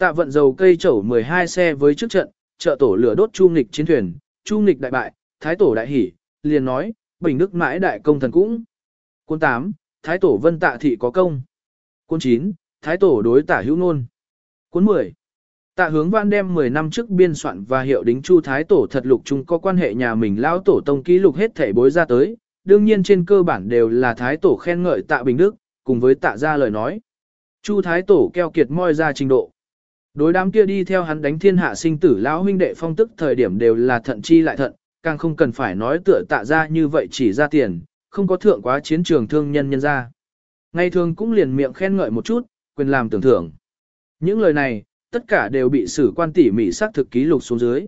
Tạ vận dầu cây chẩu 12 xe với trước trận, trợ tổ lửa đốt Chu Nghịch chiến thuyền, Chu Nghịch đại bại, Thái Tổ đại hỉ, liền nói, Bình Đức mãi đại công thần cũng. Cuốn 8, Thái Tổ Vân Tạ Thị có công. Cuốn 9, Thái Tổ đối tả hữu nôn. Cuốn 10. Tạ hướng văn đem 10 năm trước biên soạn và hiệu đính chu Thái Tổ thật lục chung có quan hệ nhà mình lão tổ tông ký lục hết thể bối ra tới, đương nhiên trên cơ bản đều là Thái Tổ khen ngợi Tạ Bình Đức, cùng với Tạ ra lời nói. Chu Thái Tổ keo kiệt moi ra trình độ. Đối đám kia đi theo hắn đánh thiên hạ sinh tử lão huynh đệ phong tức thời điểm đều là thận chi lại thận, càng không cần phải nói tựa tạ ra như vậy chỉ ra tiền, không có thượng quá chiến trường thương nhân nhân ra. Ngày thường cũng liền miệng khen ngợi một chút, quyền làm tưởng thưởng. Những lời này, tất cả đều bị sử quan tỉ mỉ xác thực ký lục xuống dưới.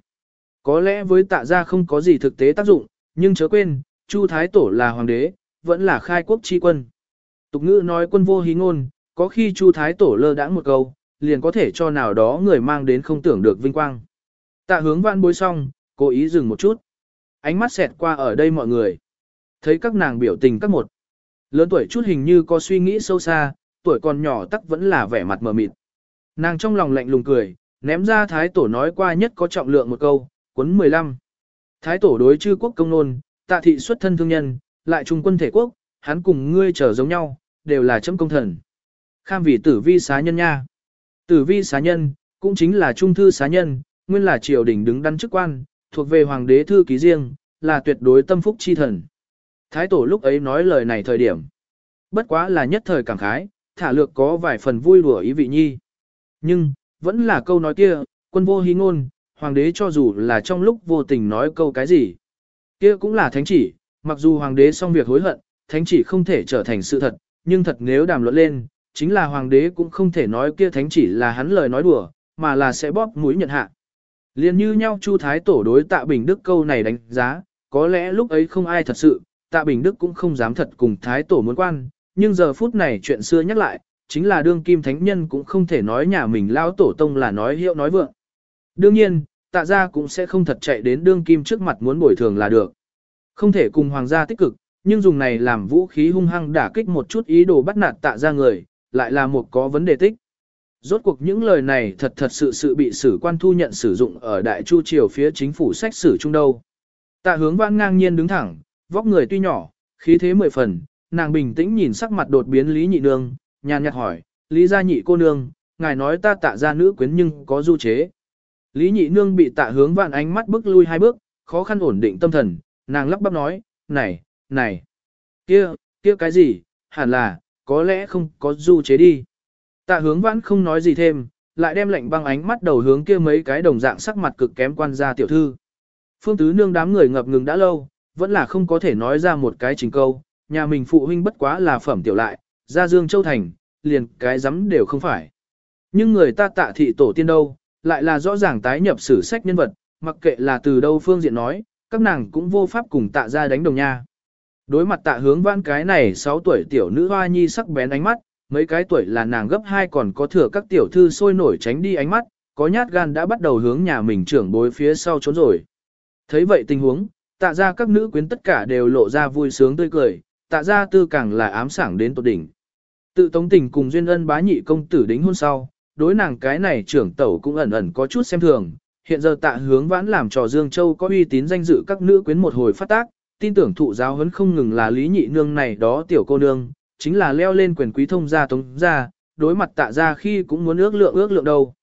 Có lẽ với tạ gia không có gì thực tế tác dụng, nhưng chớ quên, Chu Thái Tổ là hoàng đế, vẫn là khai quốc tri quân. Tục ngữ nói quân vô hí ngôn, có khi Chu Thái Tổ lơ đãng một câu, liền có thể cho nào đó người mang đến không tưởng được vinh quang. Tạ hướng vãn bối xong, cố ý dừng một chút. Ánh mắt xẹt qua ở đây mọi người. Thấy các nàng biểu tình các một. Lớn tuổi chút hình như có suy nghĩ sâu xa, tuổi còn nhỏ tắc vẫn là vẻ mặt mờ mịt. Nàng trong lòng lạnh lùng cười, ném ra thái tổ nói qua nhất có trọng lượng một câu, cuốn 15. Thái tổ đối chư quốc công nôn, tạ thị xuất thân thương nhân, lại trung quân thể quốc, hắn cùng ngươi trở giống nhau, đều là chấm công thần. Kham vì tử vi xá nhân nha. Tử vi xá nhân, cũng chính là trung thư xá nhân, nguyên là triều đình đứng đắn chức quan, thuộc về hoàng đế thư ký riêng, là tuyệt đối tâm phúc chi thần. Thái tổ lúc ấy nói lời này thời điểm. Bất quá là nhất thời cảm khái, thả lược có vài phần vui đùa ý vị nhi. Nhưng, vẫn là câu nói kia, quân vô hí ngôn, hoàng đế cho dù là trong lúc vô tình nói câu cái gì. Kia cũng là thánh chỉ, mặc dù hoàng đế xong việc hối hận, thánh chỉ không thể trở thành sự thật, nhưng thật nếu đàm luận lên, chính là hoàng đế cũng không thể nói kia thánh chỉ là hắn lời nói đùa, mà là sẽ bóp mũi nhận hạ. Liên như nhau Chu Thái Tổ đối Tạ Bình Đức câu này đánh giá, có lẽ lúc ấy không ai thật sự, Tạ Bình Đức cũng không dám thật cùng Thái Tổ muốn quan, nhưng giờ phút này chuyện xưa nhắc lại, chính là đương kim thánh nhân cũng không thể nói nhà mình lao tổ tông là nói hiệu nói vượng. Đương nhiên, tạ gia cũng sẽ không thật chạy đến đương kim trước mặt muốn bồi thường là được. Không thể cùng hoàng gia tích cực, nhưng dùng này làm vũ khí hung hăng đả kích một chút ý đồ bắt nạt tạ gia người, lại là một có vấn đề tích. Rốt cuộc những lời này thật thật sự sự bị sử quan thu nhận sử dụng ở đại chu triều phía chính phủ sách sử trung đâu. Tạ hướng Vãn ngang nhiên đứng thẳng, vóc người tuy nhỏ, khí thế mười phần, nàng bình tĩnh nhìn sắc mặt đột biến Lý Nhị Nương, nhàn nhạt hỏi, Lý gia nhị cô nương, ngài nói ta tạ gia nữ quyến nhưng có du chế. Lý Nhị Nương bị tạ hướng vạn ánh mắt bước lui hai bước, khó khăn ổn định tâm thần, nàng lắp bắp nói, này, này, kia, kia cái gì, hẳn là, có lẽ không có du chế đi. Tạ hướng vãn không nói gì thêm, lại đem lệnh băng ánh mắt đầu hướng kia mấy cái đồng dạng sắc mặt cực kém quan gia tiểu thư. Phương tứ nương đám người ngập ngừng đã lâu, vẫn là không có thể nói ra một cái trình câu, nhà mình phụ huynh bất quá là phẩm tiểu lại, ra dương châu thành, liền cái rắm đều không phải. Nhưng người ta tạ thị tổ tiên đâu, lại là rõ ràng tái nhập sử sách nhân vật, mặc kệ là từ đâu phương diện nói, các nàng cũng vô pháp cùng tạ ra đánh đồng nha. Đối mặt tạ hướng vãn cái này 6 tuổi tiểu nữ hoa nhi sắc bén ánh mắt, mấy cái tuổi là nàng gấp hai còn có thừa các tiểu thư sôi nổi tránh đi ánh mắt, có nhát gan đã bắt đầu hướng nhà mình trưởng bối phía sau trốn rồi. Thấy vậy tình huống, tạ ra các nữ quyến tất cả đều lộ ra vui sướng tươi cười, tạ ra tư càng là ám sảng đến tột đỉnh. Tự tống tình cùng duyên ân bá nhị công tử đính hôn sau, đối nàng cái này trưởng tẩu cũng ẩn ẩn có chút xem thường, hiện giờ tạ hướng vãn làm trò Dương Châu có uy tín danh dự các nữ quyến một hồi phát tác, tin tưởng thụ giáo huấn không ngừng là lý nhị nương này đó tiểu cô nương, chính là leo lên quyền quý thông gia tống gia, đối mặt tạ gia khi cũng muốn ước lượng ước lượng đâu.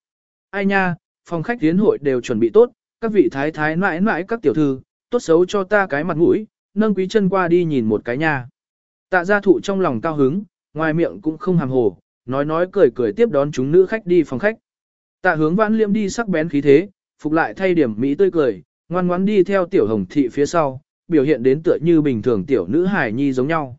Ai nha, phòng khách tiến hội đều chuẩn bị tốt, các vị thái thái mãi mãi các tiểu thư, tốt xấu cho ta cái mặt mũi, nâng quý chân qua đi nhìn một cái nha. Tạ gia thụ trong lòng cao hứng, ngoài miệng cũng không hàm hồ, nói nói cười cười tiếp đón chúng nữ khách đi phòng khách. Tạ hướng vãn liêm đi sắc bén khí thế, phục lại thay điểm mỹ tươi cười, ngoan ngoãn đi theo tiểu hồng thị phía sau, biểu hiện đến tựa như bình thường tiểu nữ hài nhi giống nhau.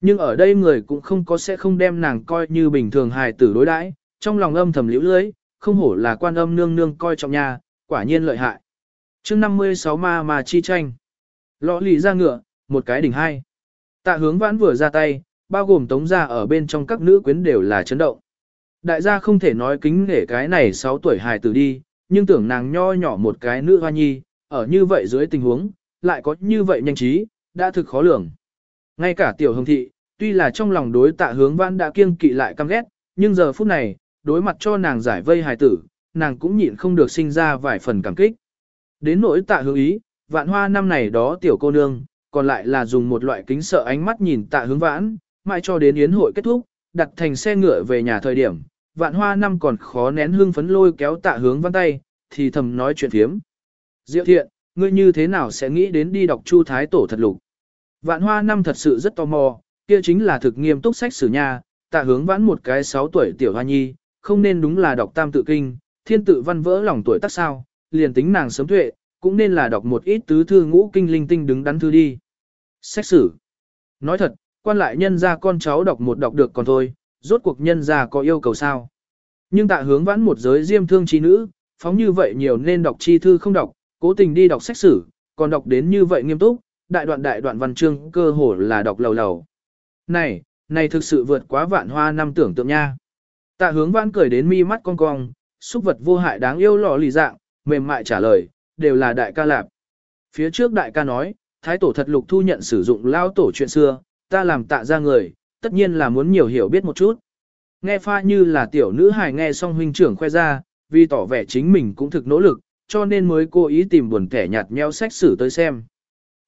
Nhưng ở đây người cũng không có sẽ không đem nàng coi như bình thường hài tử đối đãi, trong lòng âm thầm liễu lưới, không hổ là quan âm nương nương coi trọng nhà, quả nhiên lợi hại. chương 56 ma mà chi tranh. Lọ lì ra ngựa, một cái đỉnh hai. Tạ hướng vãn vừa ra tay, bao gồm tống gia ở bên trong các nữ quyến đều là chấn động. Đại gia không thể nói kính nể cái này 6 tuổi hài tử đi, nhưng tưởng nàng nho nhỏ một cái nữ hoa nhi, ở như vậy dưới tình huống, lại có như vậy nhanh trí, đã thực khó lường. Ngay cả tiểu hồng thị, tuy là trong lòng đối tạ hướng vãn đã kiêng kỵ lại căm ghét, nhưng giờ phút này, đối mặt cho nàng giải vây hài tử, nàng cũng nhịn không được sinh ra vài phần cảm kích. Đến nỗi tạ hướng ý, vạn hoa năm này đó tiểu cô nương, còn lại là dùng một loại kính sợ ánh mắt nhìn tạ hướng vãn, mãi cho đến yến hội kết thúc, đặt thành xe ngựa về nhà thời điểm, vạn hoa năm còn khó nén hương phấn lôi kéo tạ hướng vãn tay, thì thầm nói chuyện phiếm. Diệu thiện, ngươi như thế nào sẽ nghĩ đến đi đọc Chu Thái Tổ thật lục? Vạn hoa năm thật sự rất tò mò, kia chính là thực nghiêm túc sách sử nha, tạ hướng vãn một cái 6 tuổi tiểu hoa nhi, không nên đúng là đọc tam tự kinh, thiên tự văn vỡ lòng tuổi tác sao, liền tính nàng sớm tuệ, cũng nên là đọc một ít tứ thư ngũ kinh linh tinh đứng đắn thư đi. Sách sử. Nói thật, quan lại nhân ra con cháu đọc một đọc được còn thôi, rốt cuộc nhân ra có yêu cầu sao. Nhưng tạ hướng vãn một giới diêm thương trí nữ, phóng như vậy nhiều nên đọc chi thư không đọc, cố tình đi đọc sách sử, còn đọc đến như vậy nghiêm túc, đại đoạn đại đoạn văn chương cơ hồ là đọc lầu lầu. Này, này thực sự vượt quá vạn hoa năm tưởng tượng nha. Tạ hướng vãn cười đến mi mắt cong cong, xúc vật vô hại đáng yêu lọ lì dạng, mềm mại trả lời, đều là đại ca lạp. Phía trước đại ca nói, thái tổ thật lục thu nhận sử dụng lao tổ chuyện xưa, ta làm tạ ra người, tất nhiên là muốn nhiều hiểu biết một chút. Nghe pha như là tiểu nữ hài nghe xong huynh trưởng khoe ra, vì tỏ vẻ chính mình cũng thực nỗ lực, cho nên mới cố ý tìm buồn kẻ nhạt nheo sách sử tới xem.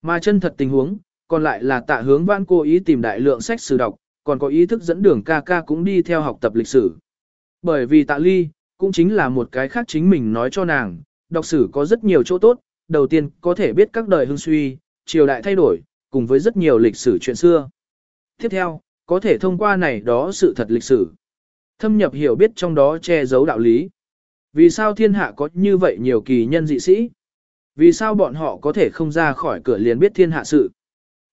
Mà chân thật tình huống, còn lại là tạ hướng vãn cố ý tìm đại lượng sách sử đọc, còn có ý thức dẫn đường ca ca cũng đi theo học tập lịch sử. Bởi vì tạ ly, cũng chính là một cái khác chính mình nói cho nàng, đọc sử có rất nhiều chỗ tốt, đầu tiên có thể biết các đời hưng suy, triều đại thay đổi, cùng với rất nhiều lịch sử chuyện xưa. Tiếp theo, có thể thông qua này đó sự thật lịch sử. Thâm nhập hiểu biết trong đó che giấu đạo lý. Vì sao thiên hạ có như vậy nhiều kỳ nhân dị sĩ? Vì sao bọn họ có thể không ra khỏi cửa liền biết thiên hạ sự?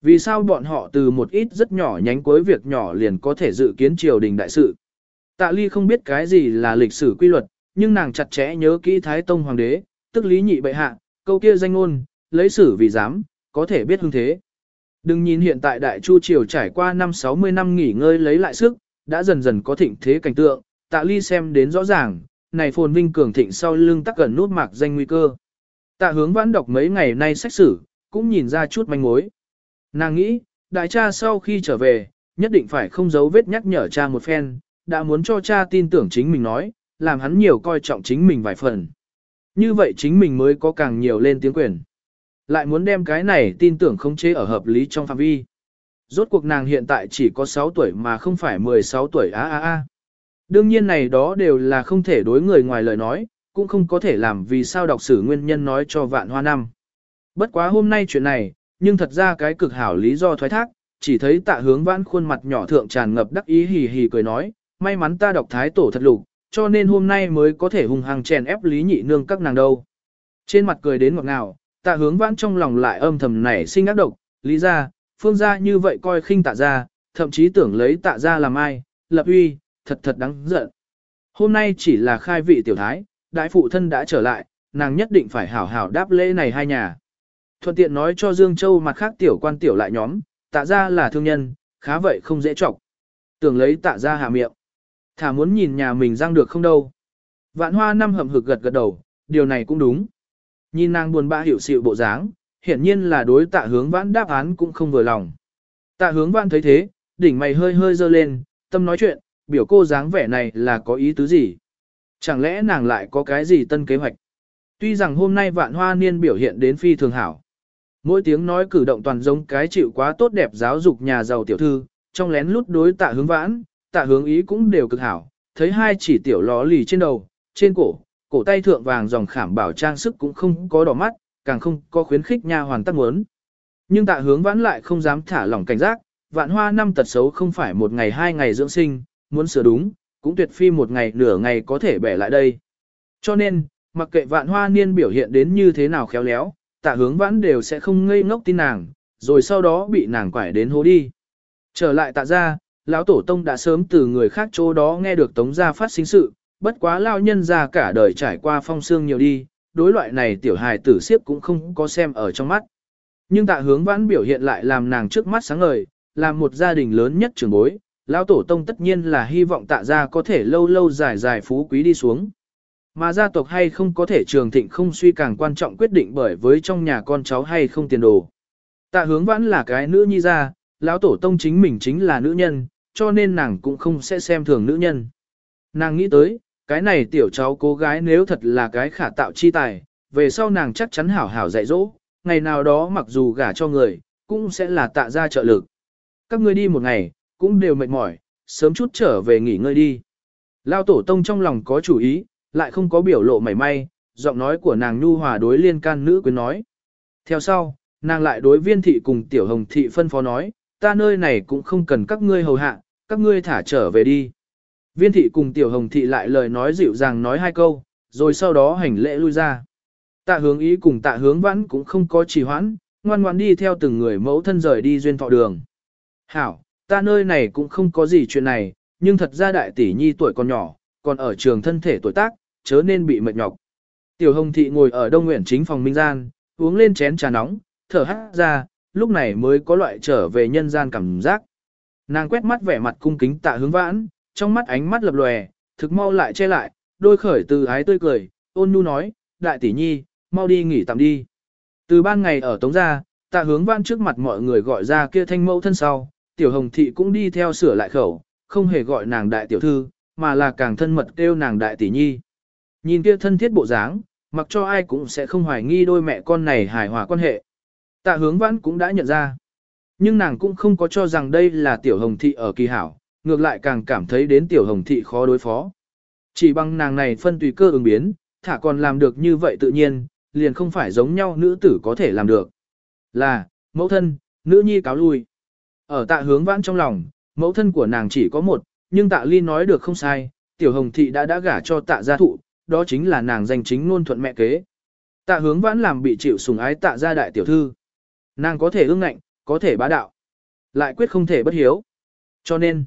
Vì sao bọn họ từ một ít rất nhỏ nhánh cuối việc nhỏ liền có thể dự kiến triều đình đại sự? Tạ Ly không biết cái gì là lịch sử quy luật, nhưng nàng chặt chẽ nhớ kỹ Thái Tông Hoàng đế, tức Lý Nhị Bệ Hạ, câu kia danh ngôn, lấy sử vì dám, có thể biết hương thế. Đừng nhìn hiện tại Đại Chu Triều trải qua năm 60 năm nghỉ ngơi lấy lại sức, đã dần dần có thịnh thế cảnh tượng, Tạ Ly xem đến rõ ràng, này phồn vinh cường thịnh sau lưng tắc gần nút mạc danh nguy cơ. Tạ hướng vãn đọc mấy ngày nay sách sử, cũng nhìn ra chút manh mối. Nàng nghĩ, đại cha sau khi trở về, nhất định phải không giấu vết nhắc nhở cha một phen, đã muốn cho cha tin tưởng chính mình nói, làm hắn nhiều coi trọng chính mình vài phần. Như vậy chính mình mới có càng nhiều lên tiếng quyền. Lại muốn đem cái này tin tưởng không chế ở hợp lý trong phạm vi. Rốt cuộc nàng hiện tại chỉ có 6 tuổi mà không phải 16 tuổi á á a Đương nhiên này đó đều là không thể đối người ngoài lời nói, cũng không có thể làm vì sao đọc sử nguyên nhân nói cho vạn hoa năm. Bất quá hôm nay chuyện này, nhưng thật ra cái cực hảo lý do thoái thác, chỉ thấy tạ hướng vãn khuôn mặt nhỏ thượng tràn ngập đắc ý hì hì cười nói, may mắn ta đọc thái tổ thật lục, cho nên hôm nay mới có thể hùng hăng chèn ép lý nhị nương các nàng đâu. Trên mặt cười đến ngọt ngào, tạ hướng vãn trong lòng lại âm thầm nảy sinh ác độc, lý ra, phương gia như vậy coi khinh tạ ra, thậm chí tưởng lấy tạ ra làm ai, lập uy, thật thật đáng giận. Hôm nay chỉ là khai vị tiểu thái, đại phụ thân đã trở lại, nàng nhất định phải hảo hảo đáp lễ này hai nhà. Thuận tiện nói cho Dương Châu mặt khác tiểu quan tiểu lại nhóm, tạ ra là thương nhân, khá vậy không dễ trọng. Tưởng lấy tạ ra hạ miệng. Thả muốn nhìn nhà mình răng được không đâu. Vạn hoa năm hầm hực gật gật đầu, điều này cũng đúng. Nhìn nàng buồn bã hiểu sự bộ dáng, hiển nhiên là đối tạ hướng vãn đáp án cũng không vừa lòng. Tạ hướng vãn thấy thế, đỉnh mày hơi hơi dơ lên, tâm nói chuyện, biểu cô dáng vẻ này là có ý tứ gì? Chẳng lẽ nàng lại có cái gì tân kế hoạch? Tuy rằng hôm nay vạn hoa niên biểu hiện đến phi thường hảo. Mỗi tiếng nói cử động toàn giống cái chịu quá tốt đẹp giáo dục nhà giàu tiểu thư, trong lén lút đối tạ hướng vãn, tạ hướng ý cũng đều cực hảo, thấy hai chỉ tiểu ló lì trên đầu, trên cổ, cổ tay thượng vàng dòng khảm bảo trang sức cũng không có đỏ mắt, càng không có khuyến khích nha hoàn tắc muốn. Nhưng tạ hướng vãn lại không dám thả lỏng cảnh giác, vạn hoa năm tật xấu không phải một ngày hai ngày dưỡng sinh, muốn sửa đúng, cũng tuyệt phi một ngày nửa ngày có thể bẻ lại đây. Cho nên, mặc kệ vạn hoa niên biểu hiện đến như thế nào khéo léo, tạ hướng vãn đều sẽ không ngây ngốc tin nàng, rồi sau đó bị nàng quải đến hố đi. Trở lại tạ ra, lão tổ tông đã sớm từ người khác chỗ đó nghe được tống gia phát sinh sự, bất quá lao nhân ra cả đời trải qua phong xương nhiều đi, đối loại này tiểu hài tử siếp cũng không có xem ở trong mắt. Nhưng tạ hướng vãn biểu hiện lại làm nàng trước mắt sáng ngời, làm một gia đình lớn nhất trường bối, lão tổ tông tất nhiên là hy vọng tạ gia có thể lâu lâu dài dài phú quý đi xuống. Mà gia tộc hay không có thể trường thịnh không suy càng quan trọng quyết định bởi với trong nhà con cháu hay không tiền đồ. Tạ hướng vãn là cái nữ nhi gia, lão tổ tông chính mình chính là nữ nhân, cho nên nàng cũng không sẽ xem thường nữ nhân. Nàng nghĩ tới, cái này tiểu cháu cô gái nếu thật là cái khả tạo chi tài, về sau nàng chắc chắn hảo hảo dạy dỗ, ngày nào đó mặc dù gả cho người, cũng sẽ là tạ ra trợ lực. Các ngươi đi một ngày, cũng đều mệt mỏi, sớm chút trở về nghỉ ngơi đi. Lao tổ tông trong lòng có chủ ý, lại không có biểu lộ mảy may, giọng nói của nàng nhu hòa đối liên can nữ quyến nói. Theo sau, nàng lại đối viên thị cùng tiểu hồng thị phân phó nói, ta nơi này cũng không cần các ngươi hầu hạ, các ngươi thả trở về đi. Viên thị cùng tiểu hồng thị lại lời nói dịu dàng nói hai câu, rồi sau đó hành lễ lui ra. Tạ hướng ý cùng tạ hướng vãn cũng không có trì hoãn, ngoan ngoan đi theo từng người mẫu thân rời đi duyên thọ đường. Hảo, ta nơi này cũng không có gì chuyện này, nhưng thật ra đại tỷ nhi tuổi còn nhỏ, còn ở trường thân thể tuổi tác, chớ nên bị mệt nhọc. Tiểu hồng thị ngồi ở đông Nguyễn chính phòng minh gian, uống lên chén trà nóng, thở hát ra, lúc này mới có loại trở về nhân gian cảm giác. Nàng quét mắt vẻ mặt cung kính tạ hướng vãn, trong mắt ánh mắt lập lòe, thực mau lại che lại, đôi khởi từ ái tươi cười, ôn nhu nói, đại tỷ nhi, mau đi nghỉ tạm đi. Từ ban ngày ở Tống Gia, tạ hướng vãn trước mặt mọi người gọi ra kia thanh mẫu thân sau, tiểu hồng thị cũng đi theo sửa lại khẩu, không hề gọi nàng đại tiểu thư, mà là càng thân mật kêu nàng đại tỷ nhi. Nhìn kia thân thiết bộ dáng, mặc cho ai cũng sẽ không hoài nghi đôi mẹ con này hài hòa quan hệ. Tạ hướng vãn cũng đã nhận ra. Nhưng nàng cũng không có cho rằng đây là tiểu hồng thị ở kỳ hảo, ngược lại càng cảm thấy đến tiểu hồng thị khó đối phó. Chỉ bằng nàng này phân tùy cơ ứng biến, thả còn làm được như vậy tự nhiên, liền không phải giống nhau nữ tử có thể làm được. Là, mẫu thân, nữ nhi cáo lui. Ở tạ hướng vãn trong lòng, mẫu thân của nàng chỉ có một, nhưng tạ ly nói được không sai, tiểu hồng thị đã đã gả cho tạ gia thụ, đó chính là nàng danh chính ngôn thuận mẹ kế. Tạ hướng vãn làm bị chịu sùng ái tạ gia đại tiểu thư. Nàng có thể ương ngạnh, có thể bá đạo, lại quyết không thể bất hiếu. Cho nên,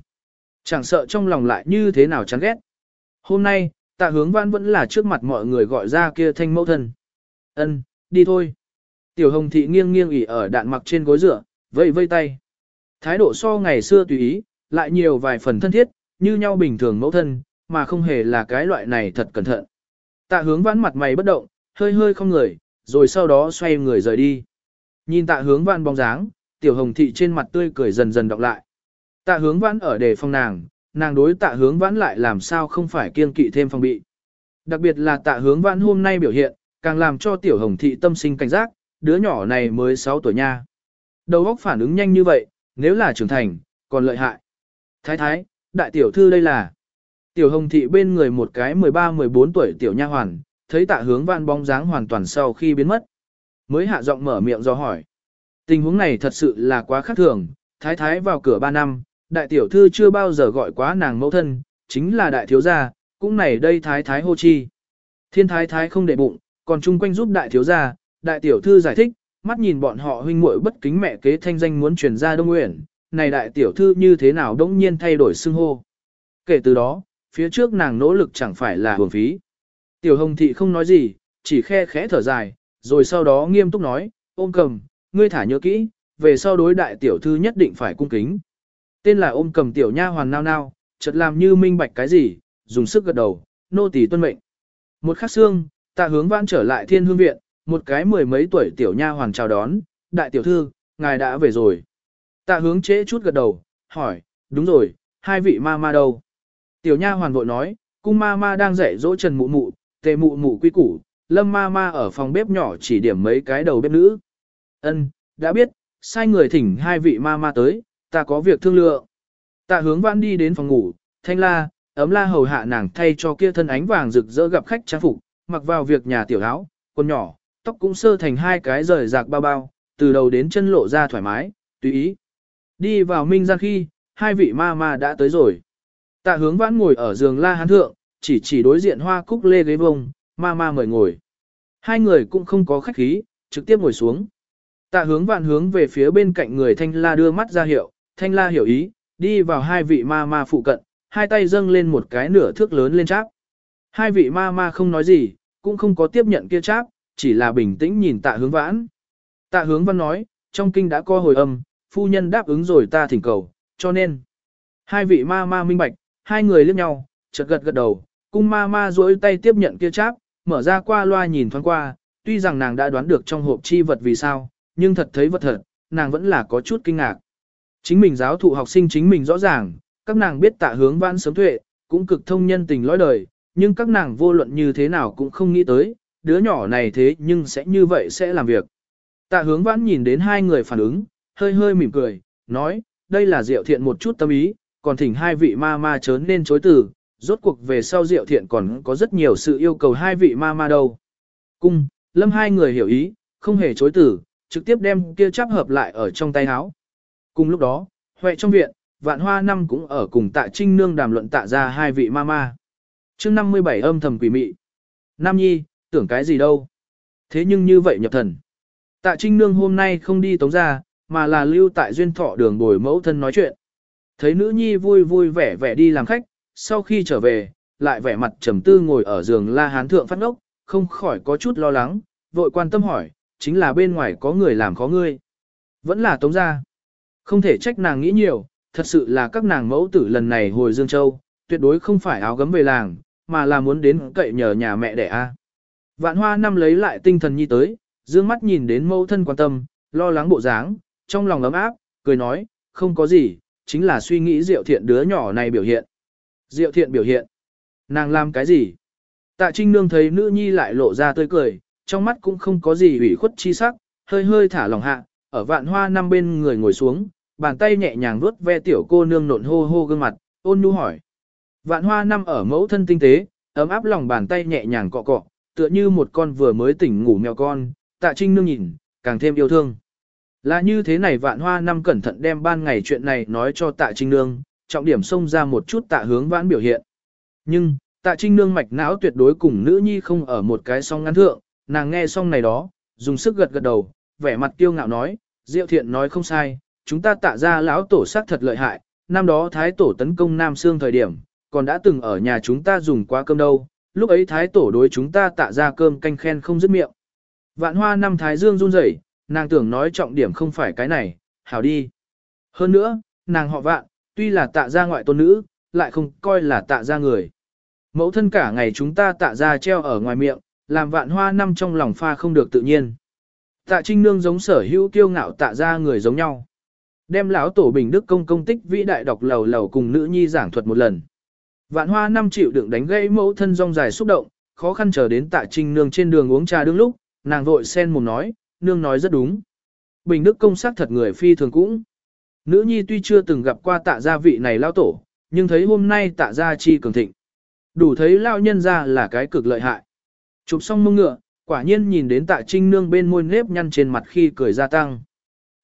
chẳng sợ trong lòng lại như thế nào chán ghét. Hôm nay, tạ hướng vãn vẫn là trước mặt mọi người gọi ra kia thanh mẫu thân. Ân, đi thôi. Tiểu hồng thị nghiêng nghiêng ỉ ở đạn mặc trên gối dựa, vây vây tay. Thái độ so ngày xưa tùy ý, lại nhiều vài phần thân thiết, như nhau bình thường mẫu thân, mà không hề là cái loại này thật cẩn thận. Tạ hướng vãn mặt mày bất động, hơi hơi không người, rồi sau đó xoay người rời đi. Nhìn tạ hướng vãn bóng dáng, tiểu hồng thị trên mặt tươi cười dần dần đọc lại. Tạ hướng vãn ở đề phong nàng, nàng đối tạ hướng vãn lại làm sao không phải kiên kỵ thêm phòng bị. Đặc biệt là tạ hướng vãn hôm nay biểu hiện, càng làm cho tiểu hồng thị tâm sinh cảnh giác, đứa nhỏ này mới 6 tuổi nha. Đầu óc phản ứng nhanh như vậy, nếu là trưởng thành, còn lợi hại. Thái thái, đại tiểu thư đây là. Tiểu hồng thị bên người một cái 13-14 tuổi tiểu nha hoàn, thấy tạ hướng vạn bóng dáng hoàn toàn sau khi biến mất. Mới hạ giọng mở miệng do hỏi. Tình huống này thật sự là quá khác thường, thái thái vào cửa 3 năm, đại tiểu thư chưa bao giờ gọi quá nàng mẫu thân, chính là đại thiếu gia, cũng này đây thái thái hô chi. Thiên thái thái không để bụng, còn chung quanh giúp đại thiếu gia, đại tiểu thư giải thích, mắt nhìn bọn họ huynh muội bất kính mẹ kế thanh danh muốn truyền ra Đông Nguyện, này đại tiểu thư như thế nào đống nhiên thay đổi xưng hô. Kể từ đó, phía trước nàng nỗ lực chẳng phải là hưởng phí. Tiểu hồng thị không nói gì, chỉ khe khẽ thở dài, rồi sau đó nghiêm túc nói, ôm cầm, ngươi thả nhớ kỹ, về sau đối đại tiểu thư nhất định phải cung kính. Tên là ôm cầm tiểu nha hoàn nao nao, chợt làm như minh bạch cái gì, dùng sức gật đầu, nô tỳ tuân mệnh. Một khắc xương, ta hướng vãn trở lại thiên hương viện, một cái mười mấy tuổi tiểu nha hoàng chào đón, đại tiểu thư, ngài đã về rồi. Tạ hướng chế chút gật đầu, hỏi, đúng rồi, hai vị ma ma đâu? Tiểu nha hoàn vội nói, cung ma ma đang dạy dỗ trần mụ mụ, tề mụ mụ quy củ, lâm ma ma ở phòng bếp nhỏ chỉ điểm mấy cái đầu bếp nữ. Ân, đã biết, sai người thỉnh hai vị ma ma tới, ta có việc thương lượng. Tạ hướng vãn đi đến phòng ngủ, thanh la, ấm la hầu hạ nàng thay cho kia thân ánh vàng rực rỡ gặp khách trang phục, mặc vào việc nhà tiểu áo, quần nhỏ, tóc cũng sơ thành hai cái rời rạc bao bao, từ đầu đến chân lộ ra thoải mái, tùy ý. Đi vào minh gian khi, hai vị ma ma đã tới rồi. Tạ hướng vãn ngồi ở giường la hán thượng, chỉ chỉ đối diện hoa cúc lê ghế bông, ma ma mời ngồi. Hai người cũng không có khách khí, trực tiếp ngồi xuống. Tạ hướng vạn hướng về phía bên cạnh người thanh la đưa mắt ra hiệu, thanh la hiểu ý, đi vào hai vị ma ma phụ cận, hai tay dâng lên một cái nửa thước lớn lên cháp. Hai vị ma ma không nói gì, cũng không có tiếp nhận kia cháp, chỉ là bình tĩnh nhìn tạ hướng vãn. Tạ hướng văn nói, trong kinh đã co hồi âm, phu nhân đáp ứng rồi ta thỉnh cầu, cho nên. Hai vị ma ma minh bạch, hai người liếc nhau, chợt gật gật đầu, cung ma ma duỗi tay tiếp nhận kia cháp, mở ra qua loa nhìn thoáng qua, tuy rằng nàng đã đoán được trong hộp chi vật vì sao, nhưng thật thấy vật thật, nàng vẫn là có chút kinh ngạc. Chính mình giáo thụ học sinh chính mình rõ ràng, các nàng biết tạ hướng vãn sớm tuệ, cũng cực thông nhân tình lõi đời, nhưng các nàng vô luận như thế nào cũng không nghĩ tới, đứa nhỏ này thế nhưng sẽ như vậy sẽ làm việc. Tạ hướng vãn nhìn đến hai người phản ứng, hơi hơi mỉm cười, nói, đây là diệu thiện một chút tâm ý, còn thỉnh hai vị ma ma chớ nên chối từ, rốt cuộc về sau diệu thiện còn có rất nhiều sự yêu cầu hai vị ma ma đâu. Cung, lâm hai người hiểu ý, không hề chối từ, trực tiếp đem kia chắp hợp lại ở trong tay áo. Cùng lúc đó, huệ trong viện, vạn hoa năm cũng ở cùng tạ trinh nương đàm luận tạ ra hai vị ma ma. chương 57 âm thầm quỷ mị. Nam nhi, tưởng cái gì đâu. Thế nhưng như vậy nhập thần. Tạ trinh nương hôm nay không đi tống ra, mà là lưu tại duyên thọ đường bồi mẫu thân nói chuyện. Thấy nữ nhi vui vui vẻ vẻ đi làm khách, sau khi trở về, lại vẻ mặt trầm tư ngồi ở giường la hán thượng phát ngốc, không khỏi có chút lo lắng, vội quan tâm hỏi, chính là bên ngoài có người làm khó ngươi. Vẫn là tống gia. Không thể trách nàng nghĩ nhiều, thật sự là các nàng mẫu tử lần này hồi Dương Châu, tuyệt đối không phải áo gấm về làng, mà là muốn đến cậy nhờ nhà mẹ đẻ a. Vạn hoa năm lấy lại tinh thần nhi tới, dương mắt nhìn đến mẫu thân quan tâm, lo lắng bộ dáng, trong lòng ấm áp, cười nói, không có gì, chính là suy nghĩ diệu thiện đứa nhỏ này biểu hiện. Diệu thiện biểu hiện. Nàng làm cái gì? Tạ Trinh Nương thấy nữ nhi lại lộ ra tươi cười, trong mắt cũng không có gì ủy khuất chi sắc, hơi hơi thả lòng hạ, ở vạn hoa năm bên người ngồi xuống, bàn tay nhẹ nhàng vuốt ve tiểu cô nương nộn hô hô gương mặt, ôn nhu hỏi. Vạn hoa năm ở mẫu thân tinh tế, ấm áp lòng bàn tay nhẹ nhàng cọ cọ, tựa như một con vừa mới tỉnh ngủ mèo con, tạ trinh nương nhìn, càng thêm yêu thương. Là như thế này vạn hoa năm cẩn thận đem ban ngày chuyện này nói cho tạ trinh nương, trọng điểm xông ra một chút tạ hướng vãn biểu hiện. Nhưng, tạ trinh nương mạch não tuyệt đối cùng nữ nhi không ở một cái song ngắn thượng, nàng nghe xong này đó, dùng sức gật gật đầu, vẻ mặt kiêu ngạo nói, diệu thiện nói không sai, chúng ta tạ ra lão tổ sắc thật lợi hại, năm đó thái tổ tấn công Nam Sương thời điểm, còn đã từng ở nhà chúng ta dùng qua cơm đâu, lúc ấy thái tổ đối chúng ta tạ ra cơm canh khen không dứt miệng. Vạn hoa năm thái dương run rẩy, nàng tưởng nói trọng điểm không phải cái này, hảo đi. Hơn nữa, nàng họ vạn, tuy là tạ ra ngoại tôn nữ, lại không coi là tạ ra người. Mẫu thân cả ngày chúng ta tạ ra treo ở ngoài miệng, làm vạn hoa năm trong lòng pha không được tự nhiên. Tạ trinh nương giống sở hữu kiêu ngạo tạ ra người giống nhau. Đem lão tổ bình đức công công tích vĩ đại đọc lầu lầu cùng nữ nhi giảng thuật một lần. Vạn hoa năm chịu đựng đánh gãy mẫu thân rong dài xúc động, khó khăn chờ đến tạ trinh nương trên đường uống trà đương lúc, nàng vội sen mồm nói, nương nói rất đúng. Bình đức công sắc thật người phi thường cũng. Nữ nhi tuy chưa từng gặp qua tạ gia vị này lao tổ, nhưng thấy hôm nay tạ gia chi cường thịnh. Đủ thấy lao nhân ra là cái cực lợi hại. Chụp xong mông ngựa, quả nhiên nhìn đến tạ trinh nương bên môi nếp nhăn trên mặt khi cười gia tăng.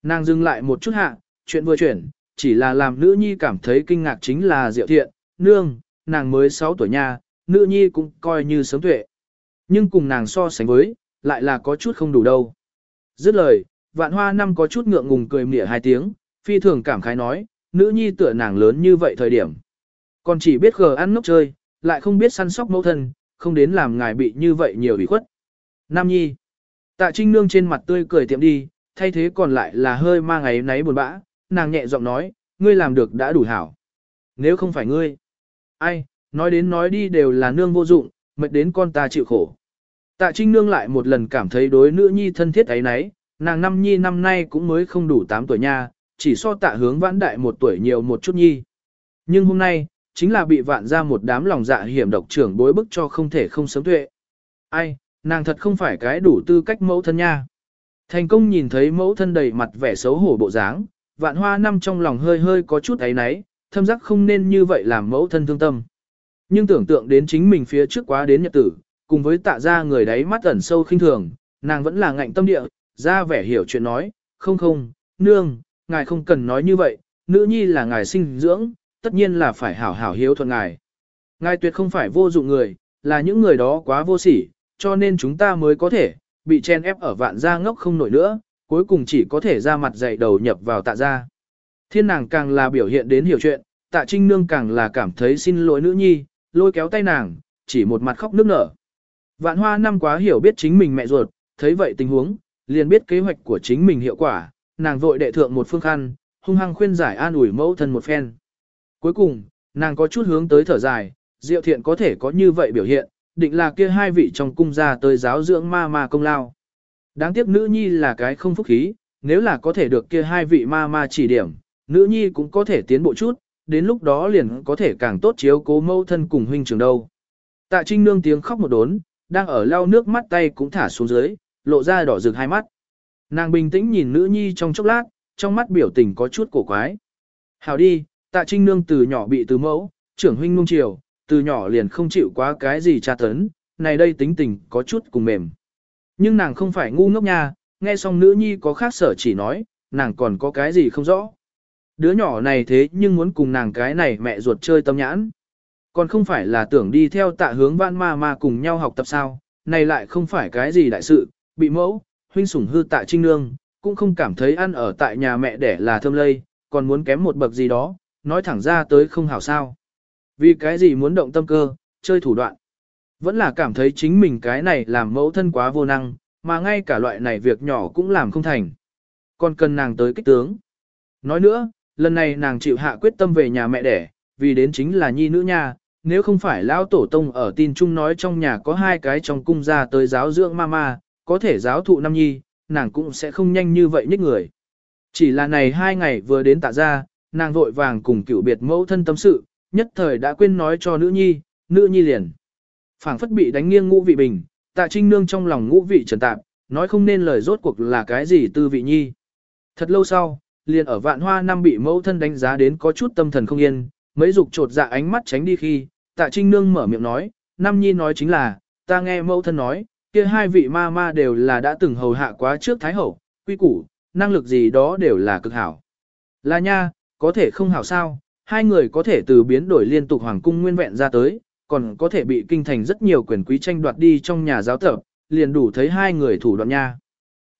Nàng dừng lại một chút hạ, chuyện vừa chuyển, chỉ là làm nữ nhi cảm thấy kinh ngạc chính là diệu thiện, nương, nàng mới 6 tuổi nha, nữ nhi cũng coi như sớm tuệ. Nhưng cùng nàng so sánh với, lại là có chút không đủ đâu. Dứt lời, vạn hoa năm có chút ngượng ngùng cười mỉa hai tiếng, phi thường cảm khái nói, nữ nhi tựa nàng lớn như vậy thời điểm. Còn chỉ biết gờ ăn ngốc chơi, lại không biết săn sóc mẫu thân, không đến làm ngài bị như vậy nhiều ủy khuất. Nam nhi, tạ trinh nương trên mặt tươi cười tiệm đi, thay thế còn lại là hơi mang ấy náy buồn bã, nàng nhẹ giọng nói, ngươi làm được đã đủ hảo. Nếu không phải ngươi, ai, nói đến nói đi đều là nương vô dụng, mệt đến con ta chịu khổ. Tạ Trinh Nương lại một lần cảm thấy đối nữ nhi thân thiết ấy nấy, nàng năm nhi năm nay cũng mới không đủ 8 tuổi nha, chỉ so tạ hướng vãn đại một tuổi nhiều một chút nhi. Nhưng hôm nay, chính là bị vạn ra một đám lòng dạ hiểm độc trưởng bối bức cho không thể không sớm tuệ. Ai, nàng thật không phải cái đủ tư cách mẫu thân nha. Thành công nhìn thấy mẫu thân đầy mặt vẻ xấu hổ bộ dáng, vạn hoa năm trong lòng hơi hơi có chút ấy náy, thâm giác không nên như vậy làm mẫu thân thương tâm. Nhưng tưởng tượng đến chính mình phía trước quá đến nhật tử, cùng với tạ ra người đấy mắt ẩn sâu khinh thường, nàng vẫn là ngạnh tâm địa, ra vẻ hiểu chuyện nói, không không, nương, ngài không cần nói như vậy, nữ nhi là ngài sinh dưỡng, tất nhiên là phải hảo hảo hiếu thuận ngài. Ngài tuyệt không phải vô dụng người, là những người đó quá vô sỉ, cho nên chúng ta mới có thể, bị chen ép ở vạn gia ngốc không nổi nữa, cuối cùng chỉ có thể ra mặt dày đầu nhập vào tạ gia. Thiên nàng càng là biểu hiện đến hiểu chuyện, tạ trinh nương càng là cảm thấy xin lỗi nữ nhi, lôi kéo tay nàng, chỉ một mặt khóc nước nở. Vạn hoa năm quá hiểu biết chính mình mẹ ruột, thấy vậy tình huống, liền biết kế hoạch của chính mình hiệu quả, nàng vội đệ thượng một phương khăn, hung hăng khuyên giải an ủi mẫu thân một phen. Cuối cùng, nàng có chút hướng tới thở dài, diệu thiện có thể có như vậy biểu hiện, định là kia hai vị trong cung gia tới giáo dưỡng ma ma công lao. Đáng tiếc nữ nhi là cái không phúc khí, nếu là có thể được kia hai vị ma ma chỉ điểm, nữ nhi cũng có thể tiến bộ chút, đến lúc đó liền có thể càng tốt chiếu cố mẫu thân cùng huynh trường đâu. Tạ Trinh nương tiếng khóc một đốn, đang ở lau nước mắt tay cũng thả xuống dưới, lộ ra đỏ rực hai mắt. Nàng bình tĩnh nhìn nữ nhi trong chốc lát, trong mắt biểu tình có chút cổ quái. Hảo đi, tạ trinh nương từ nhỏ bị từ mẫu, trưởng huynh nung chiều, từ nhỏ liền không chịu quá cái gì tra tấn, này đây tính tình có chút cùng mềm. Nhưng nàng không phải ngu ngốc nha, nghe xong nữ nhi có khác sở chỉ nói, nàng còn có cái gì không rõ. Đứa nhỏ này thế nhưng muốn cùng nàng cái này mẹ ruột chơi tâm nhãn. Còn không phải là tưởng đi theo tạ hướng vãn ma ma cùng nhau học tập sao, này lại không phải cái gì đại sự, bị mẫu, huynh sủng hư tạ trinh nương, cũng không cảm thấy ăn ở tại nhà mẹ đẻ là thơm lây, còn muốn kém một bậc gì đó, nói thẳng ra tới không hảo sao. Vì cái gì muốn động tâm cơ, chơi thủ đoạn. Vẫn là cảm thấy chính mình cái này làm mẫu thân quá vô năng, mà ngay cả loại này việc nhỏ cũng làm không thành. Còn cần nàng tới kích tướng. Nói nữa, lần này nàng chịu hạ quyết tâm về nhà mẹ đẻ, vì đến chính là nhi nữ nha, nếu không phải lão tổ tông ở tin chung nói trong nhà có hai cái trong cung ra tới giáo dưỡng mama, có thể giáo thụ năm nhi, nàng cũng sẽ không nhanh như vậy nhích người. Chỉ là này hai ngày vừa đến tạ ra, nàng vội vàng cùng cựu biệt mẫu thân tâm sự, nhất thời đã quên nói cho nữ nhi, nữ nhi liền. phảng phất bị đánh nghiêng ngũ vị bình, tạ trinh nương trong lòng ngũ vị trần tạp, nói không nên lời rốt cuộc là cái gì tư vị nhi. Thật lâu sau, liền ở vạn hoa năm bị mẫu thân đánh giá đến có chút tâm thần không yên, mấy dục trột dạ ánh mắt tránh đi khi, tạ trinh nương mở miệng nói, năm nhi nói chính là, ta nghe mẫu thân nói, kia hai vị ma ma đều là đã từng hầu hạ quá trước thái hậu, quy củ, năng lực gì đó đều là cực hảo. Là nha, có thể không hảo sao, hai người có thể từ biến đổi liên tục hoàng cung nguyên vẹn ra tới, còn có thể bị kinh thành rất nhiều quyền quý tranh đoạt đi trong nhà giáo tập, liền đủ thấy hai người thủ đoạn nha.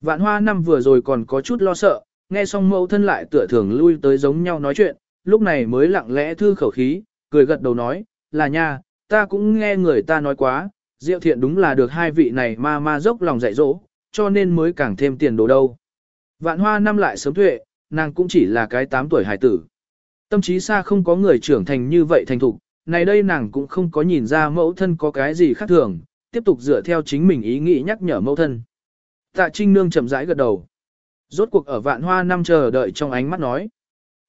Vạn hoa năm vừa rồi còn có chút lo sợ, nghe xong mẫu thân lại tựa thường lui tới giống nhau nói chuyện, lúc này mới lặng lẽ thư khẩu khí, cười gật đầu nói, là nha, ta cũng nghe người ta nói quá, Diệu thiện đúng là được hai vị này ma ma dốc lòng dạy dỗ, cho nên mới càng thêm tiền đồ đâu. Vạn hoa năm lại sớm tuệ, nàng cũng chỉ là cái 8 tuổi hải tử. Tâm trí xa không có người trưởng thành như vậy thành thục, này đây nàng cũng không có nhìn ra mẫu thân có cái gì khác thường, tiếp tục dựa theo chính mình ý nghĩ nhắc nhở mẫu thân. Tạ Trinh Nương chậm rãi gật đầu. Rốt cuộc ở vạn hoa năm chờ đợi trong ánh mắt nói.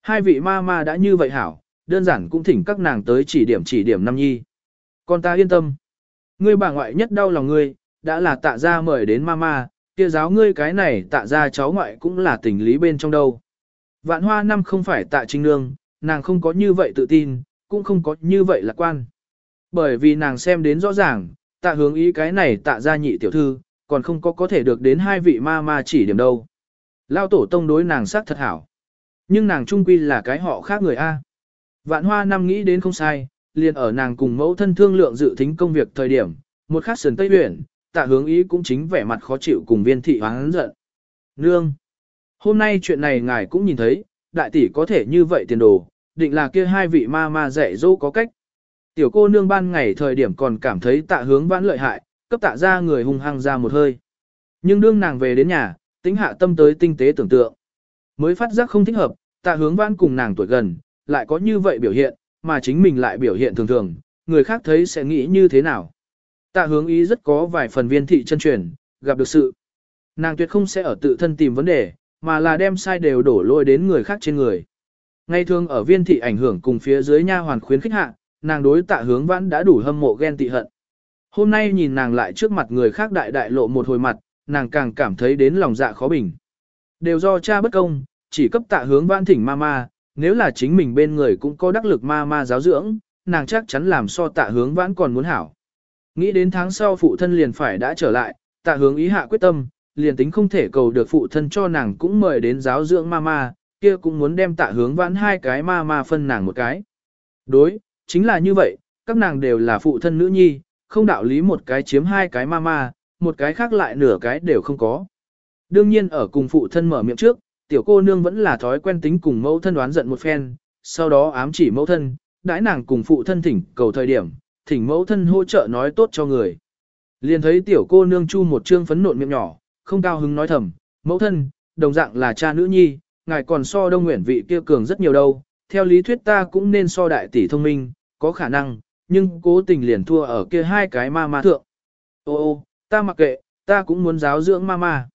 Hai vị ma ma đã như vậy hảo, đơn giản cũng thỉnh các nàng tới chỉ điểm chỉ điểm năm nhi. Con ta yên tâm. Ngươi bà ngoại nhất đau lòng ngươi, đã là tạ Gia mời đến mama, kia giáo ngươi cái này tạ Gia cháu ngoại cũng là tình lý bên trong đâu. Vạn hoa năm không phải tạ trinh nương, nàng không có như vậy tự tin, cũng không có như vậy lạc quan. Bởi vì nàng xem đến rõ ràng, tạ hướng ý cái này tạ Gia nhị tiểu thư, còn không có có thể được đến hai vị ma ma chỉ điểm đâu. Lao tổ tông đối nàng sắc thật hảo. Nhưng nàng trung quy là cái họ khác người A. Vạn hoa năm nghĩ đến không sai, liền ở nàng cùng mẫu thân thương lượng dự tính công việc thời điểm, một khắc sườn tây huyển, tạ hướng ý cũng chính vẻ mặt khó chịu cùng viên thị hoáng giận. Nương! Hôm nay chuyện này ngài cũng nhìn thấy, đại tỷ có thể như vậy tiền đồ, định là kia hai vị ma ma dạy dỗ có cách. Tiểu cô nương ban ngày thời điểm còn cảm thấy tạ hướng vãn lợi hại, cấp tạ ra người hung hăng ra một hơi. Nhưng đương nàng về đến nhà, tính hạ tâm tới tinh tế tưởng tượng. Mới phát giác không thích hợp, tạ hướng vãn cùng nàng tuổi gần, lại có như vậy biểu hiện, mà chính mình lại biểu hiện thường thường, người khác thấy sẽ nghĩ như thế nào. Tạ hướng ý rất có vài phần viên thị chân truyền, gặp được sự. Nàng tuyệt không sẽ ở tự thân tìm vấn đề, mà là đem sai đều đổ lỗi đến người khác trên người. Ngay thường ở viên thị ảnh hưởng cùng phía dưới nha hoàn khuyến khích hạ, nàng đối tạ hướng vãn đã đủ hâm mộ ghen tị hận. Hôm nay nhìn nàng lại trước mặt người khác đại đại lộ một hồi mặt, nàng càng cảm thấy đến lòng dạ khó bình. Đều do cha bất công, chỉ cấp tạ hướng vãn thỉnh ma ma, nếu là chính mình bên người cũng có đắc lực ma ma giáo dưỡng, nàng chắc chắn làm so tạ hướng vãn còn muốn hảo. Nghĩ đến tháng sau phụ thân liền phải đã trở lại, tạ hướng ý hạ quyết tâm, liền tính không thể cầu được phụ thân cho nàng cũng mời đến giáo dưỡng ma ma, kia cũng muốn đem tạ hướng vãn hai cái ma ma phân nàng một cái. Đối, chính là như vậy, các nàng đều là phụ thân nữ nhi, không đạo lý một cái chiếm hai cái ma ma, một cái khác lại nửa cái đều không có. Đương nhiên ở cùng phụ thân mở miệng trước, tiểu cô nương vẫn là thói quen tính cùng mẫu thân đoán giận một phen, sau đó ám chỉ mẫu thân, đãi nàng cùng phụ thân thỉnh cầu thời điểm, thỉnh mẫu thân hỗ trợ nói tốt cho người. Liền thấy tiểu cô nương chu một trương phấn nộn miệng nhỏ, không cao hứng nói thầm, mẫu thân, đồng dạng là cha nữ nhi, ngài còn so đông nguyện vị kia cường rất nhiều đâu, theo lý thuyết ta cũng nên so đại tỷ thông minh, có khả năng, nhưng cố tình liền thua ở kia hai cái ma ma thượng. Ô ô, ta mặc kệ, ta cũng muốn giáo dưỡng ma ma.